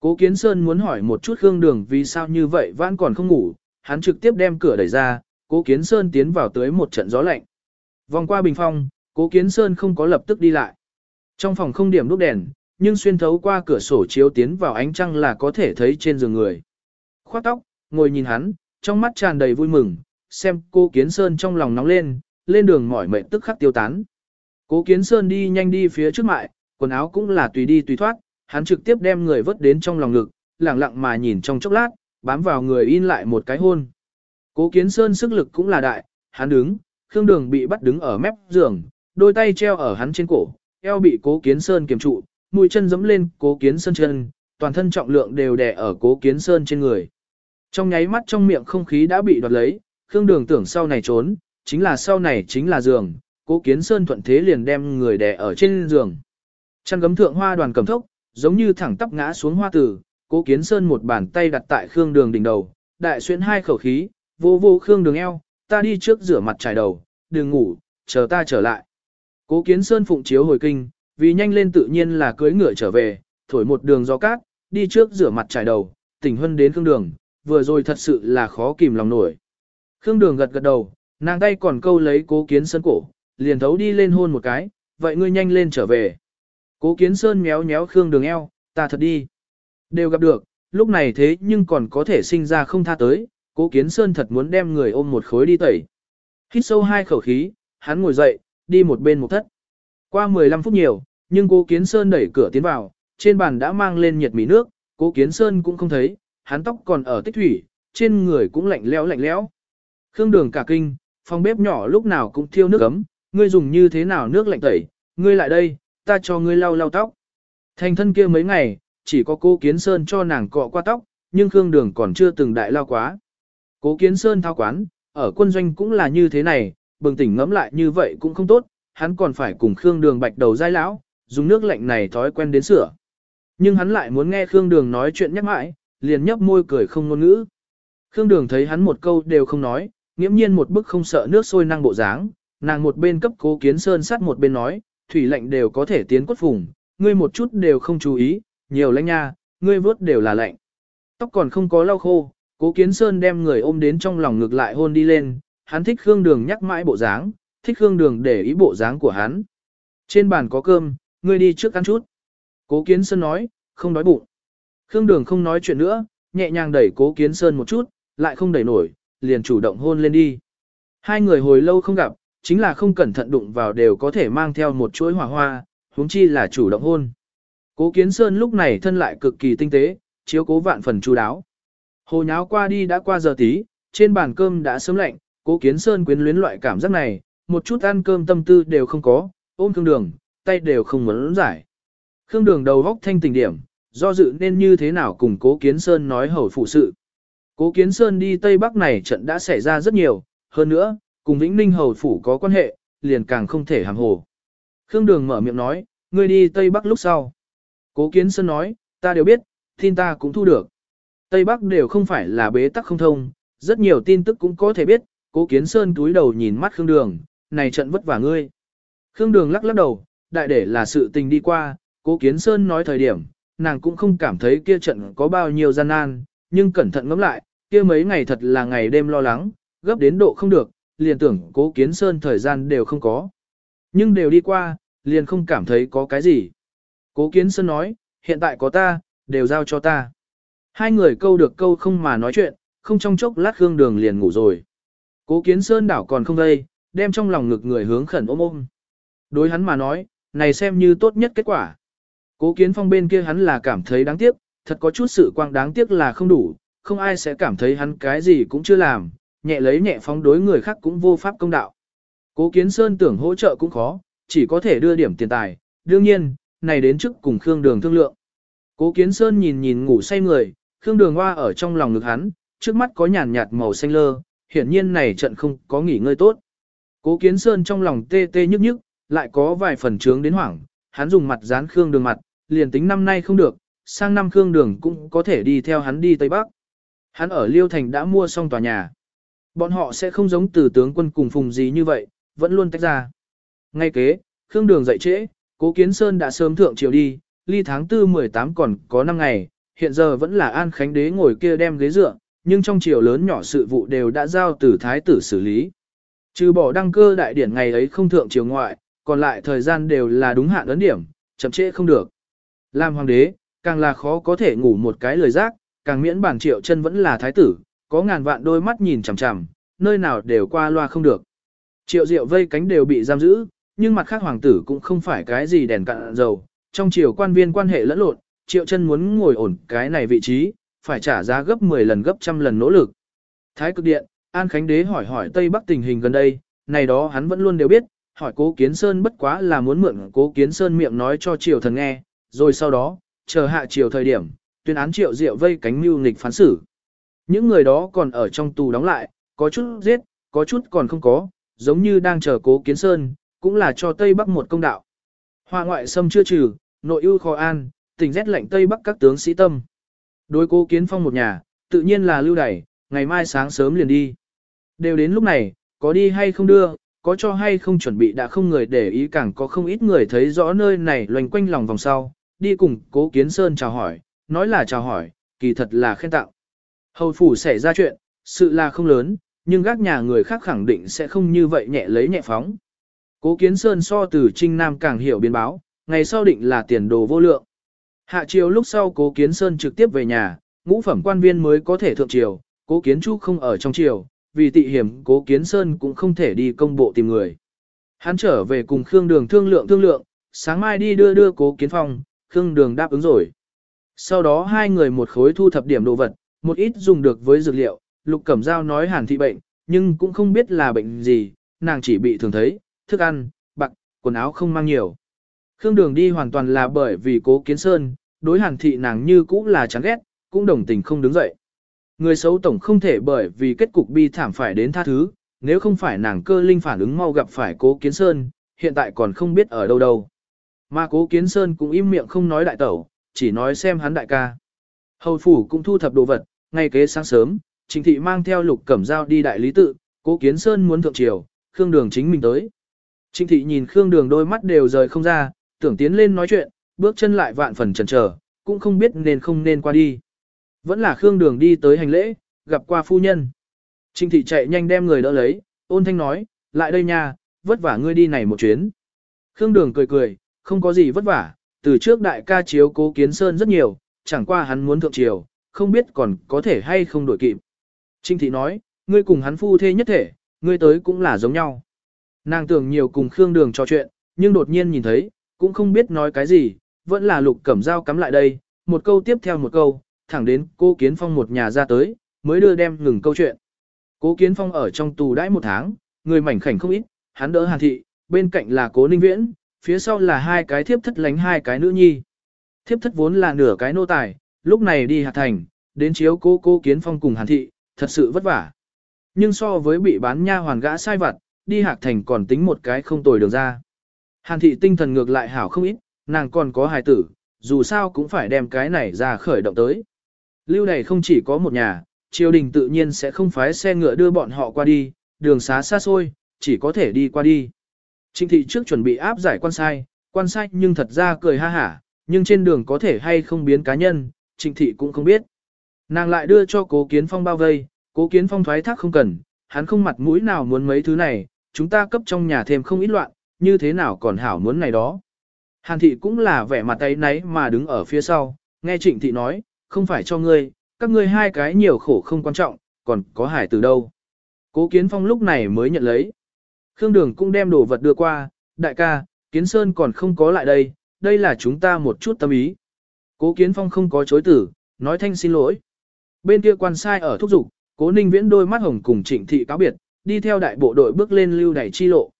Cố Kiến Sơn muốn hỏi một chút Khương Đường vì sao như vậy vẫn còn không ngủ, hắn trực tiếp đem cửa đẩy ra, Cố Kiến Sơn tiến vào tới một trận gió lạnh. Vòng qua bình phong, Cố Kiến Sơn không có lập tức đi lại. Trong phòng không điểm đốt đèn, nhưng xuyên thấu qua cửa sổ chiếu tiến vào ánh trăng là có thể thấy trên giường người. Khoát tóc, ngồi nhìn hắn, trong mắt tràn đầy vui mừng, xem Cố Kiến Sơn trong lòng nóng lên, lên đường mỏi mệt tức khắc tiêu tán. Cố Kiến Sơn đi nhanh đi phía trước mại, quần áo cũng là tùy đi tùy thoát, hắn trực tiếp đem người vớt đến trong lòng ngực, lặng lặng mà nhìn trong chốc lát, bám vào người in lại một cái hôn. Cố Kiến Sơn sức lực cũng là đại, hắn đứng, Khương Đường bị bắt đứng ở mép giường, đôi tay treo ở hắn trên cổ, eo bị Cố Kiến Sơn kiềm trụ, mũi chân giẫm lên Cố Kiến Sơn chân, toàn thân trọng lượng đều đè ở Cố Kiến Sơn trên người. Trong nháy mắt trong miệng không khí đã bị đoạt lấy, Khương Đường tưởng sau này trốn, chính là sau này chính là giường, Cố Kiến Sơn thuận thế liền đem người đè ở trên giường. Chăn gấm thượng hoa đoàn cầm thốc, giống như thẳng tắp ngã xuống hoa tử, Cố Kiến Sơn một bàn tay đặt tại Khương Đường đỉnh đầu, đại xuyên hai khẩu khí, vô vô Khương Đường eo, ta đi trước rửa mặt trải đầu, đừng ngủ, chờ ta trở lại. Cố Kiến Sơn phụng chiếu hồi kinh, vì nhanh lên tự nhiên là cưới ngựa trở về, thổi một đường gió cát, đi trước rửa mặt trải đầu, tỉnh hân đến Khương Đường, vừa rồi thật sự là khó kìm lòng nổi. Khương Đường gật gật đầu, nàng tay còn câu lấy Cố Kiến Sơn cổ, liền thấu đi lên hôn một cái, vậy ngươi nhanh lên trở về. Cố Kiến Sơn méo méo Khương Đường eo, ta thật đi. Đều gặp được, lúc này thế nhưng còn có thể sinh ra không tha tới, Cố Kiến Sơn thật muốn đem người ôm một khối đi tẩy. Hít sâu hai khẩu khí, hắn ngồi dậy, đi một bên một thất. Qua 15 phút nhiều, nhưng Cố Kiến Sơn đẩy cửa tiến vào, trên bàn đã mang lên nhiệt mì nước, Cố Kiến Sơn cũng không thấy, hắn tóc còn ở tích thủy, trên người cũng lạnh lẽo lạnh lẽo. Khương Đường cả kinh, phòng bếp nhỏ lúc nào cũng thiêu nước ấm, ngươi dùng như thế nào nước lạnh tẩy, ngươi lại đây, ta cho ngươi lau lau tóc. Thành thân kia mấy ngày, chỉ có cô Kiến Sơn cho nàng cọ qua tóc, nhưng Khương Đường còn chưa từng đại lao quá. Cố Kiến Sơn thao quán, ở quân doanh cũng là như thế này, bừng tỉnh ngẫm lại như vậy cũng không tốt, hắn còn phải cùng Khương Đường bạch đầu dai lão, dùng nước lạnh này thói quen đến sửa. Nhưng hắn lại muốn nghe Khương Đường nói chuyện nhắc mãi, liền nhấp môi cười không ngôn ngữ. Khương Đường thấy hắn một câu đều không nói, nghiễm nhiên một bức không sợ nước sôi năng bộ dáng, nàng một bên cấp cố kiến sơn sát một bên nói, thủy lạnh đều có thể tiến quất phùng, ngươi một chút đều không chú ý, nhiều lãnh nha, ngươi vớt đều là lạnh. Tóc còn không có lau khô, cố kiến sơn đem người ôm đến trong lòng ngược lại hôn đi lên, hắn thích Khương Đường nhắc mãi bộ dáng, thích Khương Đường để ý bộ dáng của hắn. Trên bàn có cơm, ngươi đi trước ăn chút. Cố kiến sơn nói, không đói bụng. Khương Đường không nói chuyện nữa, nhẹ nhàng đẩy cố kiến sơn một chút, lại không đẩy nổi, liền chủ động hôn lên đi. Hai người hồi lâu không gặp, chính là không cẩn thận đụng vào đều có thể mang theo một chuỗi hỏa hoa, huống chi là chủ động hôn. Cố Kiến Sơn lúc này thân lại cực kỳ tinh tế, chiếu cố vạn phần chu đáo. Hồ nháo qua đi đã qua giờ tí, trên bàn cơm đã sớm lạnh, Cố Kiến Sơn quyến luyến loại cảm giác này, một chút ăn cơm tâm tư đều không có, ôm Khương Đường, tay đều không muốn giải. Khương Đường đầu góc thanh tình điểm, do dự nên như thế nào cùng Cố Kiến Sơn nói hầu phụ sự. Cố Kiến Sơn đi Tây Bắc này trận đã xảy ra rất nhiều, hơn nữa, cùng Vĩnh Ninh Hầu Phủ có quan hệ, liền càng không thể hàm hồ. Khương Đường mở miệng nói, ngươi đi Tây Bắc lúc sau. Cố Kiến Sơn nói, ta đều biết, tin ta cũng thu được. Tây Bắc đều không phải là bế tắc không thông, rất nhiều tin tức cũng có thể biết, cố kiến sơn túi đầu nhìn mắt Khương Đường, này trận vất vả ngươi. Khương Đường lắc lắc đầu, đại để là sự tình đi qua, cố kiến sơn nói thời điểm, nàng cũng không cảm thấy kia trận có bao nhiêu gian nan, nhưng cẩn thận ngẫm lại, kia mấy ngày thật là ngày đêm lo lắng, gấp đến độ không được, liền tưởng cố kiến sơn thời gian đều không có. Nhưng đều đi qua, liền không cảm thấy có cái gì. Cố kiến sơn nói, hiện tại có ta, đều giao cho ta. Hai người câu được câu không mà nói chuyện, không trong chốc lát gương Đường liền ngủ rồi. Cố kiến sơn đảo còn không đây, đem trong lòng ngực người hướng khẩn ôm ôm. Đối hắn mà nói, này xem như tốt nhất kết quả. Cố kiến phong bên kia hắn là cảm thấy đáng tiếc, thật có chút sự quang đáng tiếc là không đủ, không ai sẽ cảm thấy hắn cái gì cũng chưa làm, nhẹ lấy nhẹ phóng đối người khác cũng vô pháp công đạo. Cố kiến sơn tưởng hỗ trợ cũng khó, chỉ có thể đưa điểm tiền tài, đương nhiên, này đến trước cùng Khương Đường thương lượng. Cố kiến sơn nhìn nhìn ngủ say người, Khương Đường hoa ở trong lòng ngực hắn, trước mắt có nhàn nhạt màu xanh lơ, hiển nhiên này trận không có nghỉ ngơi tốt. Cố kiến sơn trong lòng tê tê nhức nhức, lại có vài phần trướng đến hoảng, hắn dùng mặt dán Khương Đường mặt, liền tính năm nay không được, sang năm Khương Đường cũng có thể đi theo hắn đi Tây Bắc. Hắn ở Liêu Thành đã mua xong tòa nhà. Bọn họ sẽ không giống từ tướng quân cùng phùng gì như vậy, vẫn luôn tách ra. Ngay kế, Khương Đường dậy trễ, Cố Kiến Sơn đã sớm thượng triều đi, ly tháng 4 18 còn có 5 ngày, hiện giờ vẫn là An Khánh Đế ngồi kia đem ghế dựa, nhưng trong triều lớn nhỏ sự vụ đều đã giao từ thái tử xử lý. Trừ bỏ đăng cơ đại điển ngày ấy không thượng triều ngoại, còn lại thời gian đều là đúng hạn ấn điểm, chậm trễ không được. Làm hoàng đế, càng là khó có thể ngủ một cái lời giác, càng miễn bản triệu chân vẫn là thái tử, có ngàn vạn đôi mắt nhìn chằm chằm, nơi nào đều qua loa không được. Triệu diệu vây cánh đều bị giam giữ, nhưng mặt khác hoàng tử cũng không phải cái gì đèn cạn dầu. Trong triều quan viên quan hệ lẫn lộn, triệu chân muốn ngồi ổn cái này vị trí, phải trả giá gấp 10 lần gấp trăm lần nỗ lực. Thái cực điện, An Khánh Đế hỏi hỏi Tây Bắc tình hình gần đây, này đó hắn vẫn luôn đều biết, hỏi cố kiến sơn bất quá là muốn mượn cố kiến sơn miệng nói cho triều thần nghe, rồi sau đó, chờ hạ chiều thời điểm, tuyên án triệu diệu vây cánh mưu nghịch phán xử. Những người đó còn ở trong tù đóng lại, có chút giết, có chút còn không có, giống như đang chờ cố kiến sơn, cũng là cho Tây Bắc một công đạo. Hoa ngoại xâm chưa trừ, nội ưu khó an, tình rét lạnh Tây Bắc các tướng sĩ tâm. Đối cố kiến phong một nhà, tự nhiên là lưu đẩy, ngày mai sáng sớm liền đi. Đều đến lúc này, có đi hay không đưa, có cho hay không chuẩn bị đã không người để ý càng có không ít người thấy rõ nơi này loành quanh lòng vòng sau, đi cùng cố kiến sơn chào hỏi, nói là chào hỏi, kỳ thật là khen tặng. Hầu phủ xảy ra chuyện, sự là không lớn, nhưng gác nhà người khác khẳng định sẽ không như vậy nhẹ lấy nhẹ phóng. Cố Kiến Sơn so từ Trinh Nam càng hiểu biến báo, ngày sau định là tiền đồ vô lượng. Hạ triều lúc sau Cố Kiến Sơn trực tiếp về nhà, ngũ phẩm quan viên mới có thể thượng triều, Cố Kiến Chu không ở trong triều, vì tị hiểm Cố Kiến Sơn cũng không thể đi công bộ tìm người. Hắn trở về cùng Khương Đường thương lượng thương lượng, sáng mai đi đưa đưa Cố Kiến Phong, Khương Đường đáp ứng rồi. Sau đó hai người một khối thu thập điểm đồ vật, một ít dùng được với dược liệu, Lục Cẩm Giao nói hàn thị bệnh, nhưng cũng không biết là bệnh gì, nàng chỉ bị thường thấy, thức ăn, bạc, quần áo không mang nhiều. Khương Đường đi hoàn toàn là bởi vì cố kiến sơn, đối hàn thị nàng như cũng là chán ghét, cũng đồng tình không đứng dậy. Người xấu tổng không thể bởi vì kết cục bi thảm phải đến tha thứ, nếu không phải nàng cơ linh phản ứng mau gặp phải cố kiến sơn, hiện tại còn không biết ở đâu đâu. Mà cố kiến sơn cũng im miệng không nói đại tẩu, chỉ nói xem hắn đại ca. Hầu phủ cũng thu thập đồ vật, ngay kế sáng sớm, Trình thị mang theo lục cẩm dao đi đại lý tự, cố kiến sơn muốn thượng triều, Khương Đường chính mình tới. Trình thị nhìn Khương Đường đôi mắt đều rời không ra, tưởng tiến lên nói chuyện, bước chân lại vạn phần chần chờ, cũng không biết nên không nên qua đi. Vẫn là Khương Đường đi tới hành lễ, gặp qua phu nhân. Trình thị chạy nhanh đem người đỡ lấy, ôn thanh nói, lại đây nha, vất vả ngươi đi này một chuyến. Khương Đường cười cười, không có gì vất vả, từ trước đại ca chiếu cố kiến sơn rất nhiều, chẳng qua hắn muốn thượng triều, không biết còn có thể hay không đổi kịp. Trinh thị nói, ngươi cùng hắn phu thê nhất thể, ngươi tới cũng là giống nhau. Nàng tưởng nhiều cùng Khương Đường trò chuyện, nhưng đột nhiên nhìn thấy, cũng không biết nói cái gì, vẫn là lục cẩm dao cắm lại đây, một câu tiếp theo một câu, thẳng đến cô Kiến Phong một nhà ra tới, mới đưa đem ngừng câu chuyện. Cố Kiến Phong ở trong tù đãi một tháng, người mảnh khảnh không ít, hắn đỡ Hàn Thị, bên cạnh là Cố Ninh Viễn, phía sau là hai cái thiếp thất lánh hai cái nữ nhi. Thiếp thất vốn là nửa cái nô tài, lúc này đi hạt thành, đến chiếu cố cô Kiến Phong cùng Hàn Thị, thật sự vất vả. Nhưng so với bị bán nha hoàn gã sai vặt, đi hạc thành còn tính một cái không tồi đường ra. Hàn thị tinh thần ngược lại hảo không ít, nàng còn có hài tử, dù sao cũng phải đem cái này ra khởi động tới. Lưu này không chỉ có một nhà, triều đình tự nhiên sẽ không phái xe ngựa đưa bọn họ qua đi, đường xá xa xôi, chỉ có thể đi qua đi. Trịnh thị trước chuẩn bị áp giải quan sai, quan sai nhưng thật ra cười ha hả, nhưng trên đường có thể hay không biến cá nhân, trịnh thị cũng không biết. Nàng lại đưa cho cố kiến phong bao vây, cố kiến phong thoái thác không cần, hắn không mặt mũi nào muốn mấy thứ này, chúng ta cấp trong nhà thêm không ít loạn, như thế nào còn hảo muốn này đó. Hàn thị cũng là vẻ mặt tay nấy mà đứng ở phía sau, nghe trịnh thị nói, không phải cho ngươi, các ngươi hai cái nhiều khổ không quan trọng, còn có hải từ đâu. Cố kiến phong lúc này mới nhận lấy. Khương Đường cũng đem đồ vật đưa qua, đại ca, Kiến Sơn còn không có lại đây, đây là chúng ta một chút tâm ý. Cố Kiến Phong không có chối tử, nói thanh xin lỗi. Bên kia quan sai ở thúc dục, Cố Ninh Viễn đôi mắt hồng cùng Trịnh Thị cáo biệt, đi theo đại bộ đội bước lên lưu đẩy chi lộ.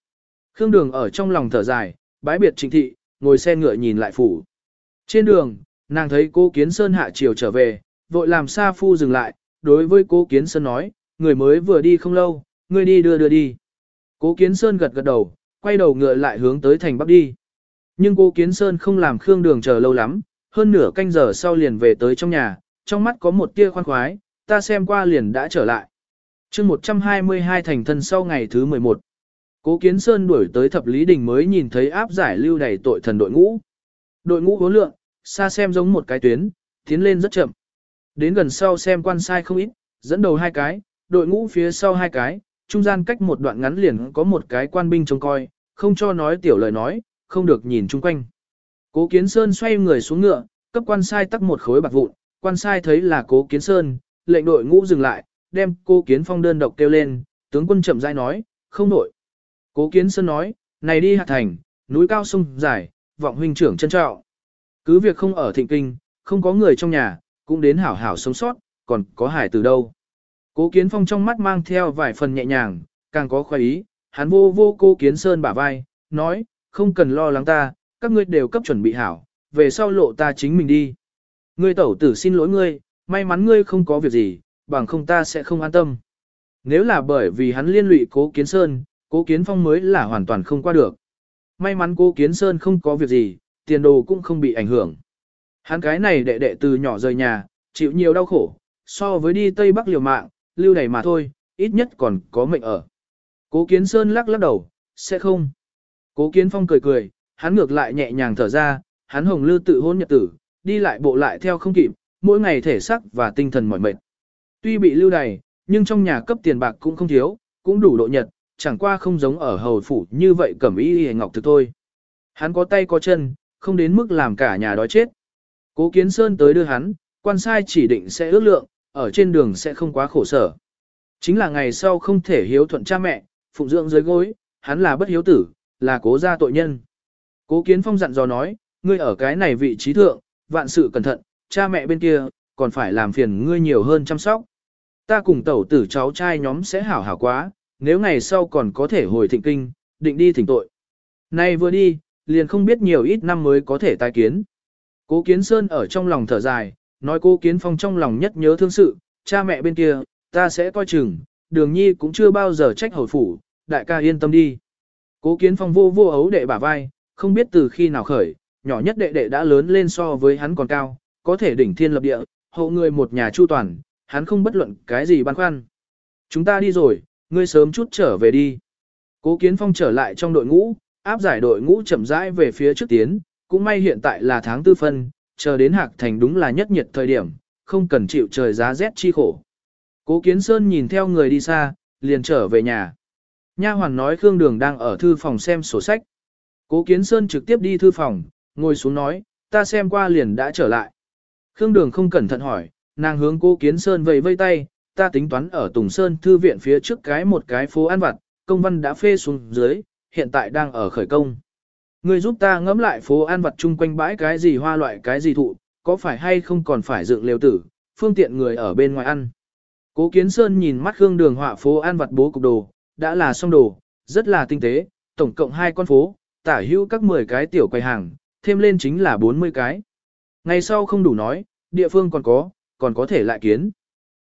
Khương Đường ở trong lòng thở dài, bái biệt Trịnh Thị, ngồi xe ngựa nhìn lại phủ. Trên đường, nàng thấy Cố Kiến Sơn hạ chiều trở về, vội làm xa Phu dừng lại, đối với Cố Kiến Sơn nói, người mới vừa đi không lâu, người đi đưa đưa đi. Cố Kiến Sơn gật gật đầu, quay đầu ngựa lại hướng tới thành Bắc đi. Nhưng Cố Kiến Sơn không làm Khương Đường chờ lâu lắm, hơn nửa canh giờ sau liền về tới trong nhà, trong mắt có một tia khoan khoái, ta xem qua liền đã trở lại. chương 122 thành thân sau ngày thứ 11. Cố Kiến Sơn đuổi tới thập lý đình mới nhìn thấy áp giải lưu đầy tội thần đội ngũ. Đội ngũ hố lượng, xa xem giống một cái tuyến, tiến lên rất chậm. Đến gần sau xem quan sai không ít, dẫn đầu hai cái, đội ngũ phía sau hai cái, trung gian cách một đoạn ngắn liền có một cái quan binh trông coi, không cho nói tiểu lời nói, không được nhìn chung quanh. Cố Kiến Sơn xoay người xuống ngựa, cấp quan sai tắc một khối bạc vụn, quan sai thấy là Cố Kiến Sơn, lệnh đội ngũ dừng lại, đem Cố Kiến Phong đơn độc kêu lên, tướng quân chậm rãi nói, không đổi. Cố Kiến Sơn nói, này đi Hà thành, núi cao sông dài, vọng huynh trưởng chân trọng. Cứ việc không ở thịnh kinh, không có người trong nhà, cũng đến hảo hảo sống sót, còn có hải từ đâu. Cố Kiến Phong trong mắt mang theo vài phần nhẹ nhàng, càng có khoái ý, hắn vô vô cô Kiến Sơn bả vai, nói, không cần lo lắng ta, các ngươi đều cấp chuẩn bị hảo, về sau lộ ta chính mình đi. Ngươi tẩu tử xin lỗi ngươi, may mắn ngươi không có việc gì, bằng không ta sẽ không an tâm. Nếu là bởi vì hắn liên lụy cố Kiến Sơn, cố Kiến Phong mới là hoàn toàn không qua được. May mắn cố Kiến Sơn không có việc gì, tiền đồ cũng không bị ảnh hưởng. Hắn cái này đệ đệ từ nhỏ rời nhà, chịu nhiều đau khổ, so với đi Tây Bắc liều mạng, lưu đầy mà thôi, ít nhất còn có mệnh ở. Cố Kiến Sơn lắc lắc đầu, sẽ không. Cố Kiến Phong cười cười, hắn ngược lại nhẹ nhàng thở ra, hắn hồng lư tự hôn nhật tử, đi lại bộ lại theo không kịp, mỗi ngày thể sắc và tinh thần mỏi mệt. Tuy bị lưu đầy, nhưng trong nhà cấp tiền bạc cũng không thiếu, cũng đủ độ nhật, chẳng qua không giống ở hầu phủ như vậy cẩm y hề ngọc thực thôi. Hắn có tay có chân, không đến mức làm cả nhà đói chết. Cố Kiến Sơn tới đưa hắn, quan sai chỉ định sẽ ước lượng, ở trên đường sẽ không quá khổ sở. Chính là ngày sau không thể hiếu thuận cha mẹ, phụng dưỡng dưới gối, hắn là bất hiếu tử, là cố gia tội nhân. Cố Kiến Phong dặn dò nói, ngươi ở cái này vị trí thượng, vạn sự cẩn thận, cha mẹ bên kia, còn phải làm phiền ngươi nhiều hơn chăm sóc. Ta cùng tẩu tử cháu trai nhóm sẽ hảo hảo quá, nếu ngày sau còn có thể hồi thịnh kinh, định đi thỉnh tội. Nay vừa đi, liền không biết nhiều ít năm mới có thể tái kiến. Cố Kiến Sơn ở trong lòng thở dài, nói cô kiến phong trong lòng nhất nhớ thương sự, cha mẹ bên kia, ta sẽ coi chừng, đường nhi cũng chưa bao giờ trách hồi phủ, đại ca yên tâm đi. Cố kiến phong vô vô ấu đệ bả vai, không biết từ khi nào khởi, nhỏ nhất đệ đệ đã lớn lên so với hắn còn cao, có thể đỉnh thiên lập địa, hậu người một nhà chu toàn, hắn không bất luận cái gì băn khoăn. Chúng ta đi rồi, ngươi sớm chút trở về đi. Cố kiến phong trở lại trong đội ngũ, áp giải đội ngũ chậm rãi về phía trước tiến, cũng may hiện tại là tháng tư phân, chờ đến Hạc Thành đúng là nhất nhiệt thời điểm, không cần chịu trời giá rét chi khổ. Cố Kiến Sơn nhìn theo người đi xa, liền trở về nhà. Nha hoàn nói Khương Đường đang ở thư phòng xem sổ sách. Cố Kiến Sơn trực tiếp đi thư phòng, ngồi xuống nói, ta xem qua liền đã trở lại. Khương Đường không cẩn thận hỏi, nàng hướng Cố Kiến Sơn vẫy vây tay, ta tính toán ở Tùng Sơn thư viện phía trước cái một cái phố ăn vặt, công văn đã phê xuống dưới, hiện tại đang ở khởi công. Ngươi giúp ta ngẫm lại phố ăn vặt chung quanh bãi cái gì hoa loại cái gì thụ, có phải hay không còn phải dựng lều tử, phương tiện người ở bên ngoài ăn. Cố Kiến Sơn nhìn mắt Khương Đường họa phố ăn vặt bố cục đồ, đã là xong đồ, rất là tinh tế, tổng cộng hai con phố, tả hữu các 10 cái tiểu quầy hàng, thêm lên chính là 40 cái. Ngày sau không đủ nói, địa phương còn có, còn có thể lại kiến.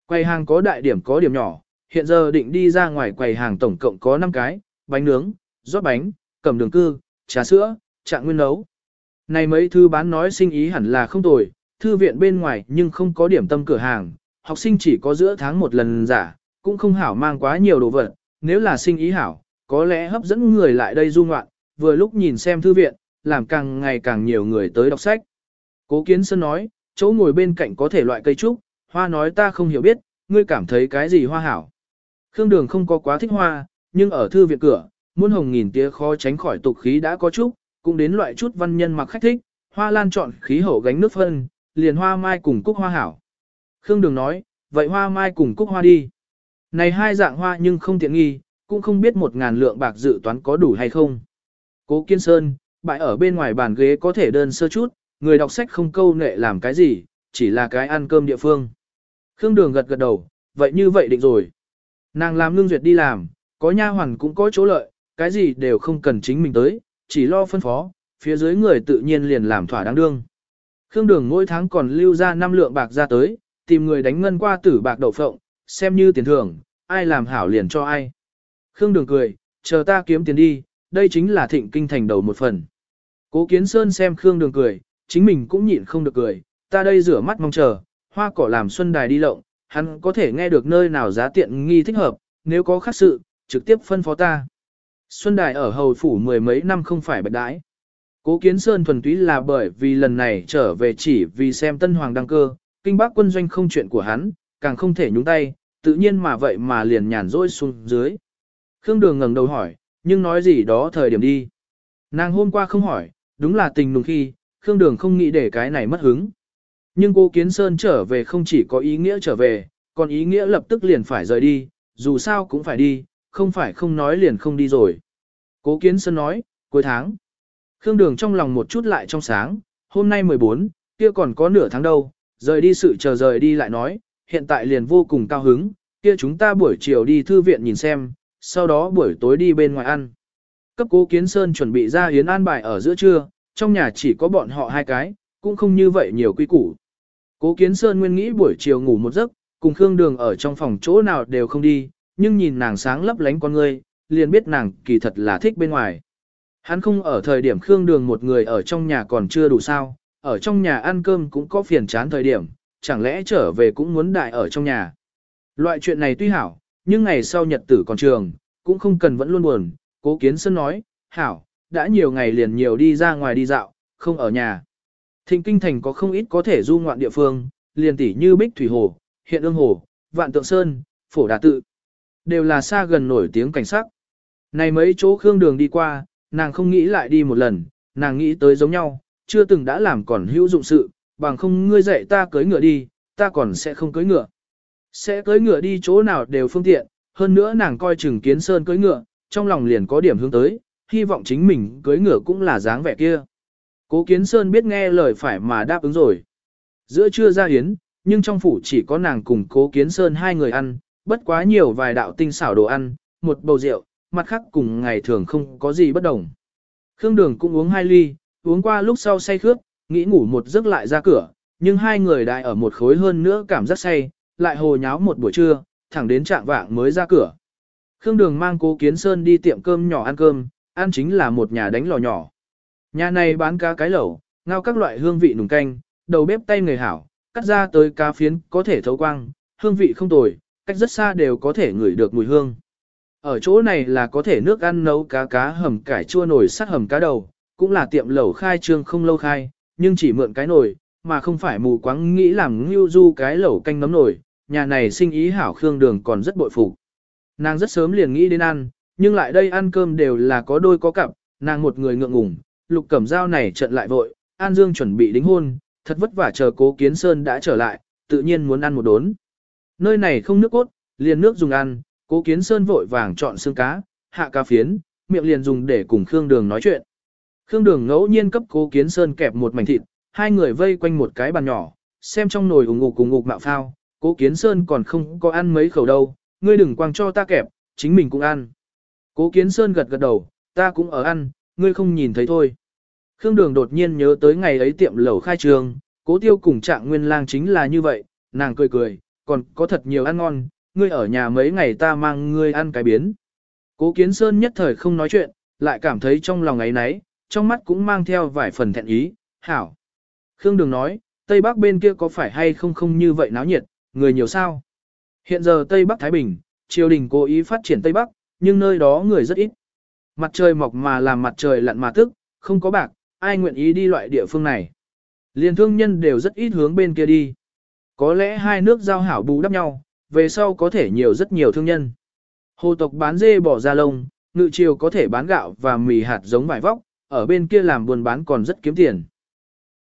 Quầy hàng có đại điểm có điểm nhỏ, hiện giờ định đi ra ngoài quầy hàng tổng cộng có 5 cái, bánh nướng, rót bánh, cầm đường cư, trà sữa, trạng nguyên nấu. Này mấy thứ bán nói sinh ý hẳn là không tồi, thư viện bên ngoài nhưng không có điểm tâm cửa hàng, học sinh chỉ có giữa tháng một lần giả, cũng không hảo mang quá nhiều đồ vật, nếu là sinh ý hảo, có lẽ hấp dẫn người lại đây du ngoạn, vừa lúc nhìn xem thư viện, làm càng ngày càng nhiều người tới đọc sách. Cố Kiến Sơn nói, chỗ ngồi bên cạnh có thể loại cây trúc, hoa nói ta không hiểu biết, ngươi cảm thấy cái gì hoa hảo. Khương Đường không có quá thích hoa, nhưng ở thư viện cửa, muôn hồng nghìn tia khó tránh khỏi tục khí đã có chút, cũng đến loại chút văn nhân mặc khách thích, hoa lan chọn khí hậu gánh nước phân, liền hoa mai cùng cúc hoa hảo. Khương Đường nói, vậy hoa mai cùng cúc hoa đi. Này hai dạng hoa nhưng không tiện nghi, cũng không biết một ngàn lượng bạc dự toán có đủ hay không. Cố Kiên Sơn, bãi ở bên ngoài bàn ghế có thể đơn sơ chút, người đọc sách không câu nệ làm cái gì, chỉ là cái ăn cơm địa phương. Khương Đường gật gật đầu, vậy như vậy định rồi. Nàng làm ngưng duyệt đi làm, có nha hoàn cũng có chỗ lợi, cái gì đều không cần chính mình tới, chỉ lo phân phó, phía dưới người tự nhiên liền làm thỏa đáng đương. Khương Đường mỗi tháng còn lưu ra 5 lượng bạc ra tới, tìm người đánh ngân qua tử bạc đậu phộng, xem như tiền thưởng, ai làm hảo liền cho ai. Khương Đường cười, chờ ta kiếm tiền đi, đây chính là thịnh kinh thành đầu một phần. Cố Kiến Sơn xem Khương Đường cười, chính mình cũng nhịn không được cười, ta đây rửa mắt mong chờ, hoa cỏ làm xuân đài đi lộng, hắn có thể nghe được nơi nào giá tiện nghi thích hợp, nếu có khác sự, trực tiếp phân phó ta. Xuân đài ở hầu phủ mười mấy năm không phải bạch đãi. Cố Kiến Sơn thuần túy là bởi vì lần này trở về chỉ vì xem tân hoàng đăng cơ, kinh bác quân doanh không chuyện của hắn, càng không thể nhúng tay, tự nhiên mà vậy mà liền nhàn rỗi xuống dưới. Khương Đường ngẩng đầu hỏi, nhưng nói gì đó thời điểm đi. Nàng hôm qua không hỏi, đúng là tình nùng khi, Khương Đường không nghĩ để cái này mất hứng. Nhưng cô Kiến Sơn trở về không chỉ có ý nghĩa trở về, còn ý nghĩa lập tức liền phải rời đi, dù sao cũng phải đi, không phải không nói liền không đi rồi. Cố Kiến Sơn nói, cuối tháng. Khương Đường trong lòng một chút lại trong sáng, hôm nay 14, kia còn có nửa tháng đâu, rời đi sự chờ rời đi lại nói, hiện tại liền vô cùng cao hứng, kia chúng ta buổi chiều đi thư viện nhìn xem, sau đó buổi tối đi bên ngoài ăn. Cấp cố kiến sơn chuẩn bị ra yến an bài ở giữa trưa, trong nhà chỉ có bọn họ hai cái, cũng không như vậy nhiều quy củ. Cố kiến sơn nguyên nghĩ buổi chiều ngủ một giấc, cùng Khương Đường ở trong phòng chỗ nào đều không đi, nhưng nhìn nàng sáng lấp lánh con ngươi, liền biết nàng kỳ thật là thích bên ngoài. Hắn không ở thời điểm Khương Đường một người ở trong nhà còn chưa đủ sao, ở trong nhà ăn cơm cũng có phiền chán thời điểm, chẳng lẽ trở về cũng muốn đại ở trong nhà. Loại chuyện này tuy hảo, nhưng ngày sau nhật tử còn trường, cũng không cần vẫn luôn buồn, cố kiến sân nói, hảo, đã nhiều ngày liền nhiều đi ra ngoài đi dạo, không ở nhà. Thịnh kinh thành có không ít có thể du ngoạn địa phương, liền tỉ như Bích Thủy Hồ, Hiện Ương Hồ, Vạn Tượng Sơn, Phổ Đà Tự. Đều là xa gần nổi tiếng cảnh sắc. Này mấy chỗ khương đường đi qua, nàng không nghĩ lại đi một lần, nàng nghĩ tới giống nhau, chưa từng đã làm còn hữu dụng sự, bằng không ngươi dạy ta cưới ngựa đi, ta còn sẽ không cưới ngựa. Sẽ cưới ngựa đi chỗ nào đều phương tiện, hơn nữa nàng coi chừng kiến sơn cưới ngựa, trong lòng liền có điểm hướng tới, hy vọng chính mình cưới ngựa cũng là dáng vẻ kia. Cố kiến sơn biết nghe lời phải mà đáp ứng rồi. Giữa trưa ra hiến, nhưng trong phủ chỉ có nàng cùng cố kiến sơn hai người ăn, bất quá nhiều vài đạo tinh xảo đồ ăn, một bầu rượu, mặt khác cùng ngày thường không có gì bất đồng. Khương Đường cũng uống hai ly, uống qua lúc sau say khướt, nghĩ ngủ một giấc lại ra cửa, nhưng hai người đại ở một khối hơn nữa cảm giác say, lại hồ nháo một buổi trưa, thẳng đến trạng vạng mới ra cửa. Khương Đường mang cố Kiến Sơn đi tiệm cơm nhỏ ăn cơm, ăn chính là một nhà đánh lò nhỏ. Nhà này bán cá cái lẩu, ngao các loại hương vị nùng canh, đầu bếp tay người hảo, cắt ra tới cá phiến có thể thấu quang, hương vị không tồi, cách rất xa đều có thể ngửi được mùi hương. Ở chỗ này là có thể nước ăn nấu cá cá hầm cải chua nổi sắt hầm cá đầu, cũng là tiệm lẩu khai trương không lâu khai, nhưng chỉ mượn cái nồi, mà không phải mù quáng nghĩ làm ngưu du cái lẩu canh nấm nổi, nhà này sinh ý hảo khương đường còn rất bội phục. Nàng rất sớm liền nghĩ đến ăn, nhưng lại đây ăn cơm đều là có đôi có cặp, nàng một người ngượng ngùng, lục cẩm dao này trận lại vội, An Dương chuẩn bị đính hôn, thật vất vả chờ cố kiến sơn đã trở lại, tự nhiên muốn ăn một đốn. Nơi này không nước cốt, liền nước dùng ăn, cố kiến sơn vội vàng chọn xương cá, hạ cá phiến, miệng liền dùng để cùng Khương Đường nói chuyện. Khương Đường ngẫu nhiên cấp cố kiến sơn kẹp một mảnh thịt, hai người vây quanh một cái bàn nhỏ, xem trong nồi ủng ngục cùng ngục mạo phao, cố kiến sơn còn không có ăn mấy khẩu đâu, ngươi đừng quăng cho ta kẹp, chính mình cũng ăn. Cố kiến sơn gật gật đầu, ta cũng ở ăn, ngươi không nhìn thấy thôi. Khương Đường đột nhiên nhớ tới ngày ấy tiệm lẩu khai trường, cố tiêu cùng trạng nguyên lang chính là như vậy, nàng cười cười, còn có thật nhiều ăn ngon, ngươi ở nhà mấy ngày ta mang ngươi ăn cái biến. Cố kiến sơn nhất thời không nói chuyện, lại cảm thấy trong lòng ấy nấy, trong mắt cũng mang theo vài phần thẹn ý, hảo. Khương Đường nói, Tây Bắc bên kia có phải hay không không như vậy náo nhiệt, người nhiều sao? Hiện giờ Tây Bắc Thái Bình, triều đình cố ý phát triển Tây Bắc, nhưng nơi đó người rất ít. Mặt trời mọc mà làm mặt trời lặn mà tức, không có bạc, ai nguyện ý đi loại địa phương này. Liên thương nhân đều rất ít hướng bên kia đi. Có lẽ hai nước giao hảo bù đắp nhau, về sau có thể nhiều rất nhiều thương nhân. Hồ tộc bán dê bỏ ra lông, ngự triều có thể bán gạo và mì hạt giống vải vóc, ở bên kia làm buôn bán còn rất kiếm tiền.